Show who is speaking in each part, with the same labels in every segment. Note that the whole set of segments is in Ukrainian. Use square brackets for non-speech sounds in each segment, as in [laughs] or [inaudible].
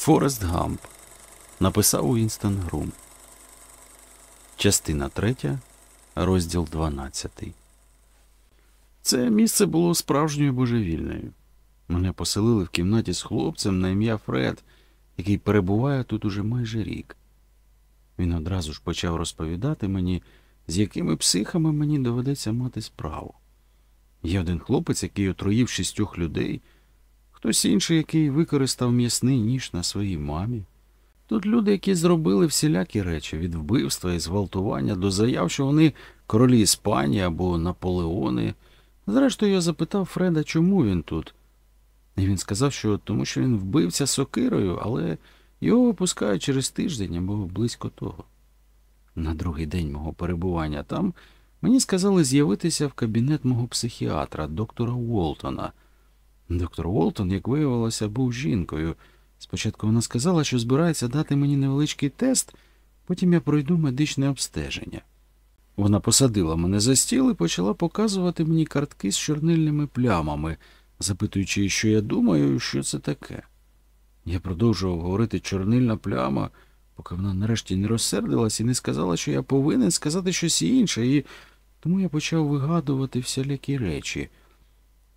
Speaker 1: Форест Гамп написав Уінстон Грум. Частина 3, розділ 12. Це місце було справжньою божевільною. Мене поселили в кімнаті з хлопцем на ім'я Фред, який перебуває тут уже майже рік. Він одразу ж почав розповідати мені, з якими психами мені доведеться мати справу. Є один хлопець, який отруїв шістьох людей, хтось інший, який використав м'ясний ніж на своїй мамі. Тут люди, які зробили всілякі речі від вбивства і зґвалтування до заяв, що вони королі Іспанії або Наполеони. Зрештою, я запитав Фреда, чому він тут. І він сказав, що тому що він вбився сокирою, але його випускають через тиждень або близько того. На другий день мого перебування там мені сказали з'явитися в кабінет мого психіатра, доктора Уолтона. Доктор Уолтон, як виявилося, був жінкою. Спочатку вона сказала, що збирається дати мені невеличкий тест, потім я пройду медичне обстеження. Вона посадила мене за стіл і почала показувати мені картки з чорнильними плямами, запитуючи, що я думаю, що це таке. Я продовжував говорити чорнильна пляма, поки вона нарешті не розсердилась і не сказала, що я повинен сказати щось інше, і тому я почав вигадувати всілякі речі.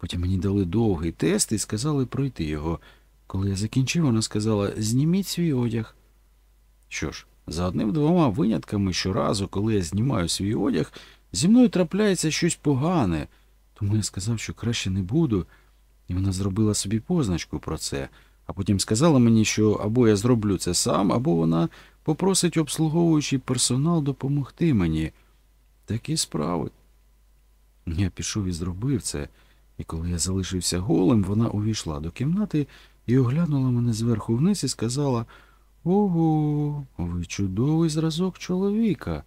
Speaker 1: Потім мені дали довгий тест і сказали пройти його. Коли я закінчив, вона сказала зніміть свій одяг. Що ж, за одним двома винятками щоразу, коли я знімаю свій одяг, зі мною трапляється щось погане, тому я сказав, що краще не буду, і вона зробила собі позначку про це, а потім сказала мені, що або я зроблю це сам, або вона попросить обслуговуючий персонал допомогти мені. Такі справи. Я пішов і зробив це, і коли я залишився голим, вона увійшла до кімнати і оглянула мене зверху вниз і сказала Ого, ви чудовий зразок чоловіка.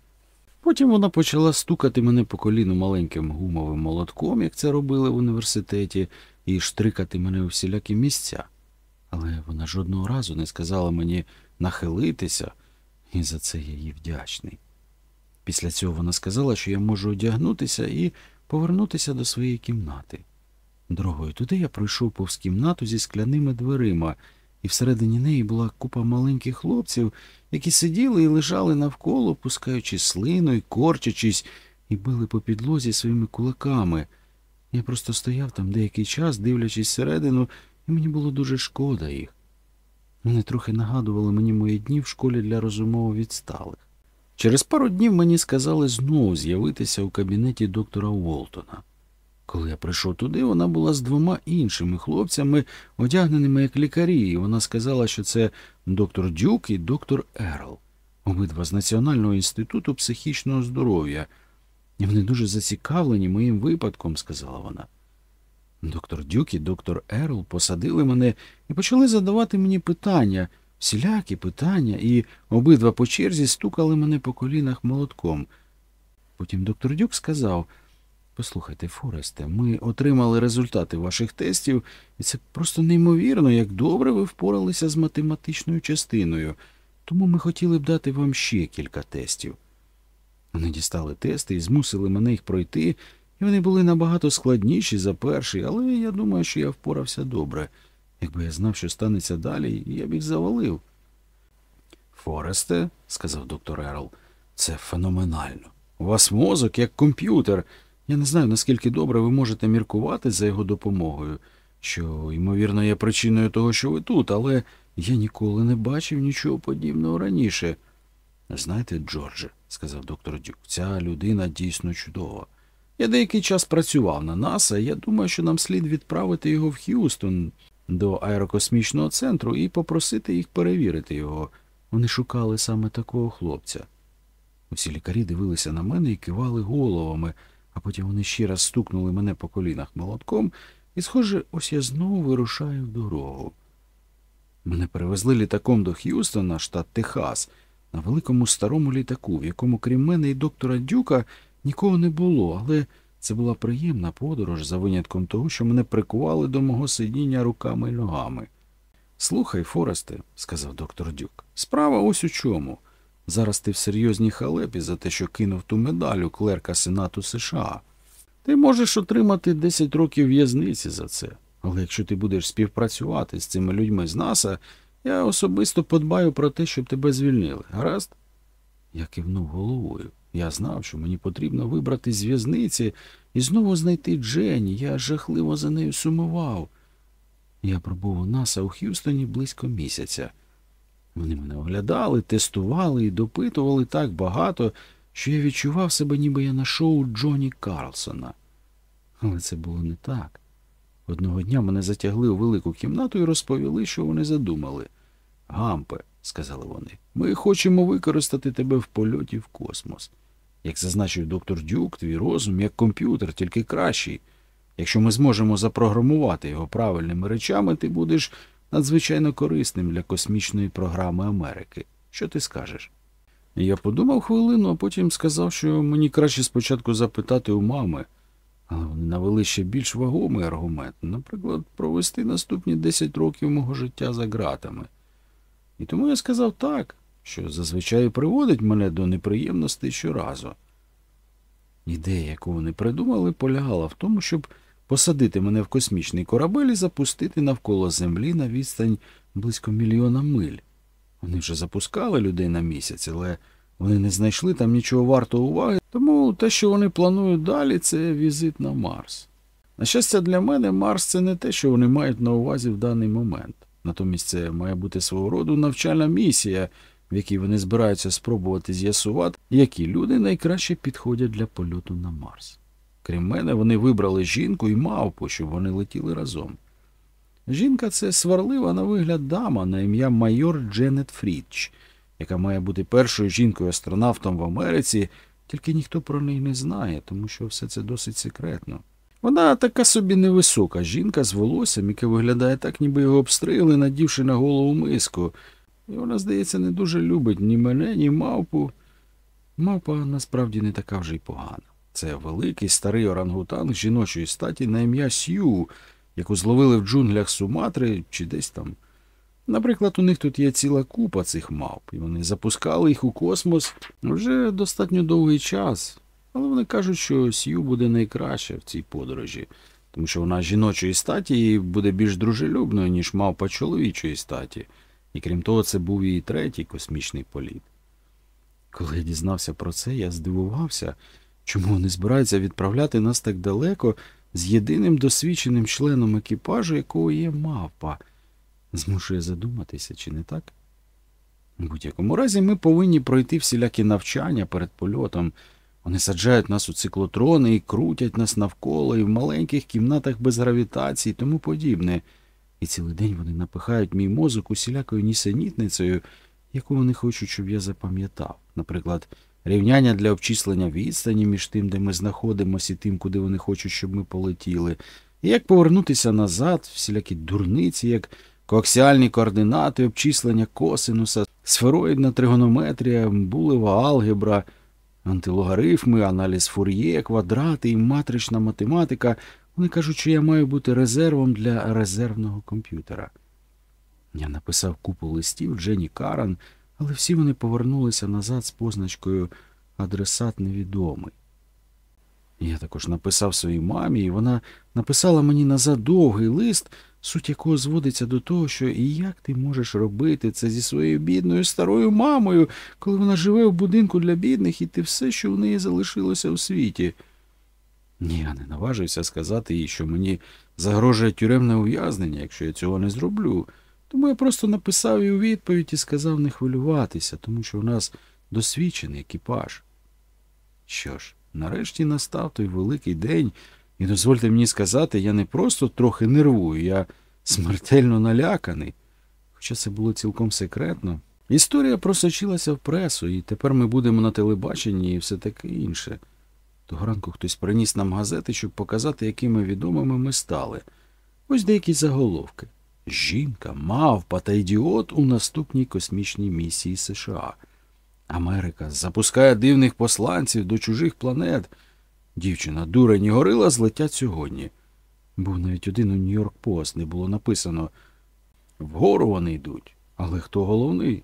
Speaker 1: Потім вона почала стукати мене по коліну маленьким гумовим молотком, як це робили в університеті, і штрикати мене у всілякі місця. Але вона жодного разу не сказала мені нахилитися, і за це я їй вдячний. Після цього вона сказала, що я можу одягнутися і повернутися до своєї кімнати. Дорогою туди я пройшов повз кімнату зі скляними дверима, і всередині неї була купа маленьких хлопців, які сиділи і лежали навколо, пускаючи слину і корчачись, і били по підлозі своїми кулаками. Я просто стояв там деякий час, дивлячись всередину, і мені було дуже шкода їх. Вони трохи нагадували мені мої дні в школі для розумово відсталих. Через пару днів мені сказали знову з'явитися у кабінеті доктора Уолтона. Коли я прийшов туди, вона була з двома іншими хлопцями, одягненими як лікарі, і вона сказала, що це доктор Дюк і доктор Ерл, обидва з Національного інституту психічного здоров'я. Вони дуже зацікавлені моїм випадком, сказала вона. Доктор Дюк і доктор Ерл посадили мене і почали задавати мені питання, всілякі питання, і обидва по черзі стукали мене по колінах молотком. Потім доктор Дюк сказав. Послухайте, Форесте, ми отримали результати ваших тестів, і це просто неймовірно, як добре ви впоралися з математичною частиною, тому ми хотіли б дати вам ще кілька тестів. Вони дістали тести і змусили мене їх пройти, і вони були набагато складніші за перший, але я думаю, що я впорався добре. Якби я знав, що станеться далі, я б їх завалив. Форесте, сказав доктор Ерл, це феноменально. У вас мозок як комп'ютер. Я не знаю, наскільки добре ви можете міркувати за його допомогою, що, ймовірно, є причиною того, що ви тут, але я ніколи не бачив нічого подібного раніше. Знаєте, Джордже, сказав доктор Дюк, ця людина дійсно чудова. Я деякий час працював на НАСА, і я думаю, що нам слід відправити його в Х'юстон до аерокосмічного центру і попросити їх перевірити його. Вони шукали саме такого хлопця. Усі лікарі дивилися на мене і кивали головами а потім вони ще раз стукнули мене по колінах молотком, і, схоже, ось я знову вирушаю в дорогу. Мене перевезли літаком до Х'юстона, штат Техас, на великому старому літаку, в якому, крім мене і доктора Дюка, нікого не було, але це була приємна подорож за винятком того, що мене прикували до мого сидіння руками й ногами. Слухай, Форесте, сказав доктор Дюк, справа ось у чому. Зараз ти в серйозній халепі за те, що кинув ту медаль у клерка Сенату США. Ти можеш отримати 10 років в'язниці за це. Але якщо ти будеш співпрацювати з цими людьми з НАСА, Я особисто подбаю про те, щоб тебе звільнили. Гаразд? Я кивнув головою. Я знав, що мені потрібно вибрати з в'язниці і знову знайти Дженні. Я жахливо за нею сумував. Я пробув у НАСА у Х'юстоні близько місяця. Вони мене оглядали, тестували і допитували так багато, що я відчував себе, ніби я на шоу Джоні Карлсона. Але це було не так. Одного дня мене затягли у велику кімнату і розповіли, що вони задумали. Гампе, сказали вони, ми хочемо використати тебе в польоті в космос. Як зазначив доктор Дюк, твій розум як комп'ютер, тільки кращий. Якщо ми зможемо запрограмувати його правильними речами, ти будеш надзвичайно корисним для космічної програми Америки. Що ти скажеш? Я подумав хвилину, а потім сказав, що мені краще спочатку запитати у мами. Але вони навели ще більш вагомий аргумент, наприклад, провести наступні 10 років мого життя за ґратами. І тому я сказав так, що зазвичай приводить мене до неприємностей щоразу. Ідея, яку вони придумали, полягала в тому, щоб посадити мене в космічний корабель і запустити навколо Землі на відстань близько мільйона миль. Вони вже запускали людей на місяць, але вони не знайшли там нічого вартого уваги, тому те, що вони планують далі, це візит на Марс. На щастя, для мене Марс це не те, що вони мають на увазі в даний момент. Натомість це має бути свого роду навчальна місія, в якій вони збираються спробувати з'ясувати, які люди найкраще підходять для польоту на Марс. Крім мене, вони вибрали жінку і мавпу, щоб вони летіли разом. Жінка це сварлива на вигляд дама на ім'я майор Дженет Фрідч, яка має бути першою жінкою-астронавтом в Америці, тільки ніхто про неї не знає, тому що все це досить секретно. Вона така собі невисока жінка з волоссям, яке виглядає так, ніби його обстригли, надівши на голову миску. І вона, здається, не дуже любить ні мене, ні мавпу. Мавпа насправді не така вже й погана. Це великий старий орангутанг жіночої статі на ім'я Сью, яку зловили в джунглях Суматри чи десь там. Наприклад, у них тут є ціла купа цих мавп, і вони запускали їх у космос вже достатньо довгий час. Але вони кажуть, що Сью буде найкраще в цій подорожі, тому що вона жіночої статі і буде більш дружелюбною, ніж мавпа чоловічої статі. І крім того, це був її третій космічний політ. Коли я дізнався про це, я здивувався, чому вони збираються відправляти нас так далеко з єдиним досвідченим членом екіпажу, якого є мавпа. Змушує задуматися, чи не так? У будь-якому разі ми повинні пройти всілякі навчання перед польотом. Вони саджають нас у циклотрони і крутять нас навколо і в маленьких кімнатах без гравітації і тому подібне. І цілий день вони напихають мій мозок усілякою нісенітницею, яку вони хочуть, щоб я запам'ятав. Наприклад, рівняння для обчислення відстані між тим, де ми знаходимося, і тим, куди вони хочуть, щоб ми полетіли, і як повернутися назад, всілякі дурниці, як коаксіальні координати, обчислення косинуса, сфероїдна тригонометрія, булева алгебра, антилогарифми, аналіз фур'є, квадрати і матрична математика. Вони кажуть, що я маю бути резервом для резервного комп'ютера. Я написав купу листів Дженні Каран, але всі вони повернулися назад з позначкою адресат невідомий. Я також написав своїй мамі, і вона написала мені назад довгий лист, суть якого зводиться до того, що і як ти можеш робити це зі своєю бідною старою мамою, коли вона живе в будинку для бідних, і ти все, що в неї залишилося у світі. Ні, я не наважився сказати їй, що мені загрожує тюремне ув'язнення, якщо я цього не зроблю. Тому я просто написав їй у відповідь і сказав не хвилюватися, тому що у нас досвідчений екіпаж. Що ж, нарешті настав той великий день, і дозвольте мені сказати, я не просто трохи нервую, я смертельно наляканий. Хоча це було цілком секретно. Історія просочилася в пресу, і тепер ми будемо на телебаченні і все таке інше. Того ранку хтось приніс нам газети, щоб показати, якими відомими ми стали. Ось деякі заголовки. Жінка, мавпа та ідіот у наступній космічній місії США. Америка запускає дивних посланців до чужих планет. Дівчина, дурень і горила злетять сьогодні. Був навіть один у Нью-Йорк Пост, не було написано вгору вони йдуть, але хто головний?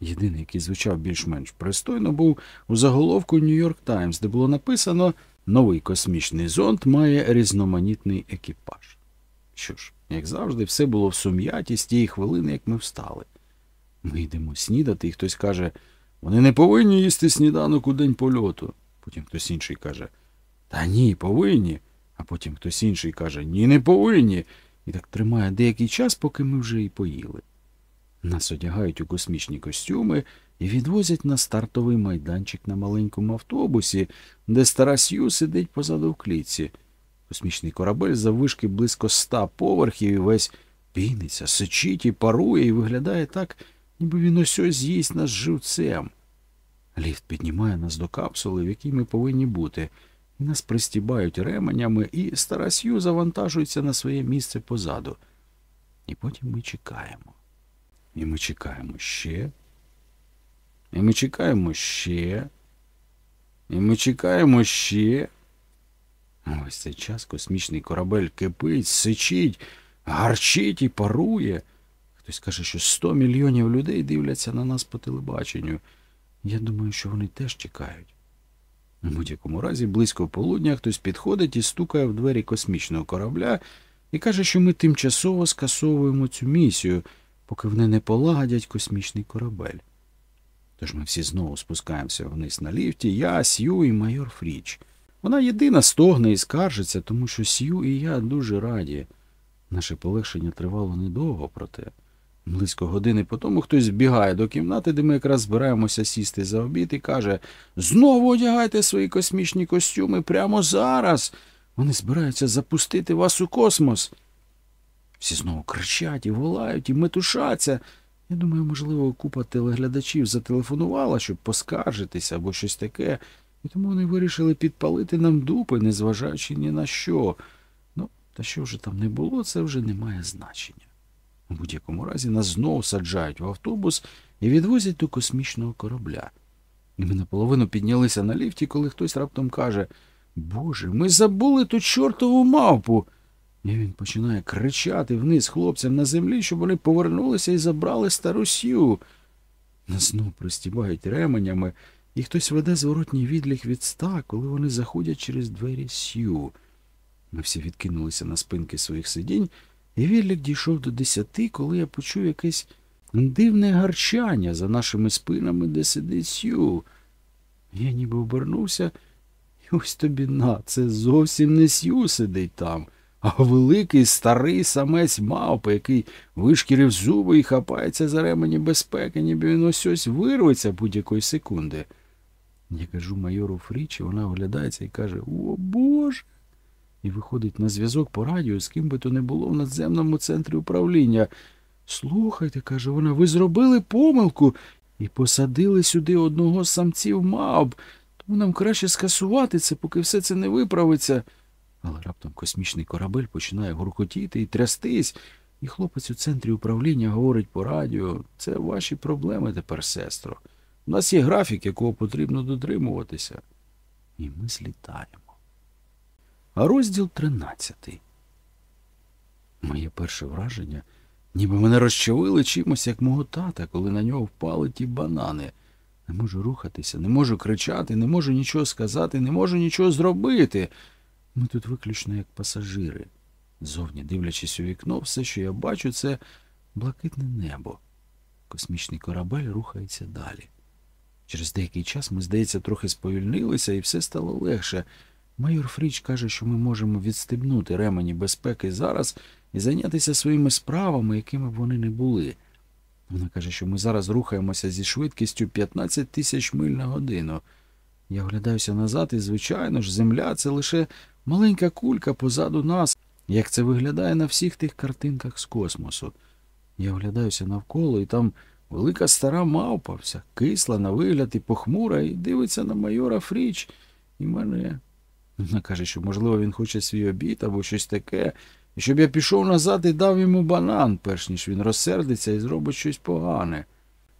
Speaker 1: Єдиний, який звучав більш-менш пристойно, був у заголовку Нью-Йорк Таймс, де було написано Новий космічний зонд має різноманітний екіпаж. Що ж, як завжди, все було в сум'яті з тієї хвилини, як ми встали. Ми йдемо снідати, і хтось каже, вони не повинні їсти сніданок у день польоту. Потім хтось інший каже, Та ні, повинні. А потім хтось інший каже, ні, не повинні. І так тримає деякий час, поки ми вже і поїли. Нас одягають у космічні костюми і відвозять на стартовий майданчик на маленькому автобусі, де стара Сью сидить позаду в клітці. Космічний корабель заввишки близько ста поверхів і весь піниться, сичить і парує, і виглядає так, ніби він ось ось з'їсть нас живцем. Ліфт піднімає нас до капсули, в якій ми повинні бути, і нас пристібають ременями, і стара Сью завантажується на своє місце позаду. І потім ми чекаємо. І ми чекаємо ще. І ми чекаємо ще. І ми чекаємо ще. Ось цей час космічний корабель кипить, сичить, гарчить і парує. Хтось каже, що 100 мільйонів людей дивляться на нас по телебаченню. Я думаю, що вони теж чекають. У будь-якому разі, близько полудня хтось підходить і стукає в двері космічного корабля і каже, що ми тимчасово скасовуємо цю місію, поки вони не полагодять космічний корабель. Тож ми всі знову спускаємося вниз на ліфті, я, Сью і майор Фріч. Вона єдина стогне і скаржиться, тому що Сью і я дуже раді. Наше полегшення тривало недовго, проте близько години по тому хтось збігає до кімнати, де ми якраз збираємося сісти за обід, і каже Знову одягайте свої космічні костюми прямо зараз. Вони збираються запустити вас у космос. Всі знову кричать і волають, і метушаться. Я думаю, можливо, купа телеглядачів зателефонувала, щоб поскаржитися або щось таке, і тому вони вирішили підпалити нам дупи, незважаючи ні на що. Ну, та що вже там не було, це вже не має значення. У будь-якому разі нас знову саджають в автобус і відвозять до космічного корабля. І ми наполовину піднялися на ліфті, коли хтось раптом каже Боже, ми забули ту чортову мавпу. І він починає кричати вниз хлопцям на землі, щоб вони повернулися і забрали стару сю. Нас знов пристібають ременями, і хтось веде зворотній відлік від ста, коли вони заходять через двері сю. Ми всі відкинулися на спинки своїх сидінь, і відлік дійшов до десяти, коли я почув якесь дивне гарчання за нашими спинами, де сидить сю. Я ніби обернувся, і ось тобі на, це зовсім не сю сидить там а великий старий самець мавпи, який вишкірив зуби і хапається за ремені безпеки, ніби він ось ось вирветься будь-якої секунди. Я кажу майору Фрічі, вона оглядається і каже О Боже. І виходить на зв'язок по радіо, з ким би то не було в надземному центрі управління. Слухайте, каже вона, ви зробили помилку і посадили сюди одного з самців мавп. Тому нам краще скасувати це, поки все це не виправиться. Але раптом космічний корабель починає гуркотіти і трястись, і хлопець у центрі управління говорить по радіо це ваші проблеми тепер, сестро. У нас є графік, якого потрібно дотримуватися. І ми злітаємо. А розділ тринадцятий. Моє перше враження, ніби мене розчавили чимось, як мого тата, коли на нього впали ті банани. Не можу рухатися, не можу кричати, не можу нічого сказати, не можу нічого зробити. Ми тут виключно як пасажири. Зовні, дивлячись у вікно, все, що я бачу, це блакитне небо. Космічний корабель рухається далі. Через деякий час ми, здається, трохи сповільнилися, і все стало легше. Майор Фріч каже, що ми можемо відстебнути ремені безпеки зараз і зайнятися своїми справами, якими б вони не були. Вона каже, що ми зараз рухаємося зі швидкістю 15 тисяч миль на годину. Я оглядаюся назад, і, звичайно ж, земля це лише маленька кулька позаду нас, як це виглядає на всіх тих картинках з космосу. Я оглядаюся навколо, і там велика стара мавпа, вся кисла на вигляд і похмура, і дивиться на майора Фріч і мене. Вона каже, що, можливо, він хоче свій обід або щось таке, і щоб я пішов назад і дав йому банан, перш ніж він розсердиться і зробить щось погане.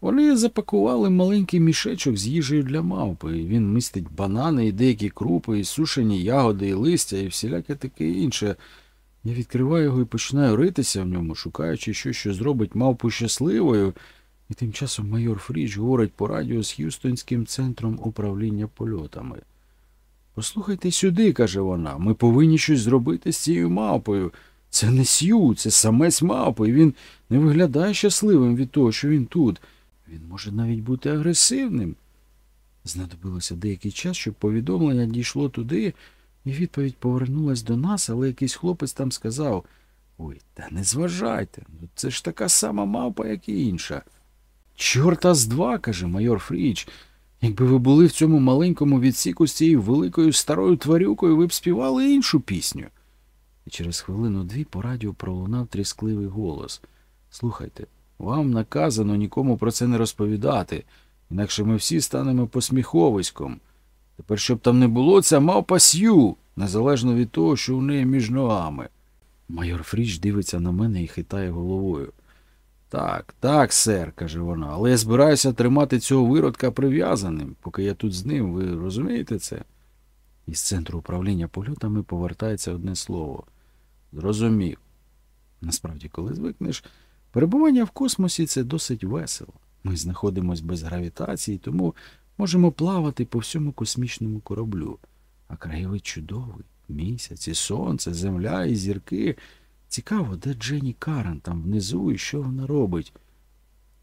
Speaker 1: Вони запакували маленький мішечок з їжею для мавпи, і він містить банани і деякі крупи, і сушені ягоди, і листя, і всіляке таке інше. Я відкриваю його і починаю ритися в ньому, шукаючи щось, що зробить мавпу щасливою. І тим часом майор Фріч говорить по радіо з Х'юстонським центром управління польотами. Послухайте сюди, каже вона, ми повинні щось зробити з цією мавпою. Це не Сью, це самець мавпи, і він не виглядає щасливим від того, що він тут. Він може навіть бути агресивним. Знадобилося деякий час, щоб повідомлення дійшло туди, і відповідь повернулась до нас, але якийсь хлопець там сказав Ой, та не зважайте, ну це ж така сама мавпа, як і інша. Чорта з два, каже майор Фріч. Якби ви були в цьому маленькому відсіку з цією великою старою тварюкою, ви б співали іншу пісню. І через хвилину дві по радіо пролунав тріскливий голос. Слухайте, вам наказано нікому про це не розповідати, інакше ми всі станемо посміховиськом. Тепер, щоб там не було, ця мавпа сью, незалежно від того, що у неї між ногами. Майор Фріч дивиться на мене і хитає головою. Так, так, сер, каже вона, але я збираюся тримати цього виродка прив'язаним, поки я тут з ним, ви розумієте це? Із центру управління польотами повертається одне слово. Зрозумів. Насправді, коли звикнеш, перебування в космосі це досить весело. Ми знаходимося без гравітації, тому можемо плавати по всьому космічному кораблю. А краєвид чудовий. Місяць, і сонце, земля і зірки. Цікаво, де Дженні Карен там внизу і що вона робить.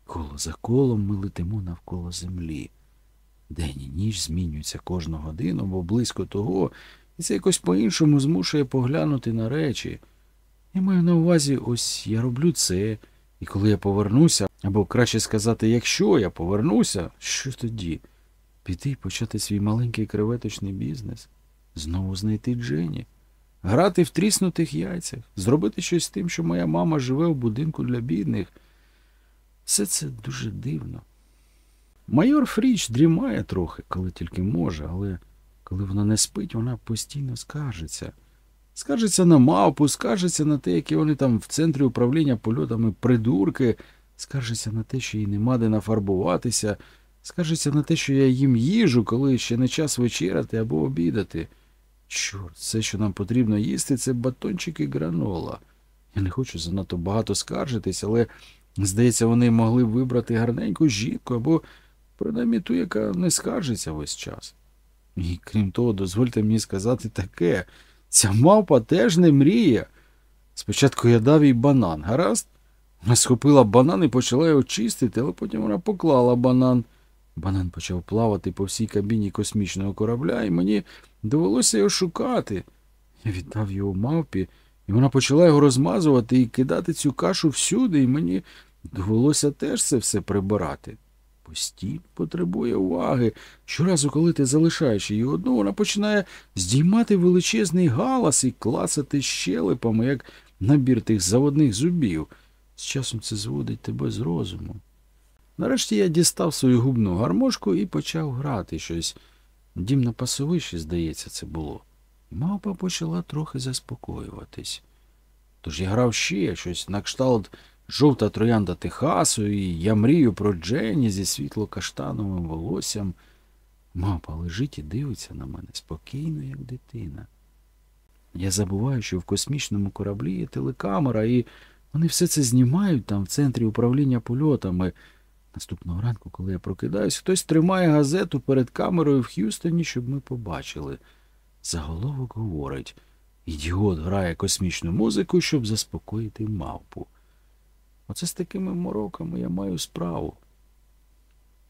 Speaker 1: Коло за колом ми летимо навколо землі. День і ніч змінюються кожну годину, бо близько того, і це якось по-іншому змушує поглянути на речі. Я маю на увазі, ось я роблю це, і коли я повернуся, або краще сказати, якщо я повернуся, що тоді? Піти і почати свій маленький креветочний бізнес, знову знайти Дженні, грати в тріснутих яйцях, зробити щось з тим, що моя мама живе в будинку для бідних. Все це дуже дивно. Майор Фріч дрімає трохи, коли тільки може, але коли вона не спить, вона постійно скаржиться. Скаржиться на мавпу, скаржиться на те, які вони там в центрі управління польотами придурки, скаржиться на те, що їй нема де нафарбуватися, скаржиться на те, що я їм їжу, коли ще не час вечеряти або обідати. Чорт, все, що нам потрібно їсти, це батончики гранола. Я не хочу занадто багато скаржитись, але, здається, вони могли б вибрати гарненьку жінку або принаймні ту, яка не скаржиться весь час. І крім того, дозвольте мені сказати таке. Ця мавпа теж не мріє. Спочатку я дав їй банан, гаразд? Вона схопила банан і почала його чистити, але потім вона поклала банан. Банан почав плавати по всій кабіні космічного корабля, і мені довелося його шукати. Я віддав його мавпі, і вона почала його розмазувати і кидати цю кашу всюди, і мені довелося теж це все прибирати. Постійно потребує уваги. Щоразу, коли ти залишаєш її одну, вона починає здіймати величезний галас і клацати щелепами, як набір тих заводних зубів. З часом це зводить тебе з розуму. Нарешті я дістав свою губну гармошку і почав грати щось. Дім на пасовищі, здається, це було. Мавпа почала трохи заспокоюватись. Тож я грав ще щось на кшталт жовта троянда Техасу, і я мрію про Дженні зі світло-каштановим волоссям. Мапа лежить і дивиться на мене спокійно, як дитина. Я забуваю, що в космічному кораблі є телекамера, і вони все це знімають там в центрі управління польотами. Наступного ранку, коли я прокидаюсь, хтось тримає газету перед камерою в Х'юстоні, щоб ми побачили. Заголовок говорить ідіот грає космічну музику, щоб заспокоїти мавпу. Оце з такими мороками я маю справу.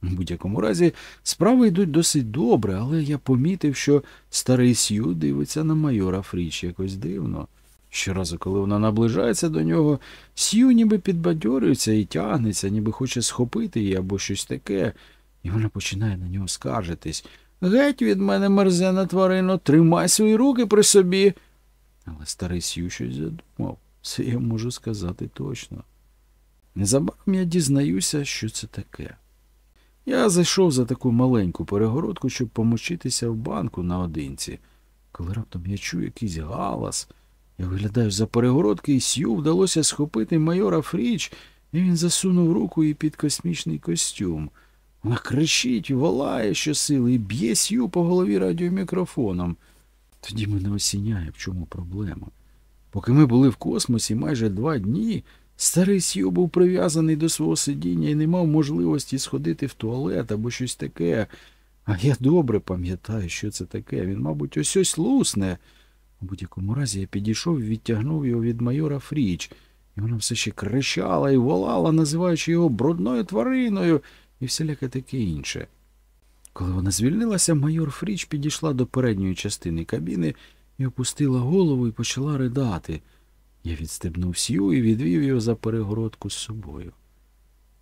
Speaker 1: У будь-якому разі, справи йдуть досить добре, але я помітив, що старий Сью дивиться на майора Фріч якось дивно. Щоразу, коли вона наближається до нього, Сью ніби підбадьорюється і тягнеться, ніби хоче схопити її або щось таке, і вона починає на нього скаржитись. Геть від мене, мерзена тварино, тримай свої руки при собі. Але старий Сью щось задумав. Це я можу сказати точно. Незабаром я дізнаюся, що це таке. Я зайшов за таку маленьку перегородку, щоб помочитися в банку наодинці. Коли раптом я чую якийсь галас, я виглядаю за перегородки, і Сью вдалося схопити майора Фріч, і він засунув руку і під космічний костюм. Вона кричить, волає щосили і б'є Сью по голові радіомікрофоном. Тоді мене осіняє, в чому проблема. Поки ми були в космосі майже два дні, старий Сью був прив'язаний до свого сидіння і не мав можливості сходити в туалет або щось таке. А я добре пам'ятаю, що це таке. Він, мабуть, ось ось лусне. У будь-якому разі я підійшов і відтягнув його від майора Фріч, і вона все ще кричала і волала, називаючи його брудною твариною і всіляке таке інше. Коли вона звільнилася, майор Фріч підійшла до передньої частини кабіни і опустила голову і почала ридати. Я відстебнув сію і відвів його за перегородку з собою.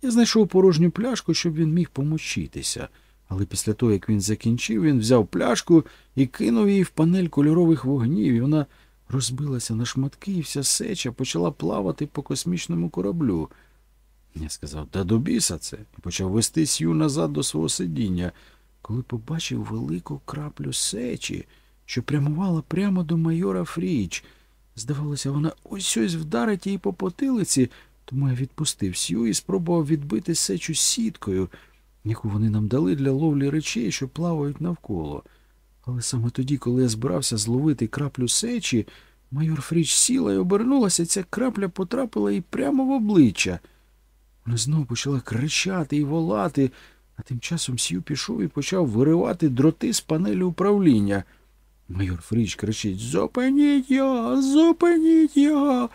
Speaker 1: Я знайшов порожню пляшку, щоб він міг помочитися, але після того, як він закінчив, він взяв пляшку і кинув її в панель кольорових вогнів, і вона розбилася на шматки, і вся сеча почала плавати по космічному кораблю. Я сказав, да до біса це, і почав вести сію назад до свого сидіння, коли побачив велику краплю сечі, що прямувала прямо до майора Фріч. Здавалося, вона ось ось вдарить її по потилиці, тому я відпустив сію і спробував відбити сечу сіткою, яку вони нам дали для ловлі речей, що плавають навколо. Але саме тоді, коли я збирався зловити краплю сечі, майор Фріч сіла і обернулася, ця крапля потрапила їй прямо в обличчя. Вона знову почала кричати і волати, а тим часом Сью пішов і почав виривати дроти з панелі управління. Майор Фріч кричить Зупиніть його, зупиніть його.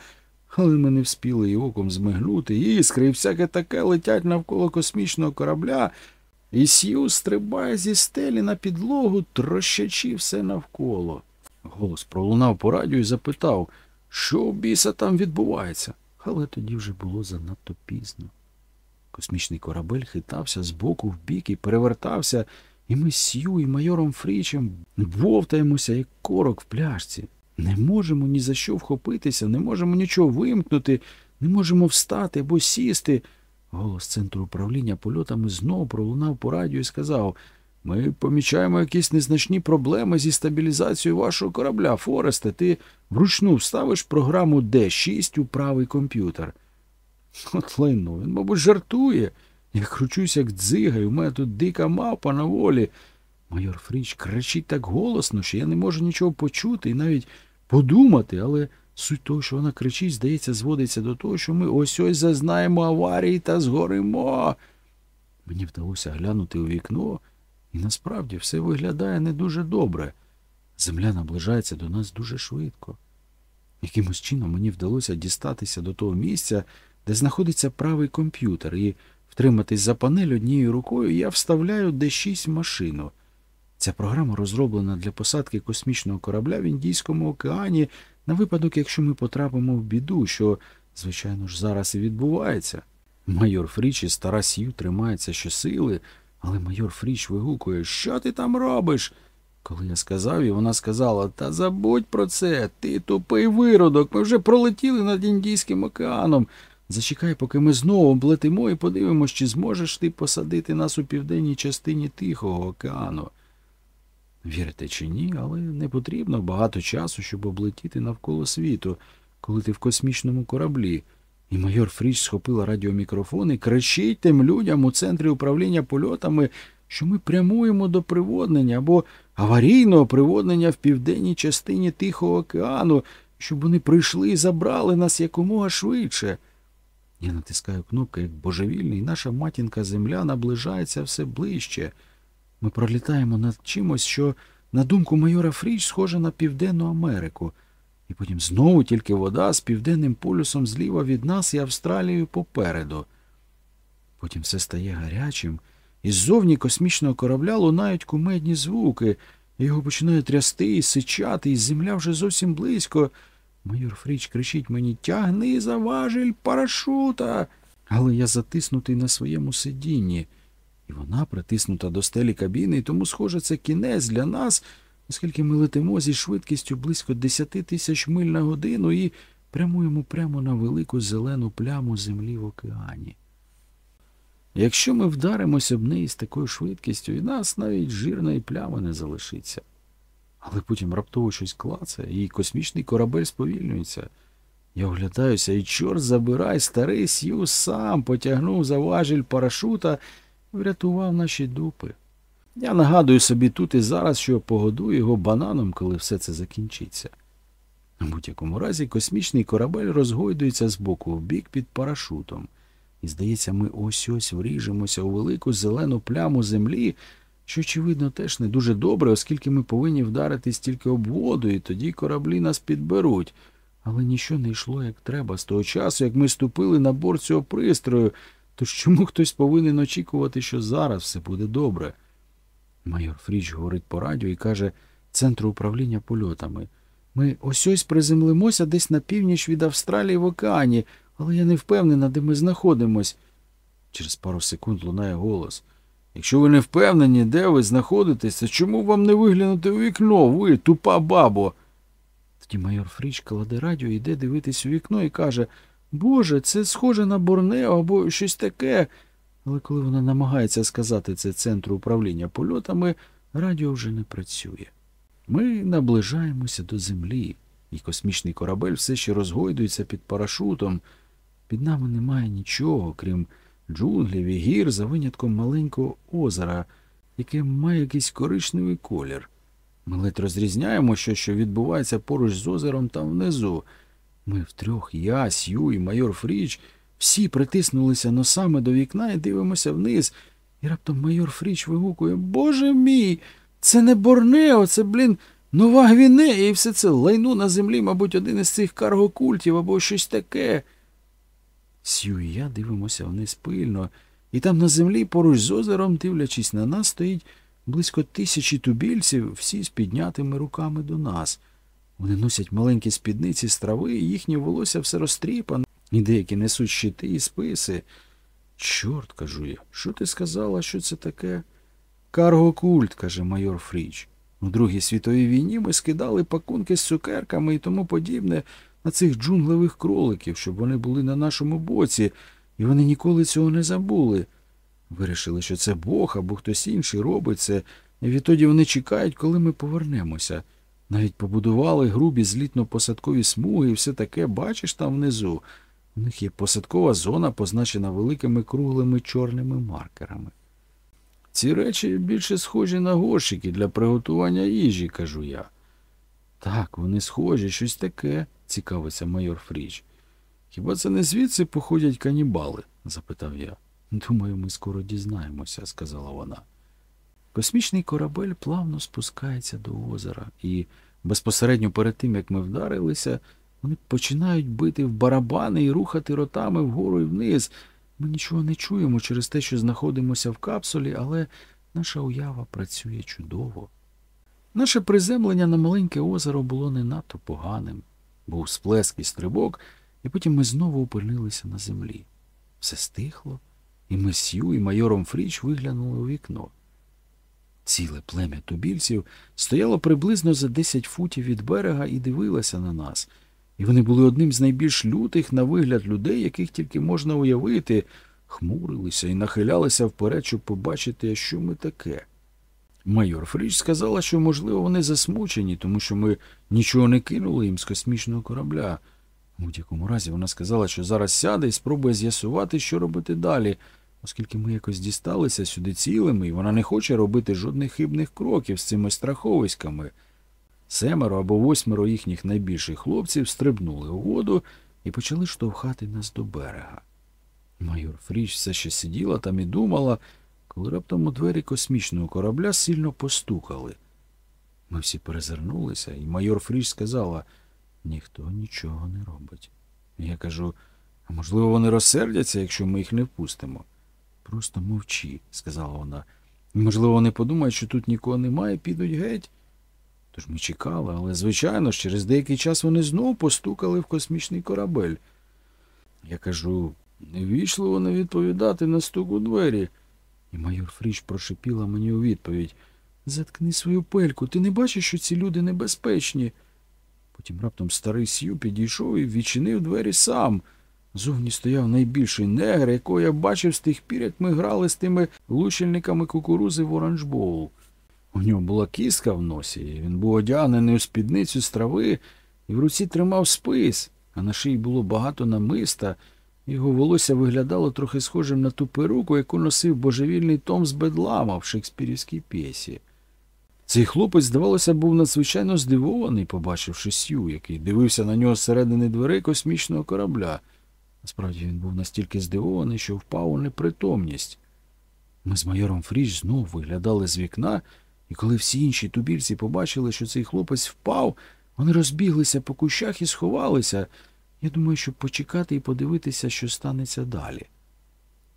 Speaker 1: Але ми не вспіли й оком змигнути, іскри і всяке таке летять навколо космічного корабля, і Сью стрибає зі стелі на підлогу, трощачи все навколо. Голос пролунав по радіо і запитав, що у біса там відбувається. Але тоді вже було занадто пізно. Космічний корабель хитався з боку в бік і перевертався, і ми з Сью і майором Фрічем вовтаємося, як корок в пляшці. Не можемо ні за що вхопитися, не можемо нічого вимкнути, не можемо встати або сісти. Голос центру управління польотами знову пролунав по радіо і сказав ми помічаємо якісь незначні проблеми зі стабілізацією вашого корабля, Форесте. Ти вручну вставиш програму Д6 у правий комп'ютер. От лайно, він, мабуть, жартує. Я кручусь, як дзига, і у мене тут дика мавпа на волі. Майор Фріч кричить так голосно, що я не можу нічого почути і навіть подумати, але суть того, що вона кричить, здається, зводиться до того, що ми ось ось зазнаємо аварії та згоримо. Мені вдалося глянути у вікно, і насправді все виглядає не дуже добре. Земля наближається до нас дуже швидко. Якимось чином мені вдалося дістатися до того місця, де знаходиться правий комп'ютер, і втриматись за панель однією рукою я вставляю D6 машину. Ця програма розроблена для посадки космічного корабля в Індійському океані на випадок, якщо ми потрапимо в біду, що, звичайно ж, зараз і відбувається. Майор Фріч і стара Сью тримається щосили, але майор Фріч вигукує, що ти там робиш? Коли я сказав, і вона сказала, та забудь про це, ти тупий виродок, ми вже пролетіли над Індійським океаном. Зачекай, поки ми знову облетимо і подивимось, чи зможеш ти посадити нас у південній частині Тихого океану. Вірите чи ні, але не потрібно багато часу, щоб облетіти навколо світу, коли ти в космічному кораблі. І майор Фріч схопила радіомікрофон і кричить тим людям у центрі управління польотами, що ми прямуємо до приводнення або аварійного приводнення в південній частині Тихого океану, щоб вони прийшли і забрали нас якомога швидше. Я натискаю кнопку, як божевільний, і наша матінка земля наближається все ближче. Ми пролітаємо над чимось, що, на думку майора Фріч, схоже на Південну Америку, і потім знову тільки вода з південним полюсом зліва від нас і Австралією попереду. Потім все стає гарячим, і ззовні космічного корабля лунають кумедні звуки, його починають трясти і сичати, і земля вже зовсім близько. Майор Фріч кричить мені Тягни за важель парашута. Але я затиснутий на своєму сидінні. І вона притиснута до стелі кабіни, і тому, схоже, це кінець для нас, оскільки ми летимо зі швидкістю близько 10 тисяч миль на годину і прямуємо прямо на велику зелену пляму землі в океані. Якщо ми вдаримося об неї з такою швидкістю, і нас навіть жирної плями не залишиться. Але потім раптово щось клацає, і космічний корабель сповільнюється. Я оглядаюся, і чорт забирай, старий Сью сам потягнув за важіль парашута врятував наші дупи. Я нагадую собі тут і зараз, що погодую його бананом, коли все це закінчиться. У будь-якому разі космічний корабель розгойдується з боку в бік під парашутом. І, здається, ми ось ось вріжемося у велику зелену пляму землі, що, очевидно, теж не дуже добре, оскільки ми повинні вдаритись тільки об воду, і тоді кораблі нас підберуть. Але нічого не йшло як треба з того часу, як ми ступили на борт цього пристрою, тож чому хтось повинен очікувати, що зараз все буде добре? Майор Фріч говорить по радіо і каже центру управління польотами. Ми ось ось приземлимося десь на північ від Австралії в океані, але я не впевнена, де ми знаходимось. Через пару секунд лунає голос. Якщо ви не впевнені, де ви знаходитеся, чому вам не виглянути у вікно, ви, тупа бабо? Тоді майор Фріч кладе радіо, йде дивитись у вікно і каже Боже, це схоже на Борнео або щось таке. Але коли вона намагається сказати це центру управління польотами, радіо вже не працює. Ми наближаємося до землі, і космічний корабель все ще розгойдується під парашутом. Під нами немає нічого, крім джунглів і гір за винятком маленького озера, яке має якийсь коричневий колір. Ми ледь розрізняємо, що, що відбувається поруч з озером там внизу. Ми втрьох, я, Сью і майор Фріч, всі притиснулися носами до вікна і дивимося вниз. І раптом майор Фріч вигукує Боже мій, це не Борнео, це, блін, Нова Гвінея, і все це лайну на землі, мабуть, один із цих каргокультів або щось таке. Сью і я дивимося вниз пильно, і там на землі поруч з озером, дивлячись на нас, стоїть близько тисячі тубільців, всі з піднятими руками до нас. Вони носять маленькі спідниці з трави, і їхнє волосся все розтріпане, і деякі несуть щити і списи. Чорт, кажу я, що ти сказала, що це таке? Каргокульт, каже майор Фріч. У Другій світовій війні ми скидали пакунки з цукерками і тому подібне на цих джунглевих кроликів, щоб вони були на нашому боці, і вони ніколи цього не забули. Вирішили, що це Бог або хтось інший робить це, і відтоді вони чекають, коли ми повернемося. Навіть побудували грубі злітно-посадкові смуги і все таке, бачиш там внизу. У них є посадкова зона, позначена великими круглими чорними маркерами. Ці речі більше схожі на горщики для приготування їжі, кажу я. Так, вони схожі, щось таке, цікавиться майор Фріч. Хіба це не звідси походять канібали? запитав я. Думаю, ми скоро дізнаємося, сказала вона. Космічний корабель плавно спускається до озера, і безпосередньо перед тим, як ми вдарилися, вони починають бити в барабани і рухати ротами вгору і вниз. Ми нічого не чуємо через те, що знаходимося в капсулі, але наша уява працює чудово. Наше приземлення на маленьке озеро було не надто поганим. Був сплеск і стрибок, і потім ми знову опинилися на землі. Все стихло, і ми Сью і майором Фріч виглянули у вікно. Ціле плем'я тубільців стояло приблизно за 10 футів від берега і дивилося на нас, і вони були одним з найбільш лютих на вигляд людей, яких тільки можна уявити, хмурилися і нахилялися вперед, щоб побачити, що ми таке. Майор Фріч сказала, що, можливо, вони засмучені, тому що ми нічого не кинули їм з космічного корабля. У будь-якому разі вона сказала, що зараз сяде і спробує з'ясувати, що робити далі, оскільки ми якось дісталися сюди цілими, і вона не хоче робити жодних хибних кроків з цими страховиськами. Семеро або восьмеро їхніх найбільших хлопців стрибнули у воду і почали штовхати нас до берега. Майор Фріч все ще сиділа там і думала, коли раптом у двері космічного корабля сильно постукали. Ми всі перезирнулися, і майор Фріч сказала ніхто нічого не робить. Я кажу, а можливо, вони розсердяться, якщо ми їх не впустимо. Просто мовчи, сказала вона. Можливо, вони подумають, що тут нікого немає, підуть геть. Тож ми чекали, але, звичайно ж, через деякий час вони знову постукали в космічний корабель. Я кажу, не відповідати на стук у двері. І майор Фріч прошипіла мені у відповідь Заткни свою пельку, ти не бачиш, що ці люди небезпечні. Потім раптом старий Сью підійшов і відчинив двері сам. Зовні стояв найбільший негр, якого я бачив з тих пір, як ми грали з тими лучильниками кукурузи в оранжбоул. У нього була кістка в носі, він був одягнений у спідницю з трави і в руці тримав спис, а на шиї було багато намиста. Його волосся виглядало трохи схожим на ту перуку, яку носив божевільний Том з Бедлама в шекспірівській п'єсі. Цей хлопець, здавалося, був надзвичайно здивований, побачивши Сью, який дивився на нього зсередини дверей космічного корабля. Насправді він був настільки здивований, що впав у непритомність. Ми з майором Фріч знов виглядали з вікна, і коли всі інші тубільці побачили, що цей хлопець впав, вони розбіглися по кущах і сховалися. Я думаю, щоб почекати і подивитися, що станеться далі.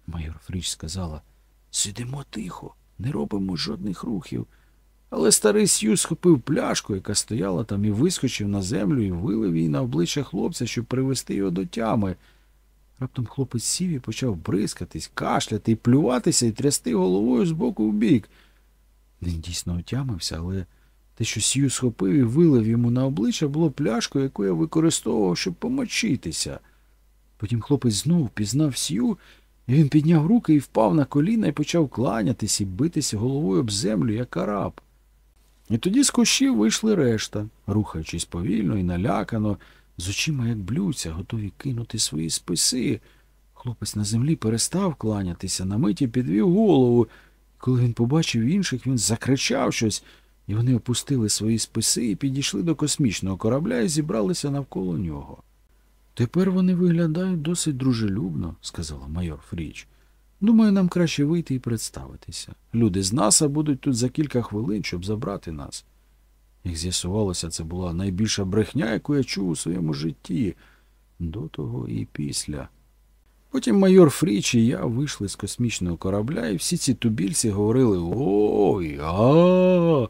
Speaker 1: Майор Фріч сказала Сидимо тихо, не робимо жодних рухів. Але старий Сью схопив пляшку, яка стояла там, і вискочив на землю і вилив її на обличчя хлопця, щоб привести його до тями. Раптом хлопець сів і почав бризкатись, кашляти плюватися і трясти головою з боку в бік. Він дійсно отямився, але те, що Сью схопив і вилив йому на обличчя, було пляшкою, яку я використовував, щоб помочитися. Потім хлопець знову пізнав Сью, і він підняв руки і впав на коліна і почав кланятись і битися головою об землю, як араб. І тоді з кущів вийшли решта, рухаючись повільно і налякано, з очима, як блюдця, готові кинути свої списи. Хлопець на землі перестав кланятися, на миті підвів голову. Коли він побачив інших, він закричав щось, і вони опустили свої списи і підійшли до космічного корабля і зібралися навколо нього. Тепер вони виглядають досить дружелюбно, сказала майор Фріч. Думаю, нам краще вийти і представитися. Люди з НАСА будуть тут за кілька хвилин, щоб забрати нас. Як з'ясувалося, це була найбільша брехня, яку я чув у своєму житті, до того і після. Потім майор Фріч і я вийшли з космічного корабля, і всі ці тубільці говорили Ой, а.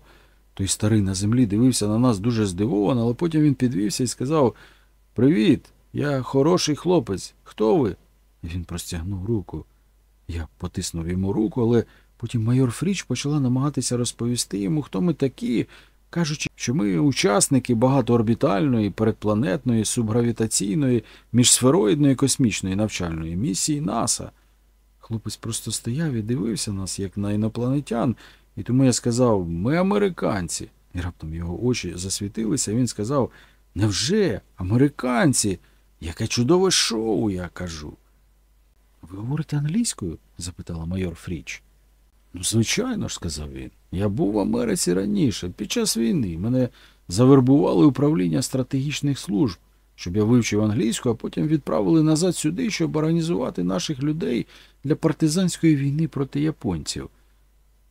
Speaker 1: Той старий на землі дивився на нас дуже здивовано, але потім він підвівся і сказав Привіт, я хороший хлопець. Хто ви? І він простягнув руку. Я потиснув йому руку, але потім майор Фріч почала намагатися розповісти йому, хто ми такі, кажучи, що ми учасники багатоорбітальної, передпланетної, субгравітаційної, міжсфероїдної космічної навчальної місії НАСА. Хлопець просто стояв і дивився нас, як на інопланетян, і тому я сказав ми американці. І раптом його очі засвітилися, і він сказав Невже американці? Яке чудове шоу, я кажу. Ви говорите англійською? запитала майор Фріч. Ну, звичайно ж, сказав він. Я був в Америці раніше, під час війни. Мене завербували управління стратегічних служб, щоб я вивчив англійську, а потім відправили назад сюди, щоб організувати наших людей для партизанської війни проти японців.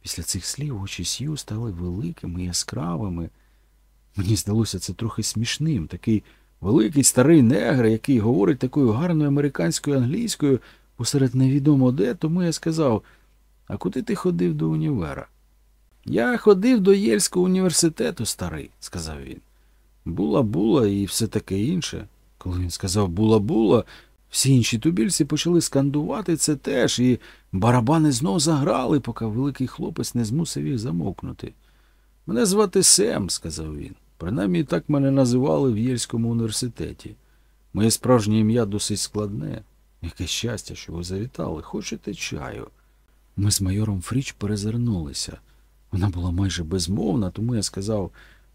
Speaker 1: Після цих слів очі Сью стали великими, яскравими. Мені здалося це трохи смішним, такий великий старий негр, який говорить такою гарною американською англійською посеред невідомо де, тому я сказав, а куди ти ходив до універа? Я ходив до Єльського університету, старий, сказав він. Була була і все таке інше. Коли він сказав була була, всі інші тубільці почали скандувати це теж, і барабани знов заграли, поки великий хлопець не змусив їх замовкнути. Мене звати Сем, сказав він. Принаймні так мене називали в Єльському університеті. Моє справжнє ім'я досить складне. Яке щастя, що ви завітали. Хочете чаю? Ми з майором Фріч перезирнулися. Вона була майже безмовна, тому я сказав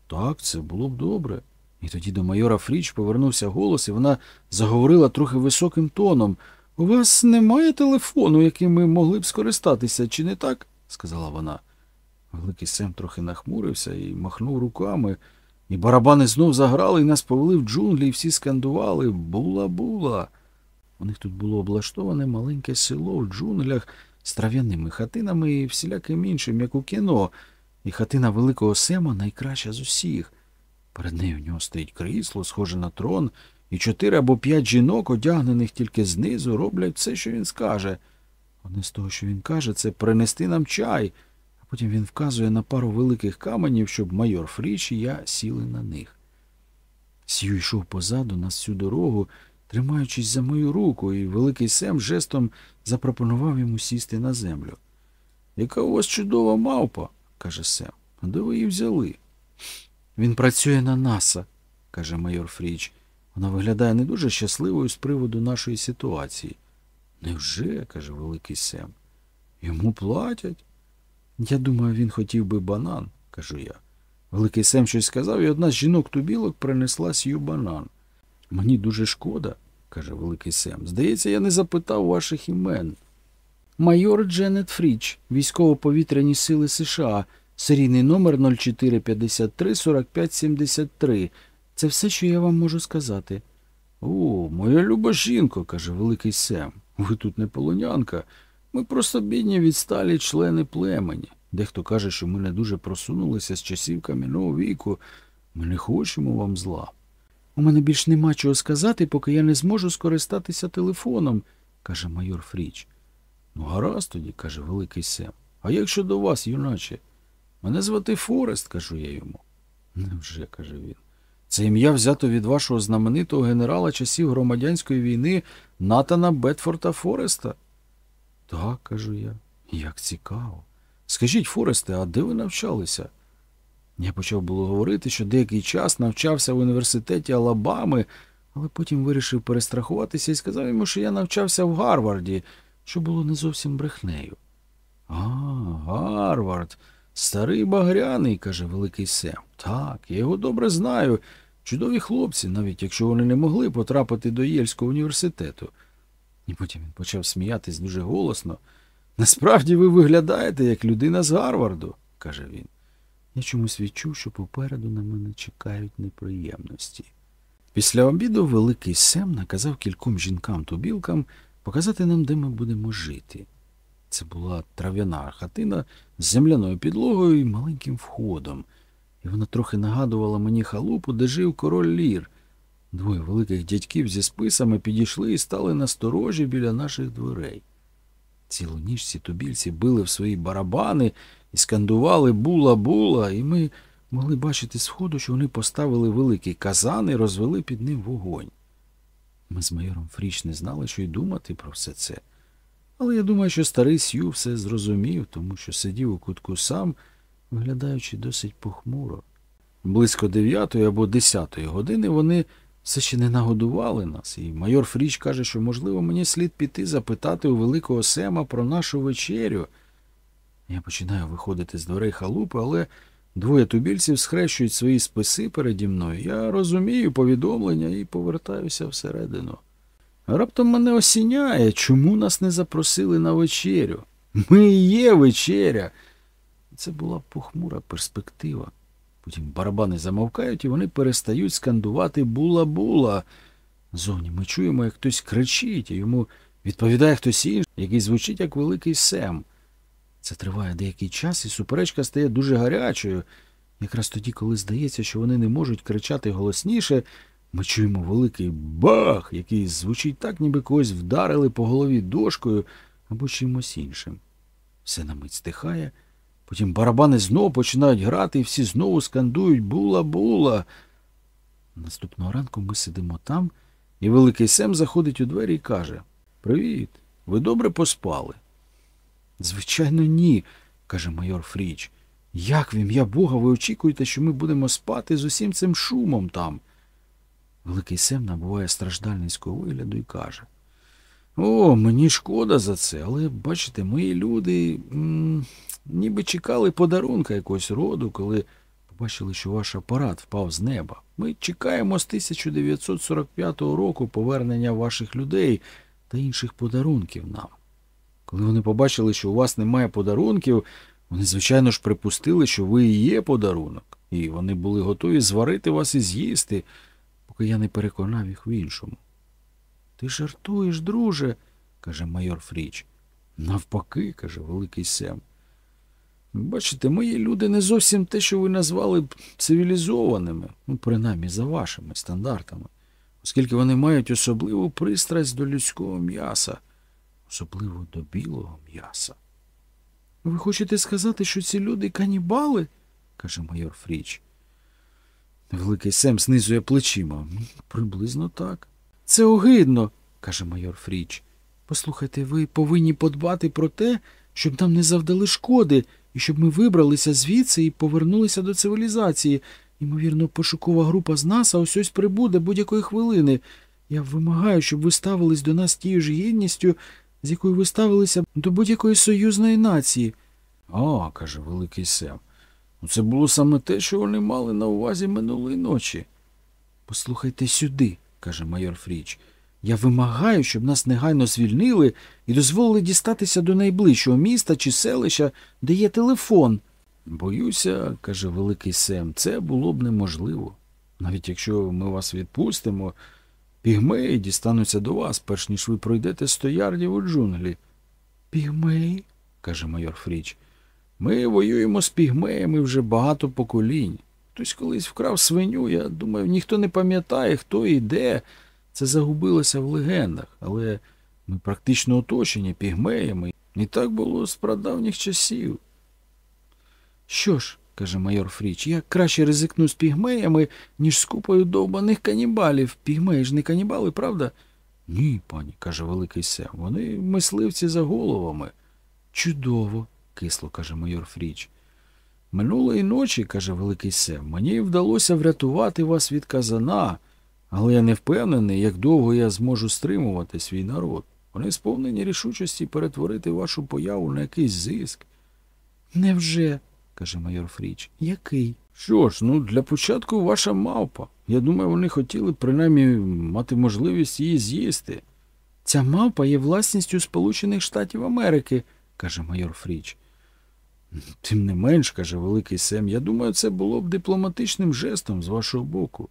Speaker 1: так, це було б добре. І тоді до майора Фріч повернувся голос, і вона заговорила трохи високим тоном. У вас немає телефону, яким ми могли б скористатися, чи не так? сказала вона. Великий Сем трохи нахмурився і махнув руками. І барабани знов заграли, і нас повели в джунглі, і всі скандували Була, була. У них тут було облаштоване маленьке село в джунглях з трав'яними хатинами і всіляким іншим, як у кіно, і хатина великого Сема найкраща з усіх. Перед нею в нього стоїть крісло, схоже на трон, і чотири або п'ять жінок, одягнених тільки знизу, роблять все, що він скаже. Одне з того, що він каже, це принести нам чай. а Потім він вказує на пару великих каменів, щоб майор Фріч і я сіли на них. Сью йшов позаду на всю дорогу, тримаючись за мою руку, і великий Сем жестом запропонував йому сісти на землю. Яка у вас чудова мавпа, каже Сем. Де ви її взяли? Він працює на НАСА, каже майор Фріч. Вона виглядає не дуже щасливою з приводу нашої ситуації. Невже? каже великий Сем. Йому платять? Я думаю, він хотів би банан, кажу я. Великий Сем щось сказав, і одна з жінок тубілок принесла сію банан. Мені дуже шкода, каже Великий Сем. Здається, я не запитав ваших імен. Майор Дженет Фріч, військово-повітряні сили США, серійний номер 0453 4573. Це все, що я вам можу сказати. О, моя люба жінко, каже Великий Сем. Ви тут не полонянка. Ми просто бідні відсталі члени племені. Дехто каже, що ми не дуже просунулися з часів кам'яного віку. Ми не хочемо вам зла. У мене більш нема чого сказати, поки я не зможу скористатися телефоном, каже майор Фріч. Ну, гаразд тоді, каже великий Сем. А як щодо вас, юначе? Мене звати Форест, кажу я йому. Невже, каже він. Це ім'я взято від вашого знаменитого генерала часів громадянської війни Натана Бетфорта Фореста? Так, кажу я. Як цікаво. Скажіть, Форесте, а де ви навчалися? Я почав було говорити, що деякий час навчався в університеті Алабами, але потім вирішив перестрахуватися і сказав йому, що я навчався в Гарварді, що було не зовсім брехнею. А, Гарвард, старий багряний, каже великий Сем. Так, я його добре знаю. Чудові хлопці, навіть якщо вони не могли потрапити до Єльського університету. І потім він почав сміятись дуже голосно. Насправді ви виглядаєте як людина з Гарварду, каже він. Я чомусь відчув, що попереду на мене чекають неприємності. Після обіду великий Сем наказав кільком жінкам-тубілкам показати нам, де ми будемо жити. Це була трав'яна хатина з земляною підлогою і маленьким входом, і вона трохи нагадувала мені халупу, де жив король Лір. Двоє великих дядьків зі списами підійшли і стали на сторожі біля наших дверей. Цілу ніч ці тубільці били в свої барабани і скандували була-була, і ми могли бачити з входу, що вони поставили великий казан і розвели під ним вогонь. Ми з майором Фріч не знали, що й думати про все це. Але я думаю, що старий Сью все зрозумів, тому що сидів у кутку сам, виглядаючи досить похмуро. Близько дев'ятої або десятої години вони все ще не нагодували нас, і майор Фріч каже, що, можливо, мені слід піти запитати у великого Сема про нашу вечерю. Я починаю виходити з дверей халупи, але двоє тубільців схрещують свої списи переді мною. Я розумію повідомлення і повертаюся всередину. Раптом мене осіняє, чому нас не запросили на вечерю. Ми і є вечеря. Це була похмура перспектива. Потім барабани замовкають і вони перестають скандувати була-була. Зовні ми чуємо, як хтось кричить, а йому відповідає хтось інший, який звучить як великий Сем. Це триває деякий час, і суперечка стає дуже гарячою. Якраз тоді, коли здається, що вони не можуть кричати голосніше, ми чуємо великий бах, який звучить так, ніби когось вдарили по голові дошкою або чимось іншим. Все на мить стихає, потім барабани знову починають грати, і всі знову скандують була-була. Наступного ранку ми сидимо там, і великий Сем заходить у двері і каже Привіт, ви добре поспали? Звичайно, ні, каже майор Фріч. Як в ім'я Бога ви очікуєте, що ми будемо спати з усім цим шумом там? Великий Сем набуває страждальницького вигляду і каже О, мені шкода за це, але бачите, мої люди ніби чекали подарунка якогось роду, коли побачили, що ваш апарат впав з неба. Ми чекаємо з 1945 року повернення ваших людей та інших подарунків нам. Коли вони побачили, що у вас немає подарунків, вони, звичайно ж, припустили, що ви і є подарунок, і вони були готові зварити вас і з'їсти, поки я не переконав їх в іншому. Ти жартуєш, друже, каже майор Фріч. Навпаки, каже великий Сем. Бачите, мої люди не зовсім те, що ви назвали б цивілізованими, ну, принаймні за вашими стандартами, оскільки вони мають особливу пристрасть до людського м'яса особливо до білого м'яса. Ви хочете сказати, що ці люди канібали? каже майор Фріч. Великий Сем знизує плечима. Приблизно так. Це огидно, каже майор Фріч. Послухайте, ви повинні подбати про те, щоб нам не завдали шкоди, і щоб ми вибралися звідси і повернулися до цивілізації. Ймовірно, пошукова група з нас, а ось ось прибуде будь-якої хвилини. Я вимагаю, щоб ви ставились до нас тією ж гідністю, з якою ви ставилися до будь-якої союзної нації. А, каже великий Сем. «Ну, це було саме те, що вони мали на увазі минулої ночі. Послухайте сюди, каже майор Фріч. Я вимагаю, щоб нас негайно звільнили і дозволили дістатися до найближчого міста чи селища, де є телефон. Боюся, каже великий Сем, це було б неможливо. Навіть якщо ми вас відпустимо, Пігмеї дістануться до вас, перш ніж ви пройдете сто ярдів у джунглі. Пігмеї? каже майор Фріч. Ми воюємо з пігмеями вже багато поколінь. Хтось колись вкрав свиню, я думаю, ніхто не пам'ятає, хто і де. Це загубилося в легендах, але ми практично оточені пігмеями, і так було з прадавніх часів. Що ж, каже майор Фріч, я краще ризикну з пігмеями, ніж з купою довбаних канібалів. Пігмеї ж не канібали, правда? Ні, пані, каже Великий Сем. Вони мисливці за головами. Чудово, кисло каже майор Фріч. Минулої ночі, каже Великий Сем, мені вдалося врятувати вас від казана, але я не впевнений, як довго я зможу стримувати свій народ. Вони сповнені рішучості перетворити вашу появу на якийсь зиск. Невже? Каже майор Фріч. Який? Що ж, ну для початку ваша мавпа. Я думаю, вони хотіли принаймні мати можливість її з'їсти. Ця мавпа є власністю Сполучених Штатів Америки, каже майор Фріч. Тим не менш, каже Великий Сем, я думаю, це було б дипломатичним жестом з вашого боку.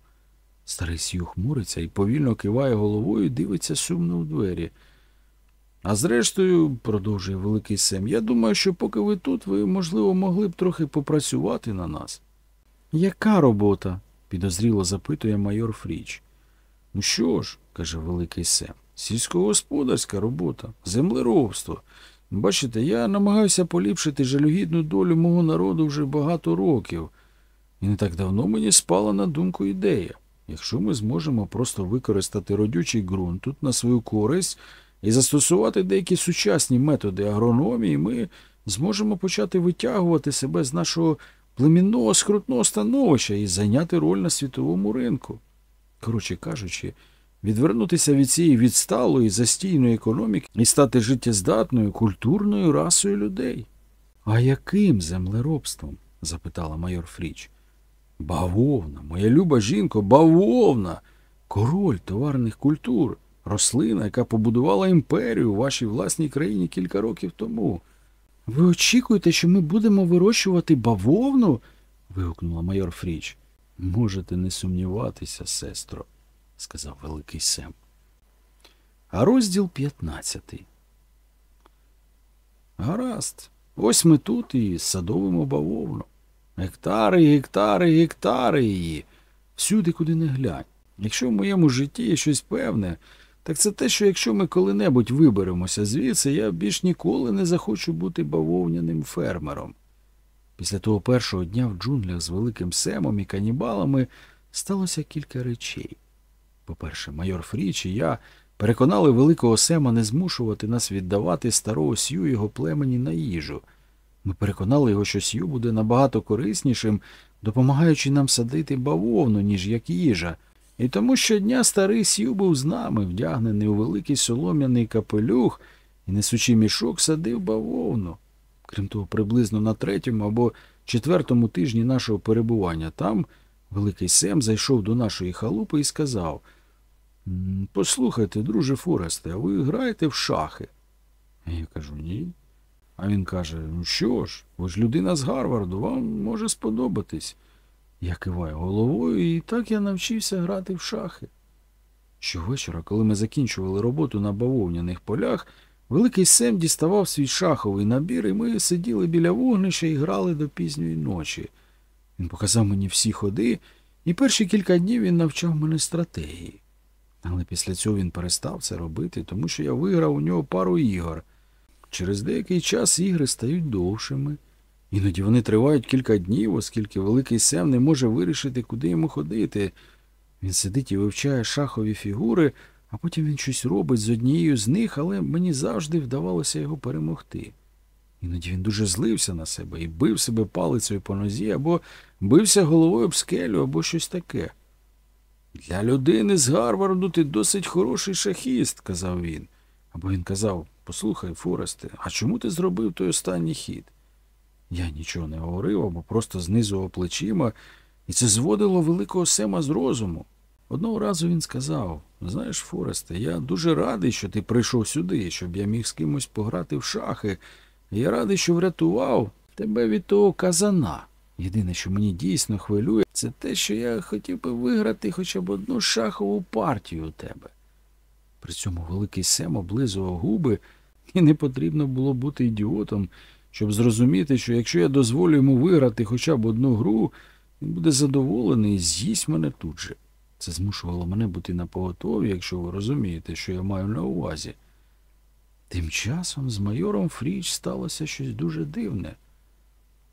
Speaker 1: Старий Сью хмуриться і повільно киває головою дивиться сумно в двері. А зрештою, продовжує Великий Сем, я думаю, що поки ви тут, ви, можливо, могли б трохи попрацювати на нас. Яка робота? підозріло запитує майор Фріч. Ну що ж, каже Великий Сем, сільськогосподарська робота, землеробство. Бачите, я намагаюся поліпшити жалюгідну долю мого народу вже багато років, і не так давно мені спала на думку ідея. Якщо ми зможемо просто використати родючий ґрунт тут на свою користь і застосувати деякі сучасні методи агрономії, ми зможемо почати витягувати себе з нашого племінного скрутного становища і зайняти роль на світовому ринку. Коротше кажучи, відвернутися від цієї відсталої застійної економіки і стати життєздатною культурною расою людей. А яким землеробством? запитала майор Фріч. Бавовна, моя люба жінко, бавовна, король товарних культур, рослина, яка побудувала імперію у вашій власній країні кілька років тому. Ви очікуєте, що ми будемо вирощувати бавовну? вигукнула майор Фріч. Можете не сумніватися, сестро, сказав Великий Сем. А розділ п'ятнадцятий. Гаразд. Ось ми тут і садовимо бавовну. Гектари, гектари, гектари її. Всюди, куди не глянь. Якщо в моєму житті є щось певне, так це те, що якщо ми коли-небудь виберемося звідси, я більш ніколи не захочу бути бавовняним фермером. Після того першого дня в джунглях з великим семом і канібалами сталося кілька речей. По-перше, майор Фріч і я переконали великого сема не змушувати нас віддавати старого сю його племені на їжу. Ми переконали його, що сю буде набагато кориснішим, допомагаючи нам садити бавовну, ніж як їжа. І тому щодня старий сю був з нами, вдягнений у великий солом'яний капелюх і, несучи мішок, садив бавовну. Крім того, приблизно на третьому або четвертому тижні нашого перебування там великий Сем зайшов до нашої халупи і сказав Послухайте, друже Форесте, а ви граєте в шахи? Я кажу, ні. А він каже: Ну що ж, ви ж людина з Гарварду, вам може сподобатись. Я киваю головою, і так я навчився грати в шахи. Щовечора, коли ми закінчували роботу на бавовняних полях, великий Сем діставав свій шаховий набір, і ми сиділи біля вогнища і грали до пізньої ночі. Він показав мені всі ходи, і перші кілька днів він навчав мене стратегії. Але після цього він перестав це робити, тому що я виграв у нього пару ігор. Через деякий час ігри стають довшими. Іноді вони тривають кілька днів, оскільки великий Сем не може вирішити, куди йому ходити. Він сидить і вивчає шахові фігури, а потім він щось робить з однією з них, але мені завжди вдавалося його перемогти. Іноді він дуже злився на себе і бив себе палицею по нозі, або бився головою об скелю, або щось таке. Для людини з Гарварду ти досить хороший шахіст, казав він. Або він казав Послухай, Форесте, а чому ти зробив той останній хід? Я нічого не говорив або просто знизував плечима, і це зводило великого Сема з розуму. Одного разу він сказав Знаєш, Форесте, я дуже радий, що ти прийшов сюди, щоб я міг з кимось пограти в шахи. Я радий, що врятував тебе від того казана. Єдине, що мені дійсно хвилює, це те, що я хотів би виграти хоча б одну шахову партію у тебе. При цьому великий Сем облизував губи І не потрібно було бути ідіотом, щоб зрозуміти, що якщо я дозволю йому виграти хоча б одну гру, він буде задоволений і з'їсть мене тут же. Це змушувало мене бути на поготові, якщо ви розумієте, що я маю на увазі. Тим часом з майором Фріч сталося щось дуже дивне.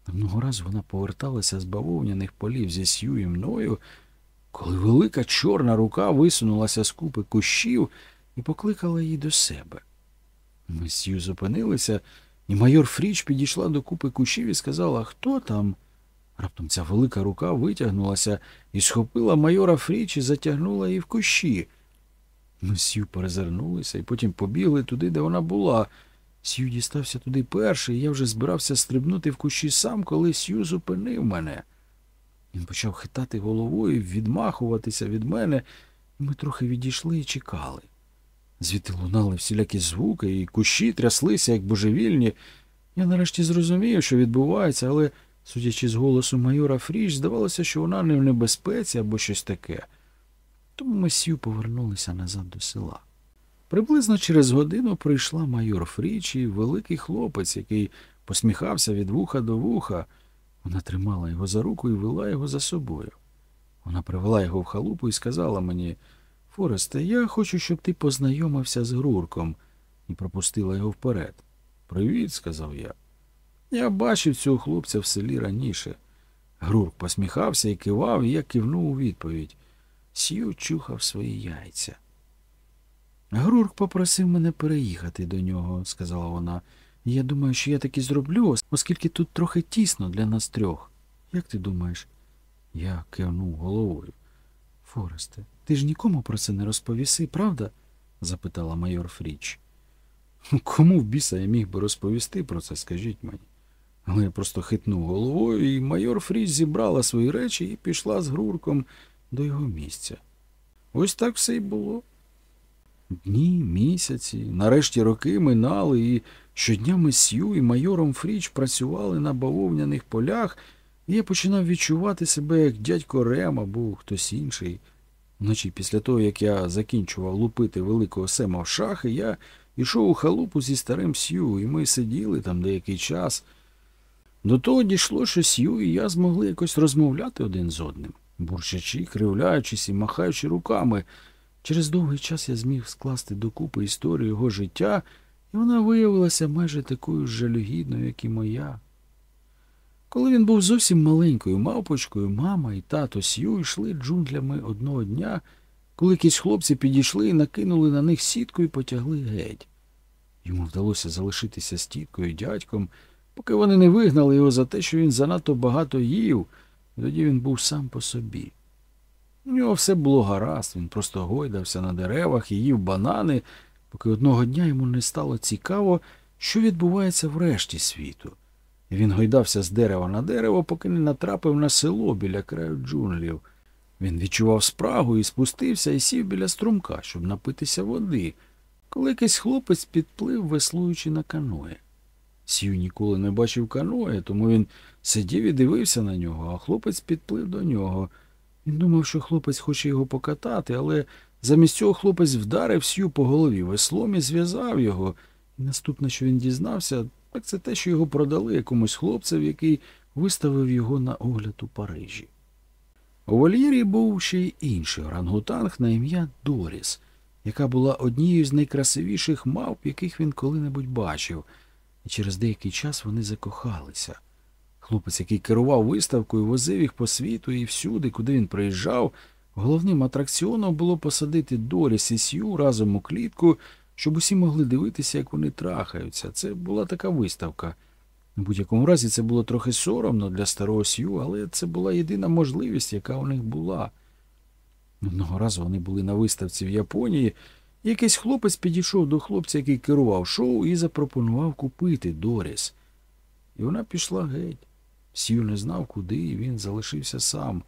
Speaker 1: Одного разу вона поверталася з бавовняних полів зі Сью і мною, коли велика чорна рука висунулася з купи кущів і покликала її до себе. Ми з Сью зупинилися, і майор Фріч підійшла до купи кущів і сказала, хто там? Раптом ця велика рука витягнулася і схопила майора Фріч і затягнула її в кущі. Ми з Сью перезирнулися і потім побігли туди, де вона була. Сью дістався туди перший, і я вже збирався стрибнути в кущі сам, коли Сью зупинив мене. Він почав хитати головою, відмахуватися від мене, і ми трохи відійшли і чекали. Звідти лунали всілякі звуки, і кущі тряслися, як божевільні. Я нарешті зрозумів, що відбувається, але, судячи з голосу майора Фріч, здавалося, що вона не в небезпеці або щось таке. Тому ми сів повернулися назад до села. Приблизно через годину прийшла майор Фріч і великий хлопець, який посміхався від вуха до вуха. Вона тримала його за руку і вела його за собою. Вона привела його в халупу і сказала мені Форесте, я хочу, щоб ти познайомився з Грурком, і пропустила його вперед. Привіт, сказав я. Я бачив цього хлопця в селі раніше. Грурк посміхався і кивав, і я кивнув у відповідь. Сью чухав свої яйця. Грурк попросив мене переїхати до нього, сказала вона. Я думаю, що я таки зроблю, оскільки тут трохи тісно для нас трьох. Як ти думаєш? Я кивнув головою. Форесте, ти ж нікому про це не розповіси, правда? запитала майор Фріч. Кому в біса я міг би розповісти про це, скажіть мені. Але я просто хитнув головою, і майор Фріч зібрала свої речі і пішла з Грурком до його місця. Ось так все й було. Дні, місяці, нарешті роки минали, і щодня ми з Сью і майором Фріч працювали на бавовняних полях, і я починав відчувати себе як дядько Рем або хтось інший. Вночі, після того, як я закінчував лупити великого сема в шахи, я йшов у халупу зі старим Сью, і ми сиділи там деякий час. До того дійшло, що Сью і я змогли якось розмовляти один з одним, бурчачи, кривляючись і махаючи руками. Через довгий час я зміг скласти докупи історію його життя, і вона виявилася майже такою жалюгідною, як і моя. Коли він був зовсім маленькою мавпочкою, мама і тато Сью йшли джунглями одного дня, коли якісь хлопці підійшли і накинули на них сітку і потягли геть. Йому вдалося залишитися з тіткою і дядьком, поки вони не вигнали його за те, що він занадто багато їв, і тоді він був сам по собі. У нього все було гаразд, він просто гойдався на деревах і їв банани, поки одного дня йому не стало цікаво, що відбувається в решті світу. Він гойдався з дерева на дерево, поки не натрапив на село біля краю джунглів. Він відчував спрагу і спустився і сів біля струмка, щоб напитися води, коли якийсь хлопець підплив, веслуючи на каное. Сів ніколи не бачив каное, тому він сидів і дивився на нього, а хлопець підплив до нього. Він думав, що хлопець хоче його покатати, але замість цього хлопець вдарив сю по голові веслом і зв'язав його. І наступне, що він дізнався, так це те, що його продали якомусь хлопцеві, який виставив його на огляд у Парижі. У вольєрі був ще й інший орангутанг на ім'я Доріс, яка була однією з найкрасивіших мавп, яких він коли-небудь бачив, і через деякий час вони закохалися. Хлопець, який керував виставкою, возив їх по світу і всюди, куди він приїжджав, головним атракціоном було посадити Доріс і Сью разом у клітку, щоб усі могли дивитися, як вони трахаються. Це була така виставка. У будь-якому разі це було трохи соромно для старого Сью, але це була єдина можливість, яка у них була. Одного разу вони були на виставці в Японії, і якийсь хлопець підійшов до хлопця, який керував шоу, і запропонував купити Доріс. І вона пішла геть. Сью не знав, куди, і він залишився сам.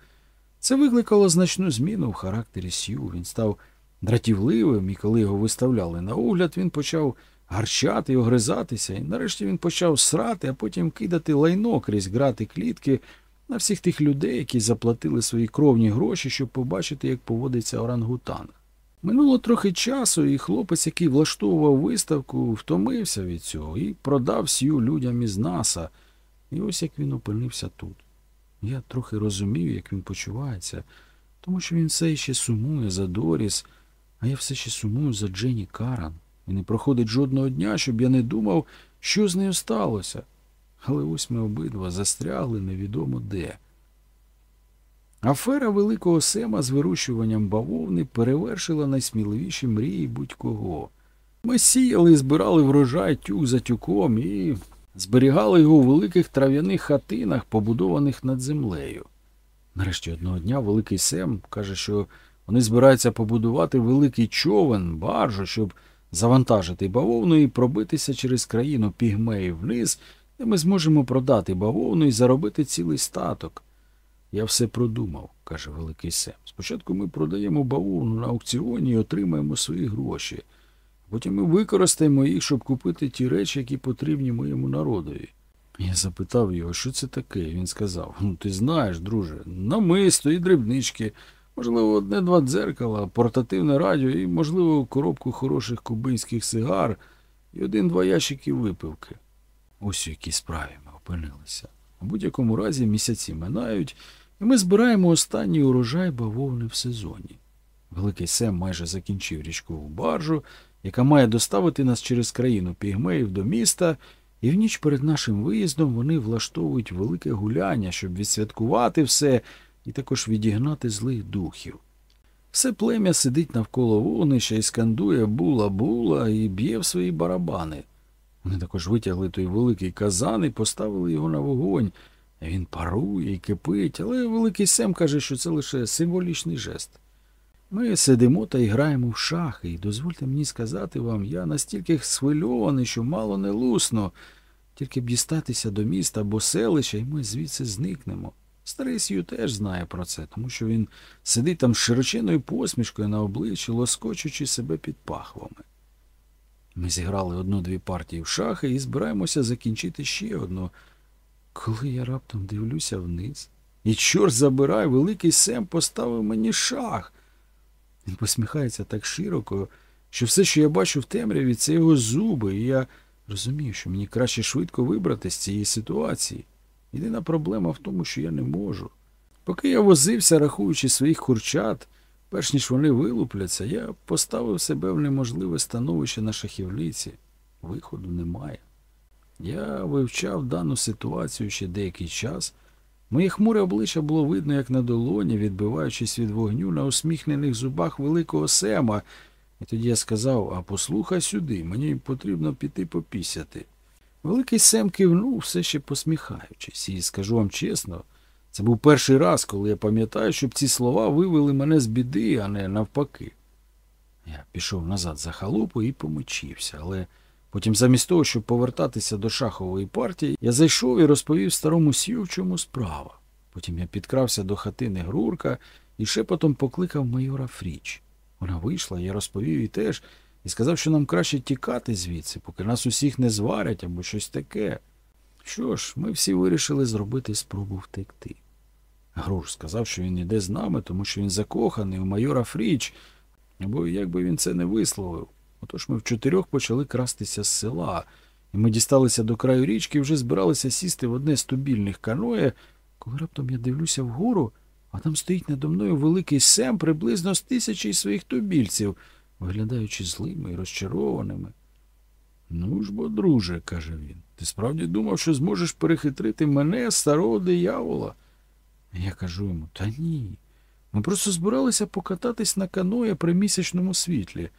Speaker 1: Це викликало значну зміну в характері Сью. Він став дратівливим, і коли його виставляли на огляд, він почав гарчати і огризатися, і нарешті він почав срати, а потім кидати лайно крізь грати клітки на всіх тих людей, які заплатили свої кровні гроші, щоб побачити, як поводиться орангутанг. Минуло трохи часу, і хлопець, який влаштовував виставку, втомився від цього і продав сію людям із НАСА. І ось як він опинився тут. Я трохи розумів, як він почувається, тому що він все ще сумує за Доріс, а я все ще сумую за Дженні Каран. І не проходить жодного дня, щоб я не думав, що з нею сталося. Але ось ми обидва застрягли невідомо де. Афера великого Сема з вирощуванням бавовни перевершила найсміливіші мрії будь-кого. Ми сіяли і збирали врожай тюк за тюком і зберігали його у великих трав'яних хатинах, побудованих над землею. Нарешті одного дня великий Сем каже, що вони збираються побудувати великий човен, баржу, щоб завантажити бавовну і пробитися через країну пігмеїв вниз, де ми зможемо продати бавовну і заробити цілий статок. Я все продумав, каже великий Сем. Спочатку ми продаємо бавовну на аукціоні і отримаємо свої гроші. Потім ми використаємо їх, щоб купити ті речі, які потрібні моєму народові. Я запитав його, що це таке. Він сказав: Ну, ти знаєш, друже, намисто і дрібнички, можливо, одне-два дзеркала, портативне радіо і, можливо, коробку хороших кубинських сигар і один-два ящики випивки. Ось у якій справі ми опинилися. У будь-якому разі місяці минають, і ми збираємо останній урожай бавовни в сезоні. Великий Сем майже закінчив річкову баржу, яка має доставити нас через країну пігмеїв до міста, і в ніч перед нашим виїздом вони влаштовують велике гуляння, щоб відсвяткувати все і також відігнати злих духів. Все плем'я сидить навколо вогнища і скандує була-була і б'є в свої барабани. Вони також витягли той великий казан і поставили його на вогонь. Він парує і кипить, але великий Сем каже, що це лише символічний жест. Ми сидимо та граємо в шахи, і дозвольте мені сказати вам, я настільки схвильований, що мало не лусно, тільки б дістатися до міста або селища, і ми звідси зникнемо. Старий Сью теж знає про це, тому що він сидить там з широченою посмішкою на обличчі, лоскочучи себе під пахвами. Ми зіграли одну-дві партії в шахи і збираємося закінчити ще одну. Коли я раптом дивлюся вниз, і чорт забирай, великий Сем поставив мені шах. Він посміхається так широко, що все, що я бачу в темряві, це його зуби, і я розумію, що мені краще швидко вибрати з цієї ситуації. Єдина проблема в тому, що я не можу. Поки я возився, рахуючи своїх курчат, перш ніж вони вилупляться, я поставив себе в неможливе становище на шахівниці. Виходу немає. Я вивчав дану ситуацію ще деякий час. Моє хмуре обличчя було видно, як на долоні, відбиваючись від вогню на усміхнених зубах великого Сема. І тоді я сказав, а послухай сюди, мені потрібно піти попісяти. Великий Сем кивнув, все ще посміхаючись, і скажу вам чесно, це був перший раз, коли я пам'ятаю, щоб ці слова вивели мене з біди, а не навпаки. Я пішов назад за халупу і помочився, але потім, замість того, щоб повертатися до шахової партії, я зайшов і розповів старому сію, в чому справа. Потім я підкрався до хатини Грурка і шепотом покликав майора Фріч. Вона вийшла, я розповів їй теж і сказав, що нам краще тікати звідси, поки нас усіх не зварять або щось таке. Що ж, ми всі вирішили зробити спробу втекти. Груш сказав, що він іде з нами, тому що він закоханий у майора Фріч, або як би він це не висловив. Отож ми в чотирьох почали крастися з села, і ми дісталися до краю річки і вже збиралися сісти в одне з тубільних каноє, коли раптом я дивлюся вгору, а там стоїть надо мною великий сем приблизно з тисячі своїх тубільців, виглядаючи злими і розчарованими. Ну ж бо, друже, каже він, ти справді думав, що зможеш перехитрити мене, старого диявола? Я кажу йому, та ні. Ми просто збиралися покататись на каноє при місячному світлі.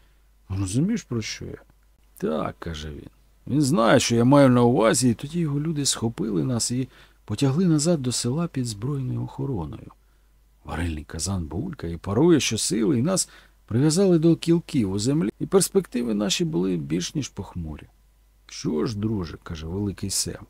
Speaker 1: Розумієш, про що я? Так, каже він. Він знає, що я маю на увазі, і тоді його люди схопили нас і потягли назад до села під збройною охороною. Варильний казан булькає, парує щосили, і нас прив'язали до кілків у землі, і перспективи наші були більш ніж похмурі. Що ж, друже, каже великий Сем,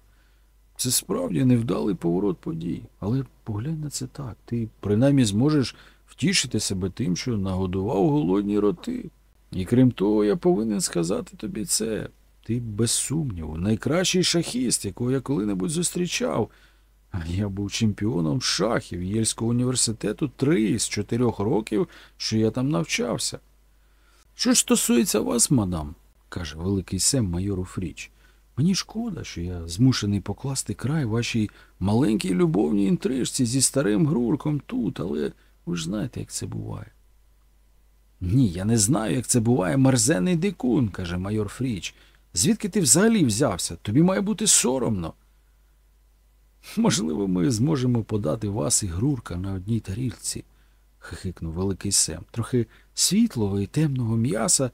Speaker 1: це справді невдалий поворот подій, але поглянь на це так. Ти принаймні зможеш втішити себе тим, що нагодував голодні роти. І крім того, я повинен сказати тобі це. Ти, без сумніву, найкращий шахіст, якого я коли-небудь зустрічав. Я був чемпіоном шахів Єльського університету три з чотирьох років, що я там навчався. Що ж стосується вас, мадам, каже великий Сем майору Фріч, мені шкода, що я змушений покласти край вашій маленькій любовній інтрижці зі старим грурком тут, але ви ж знаєте, як це буває. Ні, я не знаю, як це буває мерзений дикун, каже майор Фріч. Звідки ти взагалі взявся? Тобі має бути соромно. [laughs] Можливо, ми зможемо подати вас і грурка на одній тарілці, хихикнув великий Сем. Трохи світлого і темного м'яса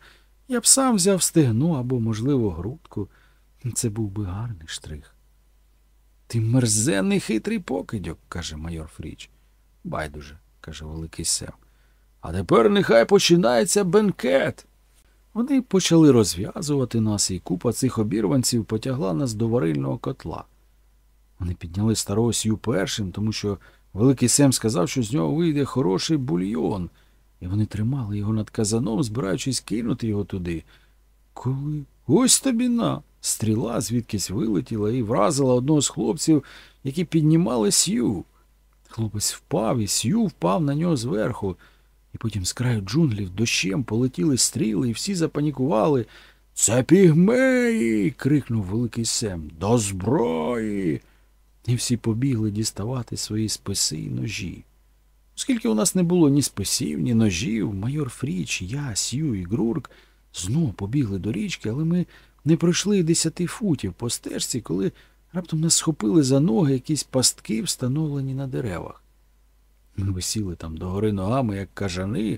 Speaker 1: я б сам взяв стегну або, можливо, грудку. Це був би гарний штрих. Ти мерзенний хитрий покидьок, каже майор Фріч. Байдуже, каже великий Сем. А тепер нехай починається бенкет. Вони почали розв'язувати нас, і купа цих обірванців потягла нас до варильного котла. Вони підняли старого сю першим, тому що великий Сем сказав, що з нього вийде хороший бульйон, і вони тримали його над казаном, збираючись кинути його туди. Коли ось тобі на. Стріла звідкись вилетіла і вразила одного з хлопців, які піднімали сю. Хлопець впав, і сю впав на нього зверху. І потім з краю джунглів дощем полетіли стріли, і всі запанікували. Це пігмеї. крикнув великий Сем. До зброї. І всі побігли діставати свої списи і ножі. Оскільки у нас не було ні списів, ні ножів, майор Фріч, я, Сью і Грурк знову побігли до річки, але ми не пройшли десяти футів по стежці, коли раптом нас схопили за ноги якісь пастки, встановлені на деревах. Ми висіли там догори ногами, як кажани,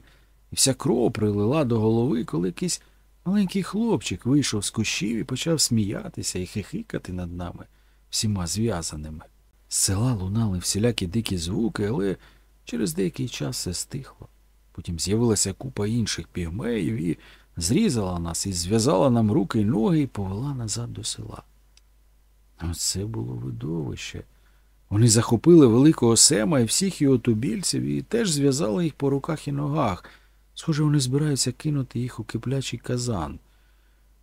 Speaker 1: і вся кров прилила до голови, коли якийсь маленький хлопчик вийшов з кущів і почав сміятися і хихикати над нами, всіма зв'язаними. З села лунали всілякі дикі звуки, але через деякий час все стихло. Потім з'явилася купа інших пігмеїв і зрізала нас і зв'язала нам руки й ноги і повела назад до села. Оце було видовище. Вони захопили великого Сема і всіх його тубільців і теж зв'язали їх по руках і ногах. Схоже, вони збираються кинути їх у киплячий казан.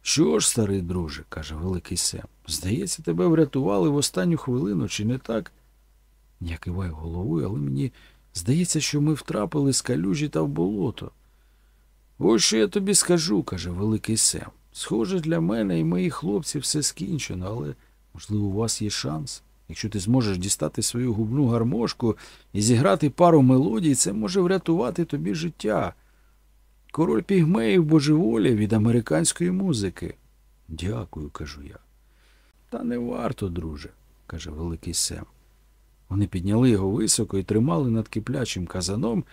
Speaker 1: Що ж, старий друже, каже великий Сем, здається, тебе врятували в останню хвилину, чи не так? Я киваю головою, але мені здається, що ми втрапили з калюжі та в болото. Ось що я тобі скажу, каже великий Сем. Схоже, для мене і моїх хлопців все скінчено, але, можливо, у вас є шанс. Якщо ти зможеш дістати свою губну гармошку і зіграти пару мелодій, це може врятувати тобі життя. Король пігмеїв божеволі від американської музики. Дякую, кажу я. Та не варто, друже, каже великий Сем. Вони підняли його високо і тримали над киплячим казаном,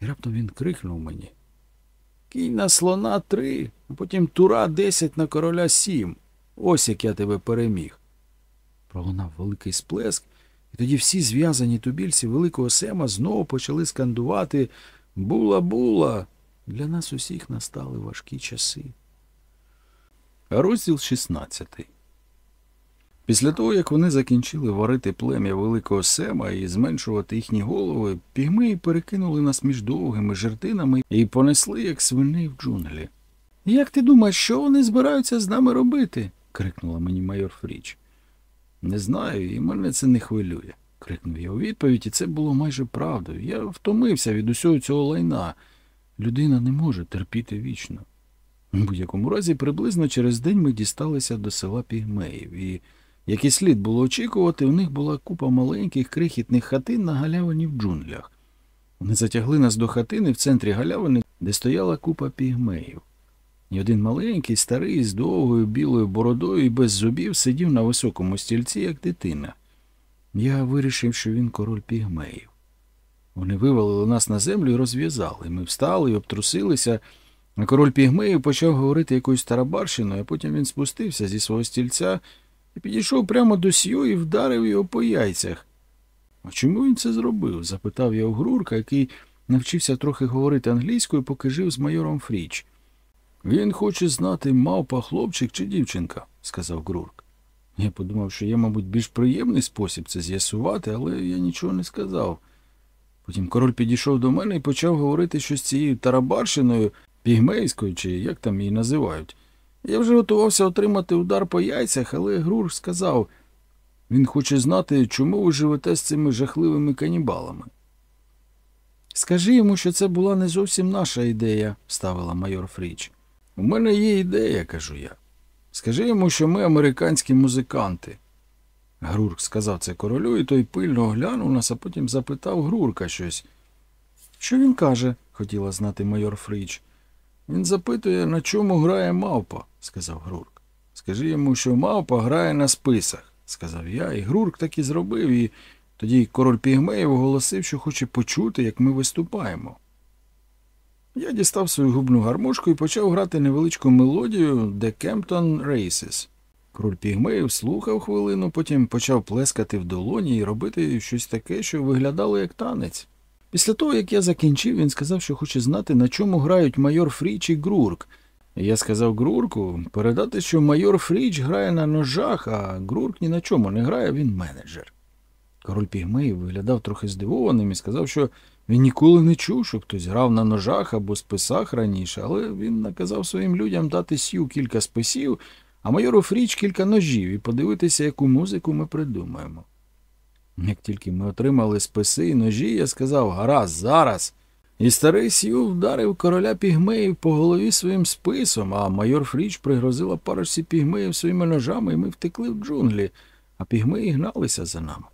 Speaker 1: і раптом він крикнув мені. Кінь на слона три, а потім тура десять на короля сім. Ось як я тебе переміг. Пролунав великий сплеск, і тоді всі зв'язані тубільці великого Сема знову почали скандувати Була, була. Для нас усіх настали важкі часи. Розділ 16 Після того, як вони закінчили варити плем'я великого Сема і зменшувати їхні голови, пігмеї перекинули нас між довгими жердинами і понесли, як свиней в джунглі. Як ти думаєш, що вони збираються з нами робити? крикнула мені майор Фріч. Не знаю, і мене це не хвилює, крикнув я у відповідь, і це було майже правдою. Я втомився від усього цього лайна. Людина не може терпіти вічно. У будь-якому разі, приблизно через день ми дісталися до села Пігмеїв, і, як і слід було очікувати, у них була купа маленьких крихітних хатин на галявині в джунглях. Вони затягли нас до хатини в центрі галявини, де стояла купа пігмеїв. І один маленький, старий, з довгою білою бородою і без зубів сидів на високому стільці, як дитина. Я вирішив, що він король пігмеїв. Вони вивалили нас на землю і розв'язали. Ми встали і обтрусилися, а король пігмеїв почав говорити якоюсь тарабарщиною, а потім він спустився зі свого стільця і підійшов прямо до сію і вдарив його по яйцях. А чому він це зробив? запитав я у Грурка, який навчився трохи говорити англійською, поки жив з майором Фріч. Він хоче знати, мавпа хлопчик чи дівчинка, сказав Грурк. Я подумав, що є, мабуть, більш приємний спосіб це з'ясувати, але я нічого не сказав. Потім король підійшов до мене і почав говорити щось цією тарабарщиною, пігмейською, чи як там її називають. Я вже готувався отримати удар по яйцях, але Грур сказав він хоче знати, чому ви живете з цими жахливими канібалами.
Speaker 2: Скажи йому, що це була не зовсім наша ідея, ставила майор Фріч. У мене є ідея, кажу я. Скажи йому, що ми американські музиканти. Грурк сказав це королю, і той пильно оглянув нас, а потім запитав Грурка щось. Що він каже? хотіла знати майор Фріч. Він запитує, на чому грає мавпа, сказав Грурк. Скажи йому, що мавпа грає на списах, сказав я, і Грурк так і зробив, і тоді король Пігмеїв оголосив, що хоче почути, як ми виступаємо. Я дістав свою губну гармошку і почав грати невеличку мелодію The Campton Races. Король Пігмеїв слухав хвилину, потім почав плескати в долоні і робити щось таке, що виглядало як танець. Після того, як я закінчив, він сказав, що хоче знати, на чому грають майор Фріч і Грурк. Я сказав Грурку передати, що майор Фріч грає на ножах, а Грурк ні на чому не грає, він менеджер. Король Пігмеїв виглядав трохи здивованим і сказав, що він ніколи не чув, що хтось грав на ножах або списах раніше, але він наказав своїм людям дати сю кілька списів, а майору Фріч кілька ножів і подивитися, яку музику ми придумаємо. Як тільки ми отримали списи і ножі, я сказав гаразд, зараз. І старий Сью вдарив короля пігмеїв по голові своїм списом, а майор Фріч пригрозила парочці пігмеїв своїми ножами, і ми втекли в джунглі, а пігмеї гналися за нами.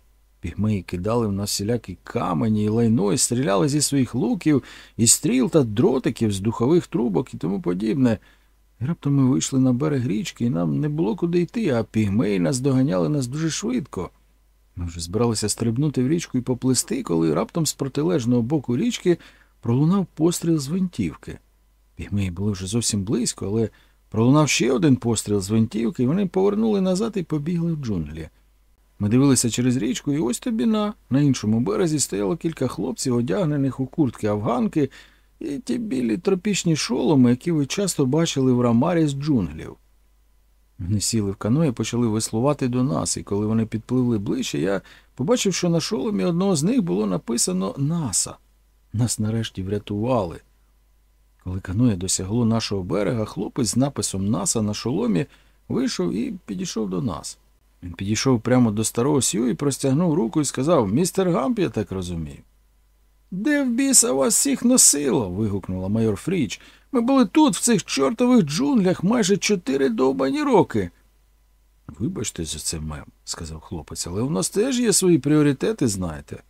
Speaker 2: Пігмеї кидали в нас всілякі камені і лайно, і стріляли зі своїх луків, і стріл та дротиків з духових трубок і тому подібне. І раптом ми вийшли на берег річки, і нам не було куди йти, а пігмеї нас доганяли нас дуже швидко. Ми вже збиралися стрибнути в річку і поплисти, коли раптом з протилежного боку річки пролунав постріл з гвинтівки. Пігмеї були вже зовсім близько, але пролунав ще один постріл з гвинтівки, і вони повернули назад і побігли в джунглі. Ми дивилися через річку, і ось тобі на. На іншому березі стояло кілька хлопців, одягнених у куртки афганки, і ті білі тропічні шоломи, які ви часто бачили в рамарі з джунглів. Вони сіли в кано і почали веслувати до нас, і коли вони підпливли ближче, я побачив, що на шоломі одного з них було написано Наса. Нас нарешті врятували. Коли каноє досягло нашого берега, хлопець з написом Наса на шоломі вийшов і підійшов до нас. Він підійшов прямо до старого Сю і простягнув руку і сказав Містер Гамп, я так розумію. Де в біса вас всіх носило? вигукнула майор Фріч. Ми були тут, в цих чортових джунглях, майже чотири довбані роки. Вибачте за це, мем, сказав хлопець, але у нас теж є свої пріоритети, знаєте.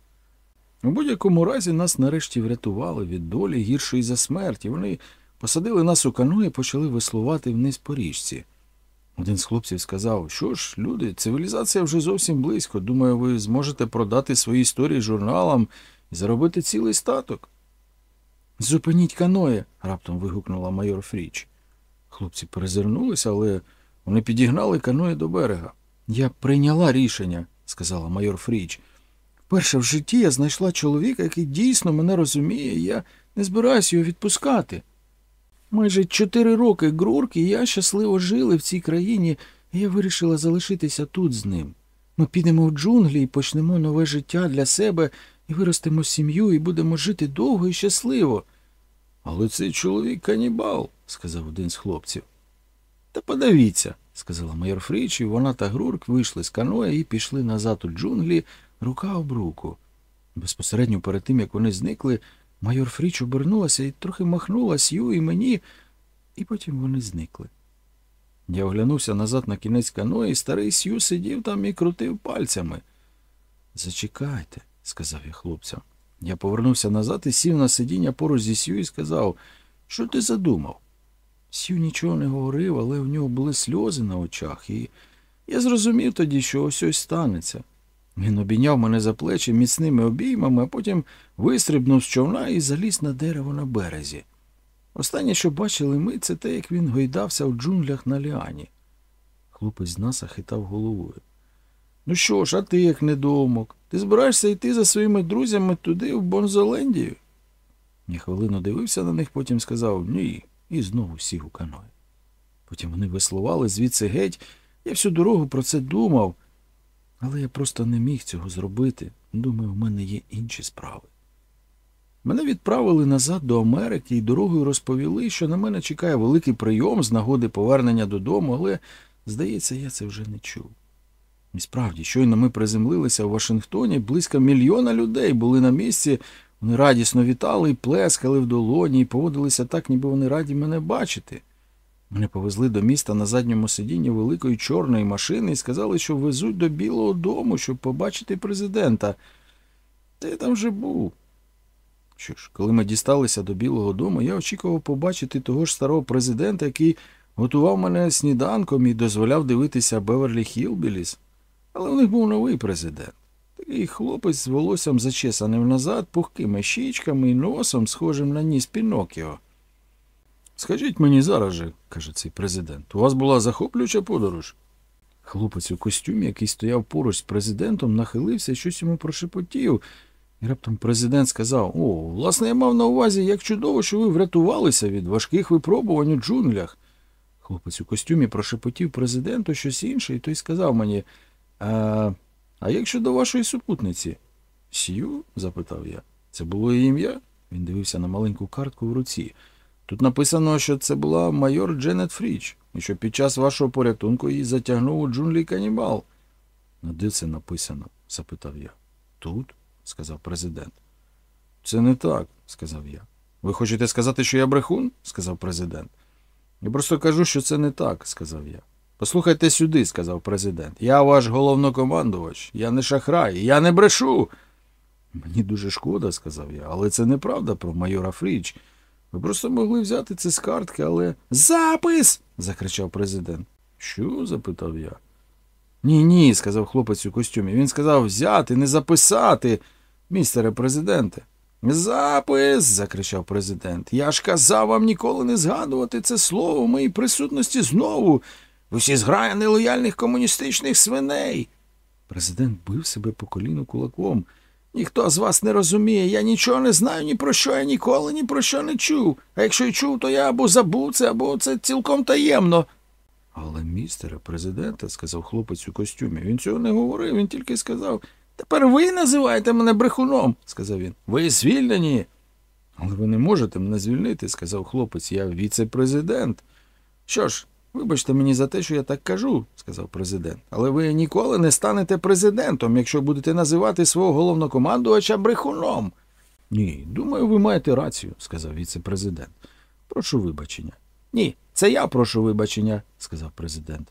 Speaker 2: У будь-якому разі нас нарешті врятували від долі гіршої за смерті. Вони посадили нас у кану і почали веслувати вниз по річці. Один з хлопців сказав, що ж, люди, цивілізація вже зовсім близько. Думаю, ви зможете продати свої історії журналам і заробити цілий статок. Зупиніть каноє, раптом вигукнула майор Фріч. Хлопці перезирнулися, але вони підігнали каноє до берега. Я прийняла рішення, сказала майор Фріч. Вперше в житті я знайшла чоловіка, який дійсно мене розуміє, і я не збираюся його відпускати. Майже чотири роки Грурк і я щасливо жили в цій країні, і я вирішила залишитися тут з ним. Ми підемо в джунглі і почнемо нове життя для себе і виростемо сім'ю, і будемо жити довго і щасливо. Але цей чоловік канібал, сказав один з хлопців. Та подивіться, сказала майор Фріч, і вона та Грурк вийшли з каноя і пішли назад у джунглі рука об руку. Безпосередньо перед тим, як вони зникли, майор Фріч обернулася і трохи махнула Сью і мені, і потім вони зникли. Я оглянувся назад на кінець каної, і старий Сью сидів там і крутив пальцями. Зачекайте, сказав я хлопцям. Я повернувся назад і сів на сидіння поруч зі Сью і сказав, що ти задумав? Сью нічого не говорив, але в нього були сльози на очах, і я зрозумів тоді, що ось ось станеться. Він обійняв мене за плечі міцними обіймами, а потім вистрибнув з човна і заліз на дерево на березі. Останнє, що бачили ми, це те, як він гойдався в джунглях на ліані. Хлопець з нас хитав головою. Ну що ж, а ти як недоумок? Ти збираєшся йти за своїми друзями туди, в Бонзолендію? Я хвилину дивився на них, потім сказав ні, і знову сів у каної. Потім вони веслували звідси геть. Я всю дорогу про це думав, але я просто не міг цього зробити. Думаю, в мене є інші справи. Мене відправили назад до Америки і дорогою розповіли, що на мене чекає великий прийом з нагоди повернення додому, але, здається, я це вже не чув. І справді, щойно ми приземлилися в Вашингтоні, близько мільйона людей були на місці Вони радісно вітали і плескали в долоні і поводилися так, ніби вони раді мене бачити. Мене повезли до міста на задньому сидінні великої чорної машини і сказали, що везуть до Білого дому, щоб побачити президента. Та я там вже був. Що ж, коли ми дісталися до Білого дому, я очікував побачити того ж старого президента, який годував мене сніданком і дозволяв дивитися Beverly Hillbillies. Але у них був новий президент. Такий хлопець з волоссям зачесаним назад, пухкими щічками і носом, схожим на ніс Пінокіо. Скажіть мені зараз же, каже цей президент, у вас була захоплююча подорож? Хлопець у костюмі, який стояв поруч з президентом, нахилився і щось йому прошепотів. І раптом президент сказав: О, власне, я мав на увазі, як чудово, що ви врятувалися від важких випробувань у джунглях. Хлопець у костюмі прошепотів президенту щось інше, і той сказав мені. А, а як щодо вашої супутниці? Сью? запитав я. Це було її ім'я? Він дивився на маленьку картку в руці. Тут написано, що це була майор Дженет Фріч, і що під час вашого порятунку її затягнув у джунглі канібал. «А де це написано? запитав я. Тут? сказав президент. Це не так, сказав я. Ви хочете сказати, що я брехун? сказав президент. Я просто кажу, що це не так, сказав я. Послухайте сюди, сказав президент. Я ваш головнокомандувач, я не шахрай, я не брешу. Мені дуже шкода, сказав я, але це неправда про майора Фріч. Ви просто могли взяти це з картки, але. Запис. закричав президент. Що? запитав я. Ні, ні, сказав хлопець у костюмі. Він сказав взяти, не записати, містере президенте. Запис. закричав президент. Я ж казав вам ніколи не згадувати це слово в моїй присутності знову. Ви всі зграя нелояльних комуністичних свиней. Президент бив себе по коліну кулаком. Ніхто з вас не розуміє, я нічого не знаю ні про що, я ніколи ні про що не чув. А якщо й чув, то я або забув це, або це цілком таємно. Але, містере президенте, сказав хлопець у костюмі, він цього не говорив, він тільки сказав Тепер ви називаєте мене брехуном, сказав він. Ви звільнені. Але ви не можете мене звільнити, сказав хлопець, я віце-президент. Що ж, вибачте мені за те, що я так кажу, сказав президент. Але ви ніколи не станете президентом, якщо будете називати свого головнокомандувача брехуном. Ні, думаю, ви маєте рацію, сказав віце-президент. Прошу вибачення. Ні, це я прошу вибачення, сказав президент.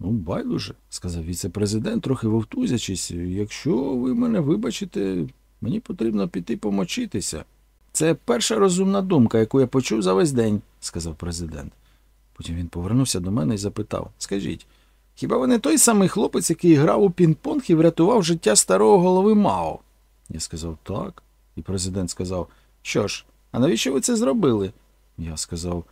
Speaker 2: Ну, байдуже, сказав віце-президент, трохи вовтузячись. Якщо ви мене вибачите, мені потрібно піти помочитися. Це перша розумна думка, яку я почув за весь день, сказав президент. Потім він повернувся до мене і запитав Скажіть, хіба ви не той самий хлопець, який грав у пінг-понг і врятував життя старого голови Мао? Я сказав так. І президент сказав, що ж, а навіщо ви це зробили? Я сказав,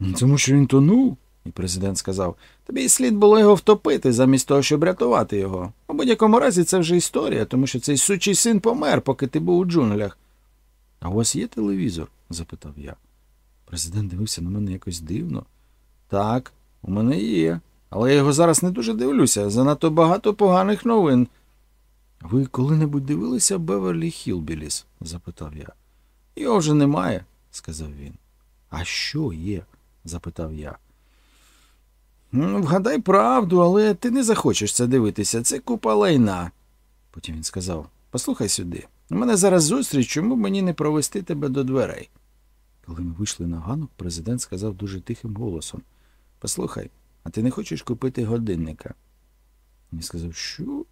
Speaker 2: «Ну, тому що він тонув. І президент сказав, тобі слід було його втопити, замість того, щоб рятувати його. У будь-якому разі це вже історія, тому що цей сучий син помер, поки ти був у джунглях. А у вас є телевізор? запитав я. Президент дивився на мене якось дивно. Так, у мене є. Але я його зараз не дуже дивлюся. Занадто багато поганих новин. Ви коли-небудь дивилися Beverly Hillbillies? запитав я. Його вже немає, сказав він. А що є? запитав я. «Ну, Вгадай правду, але ти не захочеш це дивитися. Це купа лайна. Потім він сказав Послухай сюди. У мене зараз зустріч, чому мені не провести тебе до дверей? Коли ми вийшли на ганок, президент сказав дуже тихим голосом Послухай, а ти не хочеш купити годинника? Я сказав, що?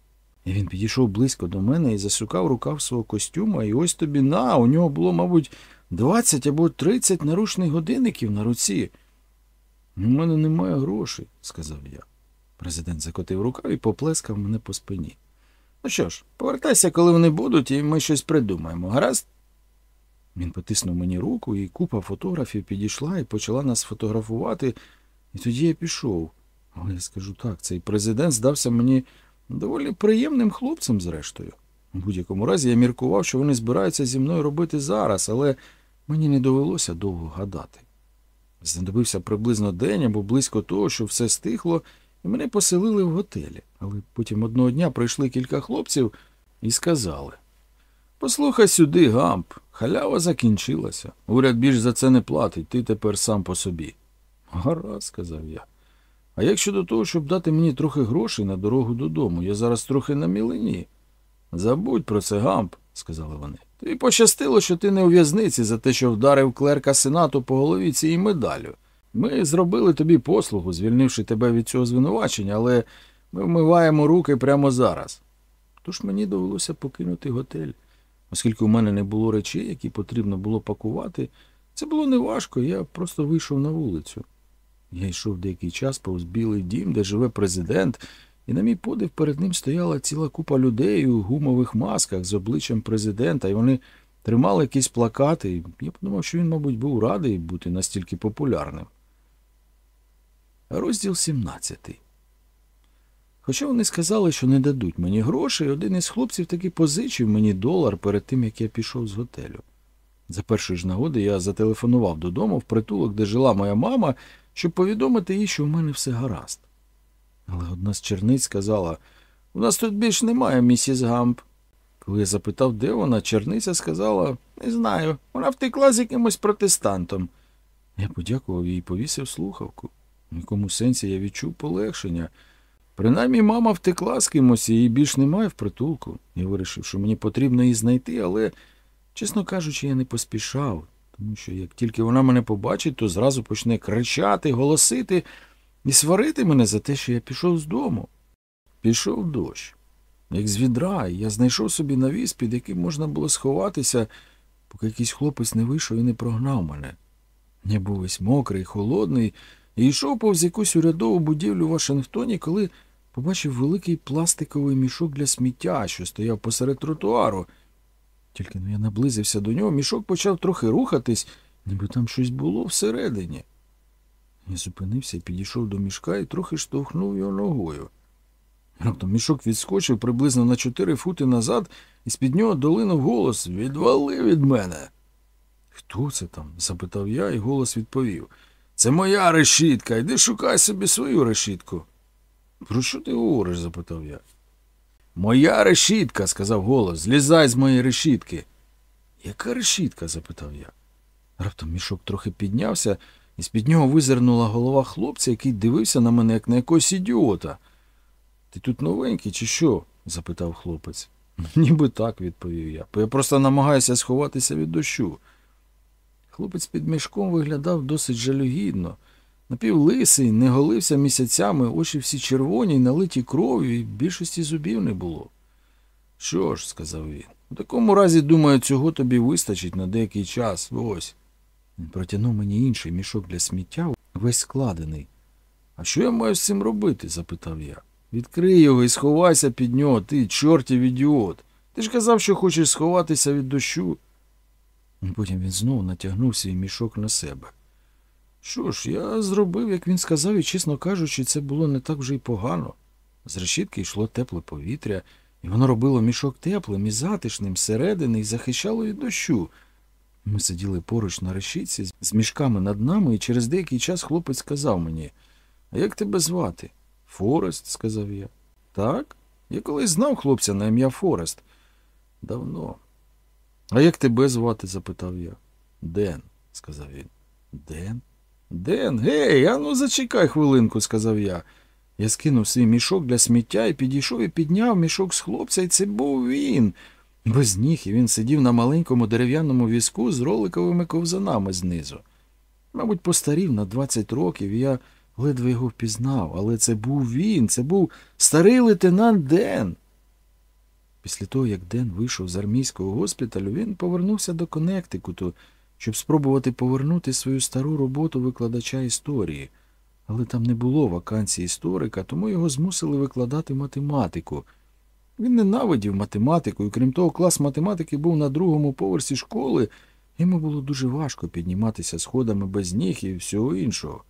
Speaker 2: І він підійшов близько до мене і засукав рукав свого костюма, і ось тобі на, у нього було, мабуть, 20 або 30 наручних годинників на руці. У мене немає грошей, сказав я. Президент закотив рукав і поплескав мене по спині. Ну що ж, повертайся, коли вони будуть, і ми щось придумаємо, гаразд? Він потиснув мені руку, і купа фотографів підійшла і почала нас фотографувати, і тоді я пішов. Але я скажу так, цей президент здався мені доволі приємним хлопцем, зрештою. У будь-якому разі я міркував, що вони збираються зі мною робити зараз, але мені не довелося довго гадати. Знадобився приблизно день або близько того, що все стихло, і мене поселили в готелі. Але потім одного дня прийшли кілька хлопців і сказали Послухай сюди, Гамп, халява закінчилася. Уряд більш за це не платить, ти тепер сам по собі. Гаразд, сказав я. А як щодо того, щоб дати мені трохи грошей на дорогу додому, я зараз трохи на мілині. Забудь про це, Гамп, сказали вони. Тобі пощастило, що ти не у в'язниці за те, що вдарив клерка сенату по голові цією медаллю. Ми зробили тобі послугу, звільнивши тебе від цього звинувачення, але ми вмиваємо руки прямо зараз. Тож мені довелося покинути готель. Оскільки у мене не було речей, які потрібно було пакувати, це було неважко, я просто вийшов на вулицю. Я йшов деякий час повз білий дім, де живе президент, і на мій подив перед ним стояла ціла купа людей у гумових масках з обличчям президента, і вони тримали якісь плакати. Я подумав, що він, мабуть, був радий бути настільки популярним. Розділ 17 Хоча вони сказали, що не дадуть мені грошей, один із хлопців таки позичив мені долар перед тим, як я пішов з готелю. За першої ж нагоди я зателефонував додому в притулок, де жила моя мама, щоб повідомити їй, що в мене все гаразд. Але одна з черниць сказала у нас тут більш немає, місіс Гамп. Коли я запитав, де вона, черниця сказала не знаю, вона втекла з якимось протестантом. Я подякував їй і повісив слухавку. В якому сенсі я відчув полегшення. Принаймні мама втекла з кимось і її більш немає в притулку. Я вирішив, що мені потрібно її знайти, але, чесно кажучи, я не поспішав, тому що як тільки вона мене побачить, то зразу почне кричати, голосити і сварити мене за те, що я пішов з дому. Пішов дощ. Як з відра, і я знайшов собі навіс, під яким можна було сховатися, поки якийсь хлопець не вийшов і не прогнав мене. Я був весь мокрий, холодний, і йшов повз якусь урядову будівлю в Вашингтоні, коли побачив великий пластиковий мішок для сміття, що стояв посеред тротуару. Тільки ну, я наблизився до нього, мішок почав трохи рухатись, ніби там щось було всередині. Я зупинився і підійшов до мішка і трохи штовхнув його ногою. Раптом мішок відскочив приблизно на чотири фути назад, і з-під нього долинув голос Відвали від мене. Хто це там? запитав я, і голос відповів. Це моя решітка, йди шукай собі свою решітку. Про що ти говориш? запитав я. Моя решітка, сказав голос, злізай з моєї решітки. Яка решітка? запитав я. Раптом мішок трохи піднявся, і з-під нього визирнула голова хлопця, який дивився на мене, як на якогось ідіота. Ти тут новенький, чи що? запитав хлопець. Ніби так, відповів я. Я просто намагаюся сховатися від дощу. Хлопець під мішком виглядав досить жалюгідно. Напівлисий, не голився місяцями, очі всі червоні налиті кров'ю, і більшості зубів не було. Що ж, сказав він, у такому разі, думаю, цього тобі вистачить на деякий час. Ось. Він протягнув мені інший мішок для сміття, весь складений. А що я маю з цим робити? запитав я. Відкрий його і сховайся під нього, ти, чортів ідіот. Ти ж казав, що хочеш сховатися від дощу. Потім він знову натягнув свій мішок на себе. Що ж, я зробив, як він сказав, і, чесно кажучи, це було не так вже й погано. З решітки йшло тепле повітря, і воно робило мішок теплим і затишним зсередини і захищало від дощу. Ми сиділи поруч на решітці з мішками над нами, і через деякий час хлопець сказав мені А як тебе звати? Форест, сказав я. Так? Я колись знав хлопця на ім'я Форест. Давно. А як тебе звати? запитав я. Ден, сказав він. Ден? Ден, гей, ану зачекай хвилинку, сказав я. Я скинув свій мішок для сміття і підійшов і підняв мішок з хлопця, і це був він. Без ніг, і він сидів на маленькому дерев'яному візку з роликовими ковзанами знизу. Мабуть, постарів на 20 років, і я ледве його впізнав, але це був він, це був старий лейтенант Ден. Після того, як Ден вийшов з армійського госпіталю, він повернувся до Коннектикуту, щоб спробувати повернути свою стару роботу викладача історії. Але там не було вакансії історика, тому його змусили викладати математику. Він ненавидів математику, і крім того, клас математики був на другому поверсі школи, йому було дуже важко підніматися сходами без ніг і всього іншого.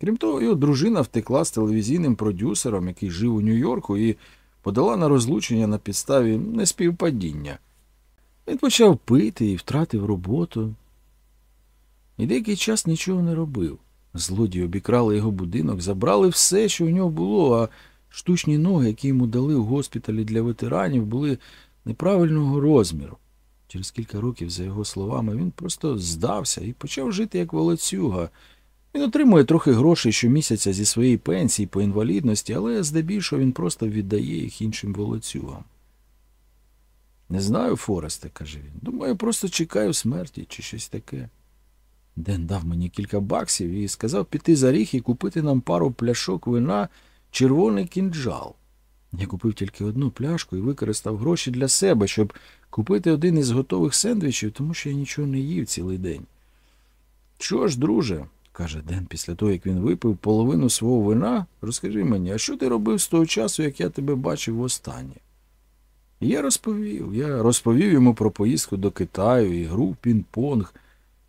Speaker 2: Крім того, його дружина втекла з телевізійним продюсером, який жив у Нью-Йорку, і подала на розлучення на підставі неспівпадіння. Він почав пити і втратив роботу. І деякий час нічого не робив. Злодії обікрали його будинок, забрали все, що у нього було, а штучні ноги, які йому дали у госпіталі для ветеранів, були неправильного розміру. Через кілька років, за його словами, він просто здався і почав жити як волоцюга. Він отримує трохи грошей щомісяця зі своєї пенсії по інвалідності, але здебільшого він просто віддає їх іншим волоцюгам. Не знаю, Форесте, каже він. Думаю, просто чекаю смерті чи щось таке. Ден дав мені кілька баксів і сказав піти за ріг і купити нам пару пляшок вина червоний кінджал. Я купив тільки одну пляшку і використав гроші для себе, щоб купити один із готових сендвічів, тому що я нічого не їв цілий день. Що ж, друже, каже Ден після того, як він випив половину свого вина, розкажи мені, а що ти робив з того часу, як я тебе бачив востаннє? Я розповів. Я розповів йому про поїздку до Китаю і гру в пінг-понг,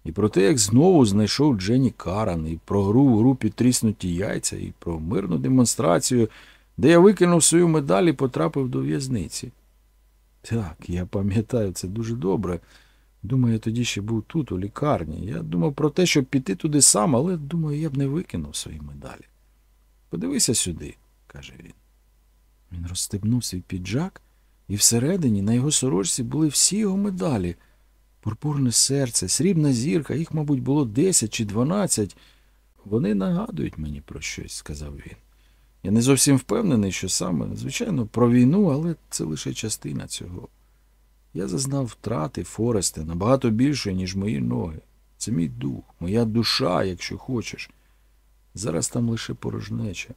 Speaker 2: і про те, як знову знайшов Дженні Каран, і про гру в групі тріснуті яйця, і про мирну демонстрацію, де я викинув свою медаль і потрапив до в'язниці. Так, я пам'ятаю це дуже добре. Думаю, я тоді ще був тут, у лікарні. Я думав про те, щоб піти туди сам, але думаю, я б не викинув свої медалі. Подивися сюди, каже він. Він розстебнув свій піджак, і всередині на його сорочці були всі його медалі. Пурпурне серце, срібна зірка, їх, мабуть, було 10 чи 12. Вони нагадують мені про щось, сказав він. Я не зовсім впевнений, що саме, звичайно, про війну, але це лише частина цього. Я зазнав втрати Форесте набагато більше, ніж мої ноги. Це мій дух, моя душа, якщо хочеш. Зараз там лише порожнеча.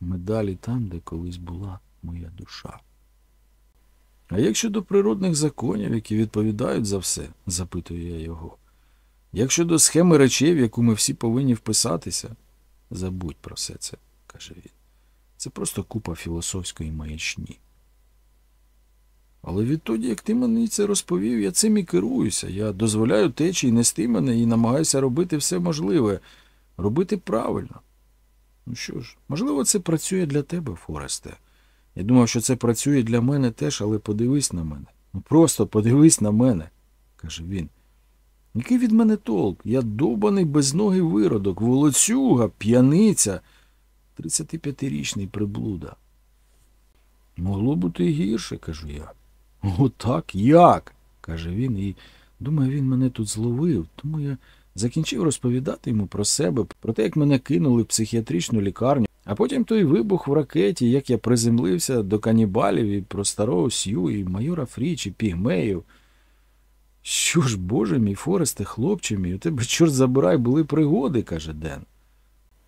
Speaker 2: Медалі там, де колись була моя душа. А як щодо природних законів, які відповідають за все, запитую я його. Як щодо схеми речей, в яку ми всі повинні вписатися, забудь про все це, каже він. Це просто купа філософської маячні. Але відтоді, як ти мені це розповів, я цим і керуюся. Я дозволяю течії нести мене і намагаюся робити все можливе, робити правильно. Ну що ж, можливо, це працює для тебе, Форесте. Я думав, що це працює для мене теж, але подивись на мене. Ну просто подивись на мене, каже він. Який від мене толк? Я довбаний безногий виродок, волоцюга, п'яниця, 35-річний приблуда. Могло бути гірше, кажу я. Отак як? каже він, і думаю, він мене тут зловив, тому я закінчив розповідати йому про себе, про те, як мене кинули в психіатричну лікарню, а потім той вибух в ракеті, як я приземлився до канібалів і про старого Сью, і майора Фріч, і пігмеїв. Що ж, боже мій Форесте, хлопче мій, у тебе, чорт забирай, були пригоди, каже Ден.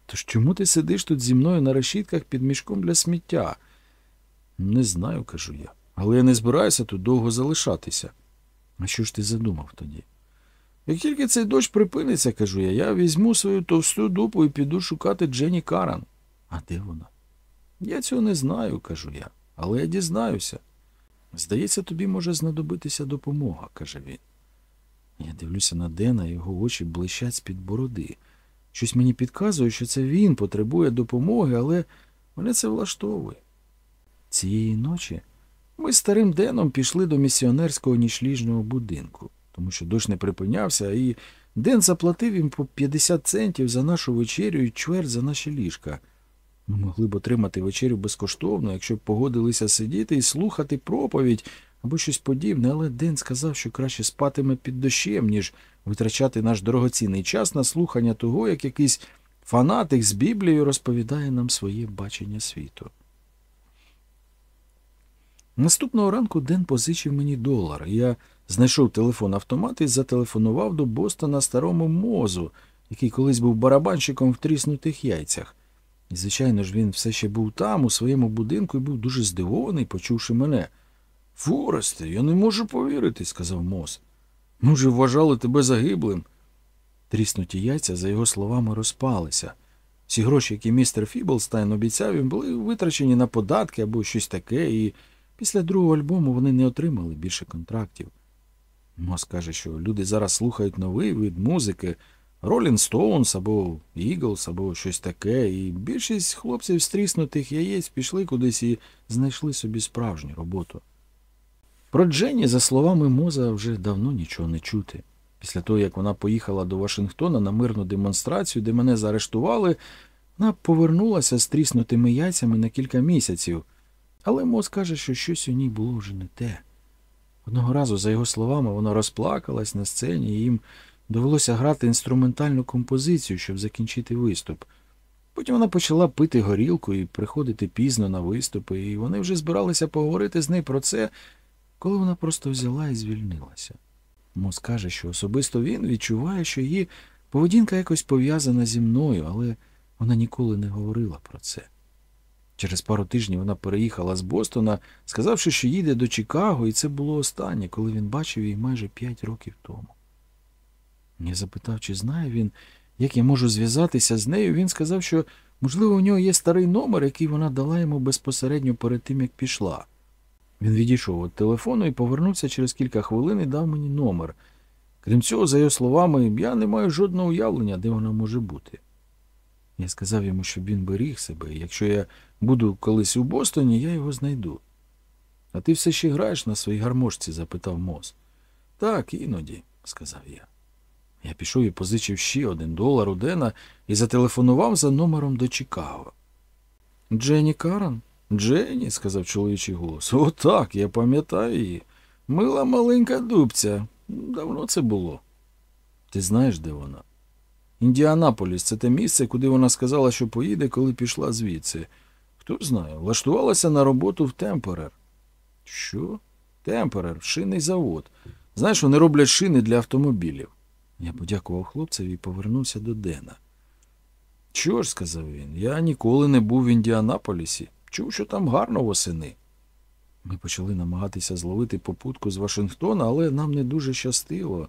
Speaker 2: Тож чому ти сидиш тут зі мною на решітках під мішком для сміття? Не знаю, кажу я. Але я не збираюся тут довго залишатися. А що ж ти задумав тоді? Як тільки цей дощ припиниться, кажу я, я візьму свою товсту дупу і піду шукати Дженні Каран. А де вона? Я цього не знаю, кажу я, але я дізнаюся. Здається, тобі може знадобитися допомога, каже він. Я дивлюся на Дена, його очі блищать з-під бороди. Щось мені підказує, що це він потребує допомоги, але мене це влаштовує. Цієї ночі ми з старим Деном пішли до місіонерського нічліжного будинку, тому що дощ не припинявся, і Ден заплатив їм по 50 центів за нашу вечерю і чверть за наші ліжка. Ми могли б отримати вечерю безкоштовно, якщо б погодилися сидіти і слухати проповідь або щось подібне, але Ден сказав, що краще спатиме під дощем, ніж витрачати наш дорогоцінний час на слухання того, як якийсь фанатик з Біблією розповідає нам своє бачення світу. Наступного ранку Ден позичив мені долар. Я знайшов телефон автомат і зателефонував до Бостона старому мозу, який колись був барабанщиком в тріснутих яйцях. І, звичайно ж, він все ще був там, у своєму будинку, і був дуже здивований, почувши мене. Форесте, я не можу повірити, сказав Мос. Ми вже вважали тебе загиблим. Тріснуті яйця, за його словами, розпалися. Всі гроші, які містер Фіблстайн обіцяв, їм були витрачені на податки або щось таке, і після другого альбому вони не отримали більше контрактів. Мос каже, що люди зараз слухають новий вид музики, Rolling Stones або Eagles, або щось таке, і більшість хлопців з тріснутих яєць пішли кудись і знайшли собі справжню роботу. Про Дженні, за словами Моза, вже давно нічого не чути. Після того, як вона поїхала до Вашингтона на мирну демонстрацію, де мене заарештували, вона повернулася з тріснутими яйцями на кілька місяців. Але Моз каже, що щось у ній було вже не те. Одного разу, за його словами, вона розплакалась на сцені, і їм довелося грати інструментальну композицію, щоб закінчити виступ. Потім вона почала пити горілку і приходити пізно на виступи, і вони вже збиралися поговорити з нею про це, коли вона просто взяла і звільнилася. Мос каже, що особисто він відчуває, що її поведінка якось пов'язана зі мною, але вона ніколи не говорила про це. Через пару тижнів вона переїхала з Бостона, сказавши, що їде до Чикаго, і це було останнє, коли він бачив її майже п'ять років тому. Я запитав, чи знає він, як я можу зв'язатися з нею. Він сказав, що, можливо, у нього є старий номер, який вона дала йому безпосередньо перед тим, як пішла. Він відійшов від телефону і повернувся через кілька хвилин і дав мені номер. Крім цього, за його словами, я не маю жодного уявлення, де вона може бути. Я сказав йому, щоб він беріг себе, і якщо я буду колись у Бостоні, я його знайду. А ти все ще граєш на своїй гармошці? запитав Мос. Так, іноді, сказав я. Я пішов і позичив ще один долар у Дена і зателефонував за номером до Чикаго. Дженні Каран? Дженні, сказав чоловічий голос. Отак, я пам'ятаю її. Мила маленька дубця. Давно це було. Ти знаєш, де вона? Індіанаполіс це те місце, куди вона сказала, що поїде, коли пішла звідси. Хто знає, влаштувалася на роботу в Темперер. Що? Темперер, шинний завод. Знаєш, вони роблять шини для автомобілів. Я подякував хлопцеві і повернувся до Дена. Чого ж, сказав він, я ніколи не був в Індіанаполісі. Чув, що там гарно восени. Ми почали намагатися зловити попутку з Вашингтона, але нам не дуже щастило.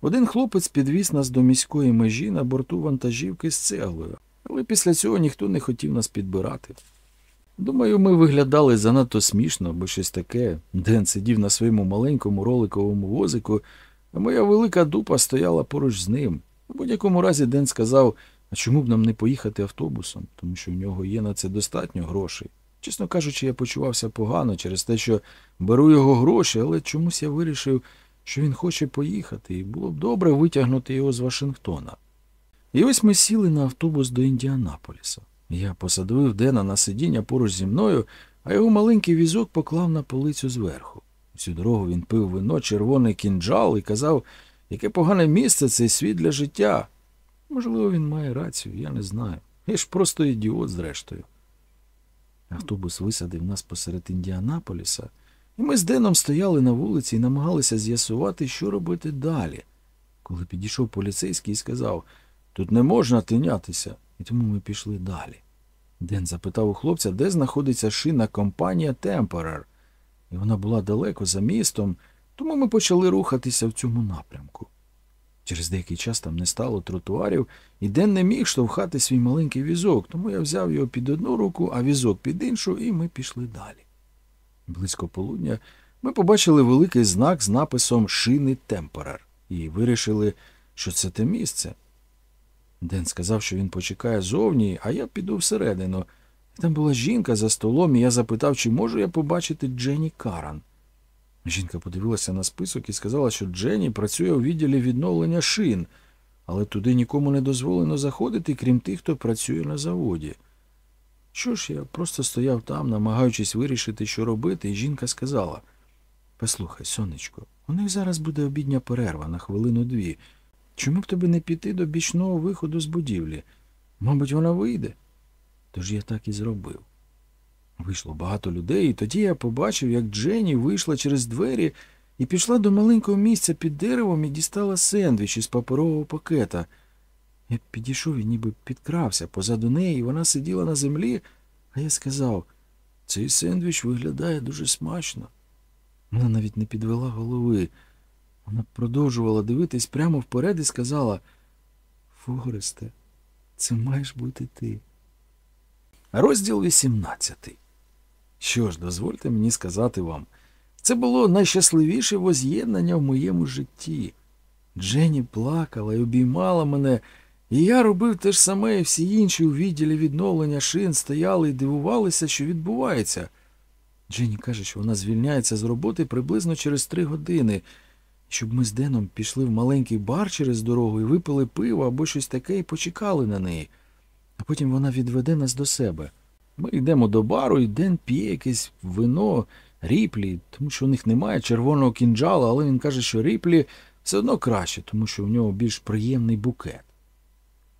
Speaker 2: Один хлопець підвіз нас до міської межі на борту вантажівки з цеглою, але після цього ніхто не хотів нас підбирати. Думаю, ми виглядали занадто смішно, бо щось таке. Ден сидів на своєму маленькому роликовому возику, а моя велика дупа стояла поруч з ним. У будь-якому разі Ден сказав, а чому б нам не поїхати автобусом, тому що в нього є на це достатньо грошей. Чесно кажучи, я почувався погано через те, що беру його гроші, але чомусь я вирішив, що він хоче поїхати, і було б добре витягнути його з Вашингтона. І ось ми сіли на автобус до Індіанаполіса. Я посадив Дена на сидіння поруч зі мною, а його маленький візок поклав на полицю зверху. Всю дорогу він пив вино, червоний кінджал і казав, яке погане місце цей світ для життя. Можливо, він має рацію, я не знаю. Я ж просто ідіот, зрештою. Автобус висадив нас посеред Індіанаполіса, і ми з Деном стояли на вулиці і намагалися з'ясувати, що робити далі. Коли підійшов поліцейський і сказав, тут не можна тинятися, і тому ми пішли далі. Ден запитав у хлопця, де знаходиться шина компанія Темперер, і вона була далеко за містом, тому ми почали рухатися в цьому напрямку. Через деякий час там не стало тротуарів, і Ден не міг штовхати свій маленький візок, тому я взяв його під одну руку, а візок під іншу, і ми пішли далі. Близько полудня ми побачили великий знак з написом Шини Темперер і вирішили, що це те місце. Ден сказав, що він почекає зовні, а я піду всередину. Там була жінка за столом, і я запитав, чи можу я побачити Дженні Каран. Жінка подивилася на список і сказала, що Дженні працює у відділі відновлення шин, але туди нікому не дозволено заходити, крім тих, хто працює на заводі. Що ж, я просто стояв там, намагаючись вирішити, що робити, і жінка сказала Послухай, сонечко, у них зараз буде обідня перерва на хвилину дві. Чому б тобі не піти до бічного виходу з будівлі? Мабуть, вона вийде. Тож я так і зробив. Вийшло багато людей, і тоді я побачив, як Дженні вийшла через двері і пішла до маленького місця під деревом і дістала сендвіч із паперового пакета. Я підійшов і ніби підкрався позаду неї, і вона сиділа на землі, а я сказав, цей сендвіч виглядає дуже смачно. Вона навіть не підвела голови. Вона продовжувала дивитись прямо вперед і сказала Форесте, це маєш бути ти. Розділ 18 Що ж, дозвольте мені сказати вам, це було найщасливіше воз'єднання в моєму житті. Дженні плакала і обіймала мене, і я робив те ж саме, і всі інші у відділі відновлення шин стояли і дивувалися, що відбувається. Дженні каже, що вона звільняється з роботи приблизно через три години, щоб ми з Деном пішли в маленький бар через дорогу і випили пиво або щось таке і почекали на неї. А потім вона відведе нас до себе. Ми йдемо до бару, і Ден п'є якесь вино, ріплі, тому що у них немає червоного кінджала, але він каже, що ріплі все одно краще, тому що у нього більш приємний букет.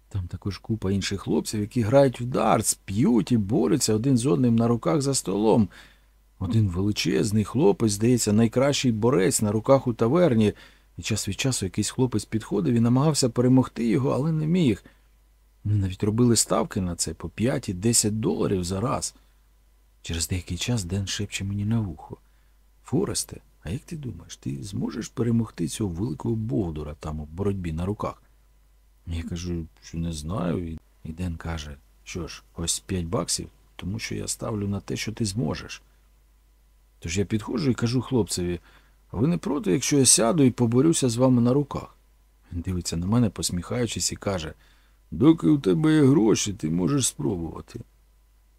Speaker 2: Там також купа інших хлопців, які грають в дартс, п'ють і борються один з одним на руках за столом. Один величезний хлопець, здається, найкращий борець на руках у таверні, і час від часу якийсь хлопець підходив і намагався перемогти його, але не міг. Ми навіть робили ставки на це по 5 і 10 доларів за раз. Через деякий час Ден шепче мені на вухо. Форесте, а як ти думаєш, ти зможеш перемогти цього великого бовдура там у боротьбі на руках? Я кажу, що не знаю. І- Ден каже, що ж, ось 5 баксів, тому що я ставлю на те, що ти зможеш. Тож я підходжу і кажу хлопцеві, ви не проти, якщо я сяду і поборюся з вами на руках? Він дивиться на мене, посміхаючись, і каже, доки у тебе є гроші, ти можеш спробувати.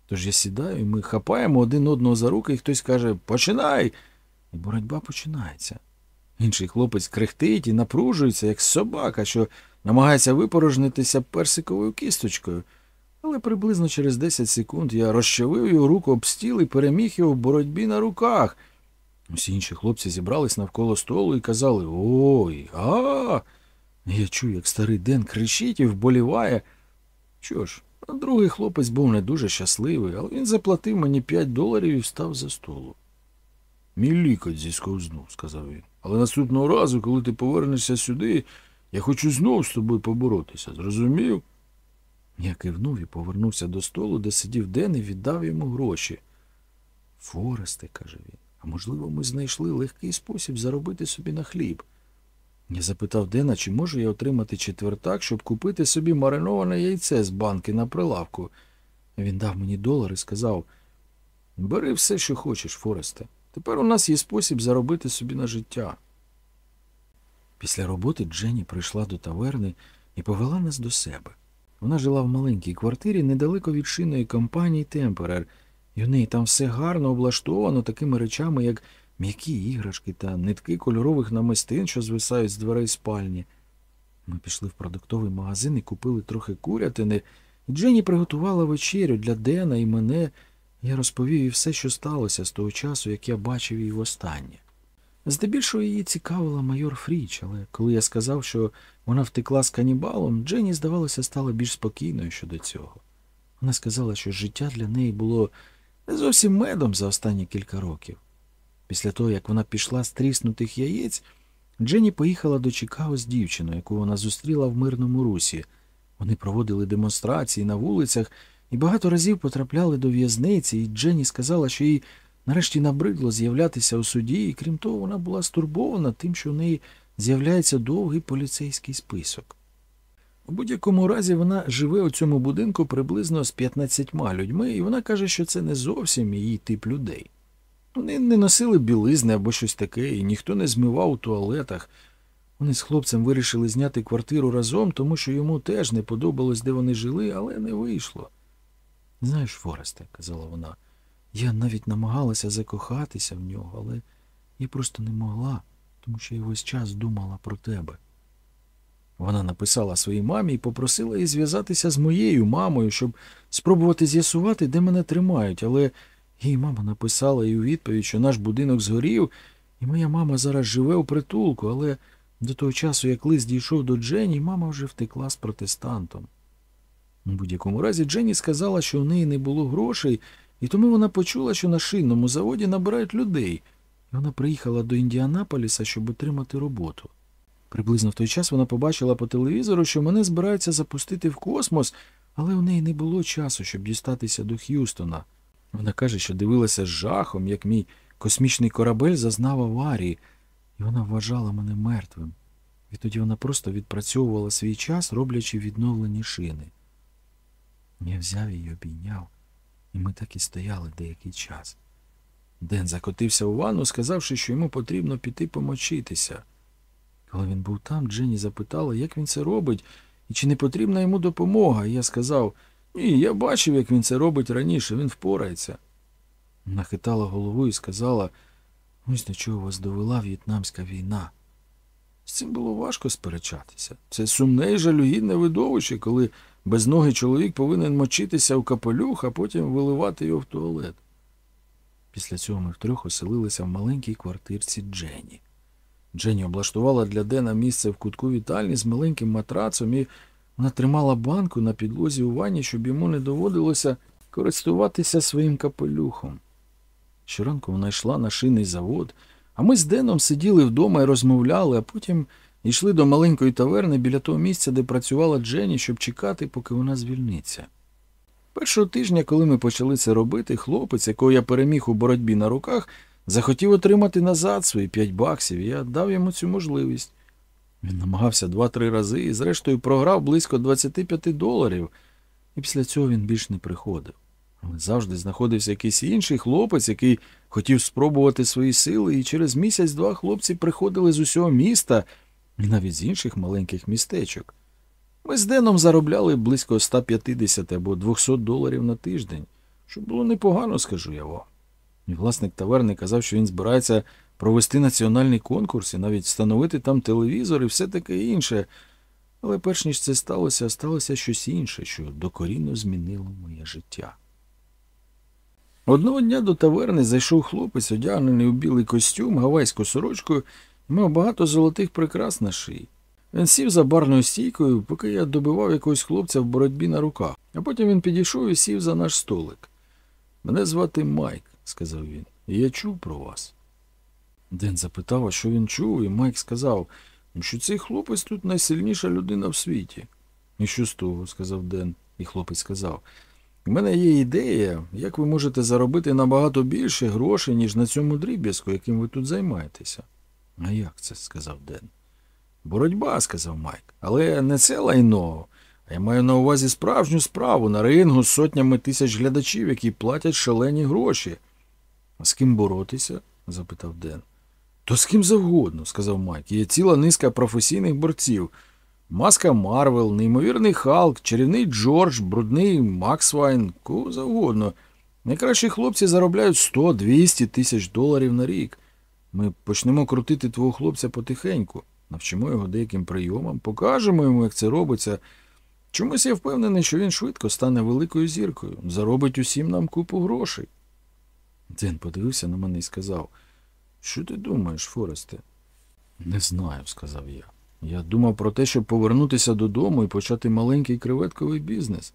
Speaker 2: Тож я сідаю, і ми хапаємо один одного за руки, і хтось каже Починай! І боротьба починається. Інший хлопець крехтить і напружується, як собака, що намагається випорожнитися персиковою кісточкою. Але приблизно через 10 секунд я розчавив його руку об стіл і переміг його в боротьбі на руках. Усі інші хлопці зібрались навколо столу і казали Ой, а. Я чую, як старий Ден кричить і вболіває. Що ж, другий хлопець був не дуже щасливий, але він заплатив мені 5 доларів і встав за столу. Мій лікоть зісковзнув, сказав він. Але наступного разу, коли ти повернешся сюди, я хочу знов з тобою поборотися, зрозумів? Я кивнув і повернувся до столу, де сидів Ден і віддав йому гроші. Форесте, каже він, а можливо, ми знайшли легкий спосіб заробити собі на хліб. Я запитав Дена, чи можу я отримати четвертак, щоб купити собі мариноване яйце з банки на прилавку. Він дав мені долар і сказав Бери все, що хочеш, Форесте. Тепер у нас є спосіб заробити собі на життя. Після роботи Дженні прийшла до таверни і повела нас до себе. Вона жила в маленькій квартирі недалеко від шинної компанії Темперер, і в неї там все гарно облаштовано такими речами, як м'які іграшки та нитки кольорових намистин, що звисають з дверей спальні. Ми пішли в продуктовий магазин і купили трохи курятини, і Дженні приготувала вечерю для Дена і мене. Я розповів їй все, що сталося з того часу, як я бачив її востаннє. Здебільшого її цікавила майор Фріч, але коли я сказав, що вона втекла з канібалом, Дженні, здавалося, стала більш спокійною щодо цього. Вона сказала, що життя для неї було не зовсім медом за останні кілька років. Після того, як вона пішла з тріснутих яєць, Дженні поїхала до Чикаго з дівчиною, яку вона зустріла в мирному русі. Вони проводили демонстрації на вулицях і багато разів потрапляли до в'язниці, і Дженні сказала, що їй нарешті набридло з'являтися у суді, і крім того, вона була стурбована тим, що в неї з'являється довгий поліцейський список. У будь-якому разі вона живе у цьому будинку приблизно з 15 людьми, і вона каже, що це не зовсім її тип людей. Вони не носили білизни або щось таке, і ніхто не змивав у туалетах. Вони з хлопцем вирішили зняти квартиру разом, тому що йому теж не подобалось, де вони жили, але не вийшло. Знаєш, Форесте, казала вона, я навіть намагалася закохатися в нього, але я просто не могла, тому що я весь час думала про тебе. Вона написала своїй мамі і попросила її зв'язатися з моєю мамою, щоб спробувати з'ясувати, де мене тримають, але її мама написала їй у відповідь, що наш будинок згорів, і моя мама зараз живе у притулку, але до того часу, як лист дійшов до Дженні, мама вже втекла з протестантом. У будь-якому разі Дженні сказала, що у неї не було грошей, і тому вона почула, що на шинному заводі набирають людей, і вона приїхала до Індіанаполіса, щоб отримати роботу. Приблизно в той час вона побачила по телевізору, що мене збираються запустити в космос, але у неї не було часу, щоб дістатися до Х'юстона. Вона каже, що дивилася з жахом, як мій космічний корабель зазнав аварії, і вона вважала мене мертвим. Відтоді вона просто відпрацьовувала свій час, роблячи відновлені шини. Я взяв її обійняв, і ми так і стояли деякий час. Ден закотився у ванну, сказавши, що йому потрібно піти помочитися. Коли він був там, Дженні запитала, як він це робить і чи не потрібна йому допомога. І я сказав ні, я бачив, як він це робить раніше, він впорається. Вона хитала головою і сказала ось до чого вас довела в'єтнамська війна. З цим було важко сперечатися. Це сумне і жалюгідне видовище, коли безногий чоловік повинен мочитися в капелюх, а потім виливати його в туалет. Після цього ми втрьох оселилися в маленькій квартирці Дженні. Дженні облаштувала для Дена місце в кутку вітальні з маленьким матрацом, і вона тримала банку на підлозі у ванні, щоб йому не доводилося користуватися своїм капелюхом. Щоранку вона йшла на шинний завод, а ми з Деном сиділи вдома і розмовляли, а потім йшли до маленької таверни біля того місця, де працювала Дженні, щоб чекати, поки вона звільниться. Першого тижня, коли ми почали це робити, хлопець, якого я переміг у боротьбі на руках, захотів отримати назад свої п'ять баксів, і я дав йому цю можливість. Він намагався два-три рази і, зрештою, програв близько 25 доларів, і після цього він більш не приходив. Але завжди знаходився якийсь інший хлопець, який хотів спробувати свої сили, і через місяць-два хлопці приходили з усього міста і навіть з інших маленьких містечок. Ми з Деном заробляли близько 150 або 200 доларів на тиждень, що було непогано, скажу я вам. І власник таверни казав, що він збирається провести національний конкурс і навіть встановити там телевізор і все таке інше. Але перш ніж це сталося, сталося щось інше, що докорінно змінило моє життя. Одного дня до таверни зайшов хлопець, одягнений у білий костюм, гавайську сорочку, і мав багато золотих прикрас на шиї. Він сів за барною стійкою, поки я добивав якогось хлопця в боротьбі на руках, а потім він підійшов і сів за наш столик. Мене звати Майк, сказав він, і я чув про вас. Ден запитав, а що він чув, і Майк сказав, що цей хлопець тут найсильніша людина в світі. І що з того, сказав Ден, і хлопець сказав. У мене є ідея, як ви можете заробити набагато більше грошей, ніж на цьому дріб'язку, яким ви тут займаєтеся. А як це? сказав Ден. Боротьба, сказав Майк, але не це лайно. А я маю на увазі справжню справу на рингу з сотнями тисяч глядачів, які платять шалені гроші. А з ким боротися? запитав Ден. То з ким завгодно, сказав Майк. Є ціла низка професійних борців. Маска Марвел, неймовірний Халк, чарівний Джордж, брудний Максвайн, кого завгодно. Найкращі хлопці заробляють 100-200 тисяч доларів на рік. Ми почнемо крутити твого хлопця потихеньку, навчимо його деяким прийомам, покажемо йому, як це робиться. Чомусь я впевнений, що він швидко стане великою зіркою, заробить усім нам купу грошей. Ден подивився на мене і сказав, що ти думаєш, Форесте? Не знаю, сказав я. Я думав про те, щоб повернутися додому і почати маленький креветковий бізнес.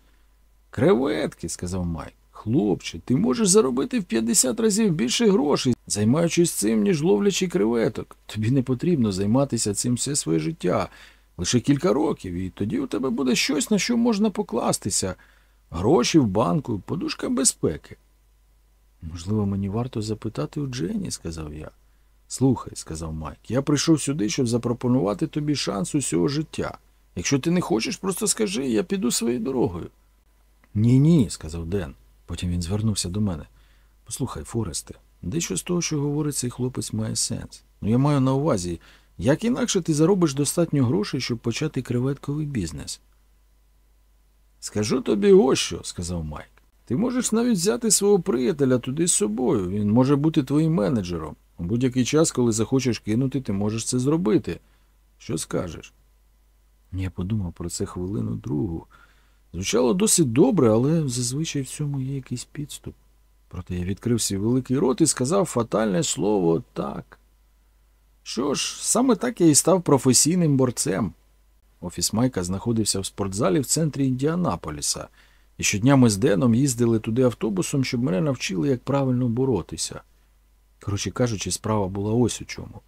Speaker 2: Креветки, сказав Майк. Хлопче, ти можеш заробити в 50 разів більше грошей, займаючись цим, ніж ловлячи креветок. Тобі не потрібно займатися цим все своє життя. Лише кілька років, і тоді у тебе буде щось, на що можна покластися. Гроші в банку, подушка безпеки. Можливо, мені варто запитати у Джені, сказав я. Слухай, сказав Майк, я прийшов сюди, щоб запропонувати тобі шанс усього життя. Якщо ти не хочеш, просто скажи, я піду своєю дорогою. Ні, ні, сказав Ден. Потім він звернувся до мене. Послухай, Форесте, дещо з того, що говорить цей хлопець, має сенс. Ну я маю на увазі, як інакше ти заробиш достатньо грошей, щоб почати креветковий бізнес. Скажу тобі ось що, сказав Майк. Ти можеш навіть взяти свого приятеля туди з собою. Він може бути твоїм менеджером. У будь-який час, коли захочеш кинути, ти можеш це зробити. Що скажеш? Я подумав про це хвилину другу. Звучало досить добре, але зазвичай в цьому є якийсь підступ. Проте я відкрив свій великий рот і сказав фатальне слово так. Що ж, саме так я і став професійним борцем. Офіс Майка знаходився в спортзалі в центрі Індіанаполіса, і щодня ми з Деном їздили туди автобусом, щоб мене навчили, як правильно боротися. Коротше кажучи, справа була ось у чому.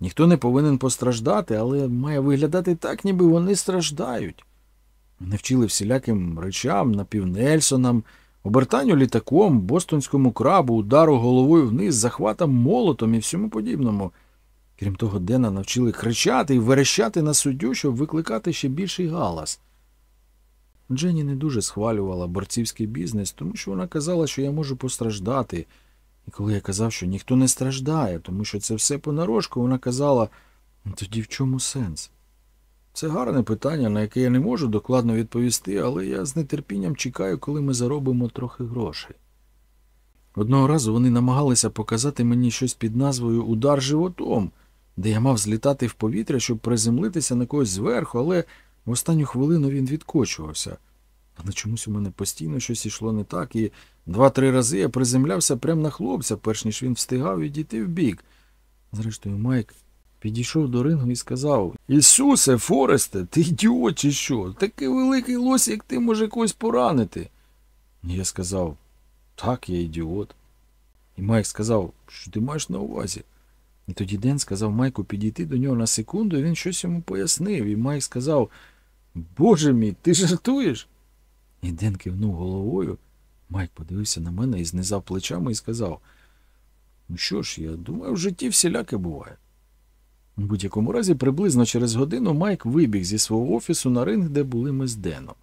Speaker 2: Ніхто не повинен постраждати, але має виглядати так, ніби вони страждають. Мене вчили всіляким речам, напівнельсонам, обертанню літаком, бостонському крабу, удару головою вниз, захватам молотом і всьому подібному. Крім того, Дена навчили кричати і верещати на суддю, щоб викликати ще більший галас. Дженні не дуже схвалювала борцівський бізнес, тому що вона казала, що я можу постраждати. І коли я казав, що ніхто не страждає, тому що це все понарошку, вона казала, «Ну, тоді в чому сенс? Це гарне питання, на яке я не можу докладно відповісти, але я з нетерпінням чекаю, коли ми заробимо трохи грошей. Одного разу вони намагалися показати мені щось під назвою Удар животом, де я мав злітати в повітря, щоб приземлитися на когось зверху, але в останню хвилину він відкочувався. Але чомусь у мене постійно щось ішло не так, і два-три рази я приземлявся прямо на хлопця, перш ніж він встигав відійти вбік. Зрештою, Майк підійшов до рингу і сказав Ісусе, Форесте, ти ідіот чи що? Такий великий лось, як ти може когось поранити. І я сказав так, я ідіот. І Майк сказав, що ти маєш на увазі. І тоді Ден сказав Майку підійти до нього на секунду, і він щось йому пояснив. І Майк сказав: Боже мій, ти жартуєш? І Ден кивнув головою. Майк подивився на мене і знизав плечами і сказав: Ну що ж, я думаю, в житті всіляке буває. У будь-якому разі, приблизно через годину Майк вибіг зі свого офісу на ринг, де були ми з Деном.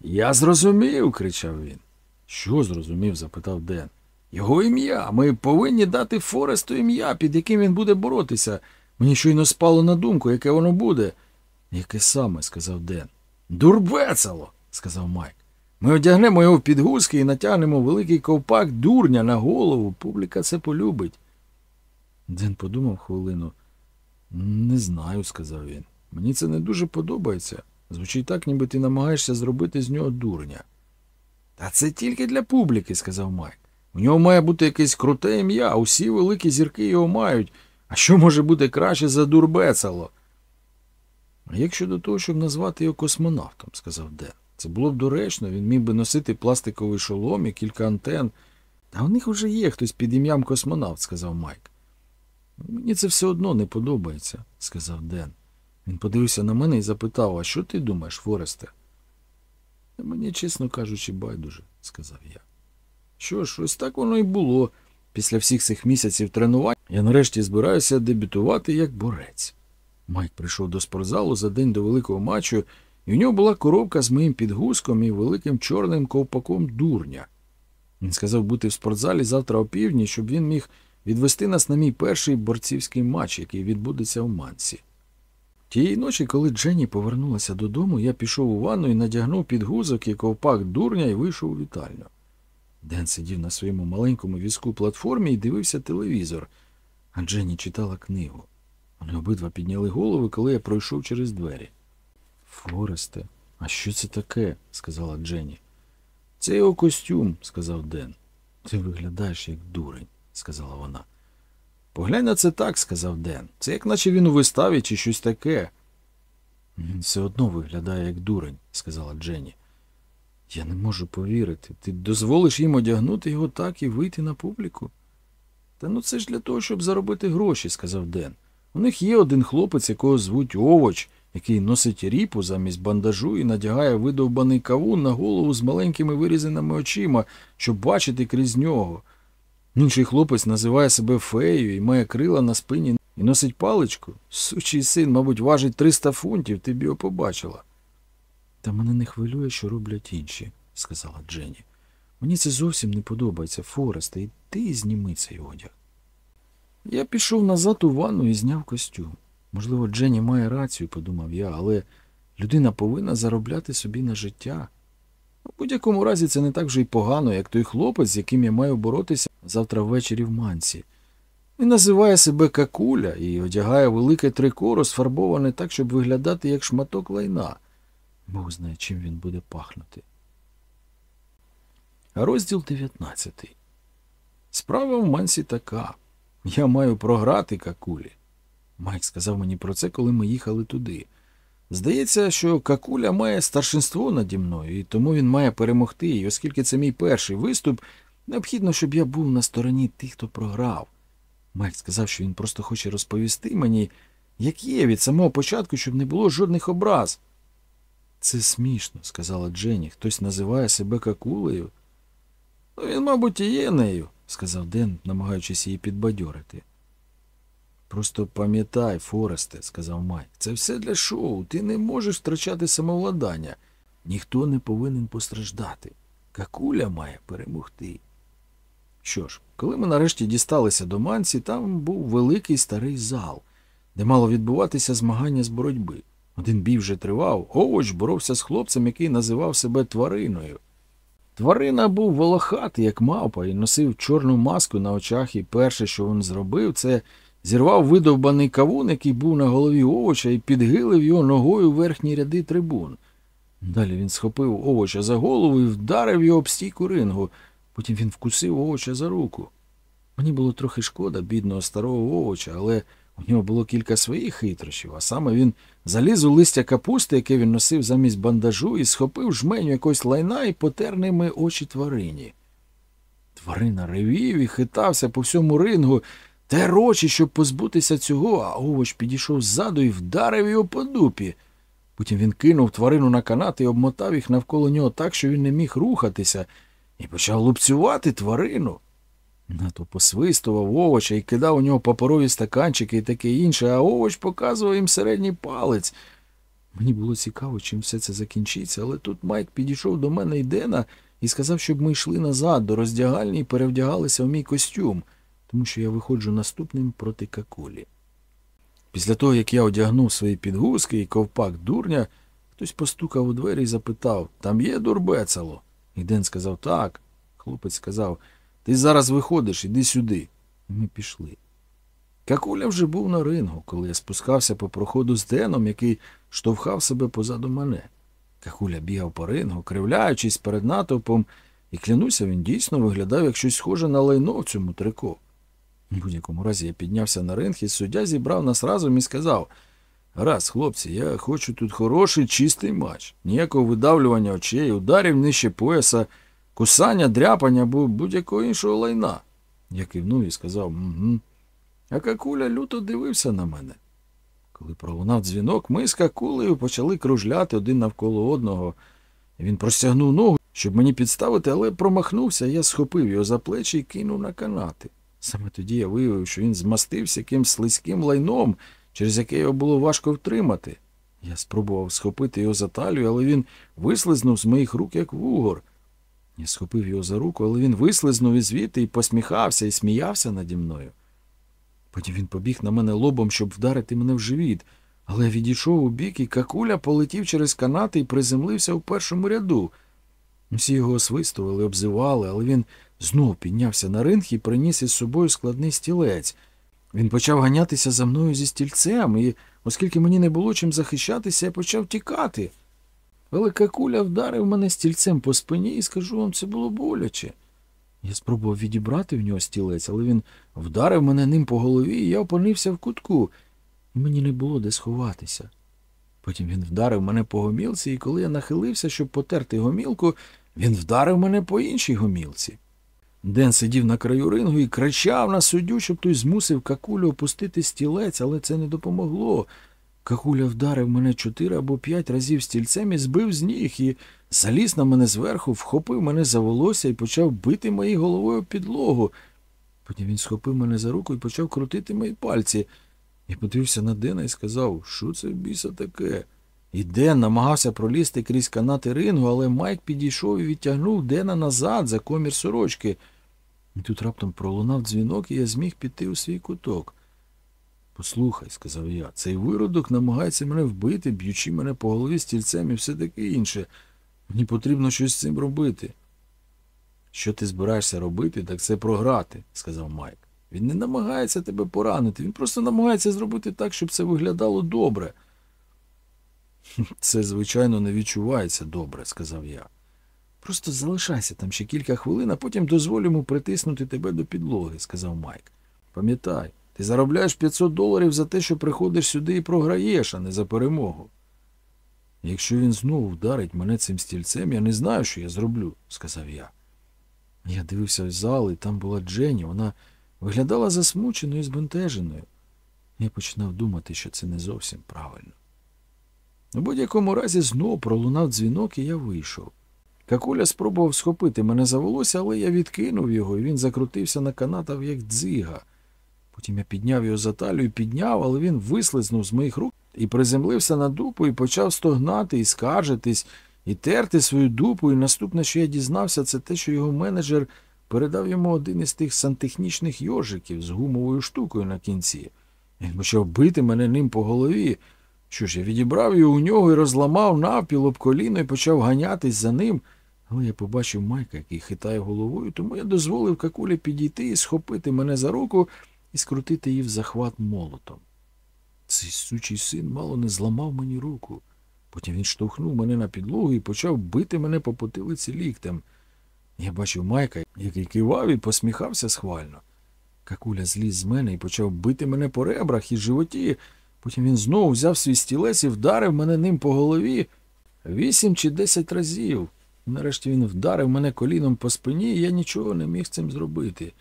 Speaker 2: Я зрозумів, кричав він. Що зрозумів? запитав Ден. Його ім'я. Ми повинні дати Форесту ім'я, під яким він буде боротися. Мені щойно спало на думку, яке воно буде. Яке саме, сказав Ден. Дурбецало, сказав Майк. Ми одягнемо його в підгузки і натягнемо великий ковпак дурня на голову. Публіка це полюбить. Ден подумав хвилину. Не знаю, сказав він. Мені це не дуже подобається. Звучить так, ніби ти намагаєшся зробити з нього дурня. Та це тільки для публіки, сказав Майк. У нього має бути якесь круте ім'я, усі великі зірки його мають. А що може бути краще за дурбецало? А як щодо того, щоб назвати його космонавтом, сказав Ден. Це було б доречно, він міг би носити пластиковий шолом і кілька антен. Та у них вже є хтось під ім'ям космонавт, сказав Майк. Мені це все одно не подобається, сказав Ден. Він подивився на мене і запитав, а що ти думаєш, Форесте? Мені, чесно кажучи, байдуже, сказав я. Що ж, ось так воно і було. Після всіх цих місяців тренувань я нарешті збираюся дебютувати як борець. Майк прийшов до спортзалу за день до великого матчу, і в нього була коробка з моїм підгузком і великим чорним ковпаком дурня. Він сказав бути в спортзалі завтра опівдні, щоб він міг відвести нас на мій перший борцівський матч, який відбудеться в Мансі. Тієї ночі, коли Дженні повернулася додому, я пішов у ванну і надягнув підгузок і ковпак дурня і вийшов у вітальню. Ден сидів на своєму маленькому візку платформі і дивився телевізор, а Дженні читала книгу. Вони обидва підняли голови, коли я пройшов через двері. Форесте, а що це таке? сказала Дженні. Це його костюм, сказав Ден. Ти виглядаєш як дурень, сказала вона. Поглянь на це так, сказав Ден. Це як наче він у виставі чи щось таке. Він все одно виглядає як дурень, сказала Дженні. Я не можу повірити. Ти дозволиш їм одягнути його так і вийти на публіку? Та ну це ж для того, щоб заробити гроші, сказав Ден. У них є один хлопець, якого звуть Овоч, який носить ріпу замість бандажу і надягає видовбаний кавун на голову з маленькими вирізаними очима, щоб бачити крізь нього. Інший хлопець називає себе феєю і має крила на спині і носить паличку. Сучий син, мабуть, важить 300 фунтів, ти б його побачила. Та мене не хвилює, що роблять інші, сказала Дженні. Мені це зовсім не подобається, Форесте, і ти зніми цей одяг. Я пішов назад у ванну і зняв костюм. Можливо, Дженні має рацію, подумав я, але людина повинна заробляти собі на життя. У будь-якому разі це не так вже й погано, як той хлопець, з яким я маю боротися завтра ввечері в манці. Він називає себе какуля і одягає велике трико, розфарбоване так, щоб виглядати як шматок лайна. Бог знає, чим він буде пахнути. Розділ 19. Справа в Мансі така. Я маю програти какулі. Майк сказав мені про це, коли ми їхали туди. Здається, що какуля має старшинство наді мною, і тому він має перемогти. І оскільки це мій перший виступ, необхідно, щоб я був на стороні тих, хто програв. Майк сказав, що він просто хоче розповісти мені, як є від самого початку, щоб не було жодних образ. Це смішно, сказала Дженні. Хтось називає себе какулею. Ну, він, мабуть, і є нею, сказав Ден, намагаючись її підбадьорити. Просто пам'ятай, Форесте, сказав Майк, це все для шоу. Ти не можеш втрачати самовладання. Ніхто не повинен постраждати. Какуля має перемогти. Що ж, коли ми нарешті дісталися до манці, там був великий старий зал, де мало відбуватися змагання з боротьби. Один бій вже тривав, овоч боровся з хлопцем, який називав себе твариною. Тварина був волохатий, як мавпа, і носив чорну маску на очах, і перше, що він зробив, це зірвав видовбаний кавун, який був на голові овоча, і підгилив його ногою в верхні ряди трибун. Далі він схопив овоча за голову і вдарив його об стійку рингу. Потім він вкусив овоча за руку. Мені було трохи шкода бідного старого овоча, але у нього було кілька своїх хитрощів, а саме він заліз у листя капусти, яке він носив замість бандажу, і схопив жменю якогось лайна і потер ними очі тварині. Тварина ревів і хитався по всьому рингу, тер очі, щоб позбутися цього, а овоч підійшов ззаду і вдарив його по дупі. Потім він кинув тварину на канат і обмотав їх навколо нього так, що він не міг рухатися, і почав лупцювати тварину. Нато посвистував овоча і кидав у нього паперові стаканчики і таке інше, а овоч показував їм середній палець. Мені було цікаво, чим все це закінчиться, але тут Майк підійшов до мене і Дена і сказав, щоб ми йшли назад до роздягальні і перевдягалися в мій костюм, тому що я виходжу наступним проти какулі. Після того, як я одягнув свої підгузки і ковпак дурня, хтось постукав у двері і запитав там є дурбецало? І Ден сказав так. Хлопець сказав Ти зараз виходиш, іди сюди. Ми пішли. Какуля вже був на рингу, коли я спускався по проходу з Деном, який штовхав себе позаду мене. Какуля бігав по рингу, кривляючись перед натовпом, і клянуся, він дійсно виглядав як щось схоже на лайно в цьому трико. У будь-якому разі я піднявся на ринг, і суддя зібрав нас разом і сказав Раз, хлопці, я хочу тут хороший чистий матч. Ніякого видавлювання очей, ударів нижче пояса, кусання, дряпання або будь-якого іншого лайна. Я кивнув і сказав угу. А какуля люто дивився на мене. Коли пролунав дзвінок, ми з какулею почали кружляти один навколо одного. Він простягнув ногу, щоб мені підставити, але промахнувся, я схопив його за плечі і кинув на канати. Саме тоді я виявив, що він змастився якимсь слизьким лайном, через яке його було важко втримати. Я спробував схопити його за талію, але він вислизнув з моїх рук, як вугор. Я схопив його за руку, але він вислизнув із звідти і посміхався і сміявся наді мною. Потім він побіг на мене лобом, щоб вдарити мене в живіт, але відійшов у бік, і какуля полетів через канати і приземлився у першому ряду. Всі його освистували, обзивали, але він знов піднявся на ринг і приніс із собою складний стілець. Він почав ганятися за мною зі стільцем, і, оскільки мені не було чим захищатися, я почав тікати. Велика куля вдарив мене стільцем по спині і скажу вам, це було боляче. Я спробував відібрати в нього стілець, але він вдарив мене ним по голові, і я опинився в кутку, і мені не було де сховатися. Потім він вдарив мене по гомілці, і коли я нахилився, щоб потерти гомілку, він вдарив мене по іншій гомілці. Ден сидів на краю рингу і кричав на суддю, щоб той змусив какулю опустити стілець, але це не допомогло. Какуля вдарив мене чотири або п'ять разів стільцем і збив з ніг, і заліз на мене зверху, вхопив мене за волосся і почав бити моєю головою підлогу. Потім він схопив мене за руку і почав крутити мої пальці. Я подивився на Дена і сказав, що це біса таке? І Ден намагався пролізти крізь канати рингу, але Майк підійшов і відтягнув Дена назад за комір сорочки. І тут раптом пролунав дзвінок, і я зміг піти у свій куток. Послухай, сказав я, цей виродок намагається мене вбити, б'ючи мене по голові стільцем і все таке інше. Мені потрібно щось з цим робити. Що ти збираєшся робити, так це програти, сказав Майк. Він не намагається тебе поранити, він просто намагається зробити так, щоб це виглядало добре. Це, звичайно, не відчувається добре, сказав я. Просто залишайся там ще кілька хвилин, а потім дозволь йому притиснути тебе до підлоги, сказав Майк. Пам'ятай, ти заробляєш 500 доларів за те, що приходиш сюди і програєш, а не за перемогу. Якщо він знову вдарить мене цим стільцем, я не знаю, що я зроблю, сказав я. Я дивився в зал, і там була Дженні, вона виглядала засмученою і збентеженою. Я починав думати, що це не зовсім правильно. У будь-якому разі знов пролунав дзвінок, і я вийшов. Какуля спробував схопити мене за волосся, але я відкинув його, і він закрутився на канатах, як дзига. Потім я підняв його за талію, підняв, але він вислизнув з моїх рук і приземлився на дупу і почав стогнати і скаржитись, і терти свою дупу. І наступне, що я дізнався, це те, що його менеджер передав йому один із тих сантехнічних йожиків з гумовою штукою на кінці. Він почав бити мене ним по голові. Що ж, я відібрав його у нього і розламав навпіл об коліно і почав ганятись за ним. Але я побачив Майка, який хитає головою, тому я дозволив какулі підійти і схопити мене за руку і скрутити її в захват молотом. Цей сучий син мало не зламав мені руку. Потім він штовхнув мене на підлогу і почав бити мене по потилиці ліктем. Я бачив Майка, який кивав і посміхався схвально. Какуля зліз з мене і почав бити мене по ребрах і животі. Потім він знову взяв свій стілець і вдарив мене ним по голові вісім чи десять разів. Нарешті він вдарив мене коліном по спині, і я нічого не міг цим зробити.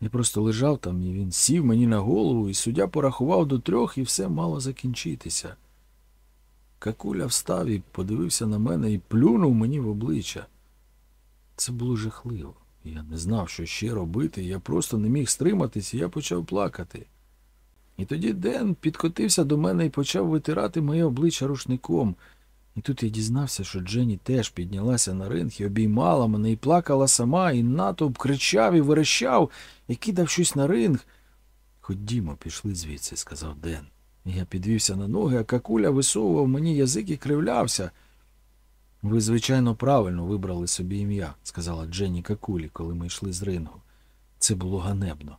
Speaker 2: Я просто лежав там, і він сів мені на голову, і суддя порахував до трьох, і все мало закінчитися. Какуля встав і подивився на мене і плюнув мені в обличчя. Це було жахливо. Я не знав, що ще робити, я просто не міг стриматись, і я почав плакати. І тоді Ден підкотився до мене і почав витирати моє обличчя рушником. І тут я дізнався, що Дженні теж піднялася на ринг і обіймала мене і плакала сама, і натовп кричав і верещав, і кидав щось на ринг. Ходімо, пішли звідси, сказав Ден. Я підвівся на ноги, а какуля висовував мені язик і кривлявся. Ви, звичайно, правильно вибрали собі ім'я, сказала Дженні Какулі, коли ми йшли з рингу. Це було ганебно.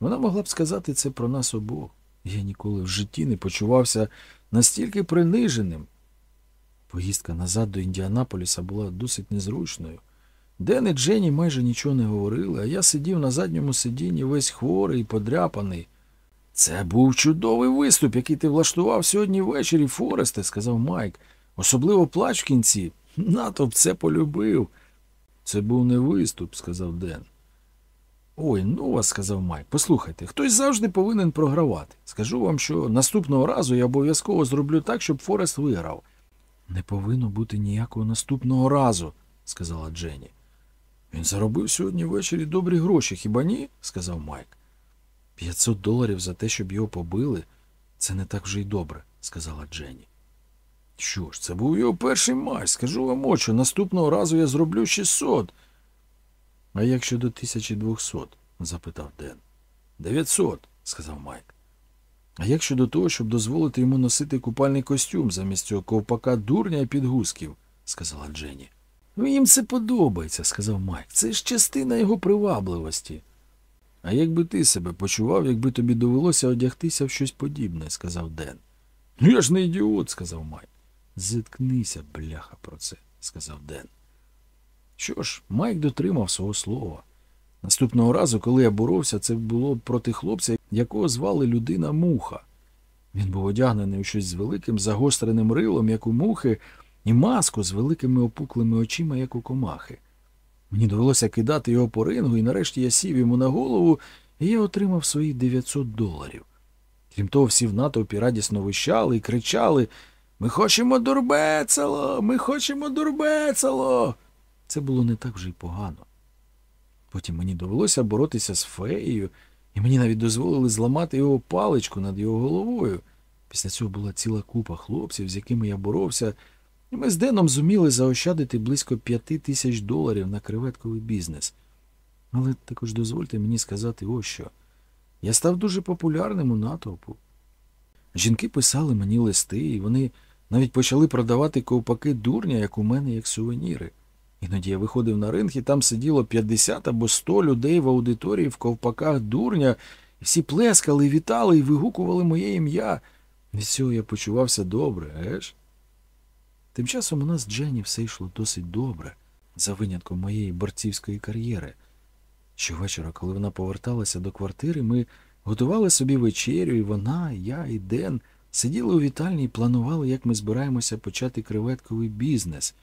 Speaker 2: Вона могла б сказати це про нас обох. Я ніколи в житті не почувався настільки приниженим. Поїздка назад до Індіанаполіса була досить незручною. Ден і Дженні майже нічого не говорили, а я сидів на задньому сидінні весь хворий і подряпаний. Це був чудовий виступ, який ти влаштував сьогодні ввечері, Форесте, сказав Майк. Особливо плач в кінці. Натовп це полюбив. Це був не виступ, сказав Ден. Ой, ну вас, сказав Майк. Послухайте, хтось завжди повинен програвати. Скажу вам, що наступного разу я обов'язково зроблю так, щоб Форест виграв. Не повинно бути ніякого наступного разу, сказала Дженні. Він заробив сьогодні ввечері добрі гроші, хіба ні? сказав Майк. П'ятсот доларів за те, щоб його побили, це не так вже й добре, сказала Дженні. Що ж, це був його перший матч. Скажу вам очі, наступного разу я зроблю 600. А як щодо 1200? запитав Ден. 900, сказав Майк. А як щодо того, щоб дозволити йому носити купальний костюм замість цього ковпака дурня і підгузків, сказала Дженні. Ну, їм це подобається, сказав Майк. Це ж частина його привабливості. А як би ти себе почував, якби тобі довелося одягтися в щось подібне, сказав Ден. Ну я ж не ідіот, сказав Майк. Зіткнися, бляха, про це, сказав Ден. Що ж, Майк дотримав свого слова. Наступного разу, коли я боровся, це було проти хлопця, якого звали людина муха. Він був одягнений у щось з великим загостреним рилом, як у мухи, і маску з великими опуклими очима, як у комахи. Мені довелося кидати його по рингу, і нарешті я сів йому на голову, і я отримав свої 900 доларів. Крім того, всі в натовпі радісно вищали і кричали Ми хочемо дурбецело, ми хочемо дурбецело. Це було не так вже й погано. Потім мені довелося боротися з феєю, і мені навіть дозволили зламати його паличку над його головою. Після цього була ціла купа хлопців, з якими я боровся, і ми з Деном зуміли заощадити близько п'яти тисяч доларів на креветковий бізнес. Але також дозвольте мені сказати ось що. Я став дуже популярним у натовпу. Жінки писали мені листи, і вони навіть почали продавати ковпаки дурня, як у мене, як сувеніри. Іноді я виходив на ринг, і там сиділо 50 або 100 людей в аудиторії в ковпаках дурня, і всі плескали, вітали і вигукували моє ім'я. Від цього я почувався добре, еж? Тим часом у нас Дженні все йшло досить добре, за винятком моєї борцівської кар'єри. Щовечора, коли вона поверталася до квартири, ми готували собі вечерю, і вона, я і Ден сиділи у вітальні і планували, як ми збираємося почати креветковий бізнес.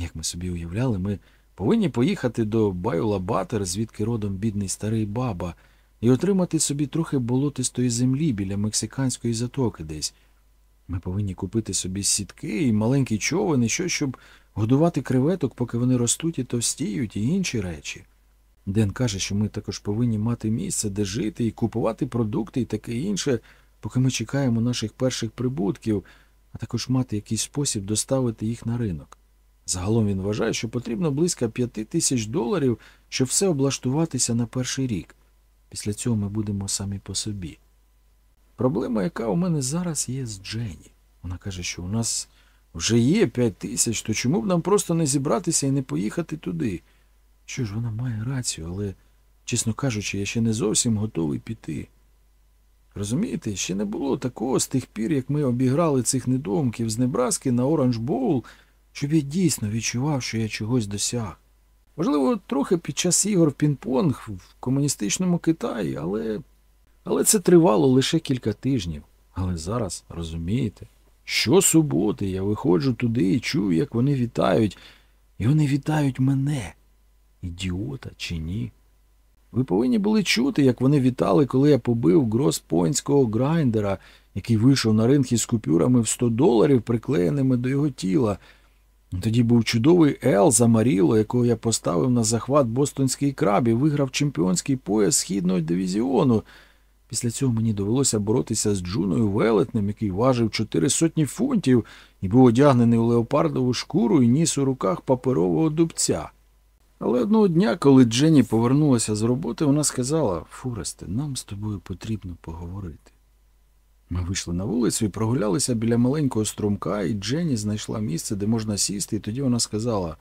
Speaker 2: Як ми собі уявляли, ми повинні поїхати до Байолабатер, звідки родом бідний старий баба, і отримати собі трохи болотистої землі біля мексиканської затоки десь. Ми повинні купити собі сітки і маленький човен, і щось, щоб годувати креветок, поки вони ростуть і товстіють, і інші речі. Ден каже, що ми також повинні мати місце, де жити, і купувати продукти і таке інше, поки ми чекаємо наших перших прибутків, а також мати якийсь спосіб доставити їх на ринок. Загалом він вважає, що потрібно близько п'яти тисяч доларів, щоб все облаштуватися на перший рік. Після цього ми будемо самі по собі. Проблема, яка у мене зараз є з Дженні. Вона каже, що у нас вже є п'ять тисяч, то чому б нам просто не зібратися і не поїхати туди? Що ж, вона має рацію, але, чесно кажучи, я ще не зовсім готовий піти. Розумієте, ще не було такого з тих пір, як ми обіграли цих недоумків з Небраски на Оранж Боул, щоб я дійсно відчував, що я чогось досяг. Можливо, трохи під час ігор в пінг-понг в комуністичному Китаї, але, але це тривало лише кілька тижнів. Але зараз, розумієте, Щосуботи я виходжу туди і чую, як вони вітають, і вони вітають мене. Ідіота чи ні? Ви повинні були чути, як вони вітали, коли я побив гроспойнського грайндера, який вийшов на ринг із купюрами в 100 доларів, приклеєними до його тіла. Тоді був чудовий Ел Замаріло, якого я поставив на захват бостонський краб і виграв чемпіонський пояс східного дивізіону. Після цього мені довелося боротися з Джуною Велетнем, який важив чотири сотні фунтів і був одягнений у леопардову шкуру і ніс у руках паперового дубця. Але одного дня, коли Дженні повернулася з роботи, вона сказала Фуресте, нам з тобою потрібно поговорити. Ми вийшли на вулицю і прогулялися біля маленького струмка, і Дженні знайшла місце, де можна сісти, і тоді вона сказала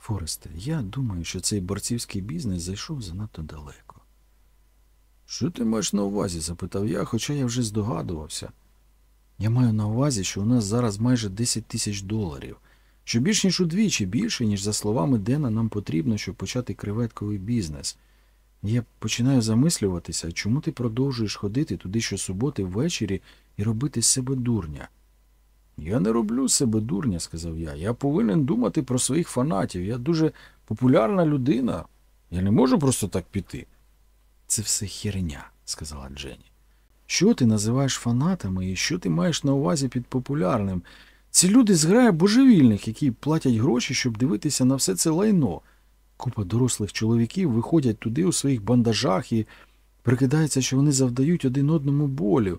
Speaker 2: Форесте, я думаю, що цей борцівський бізнес зайшов занадто далеко. Що ти маєш на увазі? запитав я, хоча я вже здогадувався. Я маю на увазі, що у нас зараз майже 10 тисяч доларів, що більш ніж удвічі більше, ніж за словами Дена, нам потрібно, щоб почати креветковий бізнес. Я починаю замислюватися, чому ти продовжуєш ходити туди щосуботи ввечері і робити з себе дурня. Я не роблю себе дурня, сказав я. Я повинен думати про своїх фанатів. Я дуже популярна людина. Я не можу просто так піти. Це все херня, сказала Дженні. Що ти називаєш фанатами і що ти маєш на увазі під популярним? Ці люди зграє божевільних, які платять гроші, щоб дивитися на все це лайно. Купа дорослих чоловіків виходять туди у своїх бандажах і прикидається, що вони завдають один одному болю.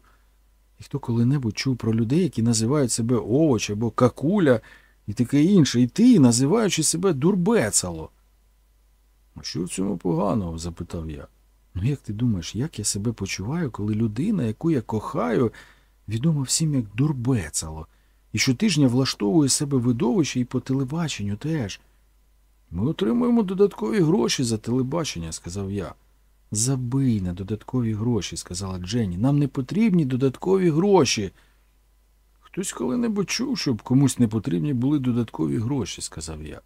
Speaker 2: І хто коли-небудь чув про людей, які називають себе овоч або какуля і таке інше, і ти, називаючи себе дурбецало. А що в цьому поганого? запитав я. Ну як ти думаєш, як я себе почуваю, коли людина, яку я кохаю, відома всім як дурбецало, і щотижня влаштовує себе видовище і по телебаченню теж. Ми отримуємо додаткові гроші за телебачення, сказав я. Забий на додаткові гроші, сказала Дженні. Нам не потрібні додаткові гроші. Хтось коли-небудь чув, щоб комусь не потрібні були додаткові гроші, сказав я.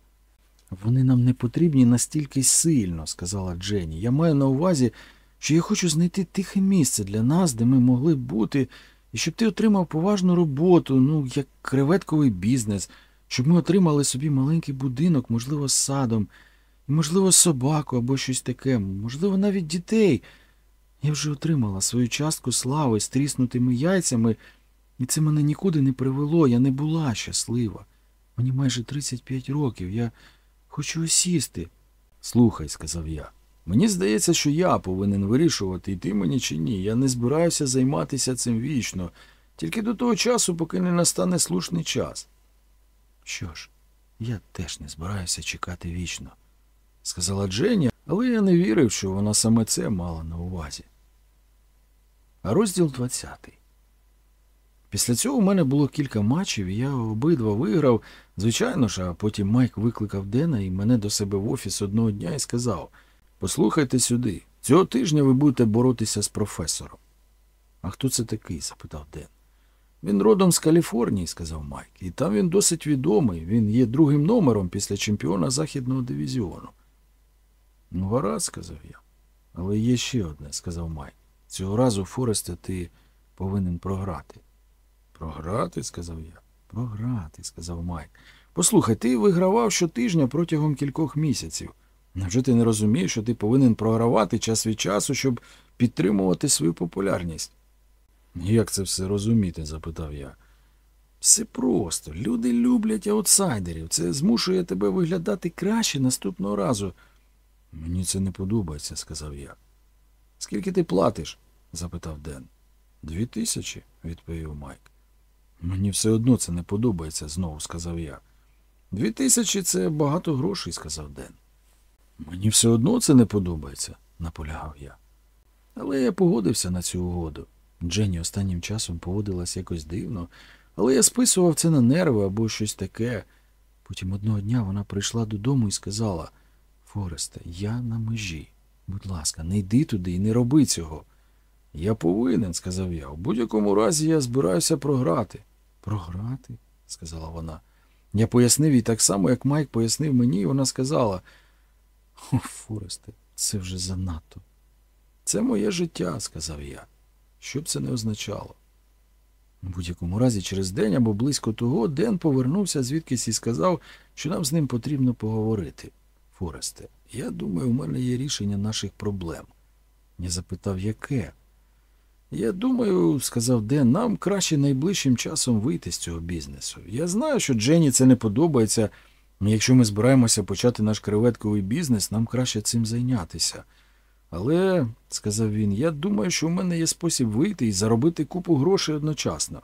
Speaker 2: Вони нам не потрібні настільки сильно, сказала Дженні. Я маю на увазі, що я хочу знайти тихе місце для нас, де ми могли бути, і щоб ти отримав поважну роботу, ну, як креветковий бізнес, щоб ми отримали собі маленький будинок, можливо, з садом, можливо, собаку або щось таке, можливо, навіть дітей. Я вже отримала свою частку слави з тріснутими яйцями, і це мене нікуди не привело, я не була щаслива. Мені майже 35 років, я хочу осісти. Слухай, сказав я. Мені здається, що я повинен вирішувати, йти мені чи ні. Я не збираюся займатися цим вічно, тільки до того часу, поки не настане слушний час. Що ж, я теж не збираюся чекати вічно, сказала Дженні, але я не вірив, що вона саме це мала на увазі. А розділ 20. Після цього у мене було кілька матчів, і я обидва виграв. Звичайно ж, а потім Майк викликав Дена і мене до себе в офіс одного дня і сказав Послухайте сюди, цього тижня ви будете боротися з професором. А хто це такий? запитав Ден. Він родом з Каліфорнії, сказав Майк, і там він досить відомий. Він є другим номером після чемпіона західного дивізіону. Ну, гаразд, сказав я. Але є ще одне, сказав Майк. Цього разу, Форесте, ти повинен програти. Програти, сказав я. Програти, сказав Майк. Послухай, ти вигравав щотижня протягом кількох місяців. Невже ти не розумієш, що ти повинен програвати час від часу, щоб підтримувати свою популярність? Як це все розуміти? запитав я. Все просто. Люди люблять аутсайдерів. Це змушує тебе виглядати краще наступного разу. Мені це не подобається, сказав я. Скільки ти платиш? запитав Ден. Дві тисячі, відповів Майк. Мені все одно це не подобається, знову сказав я. Дві тисячі це багато грошей, сказав Ден. Мені все одно це не подобається, наполягав я. Але я погодився на цю угоду. Дженні останнім часом поводилась якось дивно, але я списував це на нерви або щось таке. Потім одного дня вона прийшла додому і сказала Форесте, я на межі. Будь ласка, не йди туди і не роби цього. Я повинен, сказав я. У будь-якому разі я збираюся програти. Програти? сказала вона. Я пояснив їй так само, як Майк пояснив мені, і вона сказала. О, Форесте, це вже занадто. Це моє життя, сказав я. Що б це не означало? У будь-якому разі, через день або близько того, Ден повернувся звідкись і сказав, що нам з ним потрібно поговорити. Форесте, я думаю, у мене є рішення наших проблем. Я запитав, яке? Я думаю, сказав Ден, нам краще найближчим часом вийти з цього бізнесу. Я знаю, що Дженні це не подобається. Якщо ми збираємося почати наш креветковий бізнес, нам краще цим зайнятися. Але, сказав він, я думаю, що у мене є спосіб вийти і заробити купу грошей одночасно.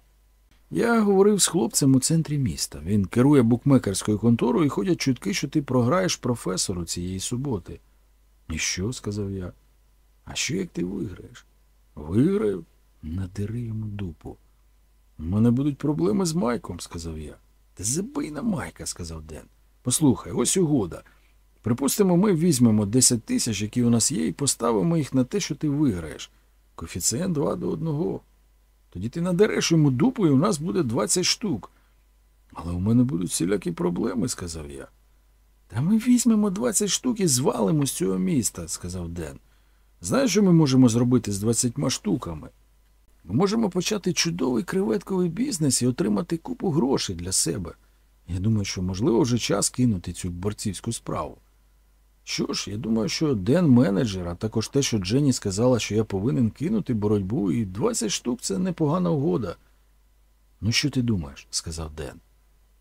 Speaker 2: Я говорив з хлопцем у центрі міста. Він керує букмекерською конторою і ходять чутки, що ти програєш професору цієї суботи. І що? сказав я. А що як ти виграєш? Виграю? Надери йому дупу. У мене будуть проблеми з Майком, сказав я. Та забий на Майка, сказав Ден. Послухай, ось угода. Припустимо, ми візьмемо 10 тисяч, які у нас є, і поставимо їх на те, що ти виграєш. Коефіцієнт 2 до 1. Тоді ти надереш йому дупу, і у нас буде 20 штук. Але у мене будуть всілякі проблеми, сказав я. Та ми візьмемо 20 штук і звалимо з цього міста, сказав Ден. Знаєш, що ми можемо зробити з 20 штуками? Ми можемо почати чудовий креветковий бізнес і отримати купу грошей для себе. Я думаю, що можливо вже час кинути цю борцівську справу. Що ж, я думаю, що Ден менеджер, а також те, що Дженні сказала, що я повинен кинути боротьбу, і 20 штук це непогана угода. Ну, що ти думаєш? сказав Ден.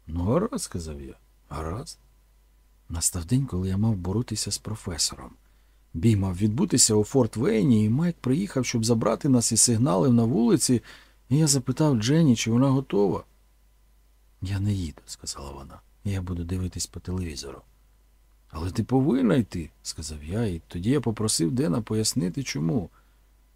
Speaker 2: Ну, гаразд, сказав я. Гаразд. Настав день, коли я мав боротися з професором. Бій мав відбутися у Форт Вейні, і Майк приїхав, щоб забрати нас і сигналив на вулиці, і я запитав Дженні, чи вона готова. Я не їду, сказала вона. Я буду дивитись по телевізору. Але ти повинна йти, сказав я, і тоді я попросив Дена пояснити, чому.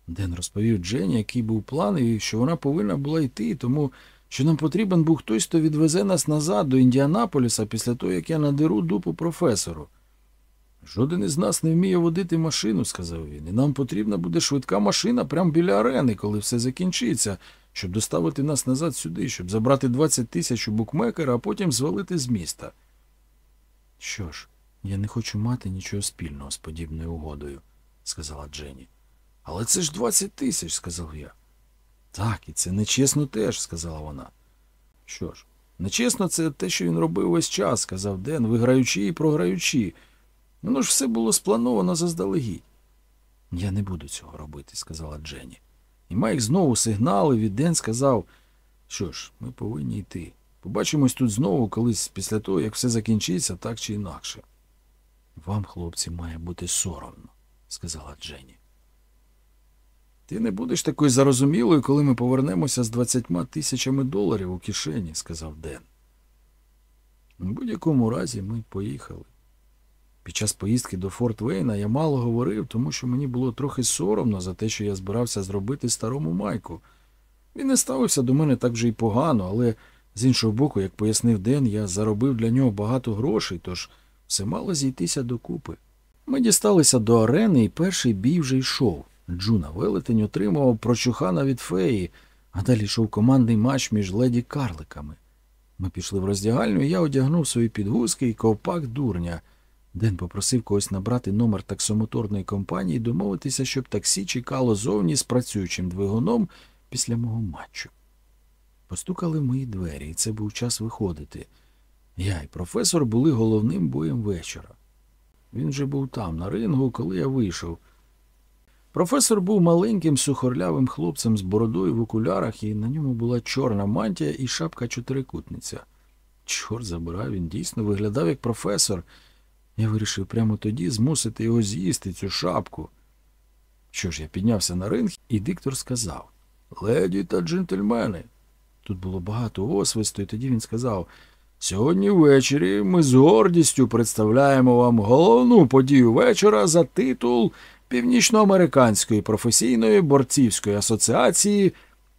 Speaker 2: Ден розповів Дженні, який був план, і що вона повинна була йти, тому що нам потрібен був хтось, хто відвезе нас назад до Індіанаполіса після того, як я надеру дупу професору. Жоден із нас не вміє водити машину, сказав він, і нам потрібна буде швидка машина прямо біля арени, коли все закінчиться, щоб доставити нас назад сюди, щоб забрати 20 тисяч у букмекера, а потім звалити з міста. Що ж, я не хочу мати нічого спільного з подібною угодою, сказала Дженні. Але це ж 20 тисяч, сказав я. Так, і це нечесно теж, сказала вона. Що ж, нечесно це те, що він робив весь час, сказав Ден, виграючи і програючи. Воно ж все було сплановано заздалегідь. Я не буду цього робити, сказала Дженні. І Майк знову сигналив, і Ден сказав, що ж, ми повинні йти. Побачимось тут знову колись після того, як все закінчиться, так чи інакше. Вам, хлопці, має бути соромно, сказала Дженні. Ти не будеш такою зарозумілою, коли ми повернемося з двадцятьма тисячами доларів у кишені, сказав Ден. У будь-якому разі ми поїхали. Під час поїздки до Форт Вейна я мало говорив, тому що мені було трохи соромно за те, що я збирався зробити старому майку. Він не ставився до мене так вже й погано, але з іншого боку, як пояснив Ден, я заробив для нього багато грошей, тож все мало зійтися докупи. Ми дісталися до арени, і перший бій вже йшов. Джуна велетень отримував прочухана від феї, а далі йшов командний матч між леді карликами. Ми пішли в роздягальню, і я одягнув свої підгузки і ковпак дурня. Ден попросив когось набрати номер таксомоторної компанії і домовитися, щоб таксі чекало зовні з працюючим двигуном після мого матчу. Постукали в мої двері, і це був час виходити. Я і професор були головним боєм вечора. Він вже був там, на рингу, коли я вийшов. Професор був маленьким сухорлявим хлопцем з бородою в окулярах, і на ньому була чорна мантія і шапка чотирикутниця. Чорт забирав, він дійсно виглядав як професор. Я вирішив прямо тоді змусити його з'їсти цю шапку. Що ж, я піднявся на ринг, і диктор сказав Леді та джентльмени. Тут було багато освисту, і тоді він сказав Сьогодні ввечері ми з гордістю представляємо вам головну подію вечора за титул Північноамериканської професійної борцівської асоціації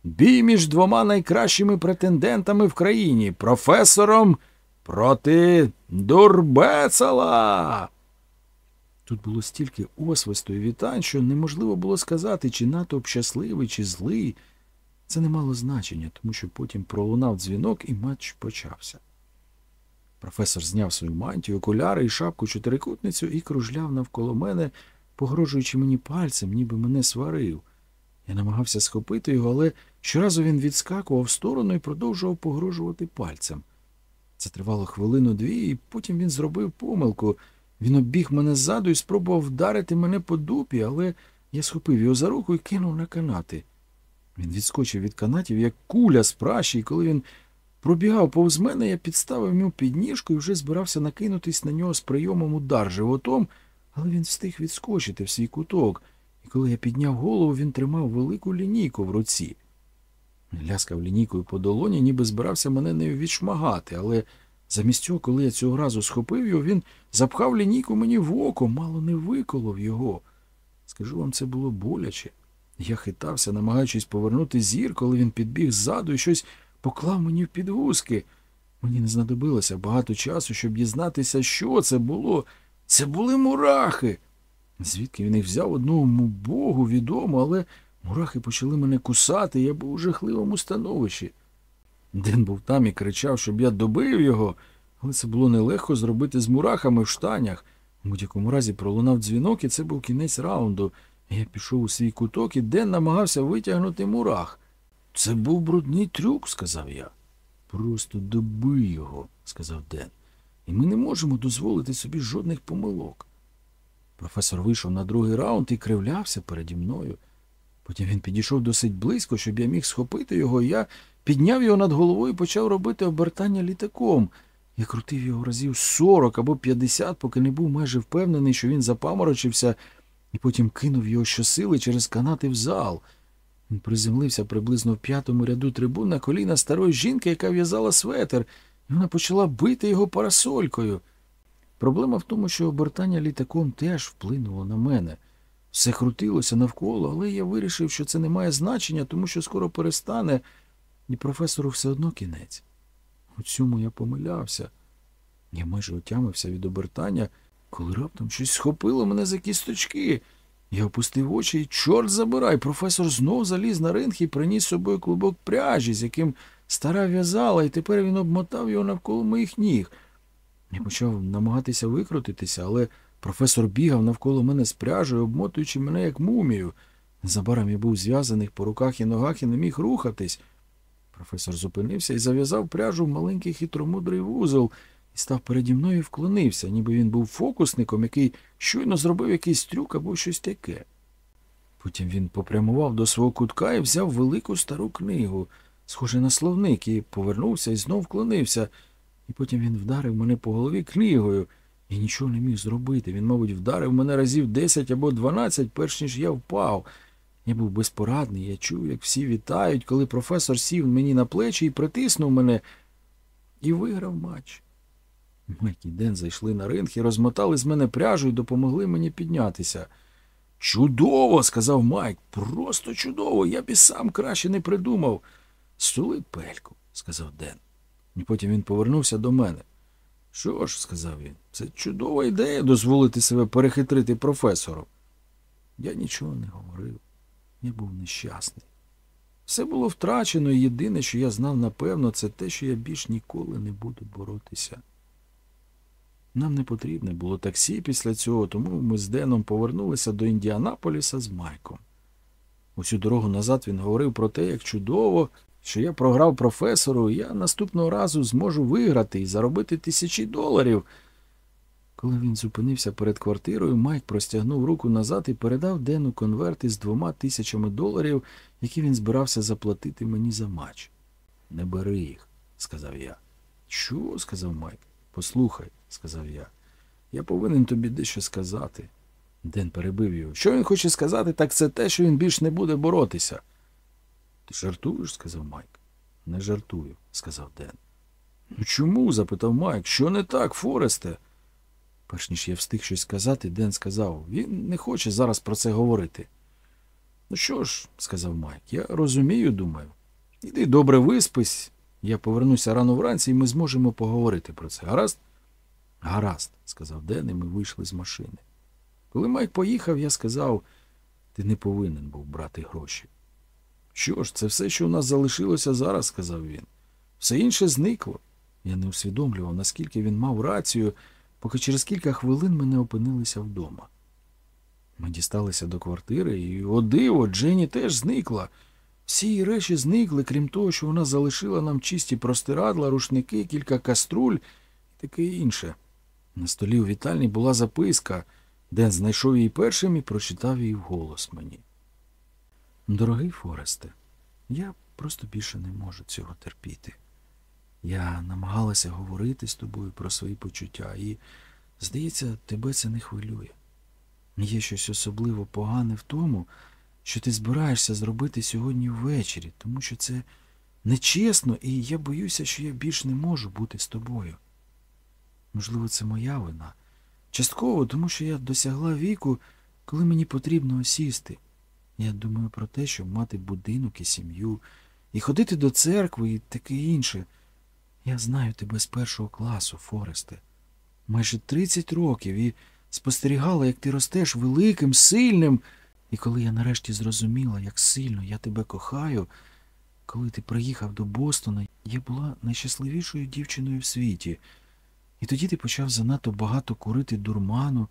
Speaker 2: бій між двома найкращими претендентами в країні професором проти Дурбецела. Тут було стільки освисту і вітань, що неможливо було сказати, чи натовп щасливий, чи злий. Це не мало значення, тому що потім пролунав дзвінок і матч почався. Професор зняв свою мантію, окуляри і шапку чотирикутницю і кружляв навколо мене, погрожуючи мені пальцем, ніби мене сварив. Я намагався схопити його, але щоразу він відскакував в сторону і продовжував погрожувати пальцем. Це тривало хвилину-дві, і потім він зробив помилку. Він обіг мене ззаду і спробував вдарити мене по дупі, але я схопив його за руку і кинув на канати. Він відскочив від канатів, як куля з пращі, і коли він пробігав повз мене, я підставив йому підніжку і вже збирався накинутись на нього з прийомом удар животом, але він встиг відскочити в свій куток, і коли я підняв голову, він тримав велику лінійку в руці. Ляскав лінійкою по долоні, ніби збирався мене нею відшмагати, але замість цього, коли я цього разу схопив його, він запхав лінійку мені в око, мало не виколов його. Скажу вам, це було боляче. Я хитався, намагаючись повернути зір, коли він підбіг ззаду і щось поклав мені в підгузки. Мені не знадобилося багато часу, щоб дізнатися, що це було. Це були мурахи. Звідки він їх взяв одному богу відомо, але мурахи почали мене кусати, я був у жахливому становищі. Ден був там і кричав, щоб я добив його, але це було нелегко зробити з мурахами в штанях. У будь-якому разі пролунав дзвінок, і це був кінець раунду. Я пішов у свій куток і Ден намагався витягнути мурах. Це був брудний трюк, сказав я. Просто добий його, сказав Ден. І ми не можемо дозволити собі жодних помилок. Професор вийшов на другий раунд і кривлявся переді мною. Потім він підійшов досить близько, щоб я міг схопити його, і я підняв його над головою і почав робити обертання літаком. Я крутив його разів 40 або 50, поки не був майже впевнений, що він запаморочився, і потім кинув його щосили через канати в зал. Він приземлився приблизно в п'ятому ряду трибун на коліна старої жінки, яка в'язала светер, і вона почала бити його парасолькою. Проблема в тому, що обертання літаком теж вплинуло на мене. Все крутилося навколо, але я вирішив, що це не має значення, тому що скоро перестане, і професору все одно кінець. У цьому я помилявся. Я майже отямився від обертання, коли раптом щось схопило мене за кісточки. Я опустив очі і, чорт забирай, професор знов заліз на ринг і приніс з собою клубок пряжі, з яким стара в'язала, і тепер він обмотав його навколо моїх ніг. Я почав намагатися викрутитися, але професор бігав навколо мене з пряжею, обмотуючи мене як мумію. Незабаром я був зв'язаний по руках і ногах і не міг рухатись. Професор зупинився і зав'язав пряжу в маленький хитромудрий вузол і став переді мною і вклонився, ніби він був фокусником, який щойно зробив якийсь трюк або щось таке. Потім він попрямував до свого кутка і взяв велику стару книгу, схоже на словник, і повернувся і знов вклонився. І потім він вдарив мене по голові книгою. Я нічого не міг зробити. Він, мабуть, вдарив мене разів десять або дванадцять, перш ніж я впав. Я був безпорадний, я чув, як всі вітають, коли професор сів мені на плечі і притиснув мене і виграв матч. І Ден зайшли на ринг і розмотали з мене пряжу і допомогли мені піднятися. Чудово, сказав Майк. Просто чудово. Я б і сам краще не придумав. Стули пельку, сказав Ден. І потім він повернувся до мене. Що ж, сказав він, це чудова ідея дозволити себе перехитрити професору. Я нічого не говорив. Я був нещасний. Все було втрачено, і єдине, що я знав напевно, це те, що я більш ніколи не буду боротися. Нам не потрібне було таксі після цього, тому ми з Деном повернулися до Індіанаполіса з Майком. Усю дорогу назад він говорив про те, як чудово, що я програв професору, і я наступного разу зможу виграти і заробити тисячі доларів. Коли він зупинився перед квартирою, Майк простягнув руку назад і передав Дену конверт із двома тисячами доларів, які він збирався заплатити мені за матч. Не бери їх, сказав я. Що? сказав Майк. Послухай, сказав я. Я повинен тобі дещо сказати. Ден перебив його. Що він хоче сказати, так це те, що він більш не буде боротися. Ти жартуєш? сказав Майк. Не жартую, сказав Ден. Ну чому? запитав Майк. Що не так, Форесте? Перш ніж я встиг щось сказати, Ден сказав, він не хоче зараз про це говорити. Ну що ж, сказав Майк, я розумію, думаю. Іди добре виспись, я повернуся рано вранці, і ми зможемо поговорити про це. Гаразд? Гаразд, сказав Ден, і ми вийшли з машини. Коли Майк поїхав, я сказав, ти не повинен був брати гроші. Що ж, це все, що у нас залишилося зараз, сказав він. Все інше зникло. Я не усвідомлював, наскільки він мав рацію, поки через кілька хвилин ми не опинилися вдома. Ми дісталися до квартири, і о диво, Дженні теж зникла. Всі її речі зникли, крім того, що вона залишила нам чисті простирадла, рушники, кілька каструль і таке інше. На столі у вітальні була записка. Ден знайшов її першим і прочитав її вголос мені. Дорогий Форесте, я просто більше не можу цього терпіти. Я намагалася говорити з тобою про свої почуття, і, здається, тебе це не хвилює. Є щось особливо погане в тому, що ти збираєшся зробити сьогодні ввечері, тому що це нечесно, і я боюся, що я більш не можу бути з тобою. Можливо, це моя вина. Частково, тому що я досягла віку, коли мені потрібно осісти. Я думаю про те, щоб мати будинок і сім'ю, і ходити до церкви і таке інше. Я знаю тебе з першого класу, Форесте. Майже 30 років і спостерігала, як ти ростеш великим, сильним. І коли я нарешті зрозуміла, як сильно я тебе кохаю, коли ти приїхав до Бостона, я була найщасливішою дівчиною в світі. І тоді ти почав занадто багато курити дурману,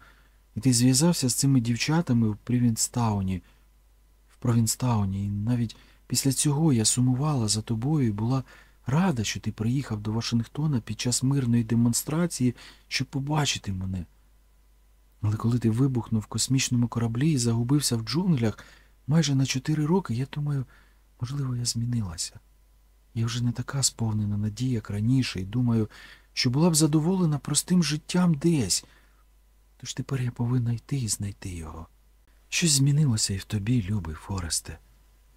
Speaker 2: і ти зв'язався з цими дівчатами в Привінстауні, в Провінстауні, і навіть після цього я сумувала за тобою і була рада, що ти приїхав до Вашингтона під час мирної демонстрації, щоб побачити мене. Але коли ти вибухнув в космічному кораблі і загубився в джунглях майже на чотири роки, я думаю, можливо, я змінилася. Я вже не така сповнена надій, як раніше, і думаю, що була б задоволена простим життям десь. Тож тепер я повинна йти і знайти його. Щось змінилося і в тобі, любий Форесте.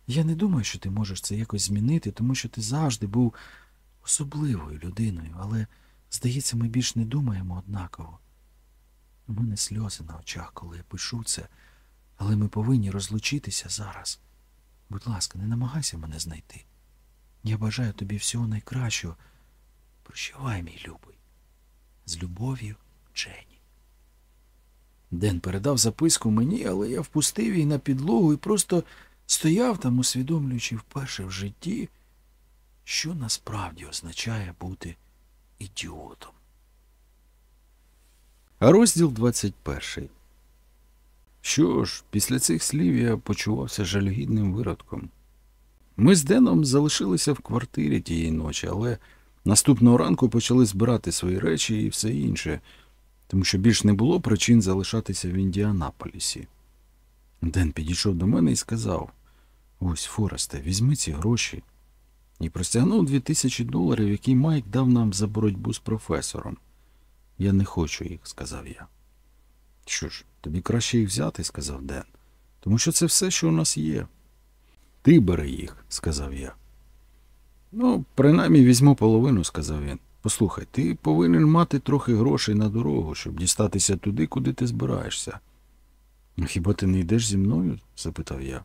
Speaker 2: Я не думаю, що ти можеш це якось змінити, тому що ти завжди був особливою людиною, але, здається, ми більш не думаємо однаково. У мене сльози на очах, коли я пишу це, але ми повинні розлучитися зараз. Будь ласка, не намагайся мене знайти. Я бажаю тобі всього найкращого. Прощавай, мій любий. З любов'ю, Дженні. Ден передав записку мені, але я впустив її на підлогу і просто стояв там, усвідомлюючи вперше в житті, що насправді означає бути ідіотом.
Speaker 1: Розділ 21. Що ж, після цих слів я почувався жалюгідним виродком. Ми з Деном залишилися в квартирі тієї ночі, але наступного ранку почали збирати свої речі і все інше, тому що більш не було причин залишатися в Індіанаполісі. Ден підійшов до мене і сказав: Ось, Форесте, візьми ці гроші. І простягнув дві тисячі доларів, які Майк дав нам за боротьбу з професором. Я не хочу їх, сказав я. Що ж, тобі краще їх взяти, сказав Ден, тому що це все, що у нас є. Ти бери їх, сказав я. Ну, принаймні візьму половину, сказав він. Послухай, ти повинен мати трохи грошей на дорогу, щоб дістатися туди, куди ти збираєшся. «Ну, Хіба ти не йдеш зі мною? запитав я.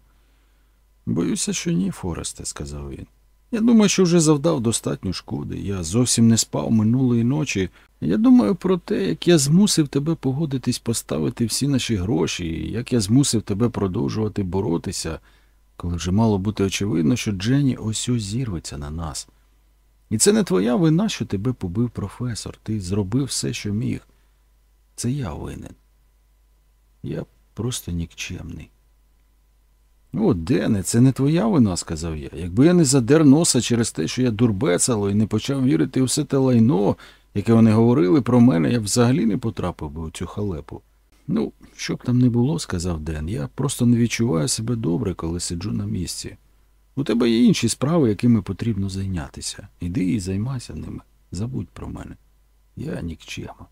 Speaker 1: Боюся, що ні, Форесте, сказав він. Я думаю, що вже завдав достатньо шкоди. Я зовсім не спав минулої ночі. Я думаю про те, як я змусив тебе погодитись поставити всі наші гроші, як я змусив тебе продовжувати боротися, коли вже мало бути очевидно, що Дженні ось ось зірветься на нас. І це не твоя вина, що тебе побив професор. Ти зробив все, що міг. Це я винен. Я просто нікчемний. О, Дене, це не твоя вина, сказав я. Якби я не задер носа через те, що я дурбецало і не почав вірити у все те лайно, яке вони говорили про мене, я б взагалі не потрапив би у цю халепу. Ну, що б там не було, сказав Ден, я просто не відчуваю себе добре, коли сиджу на місці. У тебе є інші справи, якими потрібно зайнятися. Іди і займайся ними. Забудь про мене. Я нікчема.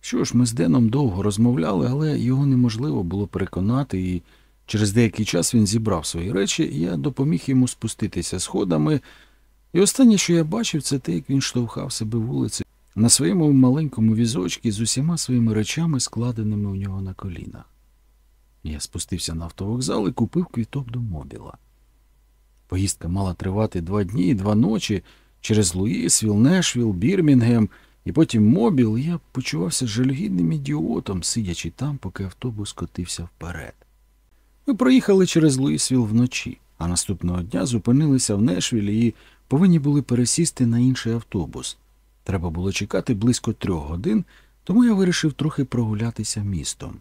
Speaker 1: Що ж, ми з Деном довго розмовляли, але його неможливо було переконати, і через деякий час він зібрав свої речі, і я допоміг йому спуститися сходами. І останнє, що я бачив, це те, як він штовхав себе вулицею на своєму маленькому візочці з усіма своїми речами, складеними у нього на колінах. Я спустився на автовокзал і купив квиток до Мобіла. Поїздка мала тривати два дні і два ночі через Луїсвіл, Нешвіл, Бірмінгем і потім Мобіл, я почувався жалюгідним ідіотом, сидячи там, поки автобус котився вперед. Ми проїхали через Луїсвіл вночі, а наступного дня зупинилися в Нешвілі і повинні були пересісти на інший автобус. Треба було чекати близько трьох годин, тому я вирішив трохи прогулятися містом.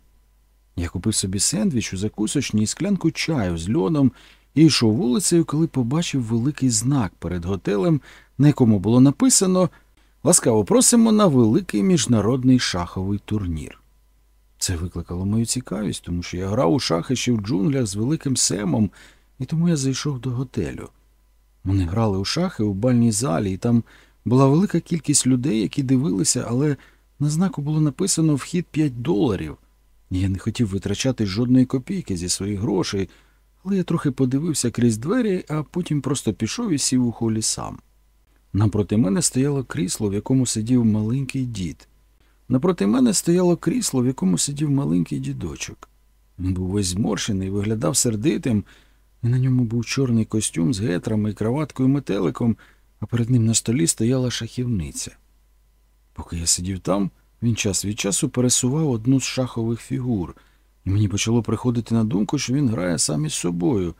Speaker 2: Я купив собі сендвіч у закусочній і склянку чаю з льодом і йшов вулицею, коли побачив великий знак перед готелем, на якому було написано Ласкаво просимо на великий міжнародний шаховий турнір. Це викликало мою цікавість, тому що я грав у шахи ще в джунглях з великим семом, і тому я зайшов до готелю. Вони грали у шахи у бальній залі, і там була велика кількість людей, які дивилися, але на знаку було написано вхід 5 доларів. Я не хотів витрачати жодної копійки зі своїх грошей, але я трохи подивився крізь двері, а потім просто пішов і сів у холі сам. Напроти мене стояло крісло, в якому сидів маленький дід. Напроти мене стояло крісло, в якому сидів маленький дідочок. Він був весь зморщений, виглядав сердитим, і на ньому був чорний костюм з гетрами і краваткою метеликом, а перед ним на столі стояла шахівниця. Поки я сидів там, він час від часу пересував одну з шахових фігур, і мені почало приходити на думку, що він грає сам із собою.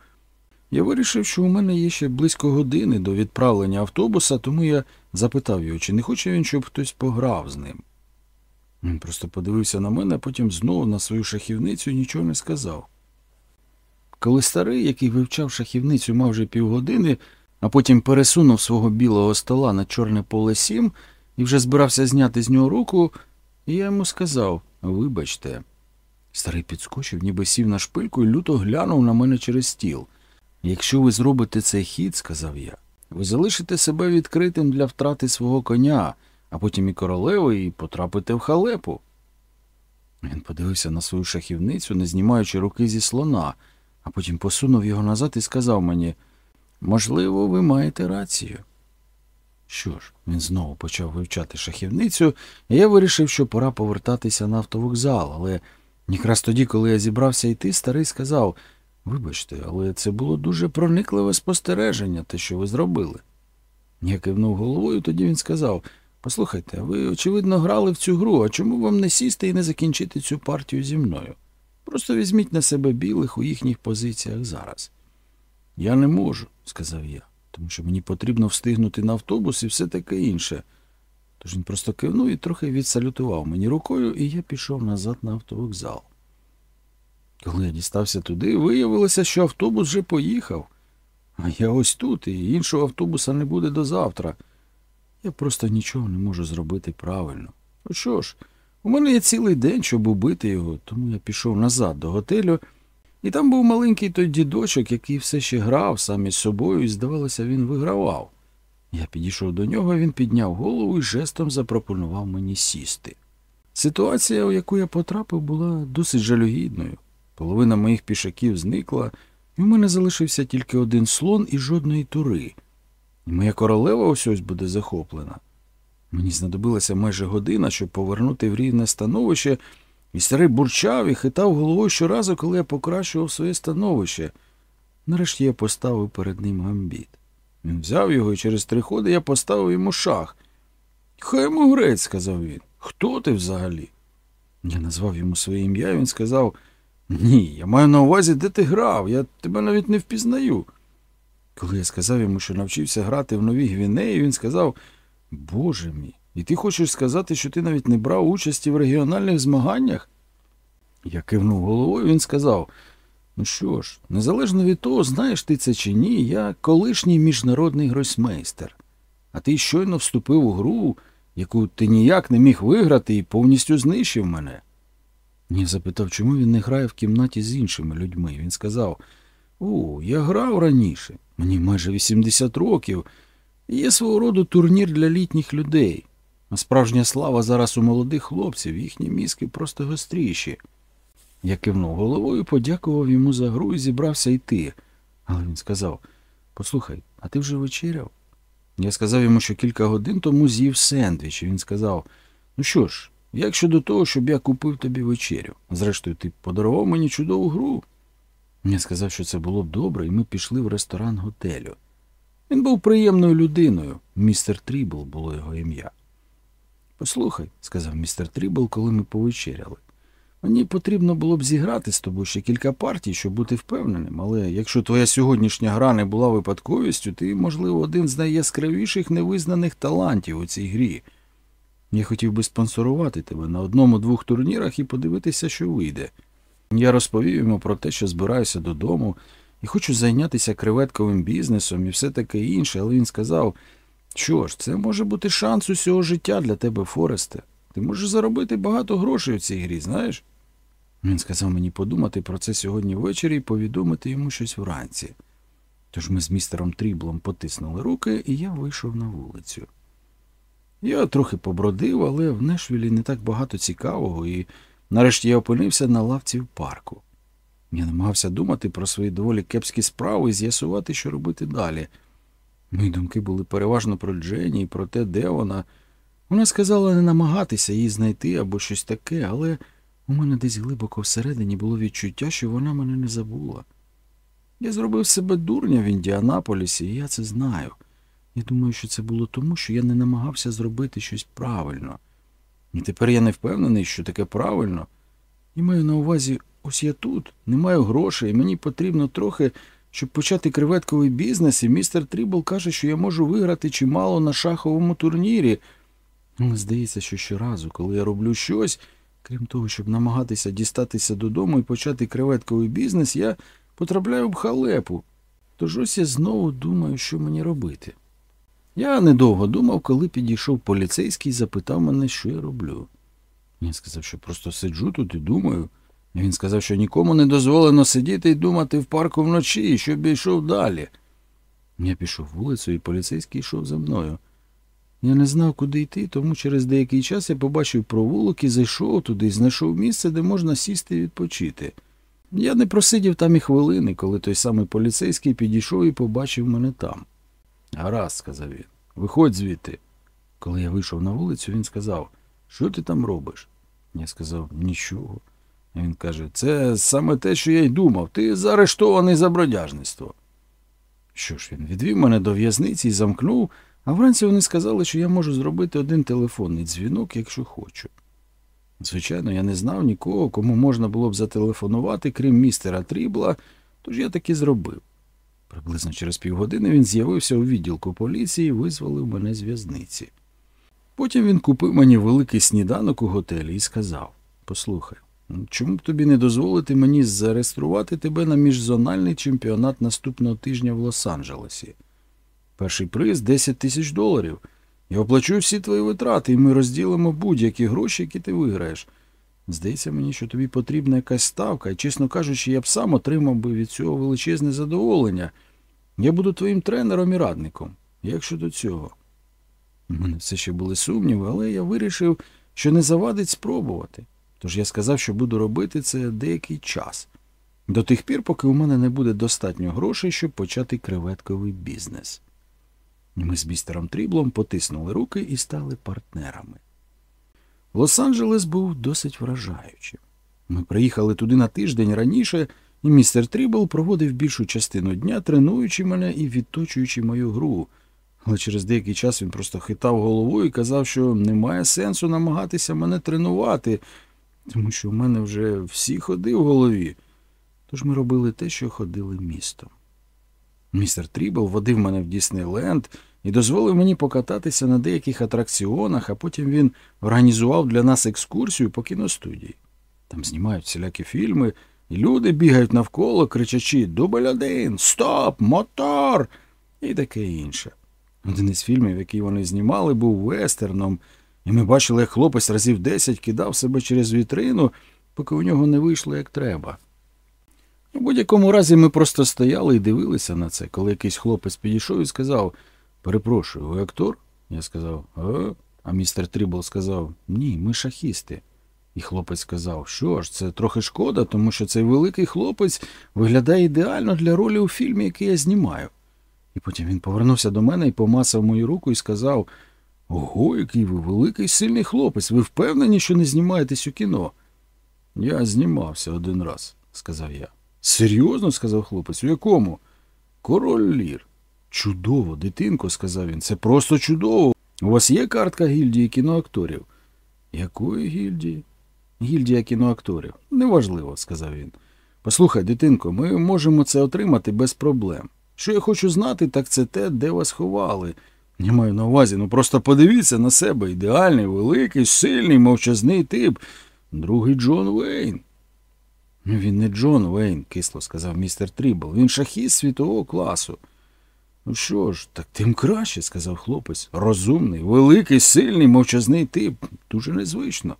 Speaker 2: Я вирішив, що у мене є ще близько години до відправлення автобуса, тому я запитав його, чи не хоче він, щоб хтось пограв з ним. Він просто подивився на мене, а потім знову на свою шахівницю нічого не сказав. Коли старий, який вивчав шахівницю, мав вже півгодини, а потім пересунув свого білого стола на чорне поле сім і вже збирався зняти з нього руку, і я йому сказав Вибачте. Старий підскочив, ніби сів на шпильку і люто глянув на мене через стіл. Якщо ви зробите цей хід, сказав я, ви залишите себе відкритим для втрати свого коня, а потім і королеви, і потрапите в халепу. Він подивився на свою шахівницю, не знімаючи руки зі слона, а потім посунув його назад і сказав мені можливо, ви маєте рацію. Що ж, він знову почав вивчати шахівницю, і я вирішив, що пора повертатися на автовокзал, але якраз тоді, коли я зібрався йти, старий сказав Вибачте, але це було дуже проникливе спостереження, те, що ви зробили. Я кивнув головою, тоді він сказав Послухайте, ви, очевидно, грали в цю гру, а чому вам не сісти і не закінчити цю партію зі мною? Просто візьміть на себе білих у їхніх позиціях зараз. Я не можу, сказав я, тому що мені потрібно встигнути на автобус і все таке інше. Тож він просто кивнув і трохи відсалютував мені рукою, і я пішов назад на автовокзал. Коли я дістався туди, виявилося, що автобус вже поїхав. А я ось тут, і іншого автобуса не буде до завтра. Я просто нічого не можу зробити правильно. Ну що ж, у мене є цілий день, щоб убити його, тому я пішов назад до готелю, і там був маленький той дідочок, який все ще грав сам із собою, і, здавалося, він вигравав. Я підійшов до нього, він підняв голову і жестом запропонував мені сісти. Ситуація, у яку я потрапив, була досить жалюгідною. Половина моїх пішаків зникла, і в мене залишився тільки один слон і жодної тури. І моя королева ось ось буде захоплена. Мені знадобилася майже година, щоб повернути в рівне становище, і бурчав і хитав головою щоразу, коли я покращував своє становище. Нарешті я поставив перед ним гамбіт. Він взяв його, і через три ходи я поставив йому шах. Хай йому грець, сказав він. Хто ти взагалі? Я назвав йому своє ім'я, і він сказав Ні, я маю на увазі, де ти грав, я тебе навіть не впізнаю. Коли я сказав йому, що навчився грати в Новій Гвінеї, він сказав Боже мій, і ти хочеш сказати, що ти навіть не брав участі в регіональних змаганнях? Я кивнув головою, він сказав Ну що ж, незалежно від того, знаєш ти це чи ні, я колишній міжнародний гросмейстер. А ти щойно вступив у гру, яку ти ніяк не міг виграти і повністю знищив мене. Я запитав, чому він не грає в кімнаті з іншими людьми. Він сказав О, я грав раніше, мені майже 80 років, є свого роду турнір для літніх людей. Справжня слава зараз у молодих хлопців, їхні мізки просто гостріші. Я кивнув головою, подякував йому за гру і зібрався йти. Але він сказав Послухай, а ти вже вечеряв? Я сказав йому, що кілька годин тому з'їв сендвіч, і він сказав Ну що ж, як щодо того, щоб я купив тобі вечерю? Зрештою, ти подарував мені чудову гру. Я сказав, що це було б добре, і ми пішли в ресторан готелю. Він був приємною людиною, містер Трібл було його ім'я. Послухай, сказав містер Трібл, коли ми повечеряли. Мені потрібно було б зіграти з тобою ще кілька партій, щоб бути впевненим, але якщо твоя сьогоднішня гра не була випадковістю, ти, можливо, один з найяскравіших невизнаних талантів у цій грі. Я хотів би спонсорувати тебе на одному-двох турнірах і подивитися, що вийде. Я розповів йому про те, що збираюся додому і хочу зайнятися креветковим бізнесом і все таке інше, але він сказав, що ж, це може бути шанс усього життя для тебе, Форесте. Ти можеш заробити багато грошей у цій грі, знаєш? Він сказав мені подумати про це сьогодні ввечері і повідомити йому щось вранці. Тож ми з містером Тріблом потиснули руки, і я вийшов на вулицю. Я трохи побродив, але в Нешвілі не так багато цікавого, і нарешті я опинився на лавці в парку. Я намагався думати про свої доволі кепські справи і з'ясувати, що робити далі. Мої думки були переважно про Дженні і про те, де вона. Вона сказала не намагатися її знайти або щось таке, але у мене десь глибоко всередині було відчуття, що вона мене не забула. Я зробив себе дурня в Індіанаполісі, і я це знаю. Я думаю, що це було тому, що я не намагався зробити щось правильно. І тепер я не впевнений, що таке правильно. І маю на увазі, ось я тут, не маю грошей, і мені потрібно трохи, щоб почати креветковий бізнес, і містер Трібл каже, що я можу виграти чимало на шаховому турнірі. Але здається, що щоразу, коли я роблю щось, крім того, щоб намагатися дістатися додому і почати креветковий бізнес, я потрапляю в халепу. Тож ось я знову думаю, що мені робити. Я недовго думав, коли підійшов поліцейський і запитав мене, що я роблю. Я сказав, що просто сиджу тут і думаю. Він сказав, що нікому не дозволено сидіти і думати в парку вночі, щоб йшов далі. Я пішов вулицю, і поліцейський йшов за мною. Я не знав, куди йти, тому через деякий час я побачив провулок і зайшов туди і знайшов місце, де можна сісти і відпочити. Я не просидів там і хвилини, коли той самий поліцейський підійшов і побачив мене там. Гаразд, сказав він, виходь звідти. Коли я вийшов на вулицю, він сказав, що ти там робиш? Я сказав, нічого. Він каже, це саме те, що я й думав. Ти заарештований за бродяжництво. Що ж, він відвів мене до в'язниці і замкнув, а вранці вони сказали, що я можу зробити один телефонний дзвінок, якщо хочу. Звичайно, я не знав нікого, кому можна було б зателефонувати, крім містера Трібла, тож я таки зробив. Приблизно через півгодини він з'явився у відділку поліції і визволив мене з в'язниці. Потім він купив мені великий сніданок у готелі і сказав Послухай, чому б тобі не дозволити мені зареєструвати тебе на міжзональний чемпіонат наступного тижня в Лос-Анджелесі? Перший приз 10 тисяч доларів. Я оплачу всі твої витрати, і ми розділимо будь-які гроші, які ти виграєш. Здається мені, що тобі потрібна якась ставка, і, чесно кажучи, я б сам отримав би від цього величезне задоволення. Я буду твоїм тренером і радником. Як щодо цього? У мене все ще були сумніви, але я вирішив, що не завадить спробувати. Тож я сказав, що буду робити це деякий час. До тих пір, поки у мене не буде достатньо грошей, щоб почати креветковий бізнес. Ми з містером Тріблом потиснули руки і стали партнерами. Лос-Анджелес був досить вражаючим. Ми приїхали туди на тиждень раніше, і містер Трібл проводив більшу частину дня, тренуючи мене і відточуючи мою гру. Але через деякий час він просто хитав головою і казав, що немає сенсу намагатися мене тренувати, тому що в мене вже всі ходи в голові. Тож ми робили те, що ходили містом. Містер Трібл водив мене в Діснейленд і дозволив мені покататися на деяких атракціонах, а потім він організував для нас екскурсію по кіностудії. Там знімають всілякі фільми, і люди бігають навколо, кричачи Дубль один, стоп, мотор і таке інше. Один із фільмів, який вони знімали, був вестерном, і ми бачили, як хлопець разів десять кидав себе через вітрину, поки у нього не вийшло як треба. У будь-якому разі ми просто стояли і дивилися на це, коли якийсь хлопець підійшов і сказав Перепрошую, ви актор? Я сказав, а? А містер Трібл сказав, ні, ми шахісти. І хлопець сказав, що ж, це трохи шкода, тому що цей великий хлопець виглядає ідеально для ролі у фільмі, який я знімаю. І потім він повернувся до мене і помасав мою руку і сказав Ого, який ви великий сильний хлопець. Ви впевнені, що не знімаєтесь у кіно? Я знімався один раз, сказав я. Серйозно? сказав хлопець. У якому? Король Лір. Чудово, дитинко, сказав він. Це просто чудово. У вас є картка гільдії кіноакторів? Якої гільдії? Гільдія кіноакторів. Неважливо, сказав він. Послухай, дитинко, ми можемо це отримати без проблем. Що я хочу знати, так це те, де вас ховали. Я маю на увазі, ну просто подивіться на себе ідеальний, великий, сильний, мовчазний тип. Другий Джон Вейн. Ну, він не Джон Вейн, кисло сказав містер Трібл. Він шахіст світового класу. Ну що ж, так тим краще, сказав хлопець. Розумний, великий, сильний, мовчазний тип. Дуже незвично.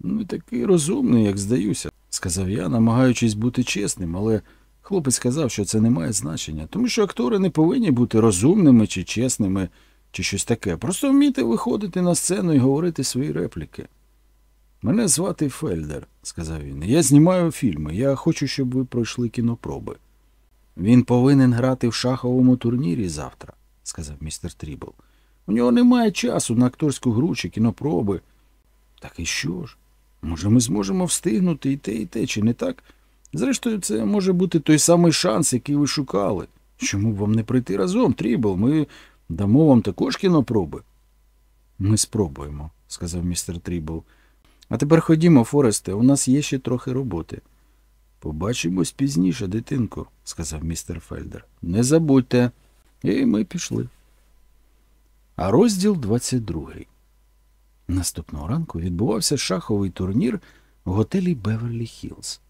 Speaker 2: Ну, такий розумний, як здаюся, сказав я, намагаючись бути чесним, але хлопець сказав, що це не має значення, тому що актори не повинні бути розумними чи чесними, чи щось таке. Просто вміти виходити на сцену і говорити свої репліки. Мене звати Фельдер, сказав він. Я знімаю фільми. Я хочу, щоб ви пройшли кінопроби. Він повинен грати в шаховому турнірі завтра, сказав містер Трібл. У нього немає часу на акторську гру чи кінопроби. Так і що ж? Може, ми зможемо встигнути і те, і те, чи не так? Зрештою, це може бути той самий шанс, який ви шукали. Чому б вам не прийти разом, Трібл? Ми дамо вам також кінопроби. Ми спробуємо, сказав містер Трібл. А тепер ходімо, Форесте, у нас є ще трохи роботи. Побачимось пізніше, дитинко, сказав містер Фельдер. Не забудьте. І ми пішли. А розділ 22. Наступного ранку відбувався шаховий турнір в готелі Беверлі Хіллз.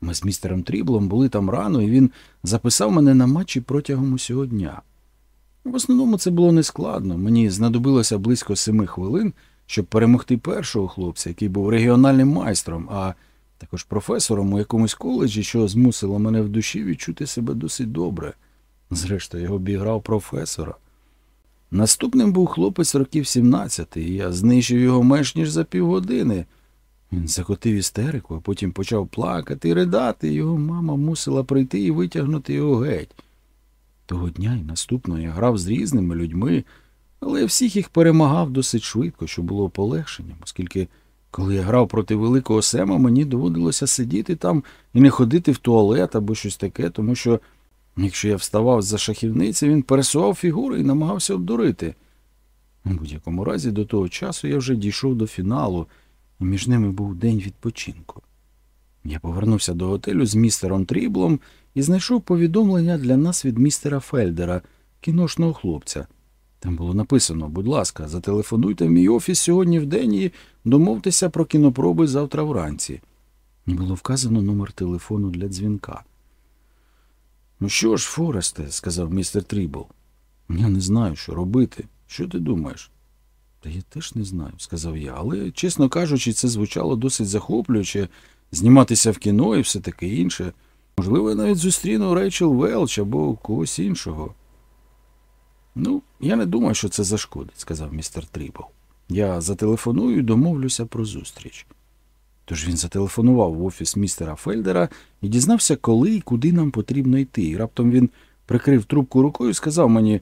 Speaker 2: Ми з містером Тріблом були там рано, і він записав мене на матчі протягом усього дня. В основному це було нескладно. Мені знадобилося близько семи хвилин, щоб перемогти першого хлопця, який був регіональним майстром, а також професором у якомусь коледжі, що змусило мене в душі відчути себе досить добре. Зрештою, його обіграв професора. Наступним був хлопець років 17, і я знищив його менш ніж за півгодини. Він закотив істерику, а потім почав плакати і ридати, його мама мусила прийти і витягнути його геть. Того дня і наступного я грав з різними людьми, але всіх їх перемагав досить швидко, що було полегшенням, оскільки, коли я грав проти великого Сема, мені доводилося сидіти там і не ходити в туалет або щось таке, тому що, якщо я вставав за шахівниці, він пересував фігури і намагався обдурити. У будь-якому разі до того часу я вже дійшов до фіналу, між ними був день відпочинку. Я повернувся до готелю з містером Тріблом і знайшов повідомлення для нас від містера Фельдера, кіношного хлопця. Там було написано, будь ласка, зателефонуйте в мій офіс сьогодні в день і домовтеся про кінопроби завтра вранці. Було вказано номер телефону для дзвінка. Ну що ж, Форесте, сказав містер Трібл, я не знаю, що робити. Що ти думаєш? Та я теж не знаю, сказав я, але, чесно кажучи, це звучало досить захоплююче зніматися в кіно і все таке інше. Можливо, я навіть зустріну Рейчел Велч або когось іншого. Ну, я не думаю, що це зашкодить, сказав містер Трібл. Я зателефоную і домовлюся про зустріч. Тож він зателефонував в офіс містера Фельдера і дізнався, коли і куди нам потрібно йти. І раптом він прикрив трубку рукою і сказав мені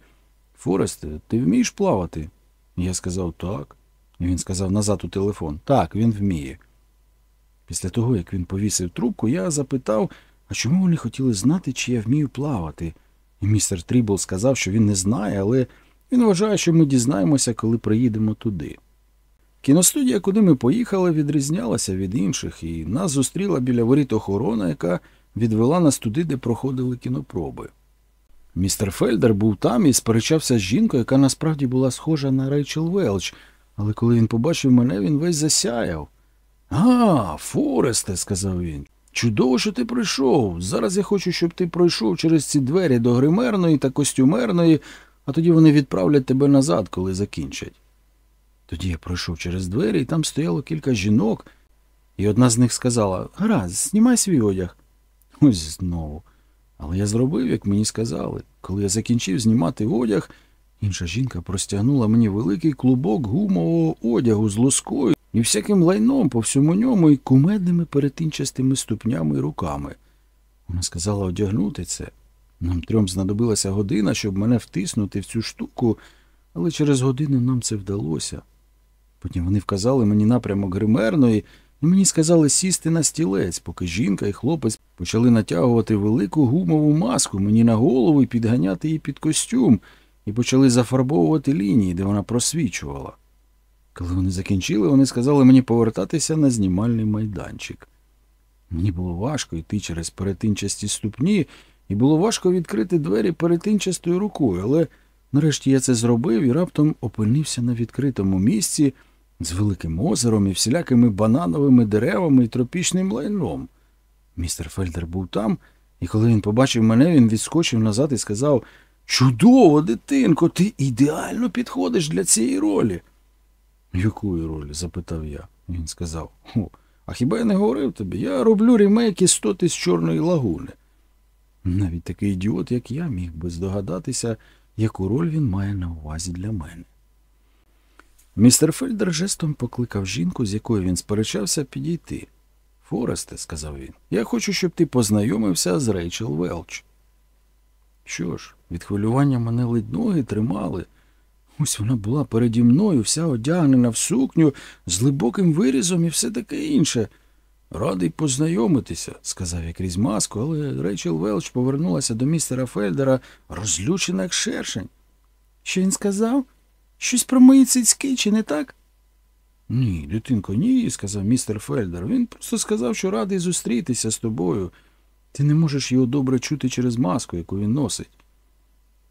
Speaker 2: Форесте, ти вмієш плавати? Я сказав так. Він сказав назад у телефон Так, він вміє. Після того, як він повісив трубку, я запитав, а чому вони хотіли знати, чи я вмію плавати. І містер Трібл сказав, що він не знає, але він вважає, що ми дізнаємося, коли приїдемо туди. Кіностудія, куди ми поїхали, відрізнялася від інших, і нас зустріла біля воріт охорона, яка відвела нас туди, де проходили кінопроби. Містер Фельдер був там і сперечався з жінкою, яка насправді була схожа на Рейчел Велч, але коли він побачив мене, він весь засяяв. А, Форесте, сказав він. Чудово, що ти прийшов. Зараз я хочу, щоб ти пройшов через ці двері до гримерної та костюмерної, а тоді вони відправлять тебе назад, коли закінчать. Тоді я пройшов через двері, і там стояло кілька жінок, і одна з них сказала Гаразд, знімай свій одяг. Ось знову. Але я зробив, як мені сказали. Коли я закінчив знімати одяг, інша жінка простягнула мені великий клубок гумового одягу з лоскою і всяким лайном по всьому ньому і кумедними перетинчастими ступнями і руками. Вона сказала одягнути це. Нам трьом знадобилася година, щоб мене втиснути в цю штуку, але через годину нам це вдалося. Потім вони вказали мені напрямок гримерної, і мені сказали сісти на стілець, поки жінка і хлопець почали натягувати велику гумову маску мені на голову і підганяти її під костюм, і почали зафарбовувати лінії, де вона просвічувала. Коли вони закінчили, вони сказали мені повертатися на знімальний майданчик. Мені було важко йти через перетинчасті ступні, і було важко відкрити двері перетинчастою рукою, але нарешті я це зробив і раптом опинився на відкритому місці з великим озером і всілякими банановими деревами і тропічним лайном. Містер Фельдер був там, і коли він побачив мене, він відскочив назад і сказав Чудово, дитинко, ти ідеально підходиш для цієї ролі. Якої ролі? запитав я. Він сказав. О, а хіба я не говорив тобі? Я роблю ремейк істоти з Чорної лагуни. Навіть такий ідіот, як я, міг би здогадатися, яку роль він має на увазі для мене. Містер Фельдер жестом покликав жінку, з якою він сперечався, підійти. Форесте, сказав він, я хочу, щоб ти познайомився з Рейчел Велч. Що ж, від хвилювання мене ледь ноги тримали. Ось вона була переді мною, вся одягнена в сукню, з глибоким вирізом і все таке інше. Радий познайомитися, сказав я крізь маску, але Рейчел Велч повернулася до містера Фельдера, розлючена як шершень. Що він сказав? Щось про мої цицьки, чи не так? Ні, дитинко, ні, сказав містер Фельдер. Він просто сказав, що радий зустрітися з тобою. Ти не можеш його добре чути через маску, яку він носить.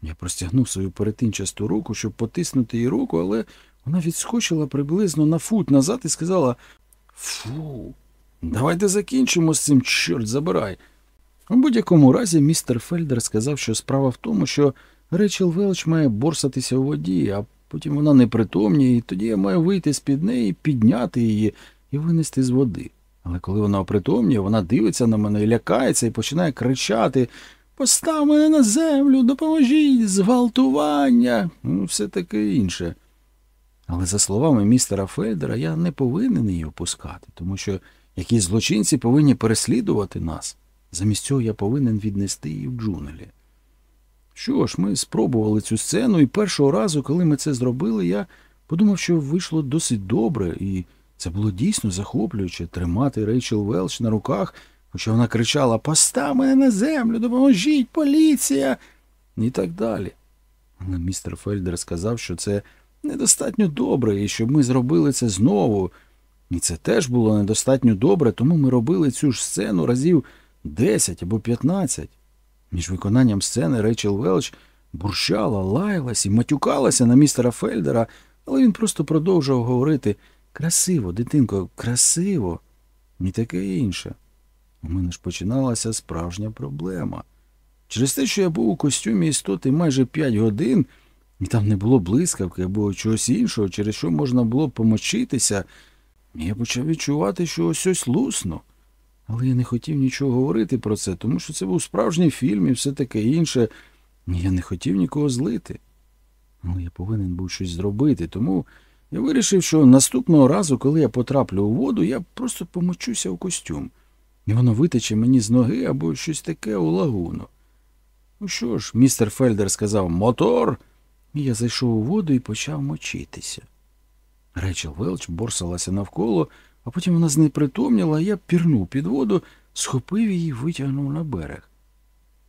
Speaker 2: Я простягнув свою перетинчасту руку, щоб потиснути їй руку, але вона відскочила приблизно на фут назад і сказала Фу, давайте закінчимо з цим, чорт забирай. У будь-якому разі містер Фельдер сказав, що справа в тому, що Рейчел Велч має борсатися у воді, а потім вона непритомніє, і тоді я маю вийти з-під неї, підняти її і винести з води. Але коли вона опритомніє, вона дивиться на мене і лякається і починає кричати Постав мене на землю, допоможіть, зґвалтування, ну, все таке інше. Але за словами містера Фельдера, я не повинен її опускати, тому що якісь злочинці повинні переслідувати нас. Замість цього я повинен віднести її в джунглі. Що ж, ми спробували цю сцену, і першого разу, коли ми це зробили, я подумав, що вийшло досить добре, і це було дійсно захоплююче тримати Рейчел Велч на руках, хоча вона кричала Постав мене на землю, допоможіть, поліція! і так далі. Але містер Фельдер сказав, що це недостатньо добре, і щоб ми зробили це знову. І це теж було недостатньо добре, тому ми робили цю ж сцену разів 10 або 15. Між виконанням сцени Рейчел Велч бурчала, лаялась і матюкалася на містера Фельдера, але він просто продовжував говорити красиво, дитинко, красиво, і таке інше. У мене ж починалася справжня проблема. Через те, що я був у костюмі істоти майже 5 годин, і там не було блискавки або чогось іншого, через що можна було помочитися, я почав відчувати, що ось ось лусно. Але я не хотів нічого говорити про це, тому що це був справжній фільм і все таке інше. Я не хотів нікого злити. Але я повинен був щось зробити, тому я вирішив, що наступного разу, коли я потраплю у воду, я просто помочуся у костюм, і воно витече мені з ноги або щось таке у лагуну. Ну що ж, містер Фельдер сказав мотор, і я зайшов у воду і почав мочитися. Рейчел Велч борсалася навколо, а потім вона знепритомніла, а я пірнув під воду, схопив її і витягнув на берег.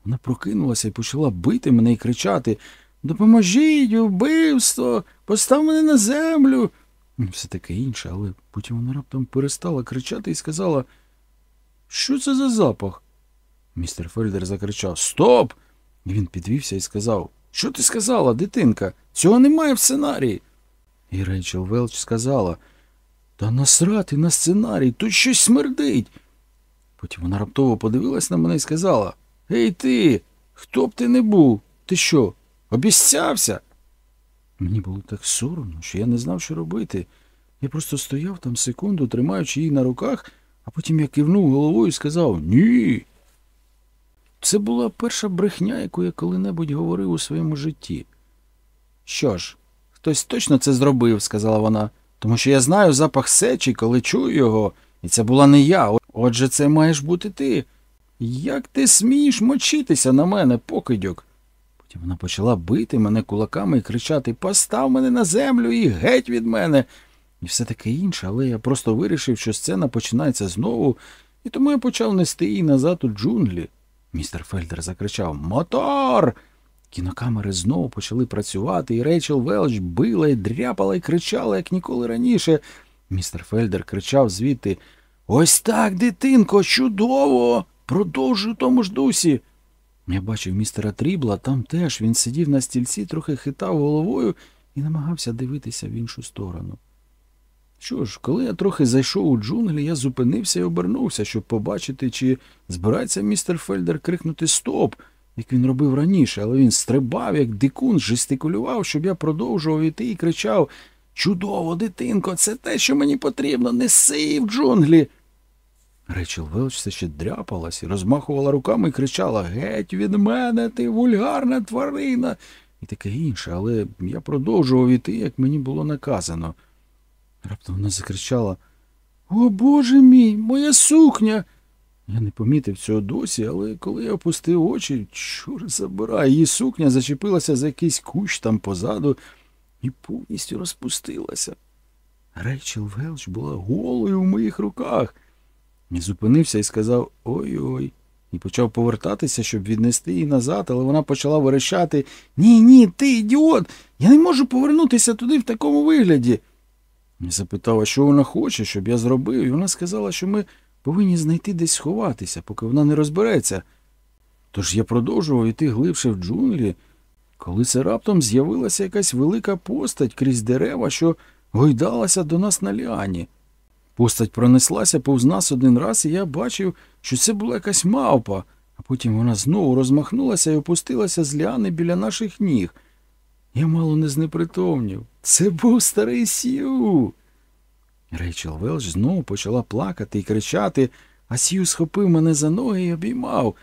Speaker 2: Вона прокинулася і почала бити мене і кричати Допоможіть, вбивство, постав мене на землю. Ну, Все таке інше, але потім вона раптом перестала кричати і сказала, що це за запах? Містер Фельдер закричав Стоп! І він підвівся і сказав, Що ти сказала, дитинка? Цього немає в сценарії. І Рейчел Велч сказала, Та насрати на сценарій, тут щось смердить. Потім вона раптово подивилась на мене і сказала Гей ти, хто б ти не був? Ти що, обіцявся? Мені було так соромно, що я не знав, що робити. Я просто стояв там секунду, тримаючи її на руках, а потім я кивнув головою і сказав Ні. Це була перша брехня, яку я коли-небудь говорив у своєму житті. Що ж, хтось точно це зробив, сказала вона, тому що я знаю запах сечі, коли чую його, і це була не я. Отже, це маєш бути ти. Як ти смієш мочитися на мене, покидьок? Потім вона почала бити мене кулаками і кричати Постав мене на землю і геть від мене. І все таке інше, але я просто вирішив, що сцена починається знову, і тому я почав нести її назад у джунглі. Містер Фельдер закричав Мотор. Кінокамери знову почали працювати, і Рейчел Велч била і дряпала і кричала, як ніколи раніше. Містер Фельдер кричав звідти Ось так, дитинко, чудово! Продовжуй у тому ж дусі. Я бачив містера Трібла, там теж він сидів на стільці, трохи хитав головою і намагався дивитися в іншу сторону. Що ж, коли я трохи зайшов у джунглі, я зупинився і обернувся, щоб побачити, чи збирається містер Фельдер крикнути Стоп, як він робив раніше, але він стрибав, як дикун, жестикулював, щоб я продовжував іти і кричав Чудово, дитинко, це те, що мені потрібно, неси в джунглі. Рейчел Велч все ще дряпалась і розмахувала руками і кричала Геть від мене, ти вульгарна тварина, і таке інше, але я продовжував іти, як мені було наказано. Раптом вона закричала О Боже мій, моя сукня. Я не помітив цього досі, але коли я опустив очі, чур забирай, її сукня зачепилася за якийсь кущ там позаду і повністю розпустилася. Рейчел Велч була голою в моїх руках. І зупинився і сказав Ой-ой. І почав повертатися, щоб віднести її назад, але вона почала верещати Ні, ні, ти ідіот! Я не можу повернутися туди в такому вигляді. І запитав, а що вона хоче, щоб я зробив, і вона сказала, що ми повинні знайти десь сховатися, поки вона не розбереться. Тож я продовжував іти глибше в джунглі, коли це раптом з'явилася якась велика постать крізь дерева, що гойдалася до нас на ліані. Постать пронеслася повз нас один раз, і я бачив, що це була якась мавпа, а потім вона знову розмахнулася і опустилася з ліани біля наших ніг. Я мало не знепритомнів. Це був старий Сью. Рейчел Велч знову почала плакати і кричати, а Сью схопив мене за ноги і обіймав.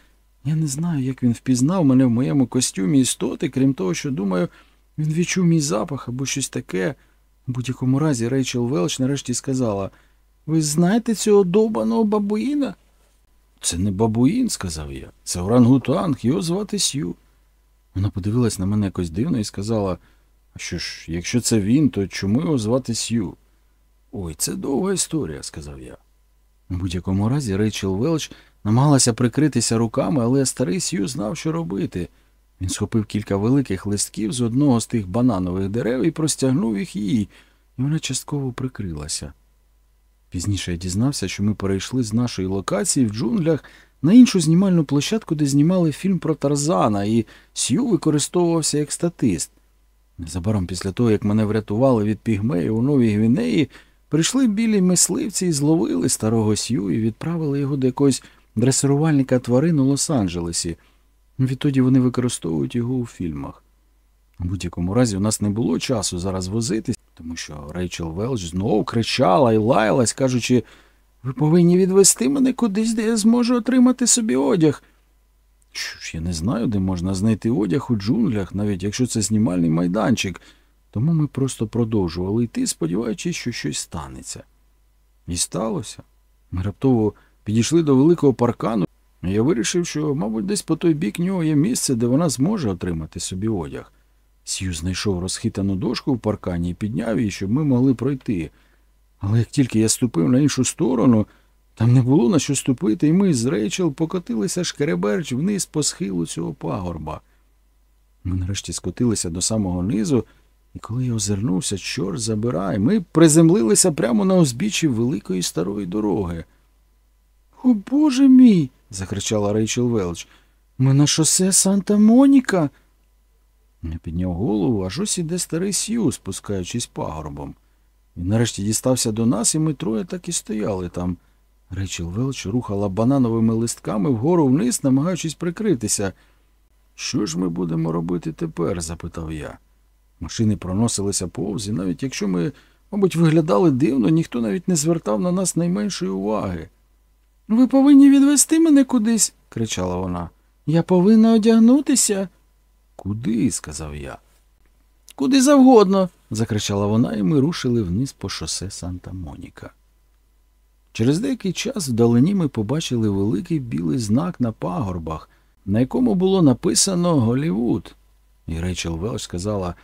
Speaker 2: Я не знаю, як він впізнав мене в моєму костюмі істоти, крім того, що, думаю, він відчув мій запах або щось таке. У будь-якому разі Рейчел Велч нарешті сказала Ви знаєте цього довбаного бабуїна? Це не бабуїн, сказав я. Це орангутанг, його звати Сью. Вона подивилась на мене якось дивно і сказала, а що ж, якщо це він, то чому його звати Сью? Ой, це довга історія, сказав я. У будь-якому разі Рейчел Велч намагалася прикритися руками, але старий Сью знав, що робити. Він схопив кілька великих листків з одного з тих бананових дерев і простягнув їх їй, і вона частково прикрилася. Пізніше я дізнався, що ми перейшли з нашої локації в джунглях на іншу знімальну площадку, де знімали фільм про Тарзана, і Сью використовувався як статист. Незабаром після того, як мене врятували від пігмеїв у Новій Гвінеї, прийшли білі мисливці і зловили старого Сью і відправили його до якогось дресирувальника тварин у Лос-Анджелесі. Відтоді вони використовують його у фільмах. У будь-якому разі у нас не було часу зараз возитись, тому що Рейчел Велч знову кричала і лаялась, кажучи, ви повинні відвести мене кудись, де я зможу отримати собі одяг. Що ж, я не знаю, де можна знайти одяг у джунглях, навіть якщо це знімальний майданчик, тому ми просто продовжували йти, сподіваючись, що щось станеться. І сталося. Ми раптово підійшли до великого паркану, і я вирішив, що, мабуть, десь по той бік нього є місце, де вона зможе отримати собі одяг. Сью знайшов розхитану дошку в паркані і підняв її, щоб ми могли пройти. Але як тільки я ступив на іншу сторону, там не було на що ступити, і ми з Рейчел покотилися шкереберч вниз по схилу цього пагорба. Ми нарешті скотилися до самого низу, і коли я озирнувся, чорт забирай, ми приземлилися прямо на узбіччі великої старої дороги. О Боже мій. закричала Рейчел Велч. Ми на шосе Санта Моніка. Я підняв голову, аж ось іде старий Сью, спускаючись пагорбом. Він нарешті дістався до нас, і ми троє так і стояли там. Рейчел Велч рухала банановими листками вгору вниз, намагаючись прикритися. Що ж ми будемо робити тепер? запитав я. Машини проносилися повз, і навіть якщо ми, мабуть, виглядали дивно, ніхто навіть не звертав на нас найменшої уваги. Ви повинні відвести мене кудись, кричала вона. Я повинна одягнутися. Куди? сказав я. Куди завгодно, закричала вона, і ми рушили вниз по шосе Санта Моніка. Через деякий час вдалині ми побачили великий білий знак на пагорбах, на якому було написано Голівуд. І Рейчел Велч сказала,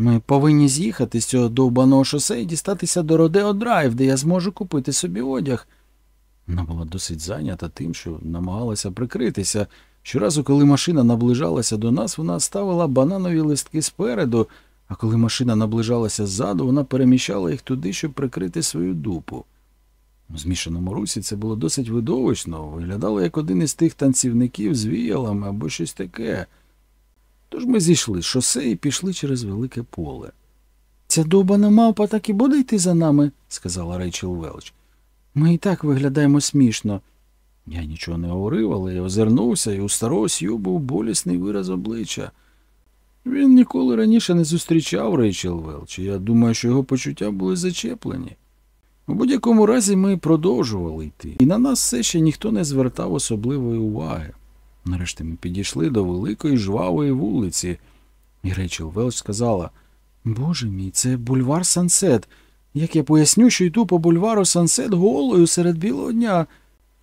Speaker 2: ми повинні з'їхати з цього довбаного шосе і дістатися до Родео Драйв, де я зможу купити собі одяг. Вона була досить зайнята тим, що намагалася прикритися. Щоразу, коли машина наближалася до нас, вона ставила бананові листки спереду, а коли машина наближалася ззаду, вона переміщала їх туди, щоб прикрити свою дупу. У змішаному русі це було досить видовищно, виглядало як один із тих танцівників з віялами або щось таке. Тож ми зійшли з шосе і пішли через велике поле. Ця довбана мавпа так і буде йти за нами, сказала Рейчел Велч. Ми і так виглядаємо смішно. Я нічого не говорив, але я озирнувся, і у старого Сью був болісний вираз обличчя. Він ніколи раніше не зустрічав Рейчел Велч, і я думаю, що його почуття були зачеплені. У будь-якому разі ми продовжували йти, і на нас все ще ніхто не звертав особливої уваги. Нарешті ми підійшли до великої жвавої вулиці, і Рейчел Велч сказала Боже мій, це бульвар Сансет. Як я поясню, що йду по бульвару Сансет голою серед білого дня.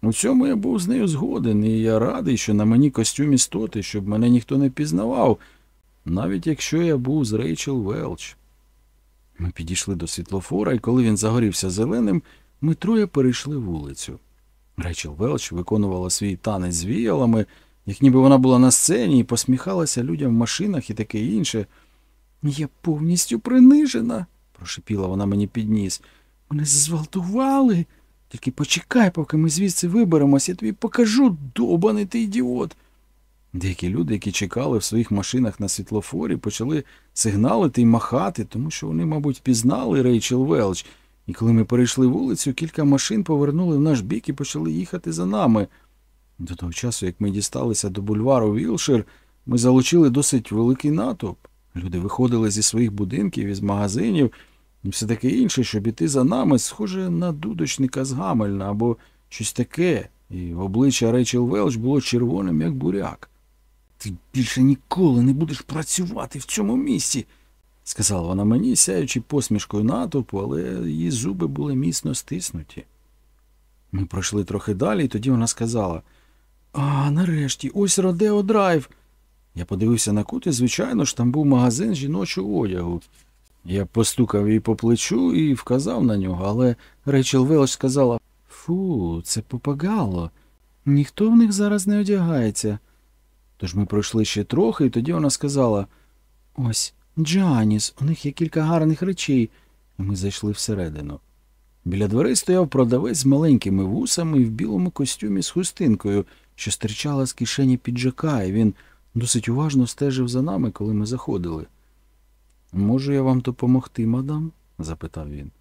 Speaker 2: У цьому я був з нею згоден, і я радий, що на мені костюм істоти, щоб мене ніхто не пізнавав, навіть якщо я був з Рейчел Велч. Ми підійшли до світлофора, і коли він загорівся зеленим, ми троє перейшли вулицю. Рейчел Велч виконувала свій танець з віялами, як ніби вона була на сцені і посміхалася людям в машинах і таке інше. Я повністю принижена, прошепіла вона мені під ніс. Мене зґвалтували. Тільки почекай, поки ми звідси виберемось, я тобі покажу, добаний ти ідіот. Деякі люди, які чекали в своїх машинах на світлофорі, почали сигналити і махати, тому що вони, мабуть, пізнали Рейчел Велч. І коли ми перейшли вулицю, кілька машин повернули в наш бік і почали їхати за нами. До того часу, як ми дісталися до бульвару Вілшир, ми залучили досить великий натовп. Люди виходили зі своїх будинків, із магазинів і все таке інше, щоб іти за нами, схоже на дудочника з Гамельна або щось таке, і обличчя Рейчел Велч було червоним, як буряк. Ти більше ніколи не будеш працювати в цьому місці, сказала вона мені, сяючи посмішкою натовпу, але її зуби були міцно стиснуті. Ми пройшли трохи далі, і тоді вона сказала А, нарешті, ось Родео Драйв. Я подивився на кут, і, звичайно ж, там був магазин жіночого одягу. Я постукав їй по плечу і вказав на нього, але Рейчел Велч сказала Фу, це Попагалло. Ніхто в них зараз не одягається. Тож ми пройшли ще трохи, і тоді вона сказала Ось, Джаніс, у них є кілька гарних речей. І ми зайшли всередину. Біля дверей стояв продавець з маленькими вусами і в білому костюмі з хустинкою, що стирчала з кишені піджака, і він досить уважно стежив за нами, коли ми заходили. Можу я вам допомогти, мадам? запитав він.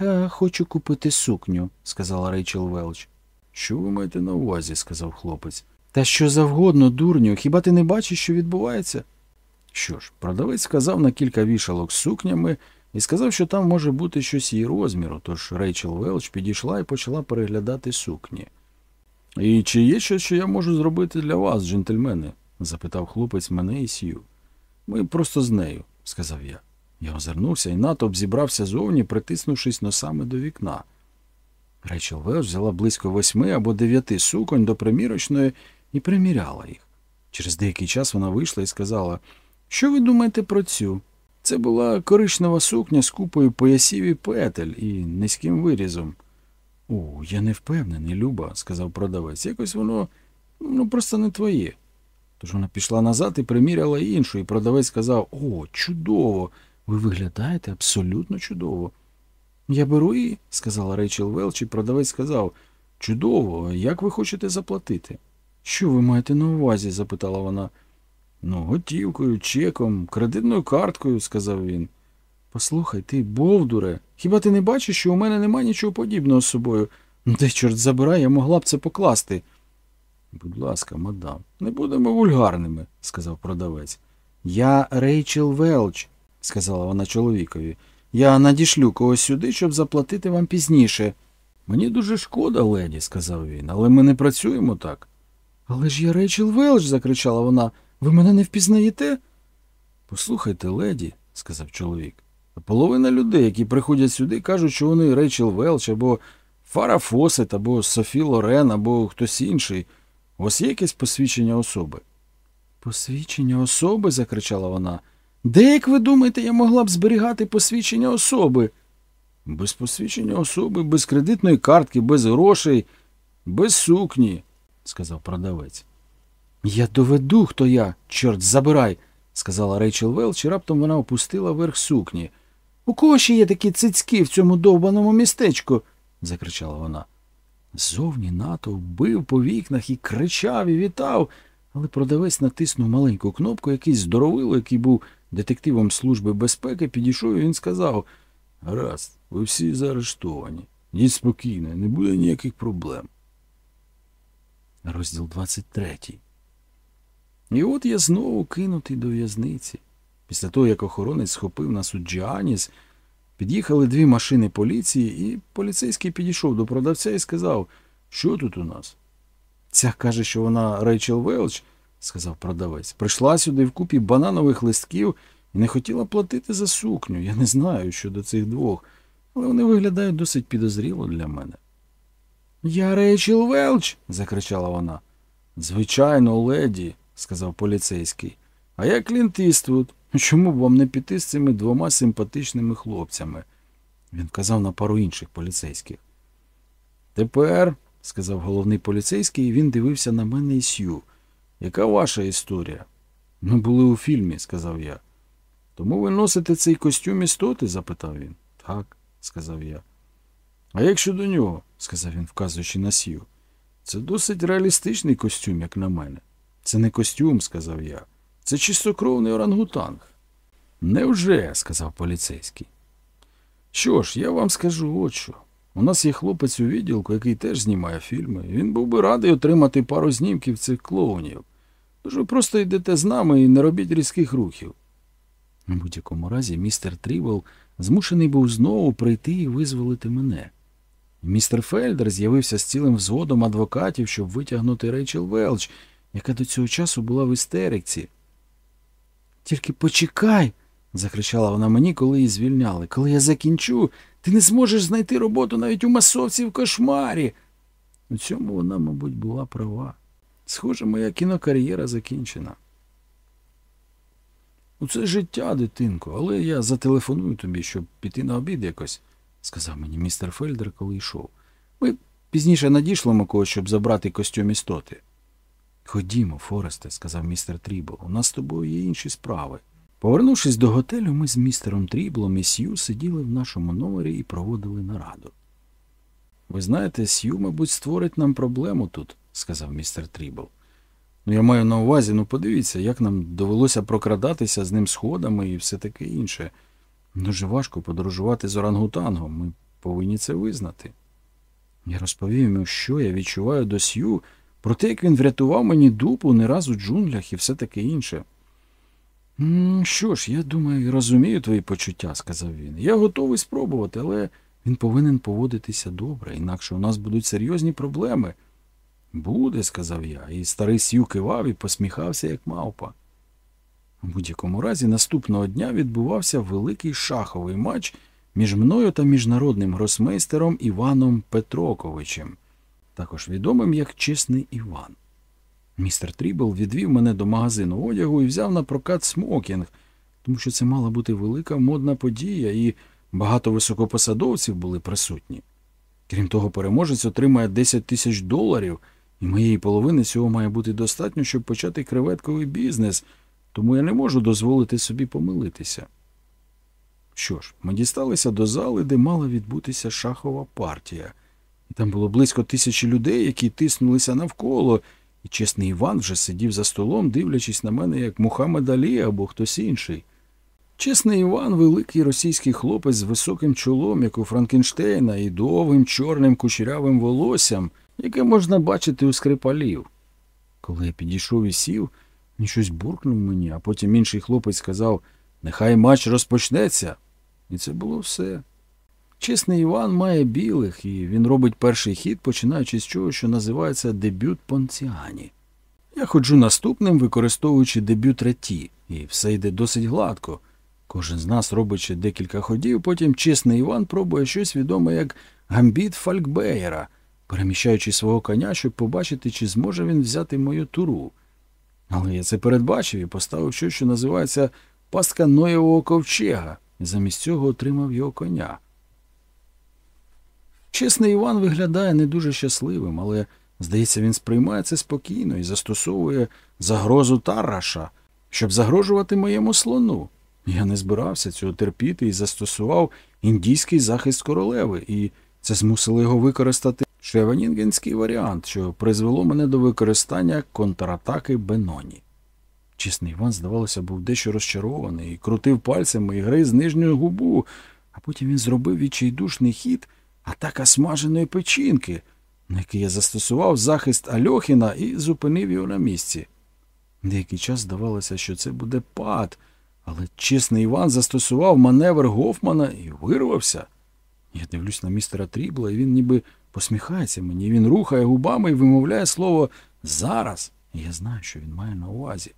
Speaker 2: Я хочу купити сукню, сказала Рейчел Велч. Що ви маєте на увазі? сказав хлопець. Та що завгодно, дурню, хіба ти не бачиш, що відбувається? Що ж, продавець сказав на кілька вішалок з сукнями і сказав, що там може бути щось її розміру, тож Рейчел Велч підійшла і почала переглядати сукні. І чи є щось, що я можу зробити для вас, джентльмени? запитав хлопець мене і сію. Ми просто з нею, сказав я. Я озирнувся і натовп зібрався зовні, притиснувшись носами до вікна. Рейчел Велч взяла близько восьми або дев'яти суконь до примірочної і приміряла їх. Через деякий час вона вийшла і сказала, що ви думаєте про цю? Це була коричнева сукня з купою поясів і петель і низьким вирізом. О, я не впевнений, Люба, сказав продавець. Якось воно ну, просто не твоє. Тож вона пішла назад і приміряла іншу, і продавець сказав О, чудово! Ви виглядаєте абсолютно чудово. Я беру її, сказала Рейчел Велч, і продавець сказав Чудово, як ви хочете заплатити? Що ви маєте на увазі? запитала вона. Ну, готівкою, чеком, кредитною карткою, сказав він. Послухай, ти, бовдуре, хіба ти не бачиш, що у мене немає нічого подібного з собою? Де, чорт забирай, я могла б це покласти. Будь ласка, мадам, не будемо вульгарними, сказав продавець. Я Рейчел Велч, сказала вона чоловікові. Я надішлю когось сюди, щоб заплатити вам пізніше. Мені дуже шкода, леді, сказав він, але ми не працюємо так. Але ж я Рейчел Велч, закричала вона. Ви мене не впізнаєте? Послухайте, леді, сказав чоловік. Половина людей, які приходять сюди, кажуть, що вони Рейчел Велч або Фара Фосет, або Софі Лорен, або хтось інший. У вас є якесь посвідчення особи? Посвідчення особи? закричала вона. Де, як ви думаєте, я могла б зберігати посвідчення особи? Без посвідчення особи, без кредитної картки, без грошей, без сукні, сказав продавець. Я доведу, хто я, чорт забирай, сказала Рейчел Велч, і раптом вона опустила верх сукні. У кого ще є такі цицьки в цьому довбаному містечку? закричала вона. Зовні натовп бив по вікнах і кричав і вітав, Але продавець натиснув маленьку кнопку, якийсь здоровило, який був детективом Служби безпеки, підійшов і він сказав Гаразд, ви всі заарештовані. Йдіть спокійно, не буде ніяких проблем. Розділ 23. І от я знову кинутий до в'язниці. Після того, як охоронець схопив нас у Джіаніс, під'їхали дві машини поліції, і поліцейський підійшов до продавця і сказав, що тут у нас? Ця каже, що вона Рейчел Велч, сказав продавець, прийшла сюди в купі бананових листків і не хотіла платити за сукню. Я не знаю щодо цих двох, але вони виглядають досить підозріло для мене. Я Рейчел Велч. закричала вона. Звичайно, леді, сказав поліцейський. А я Клінт Іствуд. Чому б вам не піти з цими двома симпатичними хлопцями? Він вказав на пару інших поліцейських. Тепер, сказав головний поліцейський, і він дивився на мене і Сью. Яка ваша історія? Ми були у фільмі, сказав я. Тому ви носите цей костюм істоти? запитав він. Так, сказав я. А як щодо нього? сказав він, вказуючи на Сью. Це досить реалістичний костюм, як на мене. Це не костюм, сказав я. Це чистокровний орангутанг. Невже? сказав поліцейський. Що ж, я вам скажу от. У нас є хлопець у відділку, який теж знімає фільми. Він був би радий отримати пару знімків цих клоунів. Тож ви просто йдете з нами і не робіть різких рухів. У будь-якому разі містер Трібл змушений був знову прийти і визволити мене. Містер Фельдер з'явився з цілим взводом адвокатів, щоб витягнути Рейчел Велч, яка до цього часу була в істериці. Тільки почекай, закричала вона мені, коли її звільняли. Коли я закінчу, ти не зможеш знайти роботу навіть у масовці в кошмарі. У цьому вона, мабуть, була права. Схоже, моя кінокар'єра закінчена. Ну, це життя, дитинко, але я зателефоную тобі, щоб піти на обід якось, сказав мені містер Фельдер, коли йшов. Ми пізніше надішлемо когось, щоб забрати костюм істоти. Ходімо, Форесте, сказав містер Трібл, у нас з тобою є інші справи. Повернувшись до готелю, ми з містером Тріблом і Сью сиділи в нашому номері і проводили нараду. Ви знаєте, Сью, мабуть, створить нам проблему тут, сказав містер Трібл. Ну, я маю на увазі, ну подивіться, як нам довелося прокрадатися з ним сходами і все таке інше. Дуже важко подорожувати з орангутангом, ми повинні це визнати. Я розповів йому, що я відчуваю до Сью, про те, як він врятував мені дупу не раз у джунглях і все таке інше. Що ж, я думаю, розумію твої почуття, сказав він. Я готовий спробувати, але він повинен поводитися добре, інакше у нас будуть серйозні проблеми. Буде, сказав я, і старий Сью кивав і посміхався, як мавпа. У будь-якому разі наступного дня відбувався великий шаховий матч між мною та міжнародним гросмейстером Іваном Петроковичем, також відомим як Чесний Іван. Містер Трібл відвів мене до магазину одягу і взяв на прокат смокінг, тому що це мала бути велика модна подія, і багато високопосадовців були присутні. Крім того, переможець отримає 10 тисяч доларів, і моєї половини цього має бути достатньо, щоб почати креветковий бізнес, тому я не можу дозволити собі помилитися. Що ж, ми дісталися до зали, де мала відбутися шахова партія, і там було близько тисячі людей, які тиснулися навколо, і чесний Іван вже сидів за столом, дивлячись на мене, як Мухаммед Алі або хтось інший. Чесний Іван великий російський хлопець з високим чолом, як у Франкенштейна, і довгим чорним кучерявим волоссям, яке можна бачити у скрипалів. Коли я підійшов і сів, він щось буркнув мені, а потім інший хлопець сказав Нехай матч розпочнеться. І це було все. Чесний Іван має білих, і він робить перший хід, починаючи з чого, що називається дебют Понціані. Я ходжу наступним, використовуючи дебют Реті, і все йде досить гладко. Кожен з нас робить ще декілька ходів, потім чесний Іван пробує щось відоме як гамбіт Фалькбеєра, переміщаючи свого коня, щоб побачити, чи зможе він взяти мою туру. Але я це передбачив і поставив щось, що називається пастка Ноєвого ковчега, і замість цього отримав його коня. Чесний Іван виглядає не дуже щасливим, але, здається, він сприймає це спокійно і застосовує загрозу Тараша, щоб загрожувати моєму слону. Я не збирався цього терпіти і застосував індійський захист королеви, і це змусило його використати Шевенінгенський варіант, що призвело мене до використання контратаки Беноні. Чесний Іван, здавалося, був дещо розчарований і крутив пальцями і гриз нижню губу, а потім він зробив відчайдушний хід атака смаженої печінки, на який я застосував захист Альохіна і зупинив його на місці. Деякий час здавалося, що це буде пад, але чесний Іван застосував маневр Гофмана і вирвався. Я дивлюсь на містера Трібла, і він ніби посміхається мені. Він рухає губами і вимовляє слово зараз. І я знаю, що він має на увазі.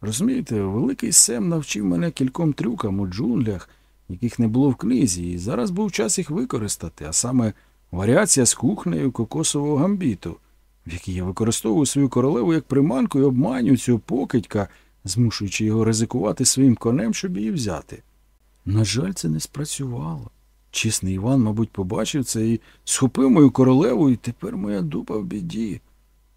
Speaker 2: Розумієте, великий Сем навчив мене кільком трюкам у джунглях, яких не було в книзі, і зараз був час їх використати, а саме варіація з кухнею кокосового гамбіту, в якій я використовую свою королеву як приманку і обманю цього покидька, змушуючи його ризикувати своїм конем, щоб її взяти. На жаль, це не спрацювало. Чесний Іван, мабуть, побачив це і схопив мою королеву, і тепер моя дупа в біді.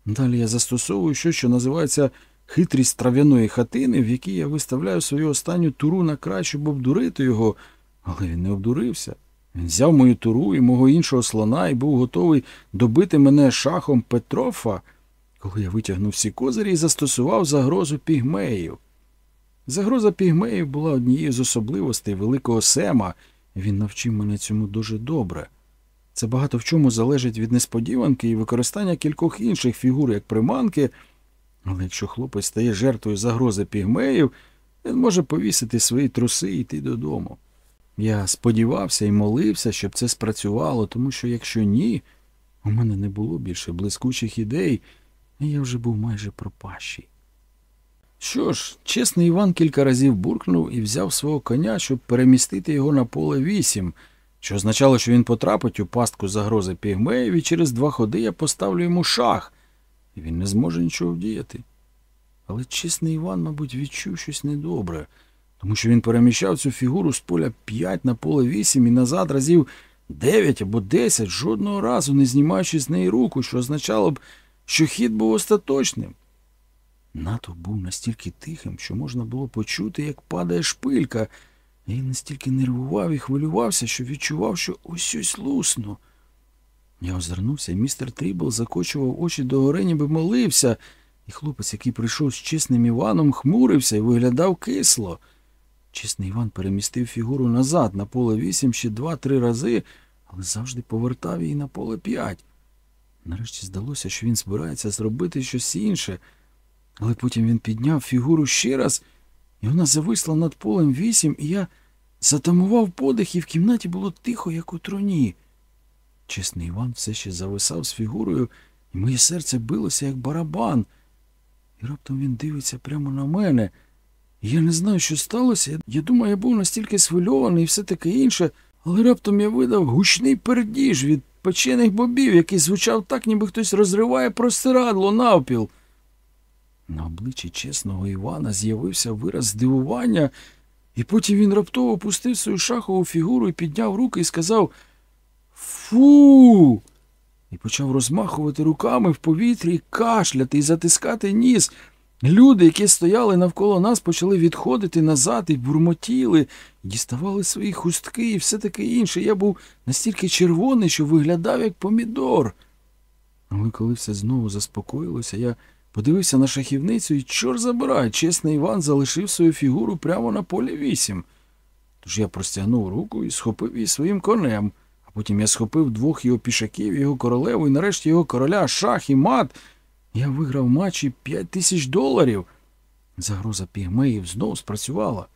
Speaker 2: Далі я застосовую щось, що називається хитрість трав'яної хатини, в якій я виставляю свою останню туру на край, щоб обдурити його, але він не обдурився. Він взяв мою туру і мого іншого слона і був готовий добити мене шахом Петрофа, коли я витягнув всі козирі і застосував загрозу пігмеїв. Загроза пігмеїв була однією з особливостей великого Сема, і він навчив мене цьому дуже добре. Це багато в чому залежить від несподіванки і використання кількох інших фігур як приманки, але якщо хлопець стає жертвою загрози пігмеїв, він може повісити свої труси і йти додому. Я сподівався і молився, щоб це спрацювало, тому що якщо ні, у мене не було більше блискучих ідей, і я вже був майже пропащий. Що ж, чесний Іван кілька разів буркнув і взяв свого коня, щоб перемістити його на поле вісім, що означало, що він потрапить у пастку загрози пігмеїв, і через два ходи я поставлю йому шах, і він не зможе нічого вдіяти. Але чесний Іван, мабуть, відчув щось недобре, тому що він переміщав цю фігуру з поля п'ять на поле вісім і назад разів дев'ять або десять, жодного разу не знімаючи з неї руку, що означало б, що хід був остаточним. Натовп був настільки тихим, що можна було почути, як падає шпилька. Я настільки нервував і хвилювався, що відчував, що ось ось лусну. Я озирнувся, і містер Трібл закочував очі догори, ніби молився, і хлопець, який прийшов з чесним Іваном, хмурився і виглядав кисло. Чесний Іван перемістив фігуру назад на поле вісім ще два-три рази, але завжди повертав її на поле п'ять. Нарешті здалося, що він збирається зробити щось інше, але потім він підняв фігуру ще раз, і вона зависла над полем вісім, і я затамував подих, і в кімнаті було тихо, як у троні. Чесний Іван все ще зависав з фігурою, і моє серце билося, як барабан. І раптом він дивиться прямо на мене. І я не знаю, що сталося. Я думаю, я був настільки схвильований і все таке інше, але раптом я видав гучний пердіж від печених бобів, який звучав так, ніби хтось розриває простирадло навпіл. На обличчі чесного Івана з'явився вираз здивування, і потім він раптово опустив свою шахову фігуру і підняв руки і сказав Фу. І почав розмахувати руками в повітрі, кашляти і затискати ніс. Люди, які стояли навколо нас, почали відходити назад і бурмотіли, діставали свої хустки і все таке інше. Я був настільки червоний, що виглядав як помідор. Але коли все знову заспокоїлося, я подивився на шахівницю і чор забирай, чесний Іван залишив свою фігуру прямо на полі вісім. Тож я простягнув руку і схопив її своїм конем. Потім я схопив двох його пішаків, його королеву і нарешті його короля, шах і мат. Я виграв матчі п'ять тисяч доларів. Загроза пігмеїв знову спрацювала.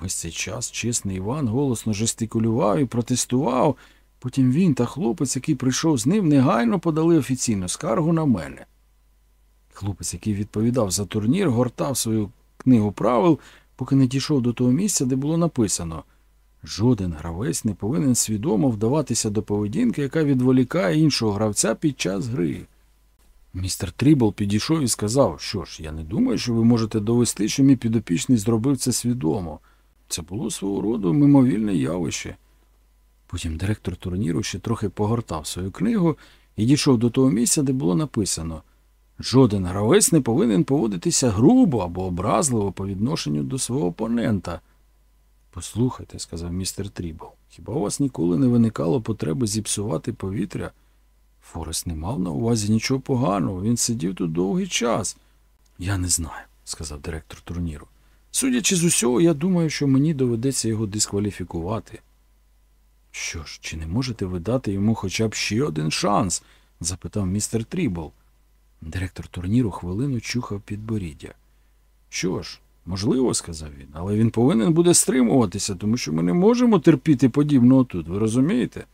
Speaker 2: Весь цей час чесний Іван голосно жестикулював і протестував. Потім він та хлопець, який прийшов з ним, негайно подали офіційну скаргу на мене. Хлопець, який відповідав за турнір, гортав свою книгу правил, поки не дійшов до того місця, де було написано жоден гравець не повинен свідомо вдаватися до поведінки, яка відволікає іншого гравця під час гри. Містер Трібл підійшов і сказав, що ж, я не думаю, що ви можете довести, що мій підопічний зробив це свідомо. Це було свого роду мимовільне явище. Потім директор турніру ще трохи погортав свою книгу і дійшов до того місця, де було написано Жоден гравець не повинен поводитися грубо або образливо по відношенню до свого опонента. Послухайте, сказав містер Трібл, хіба у вас ніколи не виникало потреби зіпсувати повітря? Форест не мав на увазі нічого поганого, він сидів тут довгий час. Я не знаю, сказав директор турніру. Судячи з усього, я думаю, що мені доведеться його дискваліфікувати. Що ж, чи не можете ви дати йому хоча б ще один шанс? запитав містер Трібл. Директор турніру хвилину чухав підборіддя. Що ж, можливо, сказав він, але він повинен буде стримуватися, тому що ми не можемо терпіти подібного тут, ви розумієте?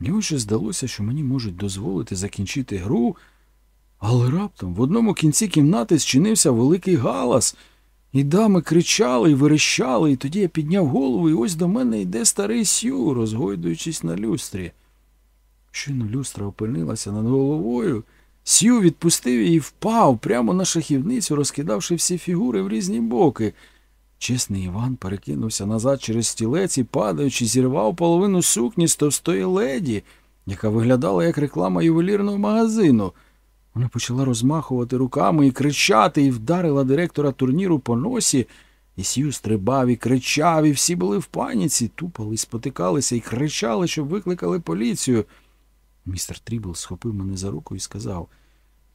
Speaker 2: Мені ще здалося, що мені можуть дозволити закінчити гру, але раптом в одному кінці кімнати зчинився великий галас, і дами кричали і верещали, і тоді я підняв голову, і ось до мене йде старий Сю, розгойдуючись на люстрі. Щойно люстра опинилася над головою. Сю відпустив її і впав прямо на шахівницю, розкидавши всі фігури в різні боки. Чесний Іван перекинувся назад через стілець і, падаючи, зірвав половину сукні з товстої леді, яка виглядала як реклама ювелірного магазину. Вона почала розмахувати руками і кричати, і вдарила директора турніру по носі. І Сью стрибав і кричав, і всі були в паніці, тупали, спотикалися і кричали, щоб викликали поліцію. Містер Трібл схопив мене за руку і сказав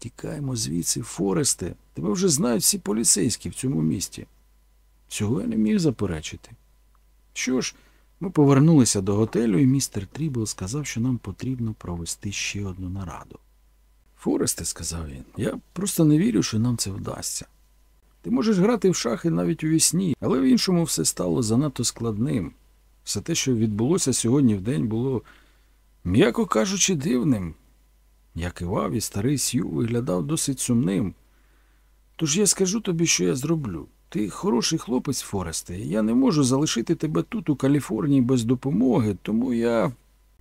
Speaker 2: Тікаємо звідси, Форесте, тебе вже знають всі поліцейські в цьому місті. Цього я не міг заперечити. Що ж, ми повернулися до готелю, і містер Трібл сказав, що нам потрібно провести ще одну нараду. Форесте, сказав він, я просто не вірю, що нам це вдасться. Ти можеш грати в шахи навіть уві сні, але в іншому все стало занадто складним. Все те, що відбулося сьогодні в день, було, м'яко кажучи, дивним. Я кивав, і старий Сью виглядав досить сумним. Тож я скажу тобі, що я зроблю. Ти хороший хлопець, Форесте, я не можу залишити тебе тут, у Каліфорнії, без допомоги, тому я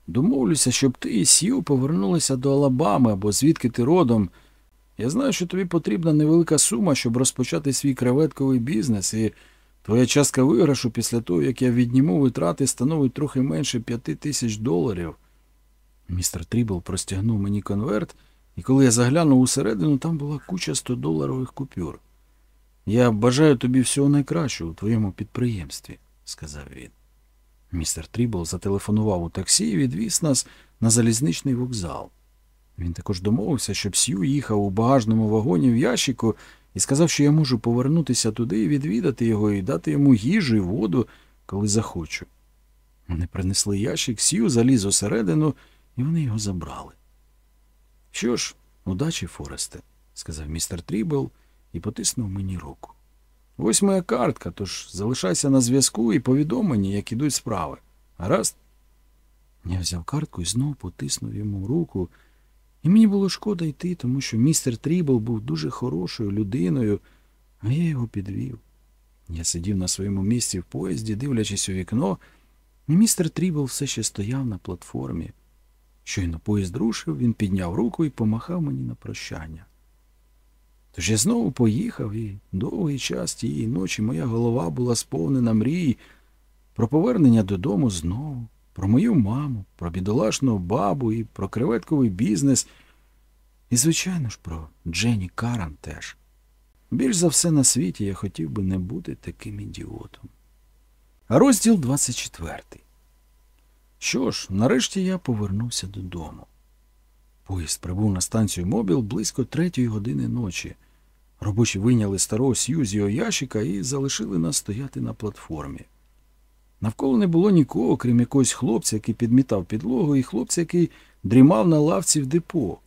Speaker 2: домовлюся, щоб ти і Сью повернулися до Алабами або звідки ти родом. Я знаю, що тобі потрібна невелика сума, щоб розпочати свій креветковий бізнес, і твоя частка виграшу після того, як я відніму витрати, становить трохи менше п'яти тисяч доларів. Містер Трібл простягнув мені конверт, і коли я заглянув усередину, там була куча 100-доларових купюр. Я бажаю тобі всього найкращого у твоєму підприємстві, сказав він. Містер Трібл зателефонував у таксі і відвіз нас на залізничний вокзал. Він також домовився, щоб Сью їхав у багажному вагоні в ящику і сказав, що я можу повернутися туди і відвідати його і дати йому їжу і воду, коли захочу. Вони принесли ящик, Сью заліз усередину, і вони його забрали. Що ж, удачі, Форесте, сказав містер Трібл і потиснув мені руку. Ось моя картка, тож залишайся на зв'язку і повідом мені, як ідуть справи. Гаразд? Я взяв картку і знову потиснув йому руку. І мені було шкода йти, тому що містер Трібл був дуже хорошою людиною, а я його підвів. Я сидів на своєму місці в поїзді, дивлячись у вікно, і містер Трібл все ще стояв на платформі. Щойно поїзд рушив, він підняв руку і помахав мені на прощання. Тож я знову поїхав, і довгий час тієї ночі моя голова була сповнена мрій про повернення додому знову, про мою маму, про бідолашну бабу і про креветковий бізнес. І, звичайно ж, про Дженні Каран теж. Більш за все на світі я хотів би не бути таким ідіотом. Розділ 24. Що ж, нарешті я повернувся додому. Поїзд прибув на станцію Мобіл близько третьої години ночі. Робочі вийняли старого Сью з його ящика і залишили нас стояти на платформі. Навколо не було нікого, крім якогось хлопця, який підмітав підлогу, і хлопця, який дрімав на лавці в депо.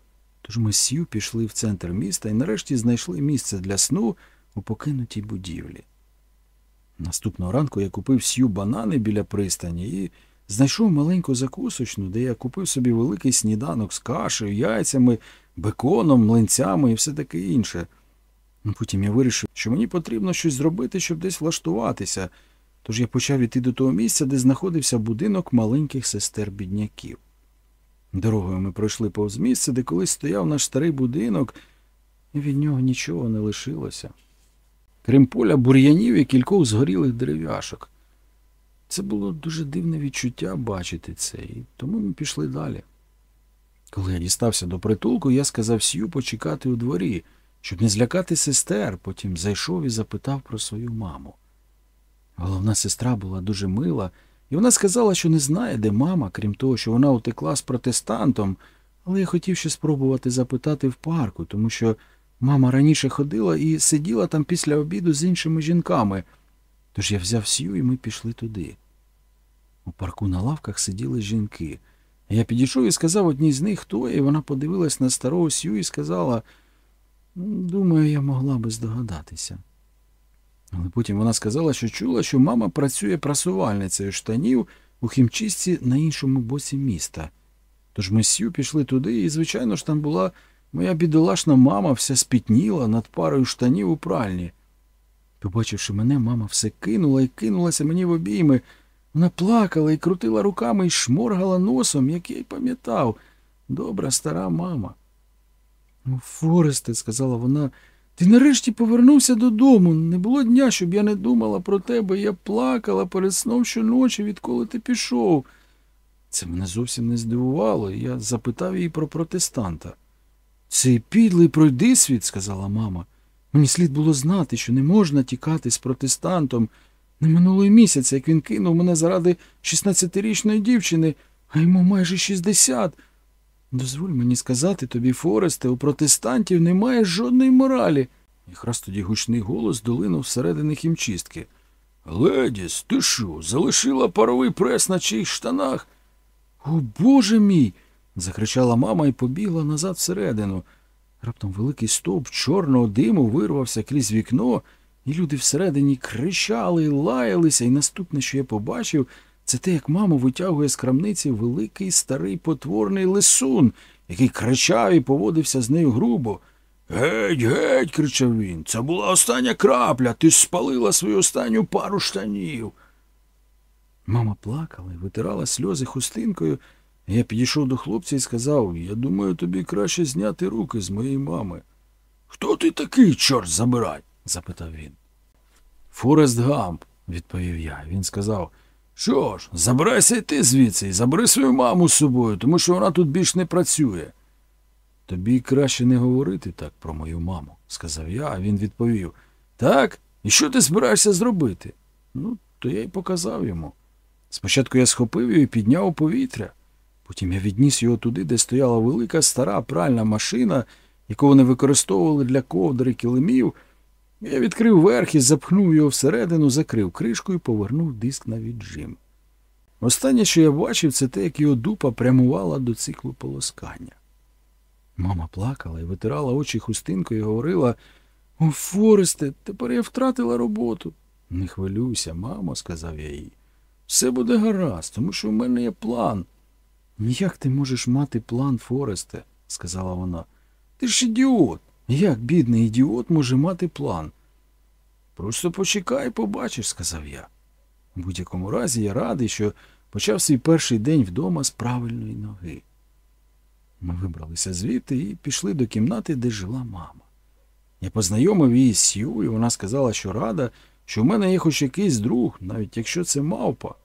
Speaker 2: Тож ми з Сью пішли в центр міста і нарешті знайшли місце для сну у покинутій будівлі. Наступного ранку я купив Сью банани біля пристані і знайшов маленьку закусочну, де я купив собі великий сніданок з кашею, яйцями, беконом, млинцями і все таке інше. Ну, Потім я вирішив, що мені потрібно щось зробити, щоб десь влаштуватися, тож я почав іти до того місця, де знаходився будинок маленьких сестер бідняків. Дорогою ми пройшли повз місце, де колись стояв наш старий будинок, і від нього нічого не лишилося. Крім поля бур'янів і кількох згорілих дерев'яшок. Це було дуже дивне відчуття бачити це, і тому ми пішли далі. Коли я дістався до притулку, я сказав Сью почекати у дворі, щоб не злякати сестер, потім зайшов і запитав про свою маму. Головна сестра була дуже мила, і вона сказала, що не знає, де мама, крім того, що вона утекла з протестантом, Але я хотів ще спробувати запитати в парку, тому що мама раніше ходила і сиділа там після обіду з іншими жінками. Тож я взяв Сью і ми пішли туди. У парку на лавках сиділи жінки. Я підійшов і сказав одній з них, хто і вона подивилась на старого Сью і сказала, думаю, я могла би здогадатися. Але потім вона сказала, що чула, що мама працює прасувальницею штанів у хімчистці на іншому боці міста. Тож ми з Сью пішли туди, і, звичайно ж, там була моя бідолашна мама, вся спітніла над парою штанів у пральні. Побачивши мене, мама все кинула і кинулася мені в обійми. Вона плакала і крутила руками і шморгала носом, як я й пам'ятав. Добра стара мама. Ну, Форесте, сказала вона, ти нарешті повернувся додому. Не було дня, щоб я не думала про тебе. Я плакала перед сном щоночі, відколи ти пішов. Це мене зовсім не здивувало, і я запитав її про протестанта. Цей підлий пройди світ, сказала мама. Мені слід було знати, що не можна тікати з протестантом. Не минулого місяця, як він кинув мене заради 16-річної дівчини, а йому майже 60. Дозволь мені сказати тобі, Форесте, у протестантів немає жодної моралі. Якраз тоді гучний голос долинув всередини хімчистки. Ледіс, ти що, залишила паровий прес на чиїх штанах? О, Боже мій. закричала мама і побігла назад всередину. Раптом великий стовп чорного диму вирвався крізь вікно, і люди всередині кричали і лаялися, і наступне, що я побачив, це те, як мама витягує з крамниці великий старий потворний лисун, який кричав і поводився з нею грубо. Геть, геть, кричав він. Це була остання крапля. Ти спалила свою останню пару штанів. Мама плакала і витирала сльози хустинкою. Я підійшов до хлопця і сказав я думаю, тобі краще зняти руки з моєї мами. Хто ти такий, чорт забирай? запитав він. Форест Гамп, відповів я. Він сказав, що ж, забирайся й ти звідси і забери свою маму з собою, тому що вона тут більш не працює. Тобі краще не говорити так про мою маму, сказав я, а він відповів. Так? І що ти збираєшся зробити? Ну, то я й показав йому. Спочатку я схопив його і підняв у повітря. Потім я відніс його туди, де стояла велика стара пральна машина, яку вони використовували для ковдри килимів. Я відкрив верх і запхнув його всередину, закрив кришку і повернув диск на віджим. Останнє, що я бачив, це те, як його дупа прямувала до циклу полоскання. Мама плакала і витирала очі хустинкою і говорила О, Форесте, тепер я втратила роботу. Не хвилюйся, мамо, сказав я їй. Все буде гаразд, тому що в мене є план. Ніяк ти можеш мати план, Форесте, сказала вона. Ти ж ідіот. Як бідний ідіот може мати план? Просто почекай, побачиш, сказав я. У будь-якому разі я радий, що почав свій перший день вдома з правильної ноги. Ми вибралися звідти і пішли до кімнати, де жила мама. Я познайомив її з Сью, і вона сказала, що рада, що в мене є хоч якийсь друг, навіть якщо це мавпа.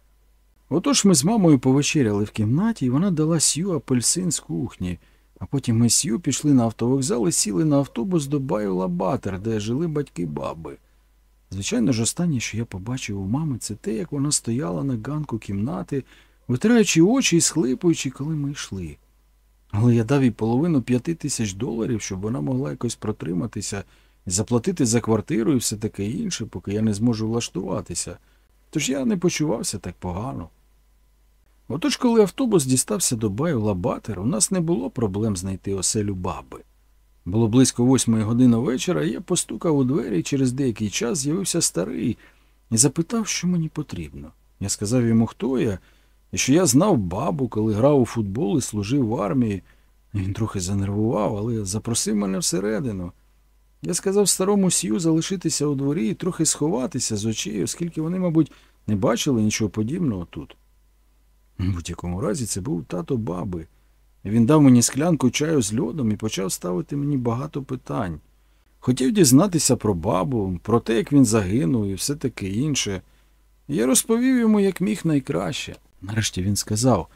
Speaker 2: Отож ми з мамою повечеряли в кімнаті, і вона дала Сью апельсин з кухні, а потім ми з Сью пішли на автовокзал і сіли на автобус до Байола Батер, де жили батьки баби. Звичайно ж, останнє, що я побачив у мами, це те, як вона стояла на ганку кімнати, витираючи очі і схлипуючи, коли ми йшли. Але я дав їй половину п'яти тисяч доларів, щоб вона могла якось протриматися заплатити за квартиру і все таке інше, поки я не зможу влаштуватися. Тож я не почувався так погано. Отож, коли автобус дістався до баю Лабатер, у нас не було проблем знайти оселю баби. Було близько восьмої години вечора, я постукав у двері і через деякий час з'явився старий і запитав, що мені потрібно. Я сказав йому, хто я, і що я знав бабу, коли грав у футбол і служив в армії. Він трохи занервував, але запросив мене всередину. Я сказав старому Сью залишитися у дворі і трохи сховатися з очей, оскільки вони, мабуть, не бачили нічого подібного тут. У будь-якому разі це був тато баби. Він дав мені склянку чаю з льодом і почав ставити мені багато питань. Хотів дізнатися про бабу, про те, як він загинув, і все таке інше. Я розповів йому, як міг найкраще. Нарешті він сказав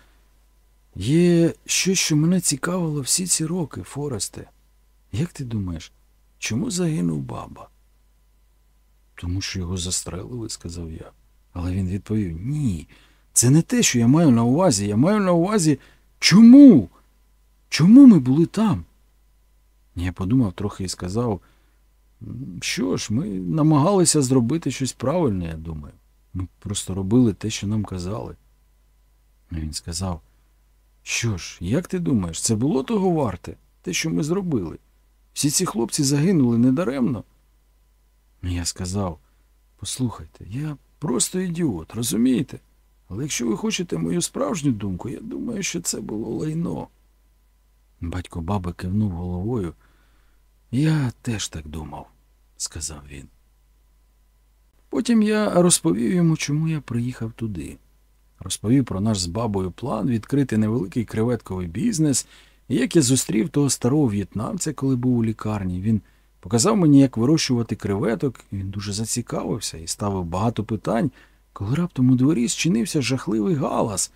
Speaker 2: є щось, що мене цікавило всі ці роки, Форесте. Як ти думаєш, чому загинув баба? Тому що його застрелили, сказав я. Але він відповів Ні, це не те, що я маю на увазі. Я маю на увазі чому? Чому ми були там? Я подумав трохи і сказав, що ж, ми намагалися зробити щось правильне, я думаю. Ми просто робили те, що нам казали. І Він сказав, що ж, як ти думаєш, це було того варте, те, що ми зробили? Всі ці хлопці загинули недаремно. Я сказав, послухайте, я просто ідіот, розумієте? Але якщо ви хочете мою справжню думку, я думаю, що це було лайно. Батько баби кивнув головою. Я теж так думав, сказав він. Потім я розповів йому, чому я приїхав туди. Розповів про наш з бабою план відкрити невеликий креветковий бізнес, і як я зустрів того старого в'єтнамця, коли був у лікарні. Він показав мені, як вирощувати креветок, він дуже зацікавився і ставив багато питань, коли раптом у дворі зчинився жахливий галас.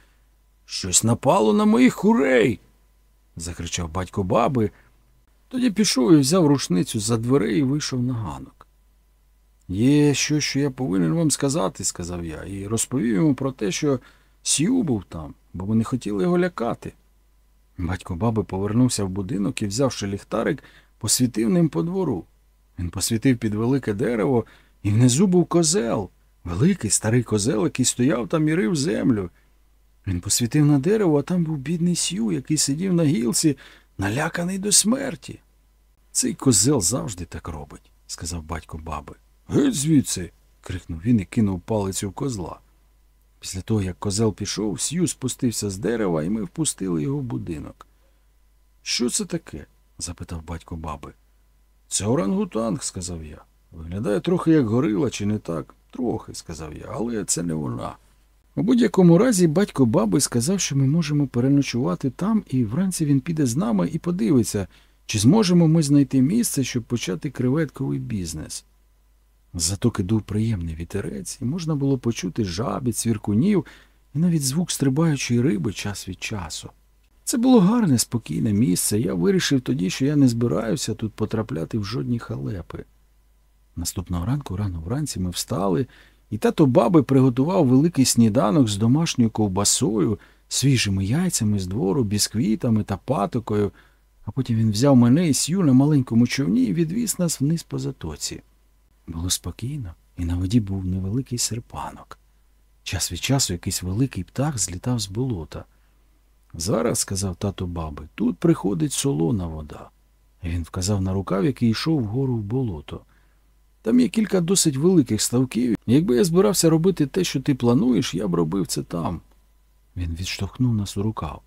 Speaker 2: Щось напало на моїх курей. закричав батько баби. Тоді пішов і взяв рушницю за дверей і вийшов на ганок. Є щось, що я повинен вам сказати, сказав я, і розповів йому про те, що Сью був там, бо вони хотіли його лякати. Батько баби повернувся в будинок і, взявши ліхтарик, посвітив ним по двору. Він посвітив під велике дерево, і внизу був козел, великий старий козел, який стояв там і рив землю. Він посвітив на дерево, а там був бідний Сью, який сидів на гілці, наляканий до смерті. Цей козел завжди так робить, сказав батько баби. Геть звідси. крикнув він і кинув палицю в козла. Після того, як козел пішов, Сью спустився з дерева, і ми впустили його в будинок. Що це таке? запитав батько баби. Це орангутанг, сказав я. Виглядає трохи як горила, чи не так? Трохи, сказав я, але це не вона. У будь-якому разі батько баби сказав, що ми можемо переночувати там, і вранці він піде з нами і подивиться, чи зможемо ми знайти місце, щоб почати креветковий бізнес. З затоки дув приємний вітерець, і можна було почути жабі, цвіркунів і навіть звук стрибаючої риби час від часу. Це було гарне, спокійне місце. Я вирішив тоді, що я не збираюся тут потрапляти в жодні халепи. Наступного ранку, рано вранці, ми встали, і тато баби приготував великий сніданок з домашньою ковбасою, свіжими яйцями з двору, бісквітами та патокою, а потім він взяв мене і сію на маленькому човні і відвіз нас вниз по затоці. Було спокійно, і на воді був невеликий серпанок. Час від часу якийсь великий птах злітав з болота. Зараз, сказав тато баби, тут приходить солона вода. Він вказав на рукав, який йшов вгору в болото. Там є кілька досить великих ставків. Якби я збирався робити те, що ти плануєш, я б робив це там. Він відштовхнув нас у рукав.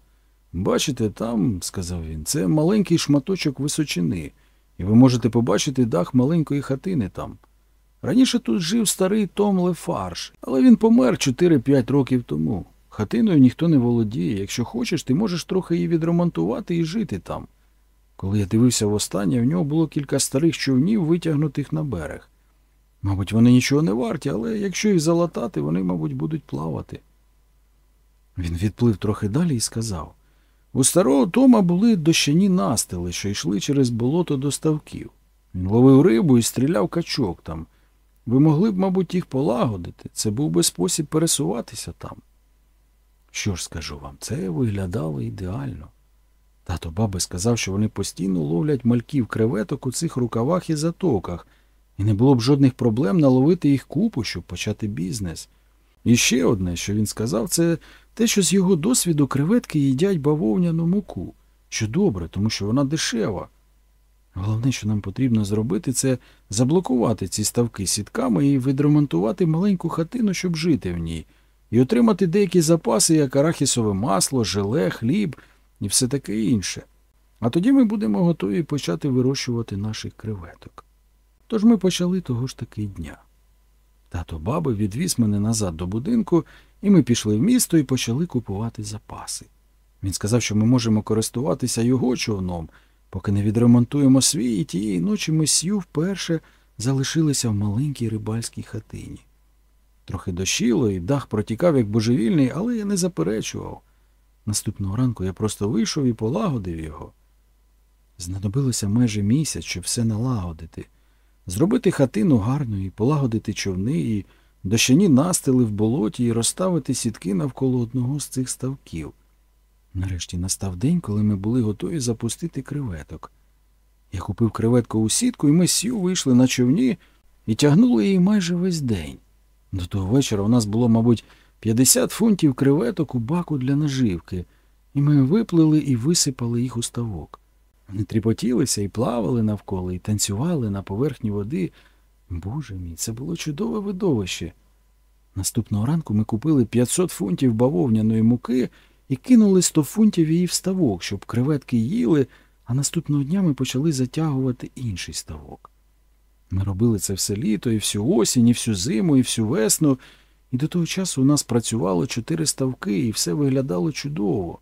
Speaker 2: Бачите, там, сказав він, це маленький шматочок височини, і ви можете побачити дах маленької хатини там. Раніше тут жив старий Том Лефарш, але він помер 4-5 років тому. Хатиною ніхто не володіє. Якщо хочеш, ти можеш трохи її відремонтувати і жити там. Коли я дивився востаннє, в нього було кілька старих човнів, витягнутих на берег. Мабуть, вони нічого не варті, але якщо їх залатати, вони, мабуть, будуть плавати. Він відплив трохи далі і сказав у старого Тома були дощані настили, що йшли через болото до ставків. Він ловив рибу і стріляв качок там. Ви могли б, мабуть, їх полагодити. Це був би спосіб пересуватися там. Що ж скажу вам, це виглядало ідеально. Тато баби сказав, що вони постійно ловлять мальків креветок у цих рукавах і затоках, і не було б жодних проблем наловити їх купу, щоб почати бізнес. І ще одне, що він сказав, це те, що з його досвіду креветки їдять бавовняну муку, що добре, тому що вона дешева. Головне, що нам потрібно зробити, це заблокувати ці ставки сітками і відремонтувати маленьку хатину, щоб жити в ній, і отримати деякі запаси, як арахісове масло, желе, хліб і все таке інше. А тоді ми будемо готові почати вирощувати наших креветок. Тож ми почали того ж таки дня. Тато баби відвіз мене назад до будинку, і ми пішли в місто і почали купувати запаси. Він сказав, що ми можемо користуватися його човном, поки не відремонтуємо свій, і тієї ночі ми сю вперше залишилися в маленькій рибальській хатині. Трохи дощило, і дах протікав як божевільний, але я не заперечував. Наступного ранку я просто вийшов і полагодив його. Знадобилося майже місяць, щоб все налагодити, зробити хатину гарною, полагодити човни, і дощані настили в болоті і розставити сітки навколо одного з цих ставків. Нарешті настав день, коли ми були готові запустити креветок. Я купив креветкову сітку, і ми з Сью вийшли на човні і тягнули її майже весь день. До того вечора у нас було, мабуть, 50 фунтів креветок у баку для наживки, і ми виплили і висипали їх у ставок. Вони тріпотілися і плавали навколо, і танцювали на поверхні води. Боже мій, це було чудове видовище. Наступного ранку ми купили 500 фунтів бавовняної муки і кинули 100 фунтів її в ставок, щоб креветки їли, а наступного дня ми почали затягувати інший ставок. Ми робили це все літо, і всю осінь, і всю зиму, і всю весну, і до того часу у нас працювало чотири ставки, і все виглядало чудово.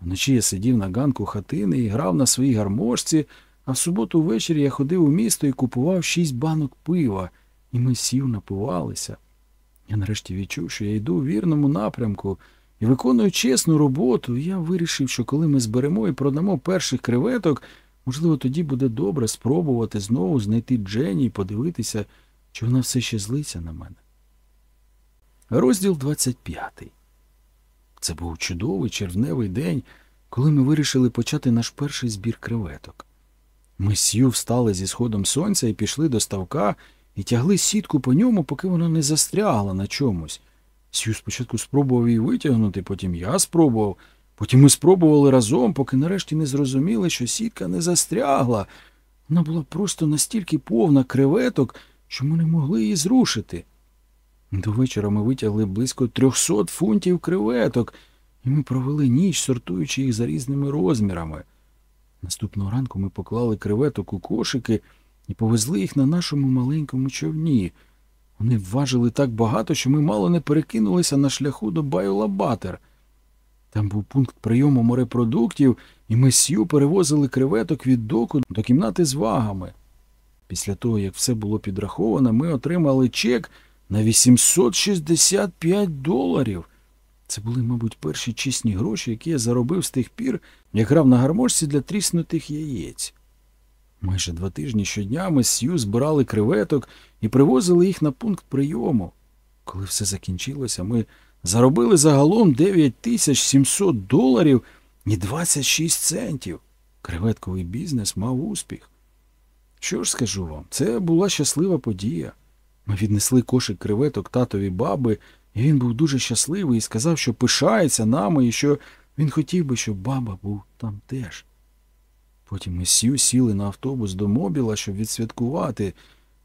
Speaker 2: Вночі я сидів на ганку хатини і грав на своїй гармошці, а в суботу ввечері я ходив у місто і купував шість банок пива, і ми сів напивалися. Я нарешті відчув, що я йду у вірному напрямку і виконую чесну роботу, я вирішив, що коли ми зберемо і продамо перших креветок, можливо, тоді буде добре спробувати знову знайти Джені і подивитися, чи вона все ще злиться на мене. Розділ 25 Це був чудовий червневий день, коли ми вирішили почати наш перший збір креветок. Ми з Сью встали зі сходом сонця і пішли до ставка і тягли сітку по ньому, поки вона не застрягла на чомусь. Сью спочатку спробував її витягнути, потім я спробував, потім ми спробували разом, поки нарешті не зрозуміли, що сітка не застрягла. Вона була просто настільки повна креветок, що ми не могли її зрушити. До вечора ми витягли близько трьохсот фунтів креветок, і ми провели ніч, сортуючи їх за різними розмірами. Наступного ранку ми поклали креветок у кошики і повезли їх на нашому маленькому човні. Вони важили так багато, що ми мало не перекинулися на шляху до Байолабатер. Там був пункт прийому морепродуктів, і ми сю перевозили креветок від доку до кімнати з вагами. Після того, як все було підраховано, ми отримали чек на 865 доларів. Це були, мабуть, перші чесні гроші, які я заробив з тих пір, як грав на гармошці для тріснутих яєць. Майже два тижні щодня ми з Сью збирали креветок і привозили їх на пункт прийому. Коли все закінчилося, ми заробили загалом 9700 доларів і 26 центів. Креветковий бізнес мав успіх. Що ж скажу вам, це була щаслива подія. Ми віднесли кошик креветок татові баби, і він був дуже щасливий і сказав, що пишається нами і що він хотів би, щоб баба був там теж. Потім ми сю сіли на автобус до мобіла, щоб відсвяткувати.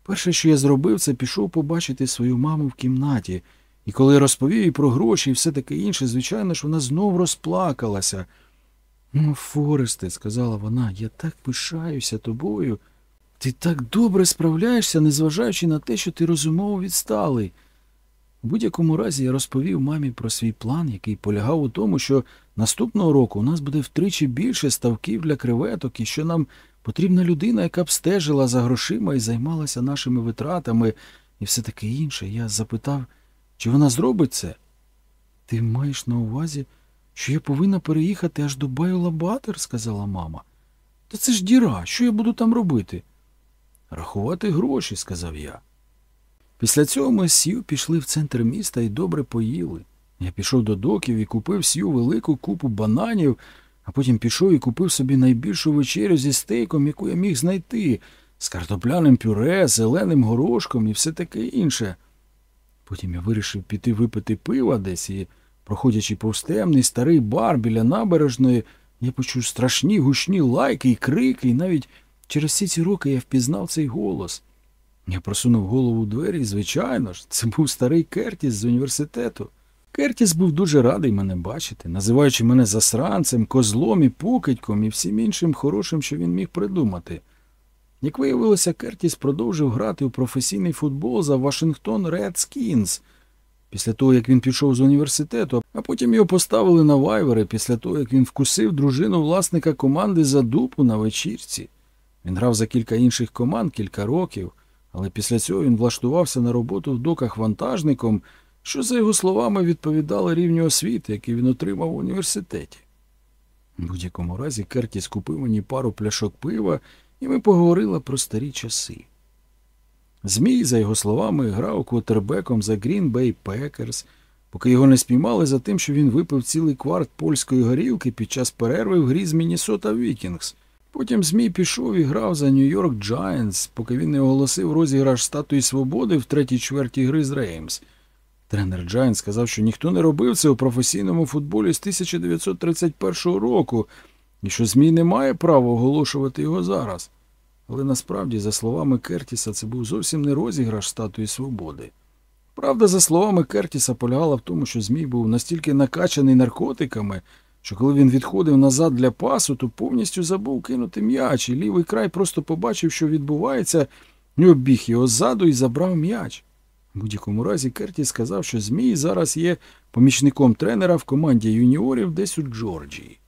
Speaker 2: Перше, що я зробив, це пішов побачити свою маму в кімнаті, і коли розповів їй про гроші і все таке інше, звичайно ж, вона знов розплакалася. Ну, Форесте, сказала вона, я так пишаюся тобою. Ти так добре справляєшся, незважаючи на те, що ти розумово відсталий. У будь-якому разі я розповів мамі про свій план, який полягав у тому, що наступного року у нас буде втричі більше ставків для креветок, і що нам потрібна людина, яка б стежила за грошима і займалася нашими витратами, і все таке інше. Я запитав, чи вона зробить це? Ти маєш на увазі, що я повинна переїхати аж до Байолабатер, сказала мама. Та це ж діра, що я буду там робити? Рахувати гроші, сказав я. Після цього ми з Сью пішли в центр міста і добре поїли. Я пішов до доків і купив Сью велику купу бананів, а потім пішов і купив собі найбільшу вечерю зі стейком, яку я міг знайти, з картопляним пюре, зеленим горошком і все таке інше. Потім я вирішив піти випити пива десь і, проходячи повз темний старий бар біля набережної, я почув страшні гучні лайки і крики, і навіть через всі ці роки я впізнав цей голос. Я просунув голову у двері, і, звичайно ж, це був старий Кертіс з університету. Кертіс був дуже радий мене бачити, називаючи мене засранцем, козлом і покидьком і всім іншим хорошим, що він міг придумати. Як виявилося, Кертіс продовжив грати у професійний футбол за Вашингтон Редскінс після того, як він пішов з університету, а потім його поставили на вайвери після того, як він вкусив дружину власника команди за дупу на вечірці. Він грав за кілька інших команд кілька років, але після цього він влаштувався на роботу в доках вантажником, що, за його словами, відповідало рівню освіти, який він отримав в університеті. У будь-якому разі Кертіс купив мені пару пляшок пива, і ми поговорили про старі часи. Змій, за його словами, грав квотербеком за Green Bay Packers, поки його не спіймали за тим, що він випив цілий кварт польської горілки під час перерви в грі з Міннесота Вікінгс. Потім Змій пішов і грав за Нью-Йорк Giants, поки він не оголосив розіграш статуї свободи в третій чверті гри з Ремс. Тренер Giants сказав, що ніхто не робив це у професійному футболі з 1931 року, і що Змій не має права оголошувати його зараз. Але насправді, за словами Кертіса, це був зовсім не розіграш статуї свободи. Правда, за словами Кертіса, полягала в тому, що Змій був настільки накачаний наркотиками, що коли він відходив назад для пасу, то повністю забув кинути м'яч, і лівий край просто побачив, що відбувається, і обіг його ззаду і забрав м'яч. В будь-якому разі Кертіс сказав, що Змій зараз є помічником тренера в команді юніорів десь у Джорджії.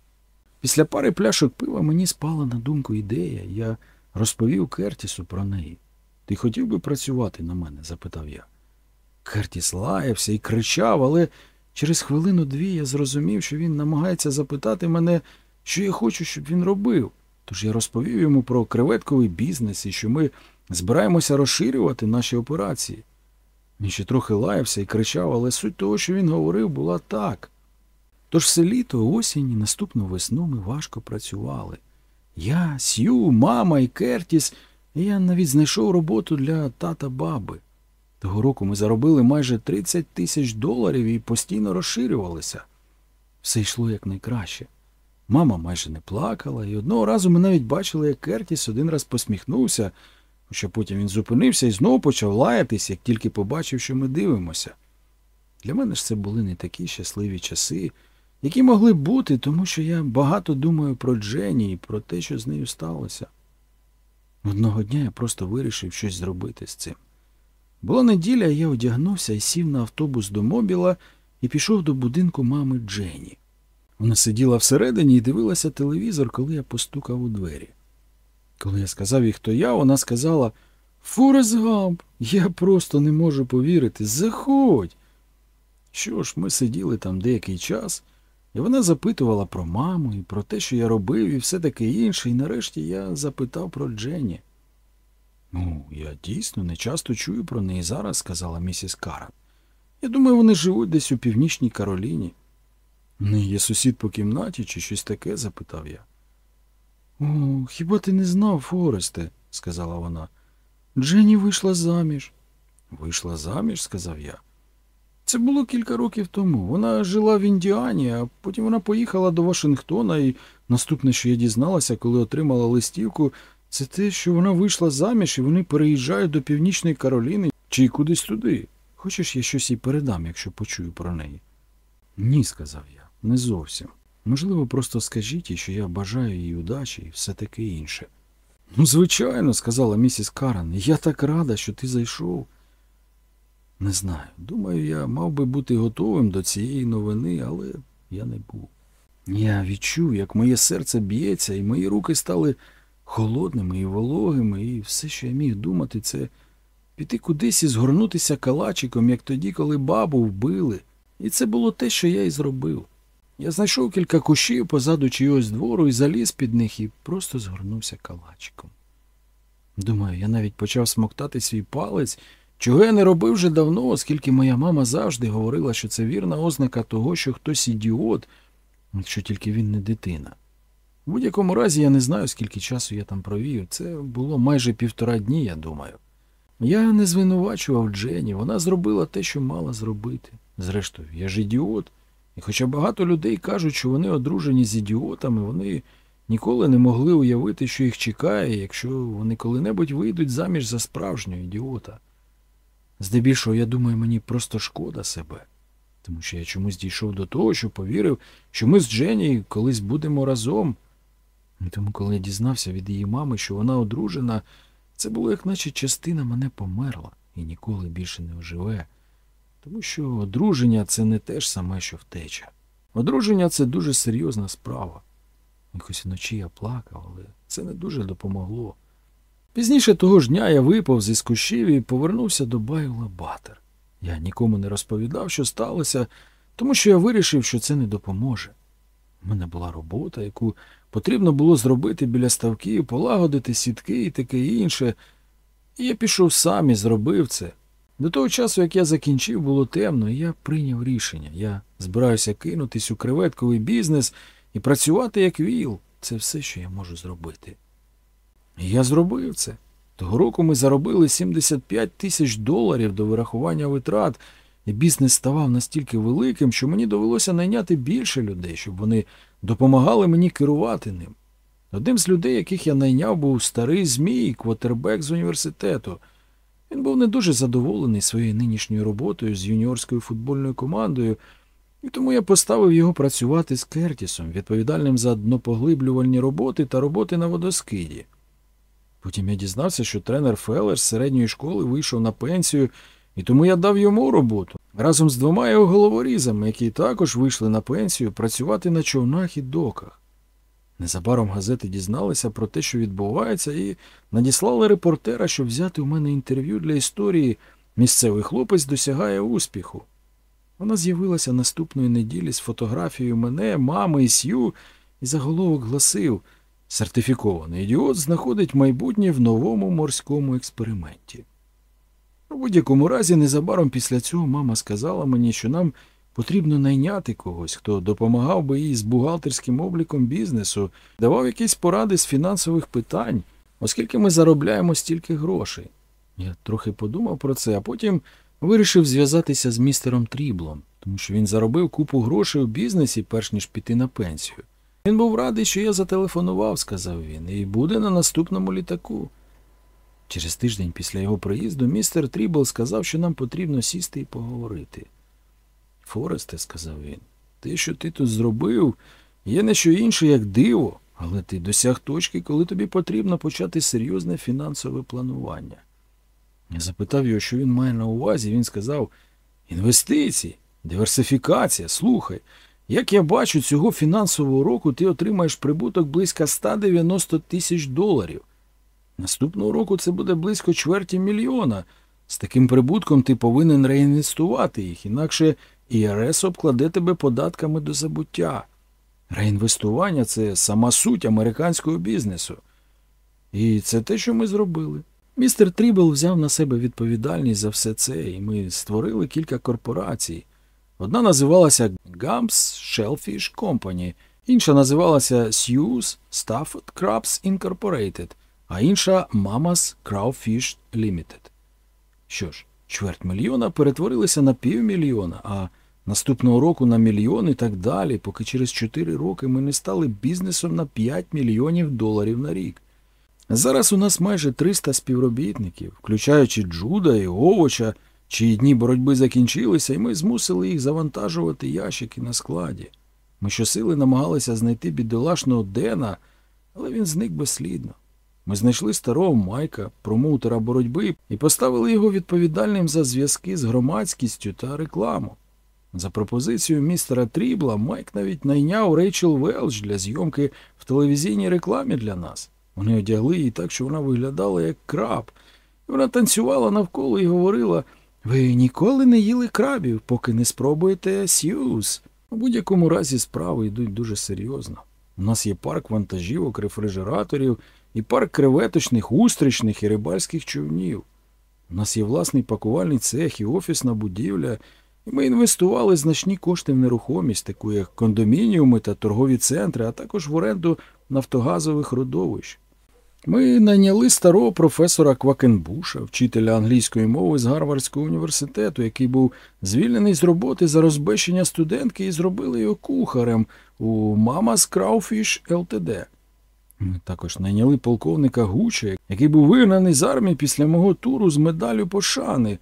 Speaker 2: Після пари пляшок пива мені спала на думку ідея. Я розповів Кертісу про неї. Ти хотів би працювати на мене? запитав я. Кертіс лаявся і кричав, але через хвилину-дві я зрозумів, що він намагається запитати мене, що я хочу, щоб він робив. Тож я розповів йому про креветковий бізнес і що ми збираємося розширювати наші операції. Він ще трохи лаявся і кричав, але суть того, що він говорив, була так. Тож все літо, осінь і наступну весну ми важко працювали. Я, Сью, мама і Кертіс, і я навіть знайшов роботу для тата баби. Того року ми заробили майже 30 тисяч доларів і постійно розширювалися. Все йшло якнайкраще. Мама майже не плакала, і одного разу ми навіть бачили, як Кертіс один раз посміхнувся, хоча потім він зупинився і знову почав лаятись, як тільки побачив, що ми дивимося. Для мене ж це були не такі щасливі часи, які могли бути, тому що я багато думаю про Дженні і про те, що з нею сталося. Одного дня я просто вирішив щось зробити з цим. Була неділя, я одягнувся і сів на автобус до мобіла і пішов до будинку мами Дженні. Вона сиділа всередині і дивилася телевізор, коли я постукав у двері. Коли я сказав їй, хто я, вона сказала Форест Гамп, я просто не можу повірити. Заходь. Що ж, ми сиділи там деякий час, і вона запитувала про маму і про те, що я робив, і все таке інше, і нарешті я запитав про Дженні. Ну, я дійсно не часто чую про неї зараз, сказала місіс Карен. Я думаю, вони живуть десь у північній Кароліні. Не є сусід по кімнаті чи щось таке? запитав я. О, хіба ти не знав, Форесте, сказала вона. Дженні вийшла заміж. Вийшла заміж, сказав я. Це було кілька років тому. Вона жила в Індіані, а потім вона поїхала до Вашингтона, і наступне, що я дізналася, коли отримала листівку, це те, що вона вийшла заміж і вони переїжджають до Північної Кароліни чи кудись туди. Хочеш, я щось їй передам, якщо почую про неї? Ні, сказав я, не зовсім. Можливо, просто скажіть їй, що я бажаю їй удачі і все таке інше. Ну, звичайно, сказала місіс Карен, я так рада, що ти зайшов. Не знаю. Думаю, я мав би бути готовим до цієї новини, але я не був. Я відчув, як моє серце б'ється, і мої руки стали холодними і вологими, і все, що я міг думати, це піти кудись і згорнутися калачиком, як тоді, коли бабу вбили. І це було те, що я і зробив. Я знайшов кілька кущів позаду чогось двору і заліз під них і просто згорнувся калачиком. Думаю, я навіть почав смоктати свій палець, чого я не робив вже давно, оскільки моя мама завжди говорила, що це вірна ознака того, що хтось ідіот, якщо тільки він не дитина. В будь-якому разі я не знаю, скільки часу я там провів. Це було майже півтора дні, я думаю. Я не звинувачував Дженні, вона зробила те, що мала зробити. Зрештою, я ж ідіот. І хоча багато людей кажуть, що вони одружені з ідіотами, вони ніколи не могли уявити, що їх чекає, якщо вони коли-небудь вийдуть заміж за справжнього ідіота. Здебільшого, я думаю, мені просто шкода себе, тому що я чомусь дійшов до того, що повірив, що ми з Дженні колись будемо разом. І тому, коли я дізнався від її мами, що вона одружена, це було як наче частина мене померла і ніколи більше не оживе. Тому що одруження це не те ж саме, що втеча. Одруження це дуже серйозна справа. Якось вночі я плакав, але це не дуже допомогло. Пізніше того ж дня я виповз із кущів і повернувся до Байла Батер. Я нікому не розповідав, що сталося, тому що я вирішив, що це не допоможе. У мене була робота, яку потрібно було зробити біля ставків, полагодити сітки і таке інше. І я пішов сам і зробив це. До того часу, як я закінчив, було темно, і я прийняв рішення. Я збираюся кинутись у креветковий бізнес і працювати як віл. Це все, що я можу зробити. І я зробив це. Того року ми заробили 75 тисяч доларів до вирахування витрат, і бізнес ставав настільки великим, що мені довелося найняти більше людей, щоб вони допомагали мені керувати ним. Одним з людей, яких я найняв, був старий Змій, квотербек з університету. Він був не дуже задоволений своєю нинішньою роботою з юніорською футбольною командою, і тому я поставив його працювати з Кертісом, відповідальним за днопоглиблювальні роботи та роботи на водоскиді. Потім я дізнався, що тренер Феллер з середньої школи вийшов на пенсію, і тому я дав йому роботу разом з двома його головорізами, які також вийшли на пенсію працювати на човнах і доках. Незабаром газети дізналися про те, що відбувається, і надіслали репортера, щоб взяти у мене інтерв'ю для історії Місцевий хлопець досягає успіху. Вона з'явилася наступної неділі з фотографією мене, мами і Сью, і заголовок гласив Сертифікований ідіот знаходить майбутнє в новому морському експерименті. У будь-якому разі, незабаром після цього мама сказала мені, що нам потрібно найняти когось, хто допомагав би їй з бухгалтерським обліком бізнесу, давав якісь поради з фінансових питань, оскільки ми заробляємо стільки грошей. Я трохи подумав про це, а потім вирішив зв'язатися з містером Тріблом, тому що він заробив купу грошей у бізнесі, перш ніж піти на пенсію. Він був радий, що я зателефонував, сказав він, і буде на наступному літаку. Через тиждень після його приїзду містер Трібл сказав, що нам потрібно сісти і поговорити. Форесте, сказав він, те, що ти тут зробив, є не що інше, як диво, але ти досяг точки, коли тобі потрібно почати серйозне фінансове планування. Я запитав його, що він має на увазі, він сказав інвестиції, диверсифікація, слухай. Як я бачу, цього фінансового року ти отримаєш прибуток близько 190 тисяч доларів. Наступного року це буде близько чверті мільйона. З таким прибутком ти повинен реінвестувати їх, інакше ІРС обкладе тебе податками до забуття. Реінвестування це сама суть американського бізнесу. І це те, що ми зробили. Містер Трібл взяв на себе відповідальність за все це, і ми створили кілька корпорацій. Одна називалася Gumps Shellfish Company, інша називалася Sue's Stafford Crabs Incorporated, а інша Mama's Crowfish Limited. Що ж, чверть мільйона перетворилися на півмільйона, а наступного року на мільйон і так далі, поки через 4 роки ми не стали бізнесом на 5 мільйонів доларів на рік. Зараз у нас майже 300 співробітників, включаючи Джуда і Овоча, чиї дні боротьби закінчилися, і ми змусили їх завантажувати ящики на складі. Ми щосили намагалися знайти бідолашного Дена, але він зник безслідно. Ми знайшли старого Майка, промоутера боротьби, і поставили його відповідальним за зв'язки з громадськістю та рекламу. За пропозицією містера Трібла, Майк навіть найняв Рейчел Велч для зйомки в телевізійній рекламі для нас. Вони одягли її так, що вона виглядала як краб, і вона танцювала навколо і говорила ви ніколи не їли крабів, поки не спробуєте сьюз. У будь-якому разі справи йдуть дуже серйозно. У нас є парк вантажівок, рефрижераторів і парк креветочних, устричних і рибальських човнів. У нас є власний пакувальний цех і офісна будівля, і ми інвестували значні кошти в нерухомість, таку як кондомініуми та торгові центри, а також в оренду нафтогазових родовищ. Ми найняли старого професора Квакенбуша, вчителя англійської мови з Гарвардського університету, який був звільнений з роботи за розбещення студентки і зробили його кухарем у Mama's Crawfish LTD. Ми також найняли полковника Гуча, який був вигнаний з армії після мого туру з медаллю пошани.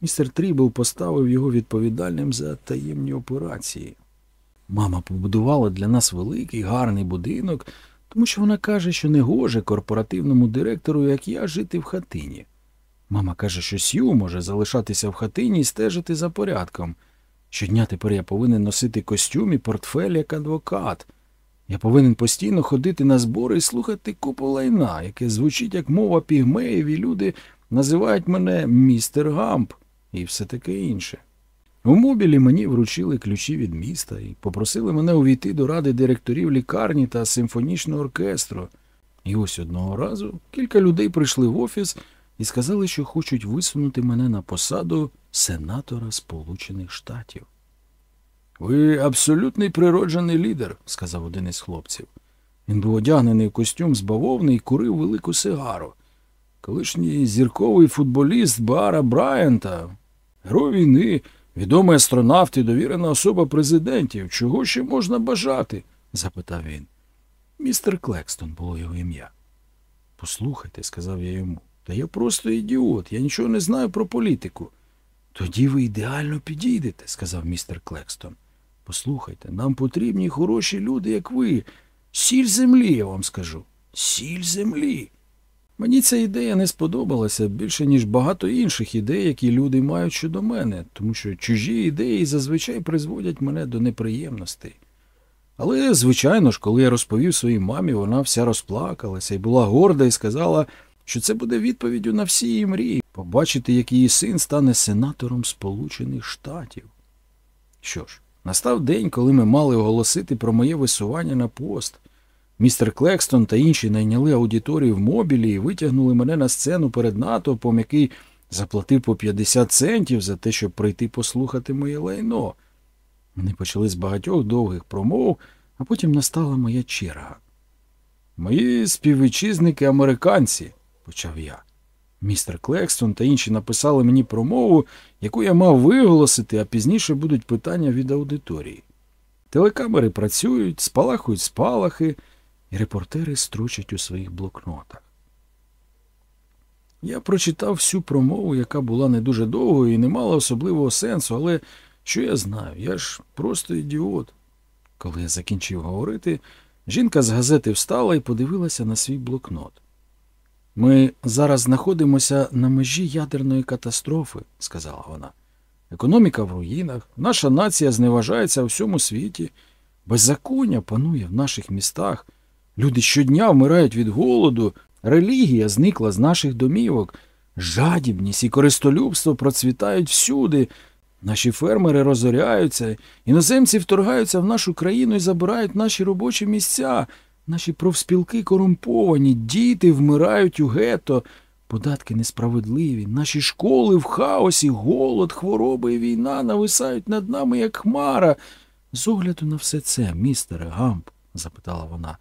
Speaker 2: Містер Трібл поставив його відповідальним за таємні операції. Мама побудувала для нас великий гарний будинок тому що вона каже, що не гоже корпоративному директору, як я, жити в хатині. Мама каже, що Сью може залишатися в хатині і стежити за порядком. Щодня тепер я повинен носити костюм і портфель як адвокат. Я повинен постійно ходити на збори і слухати купу лайна, яке звучить як мова пігмеїв, і люди називають мене містер Гамп і все таке інше. У мобілі мені вручили ключі від міста і попросили мене увійти до ради директорів лікарні та симфонічного оркестру. І ось одного разу кілька людей прийшли в офіс і сказали, що хочуть висунути мене на посаду сенатора Сполучених Штатів. Ви абсолютний природжений лідер, сказав один із хлопців. Він був одягнений в костюм з бавовни і курив велику сигару. Колишній зірковий футболіст Бара Брайанта, герой війни, відомий астронавт і довірена особа президентів. Чого ще можна бажати? запитав він. Містер Клекстон було його ім'я. Послухайте, сказав я йому, та я просто ідіот, я нічого не знаю про політику. Тоді ви ідеально підійдете, сказав містер Клекстон. Послухайте, нам потрібні хороші люди, як ви. Сіль землі, я вам скажу. Сіль землі. Мені ця ідея не сподобалася більше, ніж багато інших ідей, які люди мають щодо мене, тому що чужі ідеї зазвичай призводять мене до неприємностей. Але, звичайно ж, коли я розповів своїй мамі, вона вся розплакалася і була горда і сказала, що це буде відповіддю на всі її мрії побачити, як її син стане сенатором Сполучених Штатів. Що ж, настав день, коли ми мали оголосити про моє висування на пост. Містер Клекстон та інші найняли аудиторію в мобілі і витягнули мене на сцену перед натовпом, який заплатив по 50 центів за те, щоб прийти послухати моє лайно. Вони почали з багатьох довгих промов, а потім настала моя черга. Мої співвітчизники американці, почав я. Містер Клекстон та інші написали мені промову, яку я мав виголосити, а пізніше будуть питання від аудиторії. Телекамери працюють, спалахують спалахи, і репортери строчать у своїх блокнотах. Я прочитав всю промову, яка була не дуже довгою і не мала особливого сенсу, але що я знаю? Я ж просто ідіот. Коли я закінчив говорити, жінка з газети встала і подивилася на свій блокнот. Ми зараз знаходимося на межі ядерної катастрофи, сказала вона. Економіка в руїнах, наша нація зневажається у всьому світі, беззаконня панує в наших містах, люди щодня вмирають від голоду, релігія зникла з наших домівок, жадібність і користолюбство процвітають всюди. Наші фермери розоряються, іноземці вторгаються в нашу країну і забирають наші робочі місця. Наші профспілки корумповані, діти вмирають у гетто, податки несправедливі, наші школи в хаосі, голод, хвороби і війна нависають над нами, як хмара. З огляду на все це, містере Гамп, запитала вона,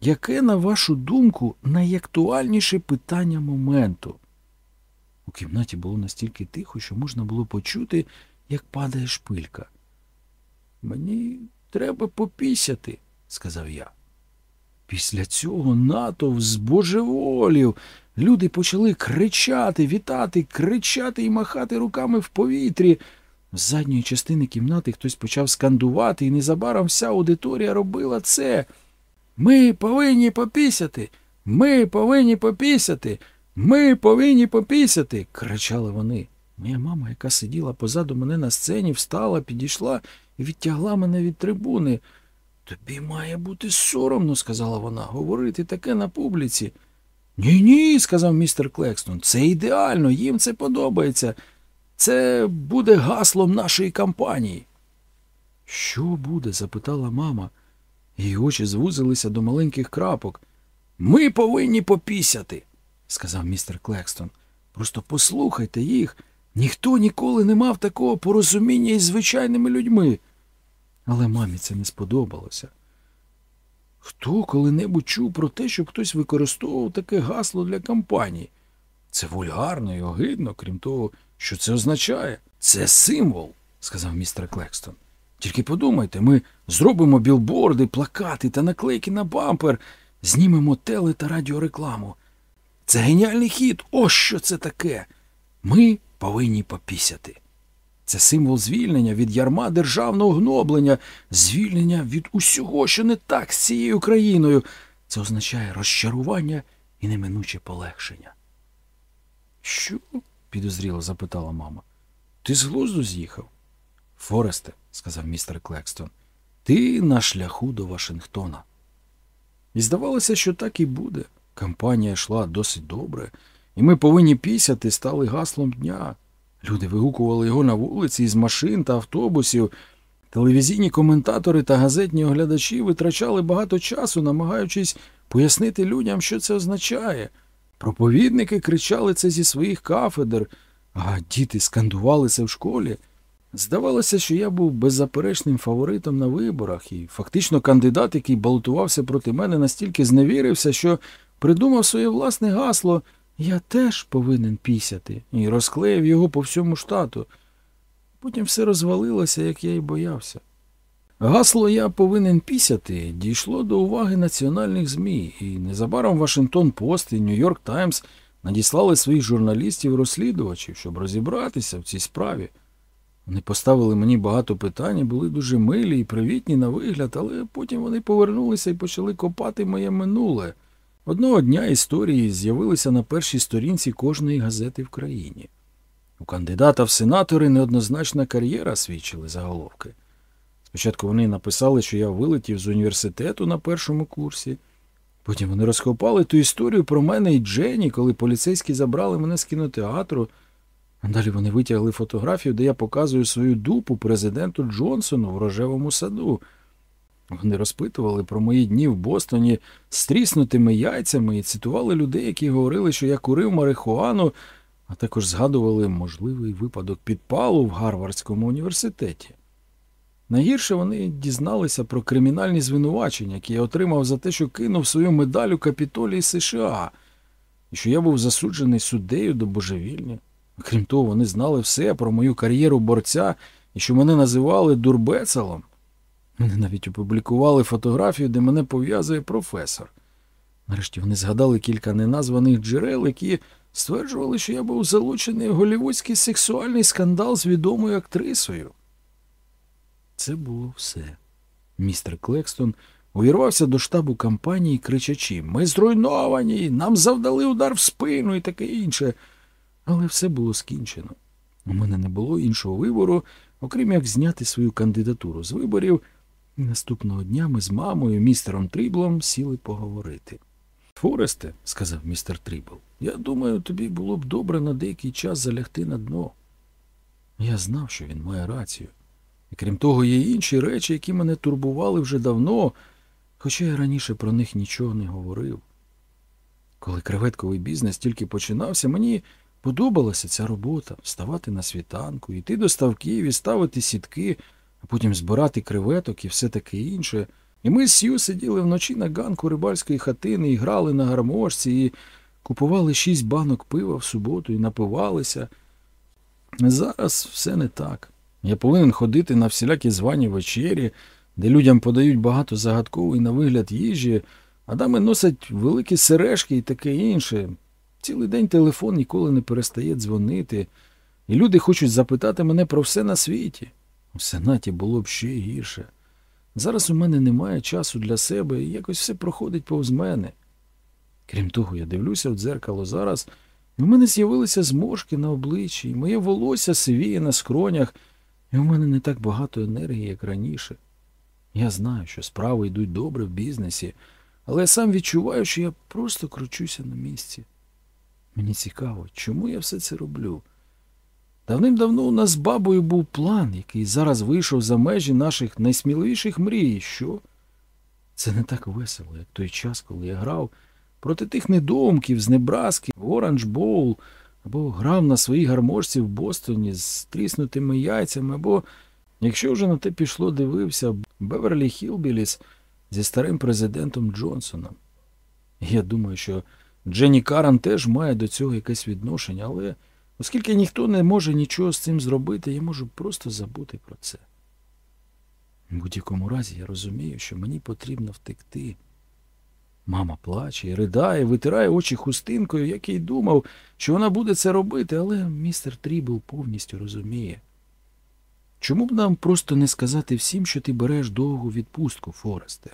Speaker 2: яке, на вашу думку, найактуальніше питання моменту? У кімнаті було настільки тихо, що можна було почути, як падає шпилька. Мені треба попісяти, сказав я. Після цього натовп збожеволів. Люди почали кричати, вітати, кричати і махати руками в повітрі. З задньої частини кімнати хтось почав скандувати, і незабаром вся аудиторія робила це. Ми повинні попісяти. Ми повинні попісяти. Ми повинні попісяти. кричали вони. Моя мама, яка сиділа позаду мене на сцені, встала, підійшла і відтягла мене від трибуни. Тобі має бути соромно, сказала вона, говорити таке на публіці. Ні, ні, сказав містер Клекстон, це ідеально, їм це подобається. Це буде гаслом нашої кампанії. Що буде? запитала мама. Її очі звузилися до маленьких крапок. Ми повинні попісяти, сказав містер Клекстон. Просто послухайте їх. Ніхто ніколи не мав такого порозуміння із звичайними людьми. Але мамі це не сподобалося. Хто коли-небудь чув про те, щоб хтось використовував таке гасло для кампанії? Це вульгарно і огидно, крім того, що це означає. Це символ, сказав містер Клекстон. Тільки подумайте, ми зробимо білборди, плакати та наклейки на бампер, знімемо теле та радіорекламу. Це геніальний хід. Ось що це таке. Ми повинні попісяти. Це символ звільнення від ярма державного гноблення, звільнення від усього, що не так з цією країною. Це означає розчарування і неминуче полегшення. Що? підозріло запитала мама. Ти з глузду з'їхав? Форесте, сказав містер Клекстон, ти на шляху до Вашингтона. І здавалося, що так і буде. Кампанія йшла досить добре, і ми повинні пісяти стали гаслом дня. Люди вигукували його на вулиці із машин та автобусів. Телевізійні коментатори та газетні оглядачі витрачали багато часу, намагаючись пояснити людям, що це означає. Проповідники кричали це зі своїх кафедр, а діти скандували це в школі. Здавалося, що я був беззаперечним фаворитом на виборах, і фактично кандидат, який балотувався проти мене, настільки зневірився, що придумав своє власне гасло Я теж повинен пісяти, і розклеїв його по всьому штату. Потім все розвалилося, як я й боявся. Гасло Я повинен пісяти дійшло до уваги національних ЗМІ, і незабаром Вашингтон Пост і Нью-Йорк Таймс надіслали своїх журналістів-розслідувачів, щоб розібратися в цій справі. Вони поставили мені багато питань, були дуже милі і привітні на вигляд, але потім вони повернулися і почали копати моє минуле. Одного дня історії з'явилися на першій сторінці кожної газети в країні. У кандидата в сенатори неоднозначна кар'єра свідчили заголовки. Спочатку вони написали, що я вилетів з університету на першому курсі. Потім вони розкопали ту історію про мене і Дженні, коли поліцейські забрали мене з кінотеатру. А далі вони витягли фотографію, де я показую свою дупу президенту Джонсону в рожевому саду. Вони розпитували про мої дні в Бостоні з тріснутими яйцями і цитували людей, які говорили, що я курив марихуану, а також згадували можливий випадок підпалу в Гарвардському університеті. Найгірше вони дізналися про кримінальні звинувачення, які я отримав за те, що кинув свою медаль у капітолії США, і що я був засуджений суддею до божевільня. Крім того, вони знали все про мою кар'єру борця і що мене називали дурбецелом. Вони навіть опублікували фотографію, де мене пов'язує професор. Нарешті вони згадали кілька неназваних джерел, які стверджували, що я був залучений в голівудський сексуальний скандал з відомою актрисою. Це було все. Містер Клекстон увірвався до штабу компанії, кричачи Ми зруйновані, нам завдали удар в спину і таке інше. Але все було скінчено. У мене не було іншого вибору, окрім як зняти свою кандидатуру з виборів, і наступного дня ми з мамою, містером Тріблом, сіли поговорити. Форесте, сказав містер Трібл, я думаю, тобі було б добре на деякий час залягти на дно. Я знав, що він має рацію. І крім того, є інші речі, які мене турбували вже давно, хоча я раніше про них нічого не говорив. Коли креветковий бізнес тільки починався, мені подобалася ця робота вставати на світанку, йти до ставків і ставити сітки, а потім збирати креветок і все таке інше. І ми з Сью сиділи вночі на ганку рибальської хатини і грали на гармошці, і купували шість банок пива в суботу і напивалися. Зараз все не так. Я повинен ходити на всілякі звані вечері, де людям подають багато загадкової на вигляд їжі, а дами носять великі сережки і таке інше. Цілий день телефон ніколи не перестає дзвонити, і люди хочуть запитати мене про все на світі. У сенаті було б ще гірше. Зараз у мене немає часу для себе, і якось все проходить повз мене. Крім того, я дивлюся в дзеркало зараз, і в мене з'явилися зморшки на обличчі, і моє волосся сивіє на скронях, і у мене не так багато енергії, як раніше. Я знаю, що справи йдуть добре в бізнесі, але я сам відчуваю, що я просто кручуся на місці. Мені цікаво, чому я все це роблю. Давним-давно у нас з Баббою був план, який зараз вийшов за межі наших найсміливіших мрій. Що? Це не так весело, як той час, коли я грав проти тих недоумків з Небраски, в Оранж Боул, або грав на своїй гармошці в Бостоні з тріснутими яйцями, або, якщо вже на те пішло, дивився Беверлі Хілбіліс зі старим президентом Джонсоном. Я думаю, що Дженні Каран теж має до цього якесь відношення, але оскільки ніхто не може нічого з цим зробити, я можу просто забути про це. В будь-якому разі я розумію, що мені потрібно втекти. Мама плаче ридає, витирає очі хустинкою, як і думав, що вона буде це робити, але містер Трібл повністю розуміє. Чому б нам просто не сказати всім, що ти береш довгу відпустку, Форесте?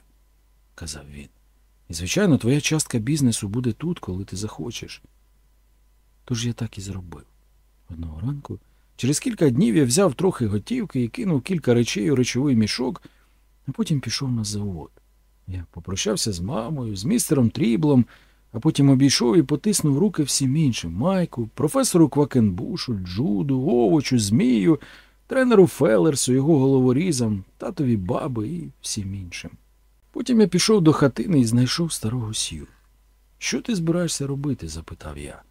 Speaker 2: казав він. І, звичайно, твоя частка бізнесу буде тут, коли ти захочеш. Тож я так і зробив. Одного ранку, через кілька днів я взяв трохи готівки і кинув кілька речей у речовий мішок, а потім пішов на завод. Я попрощався з мамою, з містером Тріблом, а потім обійшов і потиснув руки всім іншим Майку, професору Квакенбушу, Джуду, Овочу, Змію, тренеру Фелерсу, його головорізам, татові баби і всім іншим. Потім я пішов до хатини і знайшов старого сію. Що ти збираєшся робити? запитав я.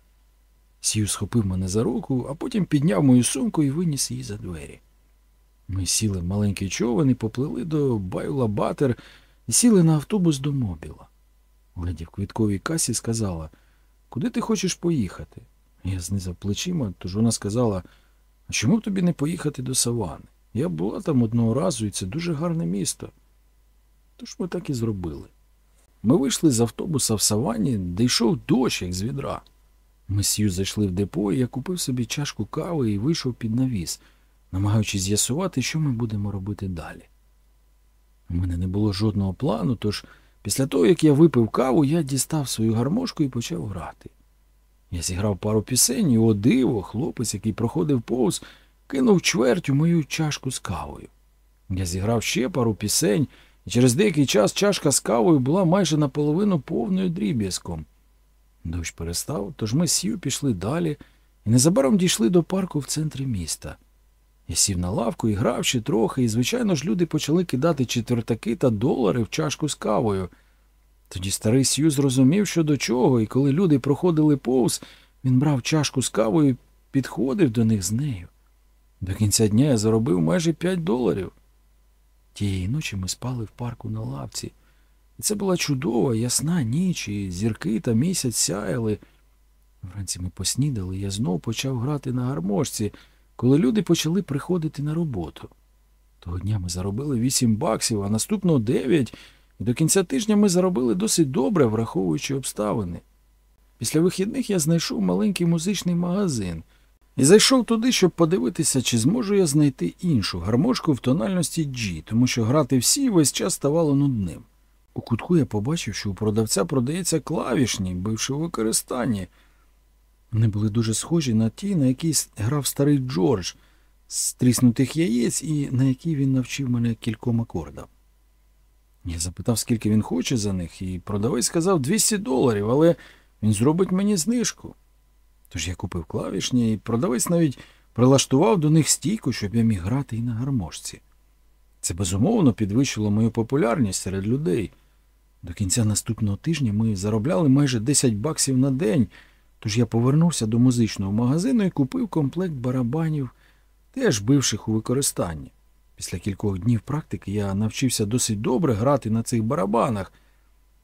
Speaker 2: Сью схопив мене за руку, а потім підняв мою сумку і виніс її за двері. Ми сіли в маленький човен і поплили до Байла Батер і сіли на автобус до Мобіла. Леді в квітковій касі сказала, куди ти хочеш поїхати? Я знизав плечима, тож вона сказала, а чому б тобі не поїхати до Савани? Я була там одного разу, і це дуже гарне місто. Тож ми так і зробили. Ми вийшли з автобуса в Савані, де йшов дощ, як з відра. Сью зайшли в депо, і я купив собі чашку кави і вийшов під навіс, намагаючись з'ясувати, що ми будемо робити далі. У мене не було жодного плану, тож після того, як я випив каву, я дістав свою гармошку і почав грати. Я зіграв пару пісень, і о диво, хлопець, який проходив повз, кинув чверть у мою чашку з кавою. Я зіграв ще пару пісень, і через деякий час чашка з кавою була майже наполовину повною дріб'язком. Дощ перестав, тож ми з Сью пішли далі і незабаром дійшли до парку в центрі міста. Я сів на лавку і грав ще трохи, і, звичайно ж, люди почали кидати четвертаки та долари в чашку з кавою. Тоді старий Сью зрозумів, що до чого, і коли люди проходили повз, він брав чашку з кавою і підходив до них з нею. До кінця дня я заробив майже п'ять доларів. Тієї ночі ми спали в парку на лавці. Це була чудова, ясна ніч, і зірки та місяць сяяли. Вранці ми поснідали, я знов почав грати на гармошці, коли люди почали приходити на роботу. Того дня ми заробили вісім баксів, а наступного дев'ять, і до кінця тижня ми заробили досить добре, враховуючи обставини. Після вихідних я знайшов маленький музичний магазин і зайшов туди, щоб подивитися, чи зможу я знайти іншу гармошку в тональності G, тому що грати всі весь час ставало нудним. У кутку я побачив, що у продавця продається клавішні, бивши у використанні. Вони були дуже схожі на ті, на які грав старий Джордж з тріснутих яєць і на які він навчив мене кільком акордам. Я запитав, скільки він хоче за них, і продавець сказав 200 доларів, але він зробить мені знижку. Тож я купив клавішні, і продавець навіть прилаштував до них стійку, щоб я міг грати і на гармошці. Це безумовно підвищило мою популярність серед людей. До кінця наступного тижня ми заробляли майже 10 баксів на день, тож я повернувся до музичного магазину і купив комплект барабанів, теж бивших у використанні. Після кількох днів практики я навчився досить добре грати на цих барабанах.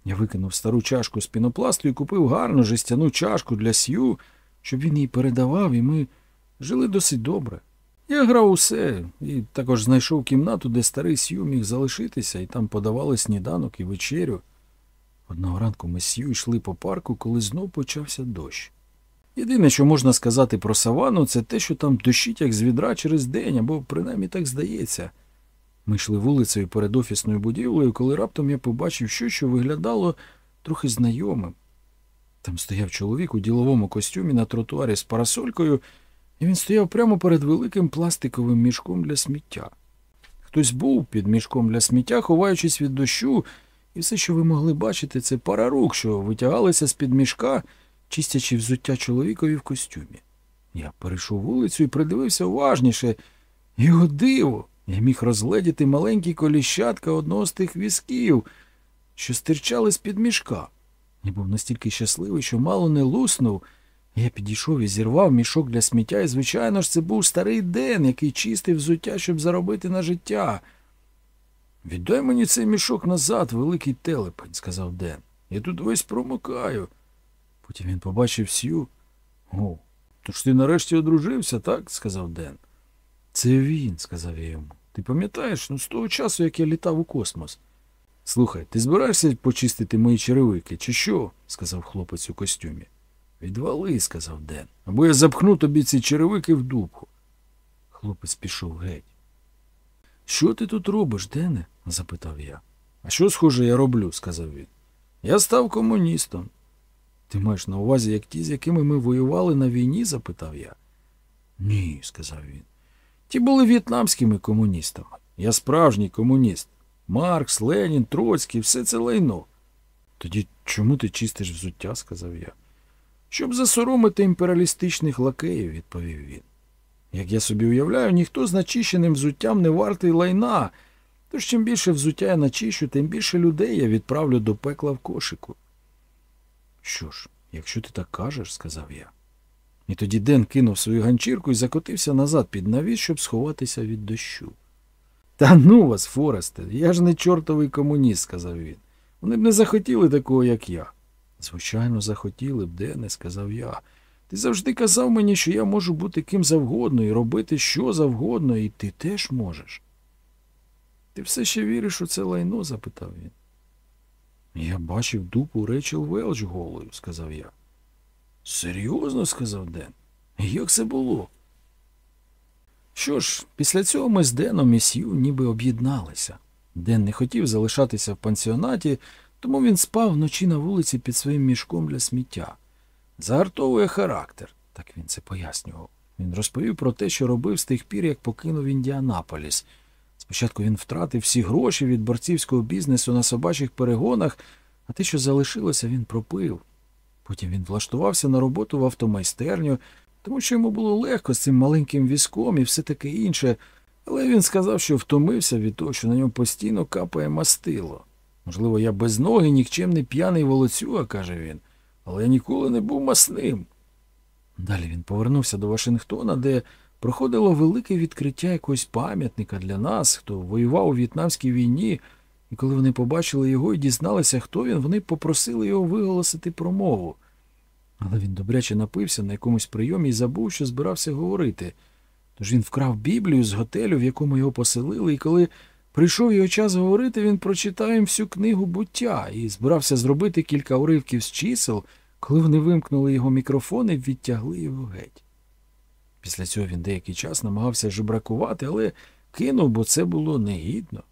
Speaker 2: Я викинув стару чашку з пінопласту і купив гарну жестяну чашку для сью, щоб він її передавав, і ми жили досить добре. Я грав усе і також знайшов кімнату, де старий Сью міг залишитися, і там подавали сніданок і вечерю. Одного ранку ми з Сью йшли по парку, коли знов почався дощ. Єдине, що можна сказати про савану, це те, що там дощить як з відра через день, або принаймні так здається. Ми йшли вулицею перед офісною будівлею, коли раптом я побачив щось, що виглядало трохи знайомим. Там стояв чоловік у діловому костюмі на тротуарі з парасолькою, і він стояв прямо перед великим пластиковим мішком для сміття. Хтось був під мішком для сміття, ховаючись від дощу, і все, що ви могли бачити, це пара рук, що витягалися з-під мішка, чистячи взуття чоловікові в костюмі. Я перейшов вулицю і придивився уважніше. Його диво! Я міг розгледіти маленькі коліщатка одного з тих візків, що стирчали з-під мішка. Я був настільки щасливий, що мало не луснув. Я підійшов і зірвав мішок для сміття, і, звичайно ж, це був старий Ден, який чистив взуття, щоб заробити на життя. Віддай мені цей мішок назад, великий телепень, сказав Ден. Я тут весь промокаю. Потім він побачив сю. О, то ж ти нарешті одружився, так? сказав Ден. Це він, сказав я йому. Ти пам'ятаєш, ну з того часу, як я літав у космос. Слухай, ти збираєшся почистити мої черевики, чи що? сказав хлопець у костюмі. Відвали, сказав Ден, або я запхну тобі ці черевики в дубку. Хлопець пішов геть. Що ти тут робиш, Дене? запитав я. А що, схоже, я роблю, сказав він. Я став комуністом. Ти маєш на увазі, як ті, з якими ми воювали на війні? запитав я. Ні, сказав він. Ті були в'єтнамськими комуністами. Я справжній комуніст. Маркс, Ленін, Троцький, все це лайно. Тоді чому ти чистиш взуття? сказав я. Щоб засоромити імперіалістичних лакеїв, відповів він. Як я собі уявляю, ніхто з начищеним взуттям не вартий лайна. Тож чим більше взуття я начищу, тим більше людей я відправлю до пекла в кошику. Що ж, якщо ти так кажеш, сказав я. І тоді Ден кинув свою ганчірку і закотився назад під навіс, щоб сховатися від дощу. Та ну вас, Форесте, я ж не чортовий комуніст, сказав він. Вони б не захотіли такого, як я. Звичайно, захотіли б, Дене, сказав я. Ти завжди казав мені, що я можу бути ким завгодно і робити що завгодно, і ти теж можеш. Ти все ще віриш у це лайно? запитав він. Я бачив дупу Рейчел Велч голою, сказав я. Серйозно, сказав Ден. Як це було? Що ж, після цього ми з Деном і Сью ніби об'єдналися. Ден не хотів залишатися в пансіонаті, тому він спав вночі на вулиці під своїм мішком для сміття. Загартовує характер, так він це пояснював. Він розповів про те, що робив з тих пір, як покинув Індіанаполіс. Спочатку він втратив всі гроші від борцівського бізнесу на собачих перегонах, а те, що залишилося, він пропив. Потім він влаштувався на роботу в автомайстерню, тому що йому було легко з цим маленьким візком і все таке інше, але він сказав, що втомився від того, що на ньому постійно капає мастило. Можливо, я без ноги, нікчемний п'яний волоцюга, каже він, але я ніколи не був масним. Далі він повернувся до Вашингтона, де проходило велике відкриття якогось пам'ятника для нас, хто воював у В'єтнамській війні, і коли вони побачили його і дізналися, хто він, вони попросили його виголосити промову. Але він добряче напився на якомусь прийомі і забув, що збирався говорити. Тож він вкрав Біблію з готелю, в якому його поселили, і коли прийшов його час говорити, він прочитав їм всю книгу буття і збирався зробити кілька уривків з чисел, коли вони вимкнули його мікрофон і відтягли його геть. Після цього він деякий час намагався жебракувати, але кинув, бо це було негідно.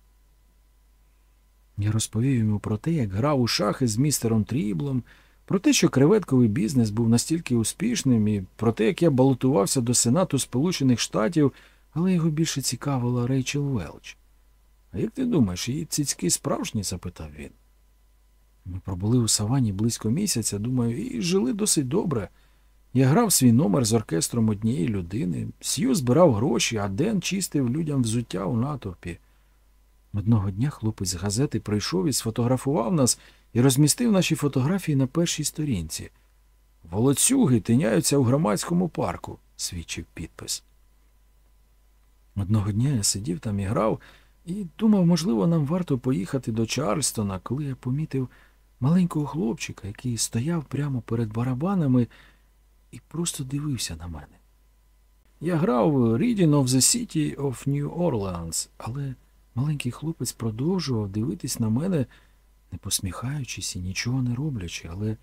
Speaker 2: Я розповів йому про те, як грав у шахи з містером Тріблом, про те, що креветковий бізнес був настільки успішним, і про те, як я балотувався до Сенату Сполучених Штатів, але його більше цікавила Рейчел Велч. А як ти думаєш, її цицьки справжні? запитав він. Ми пробули у савані близько місяця, думаю, і жили досить добре. Я грав свій номер з оркестром однієї людини, Сью збирав гроші, а Ден чистив людям взуття у натовпі. Одного дня хлопець з газети прийшов і сфотографував нас і розмістив наші фотографії на першій сторінці. Волоцюги тиняються у громадському парку, свідчив підпис. Одного дня я сидів там і грав і думав, можливо, нам варто поїхати до Чарльстона, коли я помітив маленького хлопчика, який стояв прямо перед барабанами і просто дивився на мене. Я грав Reading of the City of New Orleans, але маленький хлопець продовжував дивитись на мене, не посміхаючись і нічого не роблячи, але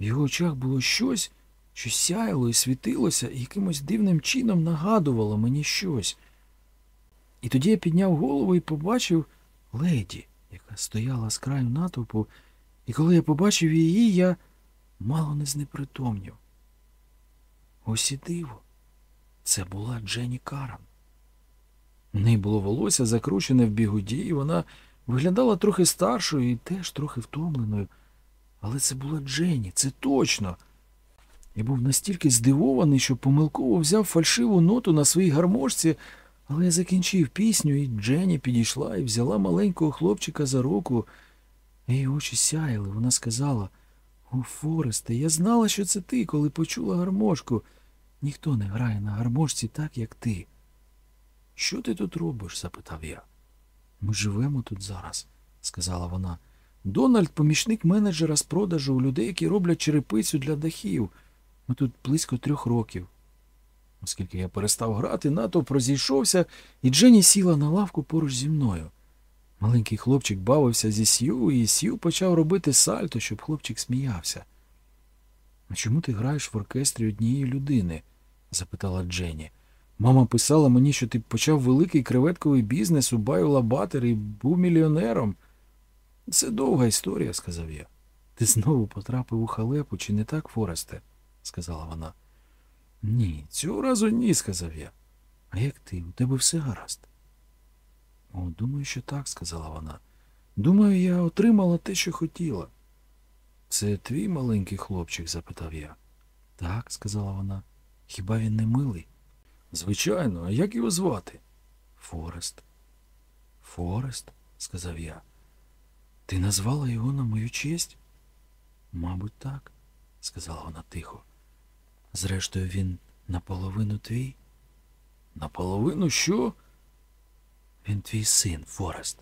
Speaker 2: в його очах було щось, що сяяло і світилося, і якимось дивним чином нагадувало мені щось. І тоді я підняв голову і побачив леді, яка стояла з краю натовпу, і коли я побачив її, я мало не знепритомнів. Ось і диво. Це була Дженні Каран. У неї було волосся закручене в бігуді, і вона виглядала трохи старшою і теж трохи втомленою. Але це була Дженні, це точно. Я був настільки здивований, що помилково взяв фальшиву ноту на своїй гармошці, але я закінчив пісню, і Дженні підійшла і взяла маленького хлопчика за руку. Її очі сяяли. Вона сказала О, Форесте, я знала, що це ти, коли почула гармошку. Ніхто не грає на гармошці так, як ти. Що ти тут робиш? запитав я. Ми живемо тут зараз, сказала вона. Дональд помічник менеджера з продажу у людей, які роблять черепицю для дахів. Ми тут близько трьох років. Оскільки я перестав грати, натовп розійшовся, і Дженні сіла на лавку поруч зі мною. Маленький хлопчик бавився зі Сью, і Сью почав робити сальто, щоб хлопчик сміявся. А чому ти граєш в оркестрі однієї людини? запитала Дженні. Мама писала мені, що ти почав великий креветковий бізнес у Байола Батер і був мільйонером. Це довга історія, сказав я. Ти знову потрапив у халепу, чи не так, Форесте? сказала вона. Ні, цього разу ні, сказав я. А як ти? У тебе все гаразд? О, думаю, що так, сказала вона. Думаю, я отримала те, що хотіла. Це твій маленький хлопчик? запитав я. Так, сказала вона. Хіба він не милий? Звичайно, а як його звати? Форест. Форест, сказав я. Ти назвала його на мою честь? Мабуть, так. сказала вона тихо. Зрештою, він наполовину твій? Наполовину що? Він твій син, Форест.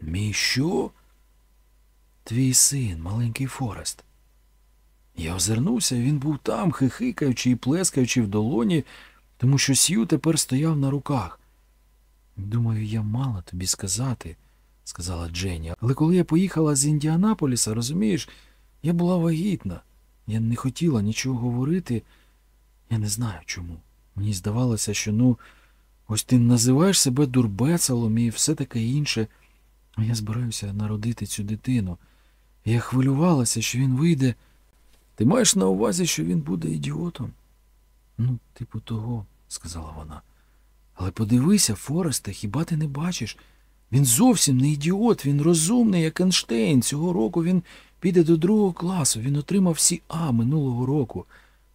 Speaker 2: Мій що? Твій син, маленький Форест. Я озирнувся, він був там, хихикаючи і плескаючи в долоні, тому що Сью тепер стояв на руках. Думаю, я мала тобі сказати, сказала Дженні. Але коли я поїхала з Індіанаполіса, розумієш, я була вагітна. Я не хотіла нічого говорити. Я не знаю чому. Мені здавалося, що ну, ось ти називаєш себе дурбецалом і все таке інше. А я збираюся народити цю дитину. Я хвилювалася, що він вийде. Ти маєш на увазі, що він буде ідіотом? Ну, типу того, сказала вона. Але подивися, Форесте, хіба ти не бачиш? Він зовсім не ідіот, він розумний, як Ейнштейн. Цього року він піде до другого класу, він отримав всі А минулого року.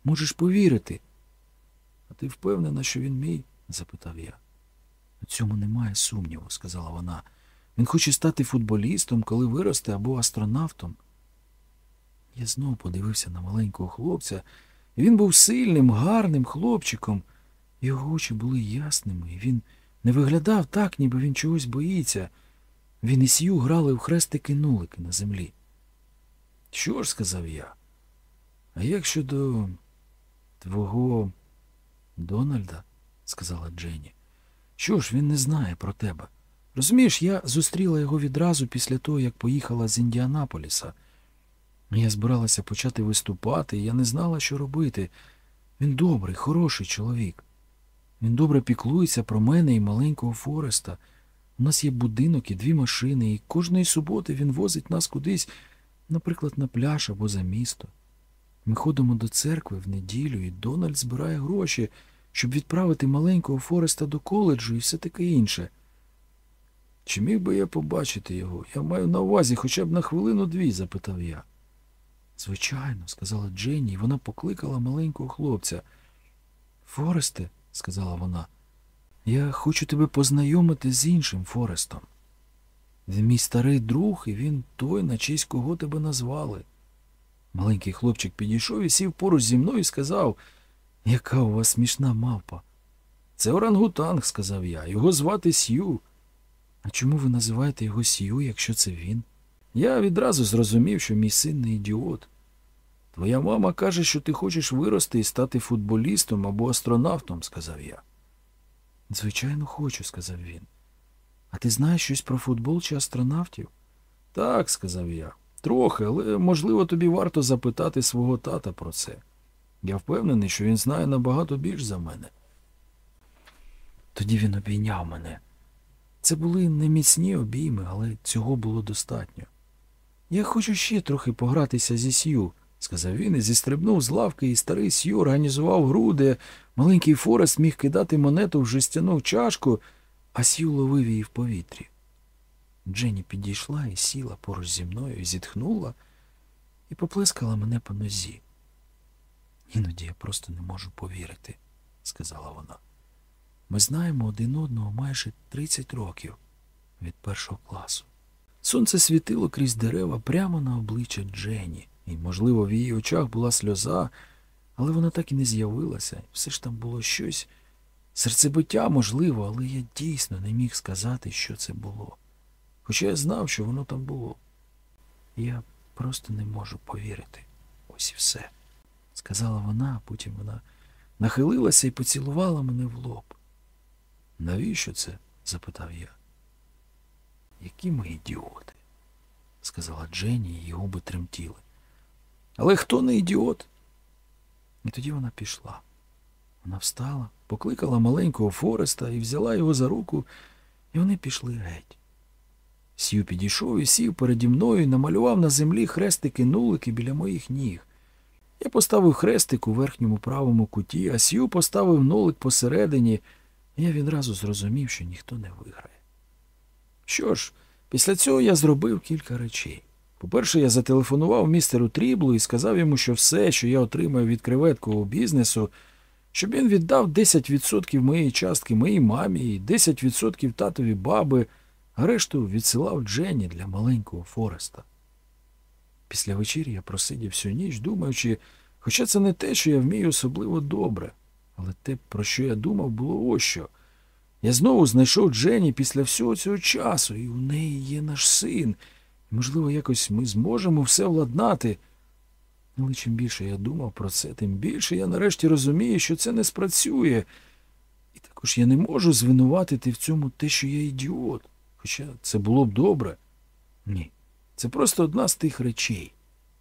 Speaker 2: Можеш повірити. А ти впевнена, що він мій? запитав я. У цьому немає сумніву, сказала вона. Він хоче стати футболістом, коли виросте або астронавтом. Я знову подивився на маленького хлопця, він був сильним, гарним хлопчиком. Його очі були ясними, і він не виглядав так, ніби він чогось боїться. Він і Сью грали в хрестики-нулики на землі. Що ж, сказав я, а як щодо твого Дональда, сказала Дженні. Що ж, він не знає про тебе. Розумієш, я зустріла його відразу після того, як поїхала з Індіанаполіса. Я збиралася почати виступати, і я не знала, що робити. Він добрий, хороший чоловік. Він добре піклується про мене і маленького Фореста. У нас є будинок і дві машини, і кожної суботи він возить нас кудись, наприклад, на пляж або за місто. Ми ходимо до церкви в неділю, і Дональд збирає гроші, щоб відправити маленького Фореста до коледжу і все таке інше. Чи міг би я побачити його? Я маю на увазі хоча б на хвилину-дві, запитав я. Звичайно, сказала Дженні, і вона покликала маленького хлопця. Форесте, сказала вона, я хочу тебе познайомити з іншим Форестом. Він мій старий друг, і він той, на честь кого тебе назвали. Маленький хлопчик підійшов і сів поруч зі мною і сказав, яка у вас смішна мавпа. Це орангутанг, сказав я, його звати Сью. А чому ви називаєте його Сью, якщо це він? Я відразу зрозумів, що мій син не ідіот. Твоя мама каже, що ти хочеш вирости і стати футболістом або астронавтом, сказав я. Звичайно, хочу, сказав він. А ти знаєш щось про футбол чи астронавтів? Так, сказав я. Трохи, але, можливо, тобі варто запитати свого тата про це. Я впевнений, що він знає набагато більш за мене. Тоді він обійняв мене. Це були не міцні обійми, але цього було достатньо. Я хочу ще трохи погратися зі Сью, сказав він і зістрибнув з лавки, і старий Сью організував гру, де маленький Форест міг кидати монету в жестяну чашку, а Сью ловив її в повітрі. Дженні підійшла і сіла поруч зі мною, зітхнула і поплескала мене по нозі. Іноді я просто не можу повірити, сказала вона. Ми знаємо один одного майже 30 років від першого класу. Сонце світило крізь дерева прямо на обличчя Дженні, і, можливо, в її очах була сльоза, але вона так і не з'явилася. Все ж там було щось серцебиття, можливо, але я дійсно не міг сказати, що це було. Хоча я знав, що воно там було. Я просто не можу повірити. Ось і все, сказала вона, а потім вона нахилилася і поцілувала мене в лоб. Навіщо це? запитав я. Які ми ідіоти, сказала Дженні, її губи тремтіли. Але хто не ідіот? І тоді вона пішла. Вона встала, покликала маленького Фореста і взяла його за руку, і вони пішли геть. Сью підійшов і сів переді мною і намалював на землі хрестики-нулики біля моїх ніг. Я поставив хрестик у верхньому правому куті, а Сью поставив нолик посередині, і я відразу зрозумів, що ніхто не виграє. Що ж, після цього я зробив кілька речей. По-перше, я зателефонував містеру Тріблу і сказав йому, що все, що я отримаю від креветкового бізнесу, щоб він віддав 10% моєї частки моїй мамі і 10% татові баби, решту відсилав Дженні для маленького Фореста. Після вечері я просидів всю ніч, думаючи, хоча це не те, що я вмію особливо добре, але те, про що я думав, було ось що. Я знову знайшов Дженні після всього цього часу, і у неї є наш син. Можливо, якось ми зможемо все владнати. Але чим більше я думав про це, тим більше я нарешті розумію, що це не спрацює. І також я не можу звинуватити в цьому те, що я ідіот. Хоча це було б добре. Ні. Це просто одна з тих речей.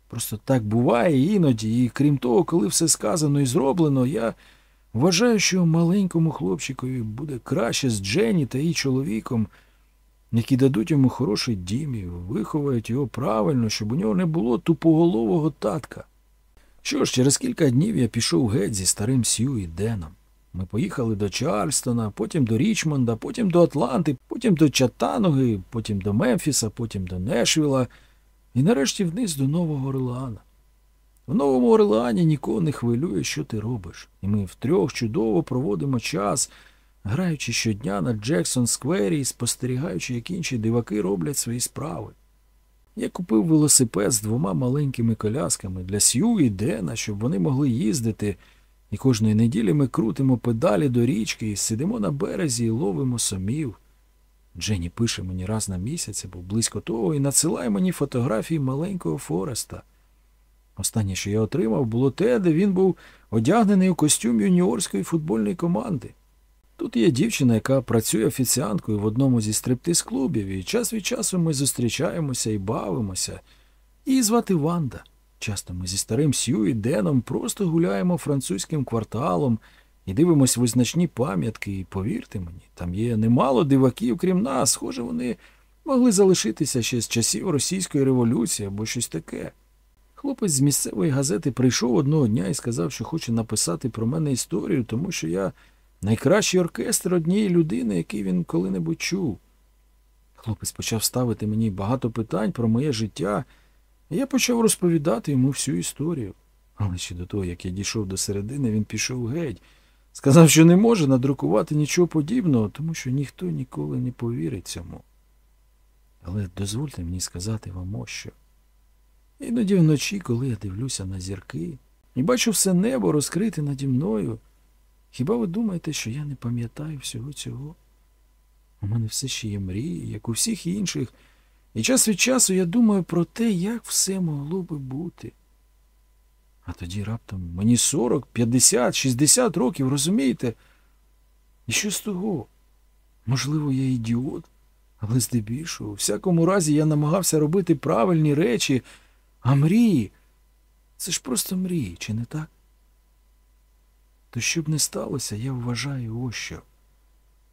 Speaker 2: Просто так буває іноді, і крім того, коли все сказано і зроблено, я вважаю, що маленькому хлопчикові буде краще з Дженні та її чоловіком, які дадуть йому хороший дім і виховають його правильно, щоб у нього не було тупоголового татка. Що ж, через кілька днів я пішов геть зі старим Сью і Деном. Ми поїхали до Чарльстона, потім до Річмонда, потім до Атланти, потім до Чаттануги, потім до Мемфіса, потім до Нешвіла і нарешті вниз до Нового Орлеана. В Новому Орлеані нікого не хвилює, що ти робиш, і ми втрьох чудово проводимо час, граючи щодня на Джексон Сквері і спостерігаючи, як інші диваки роблять свої справи. Я купив велосипед з двома маленькими колясками для Сью і Дена, щоб вони могли їздити, і кожної неділі ми крутимо педалі до річки і сидимо на березі і ловимо сомів. Дженні пише мені раз на місяць або близько того і надсилає мені фотографії маленького Фореста. Останнє, що я отримав, було те, де він був одягнений у костюм юніорської футбольної команди. Тут є дівчина, яка працює офіціанткою в одному зі стриптиз-клубів, і час від часу ми зустрічаємося і бавимося. Її звати Ванда. Часто ми зі старим Сью і Деном просто гуляємо французьким кварталом і дивимось визначні пам'ятки, і повірте мені, там є немало диваків, крім нас. Схоже, вони могли залишитися ще з часів російської революції або щось таке. Хлопець з місцевої газети прийшов одного дня і сказав, що хоче написати про мене історію, тому що я найкращий оркестр однієї людини, який він коли-небудь чув. Хлопець почав ставити мені багато питань про моє життя, і я почав розповідати йому всю історію. Але ще до того, як я дійшов до середини, він пішов геть. Сказав, що не може надрукувати нічого подібного, тому що ніхто ніколи не повірить цьому. Але дозвольте мені сказати вам ось що. Іноді вночі, коли я дивлюся на зірки і бачу все небо розкрите наді мною, хіба ви думаєте, що я не пам'ятаю всього цього? У мене все ще є мрії, як у всіх інших, і час від часу я думаю про те, як все могло би бути. А тоді раптом мені 40, 50, 60 років, розумієте? І що з того? Можливо, я ідіот, але здебільшого, у всякому разі, я намагався робити правильні речі, а мрії це ж просто мрії, чи не так? То щоб не сталося, я вважаю ось що.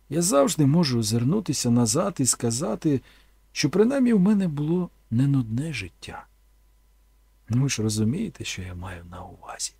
Speaker 2: Я завжди можу озирнутися назад і сказати, що принаймні в мене було не нудне життя. Ну ви ж розумієте, що я маю на увазі.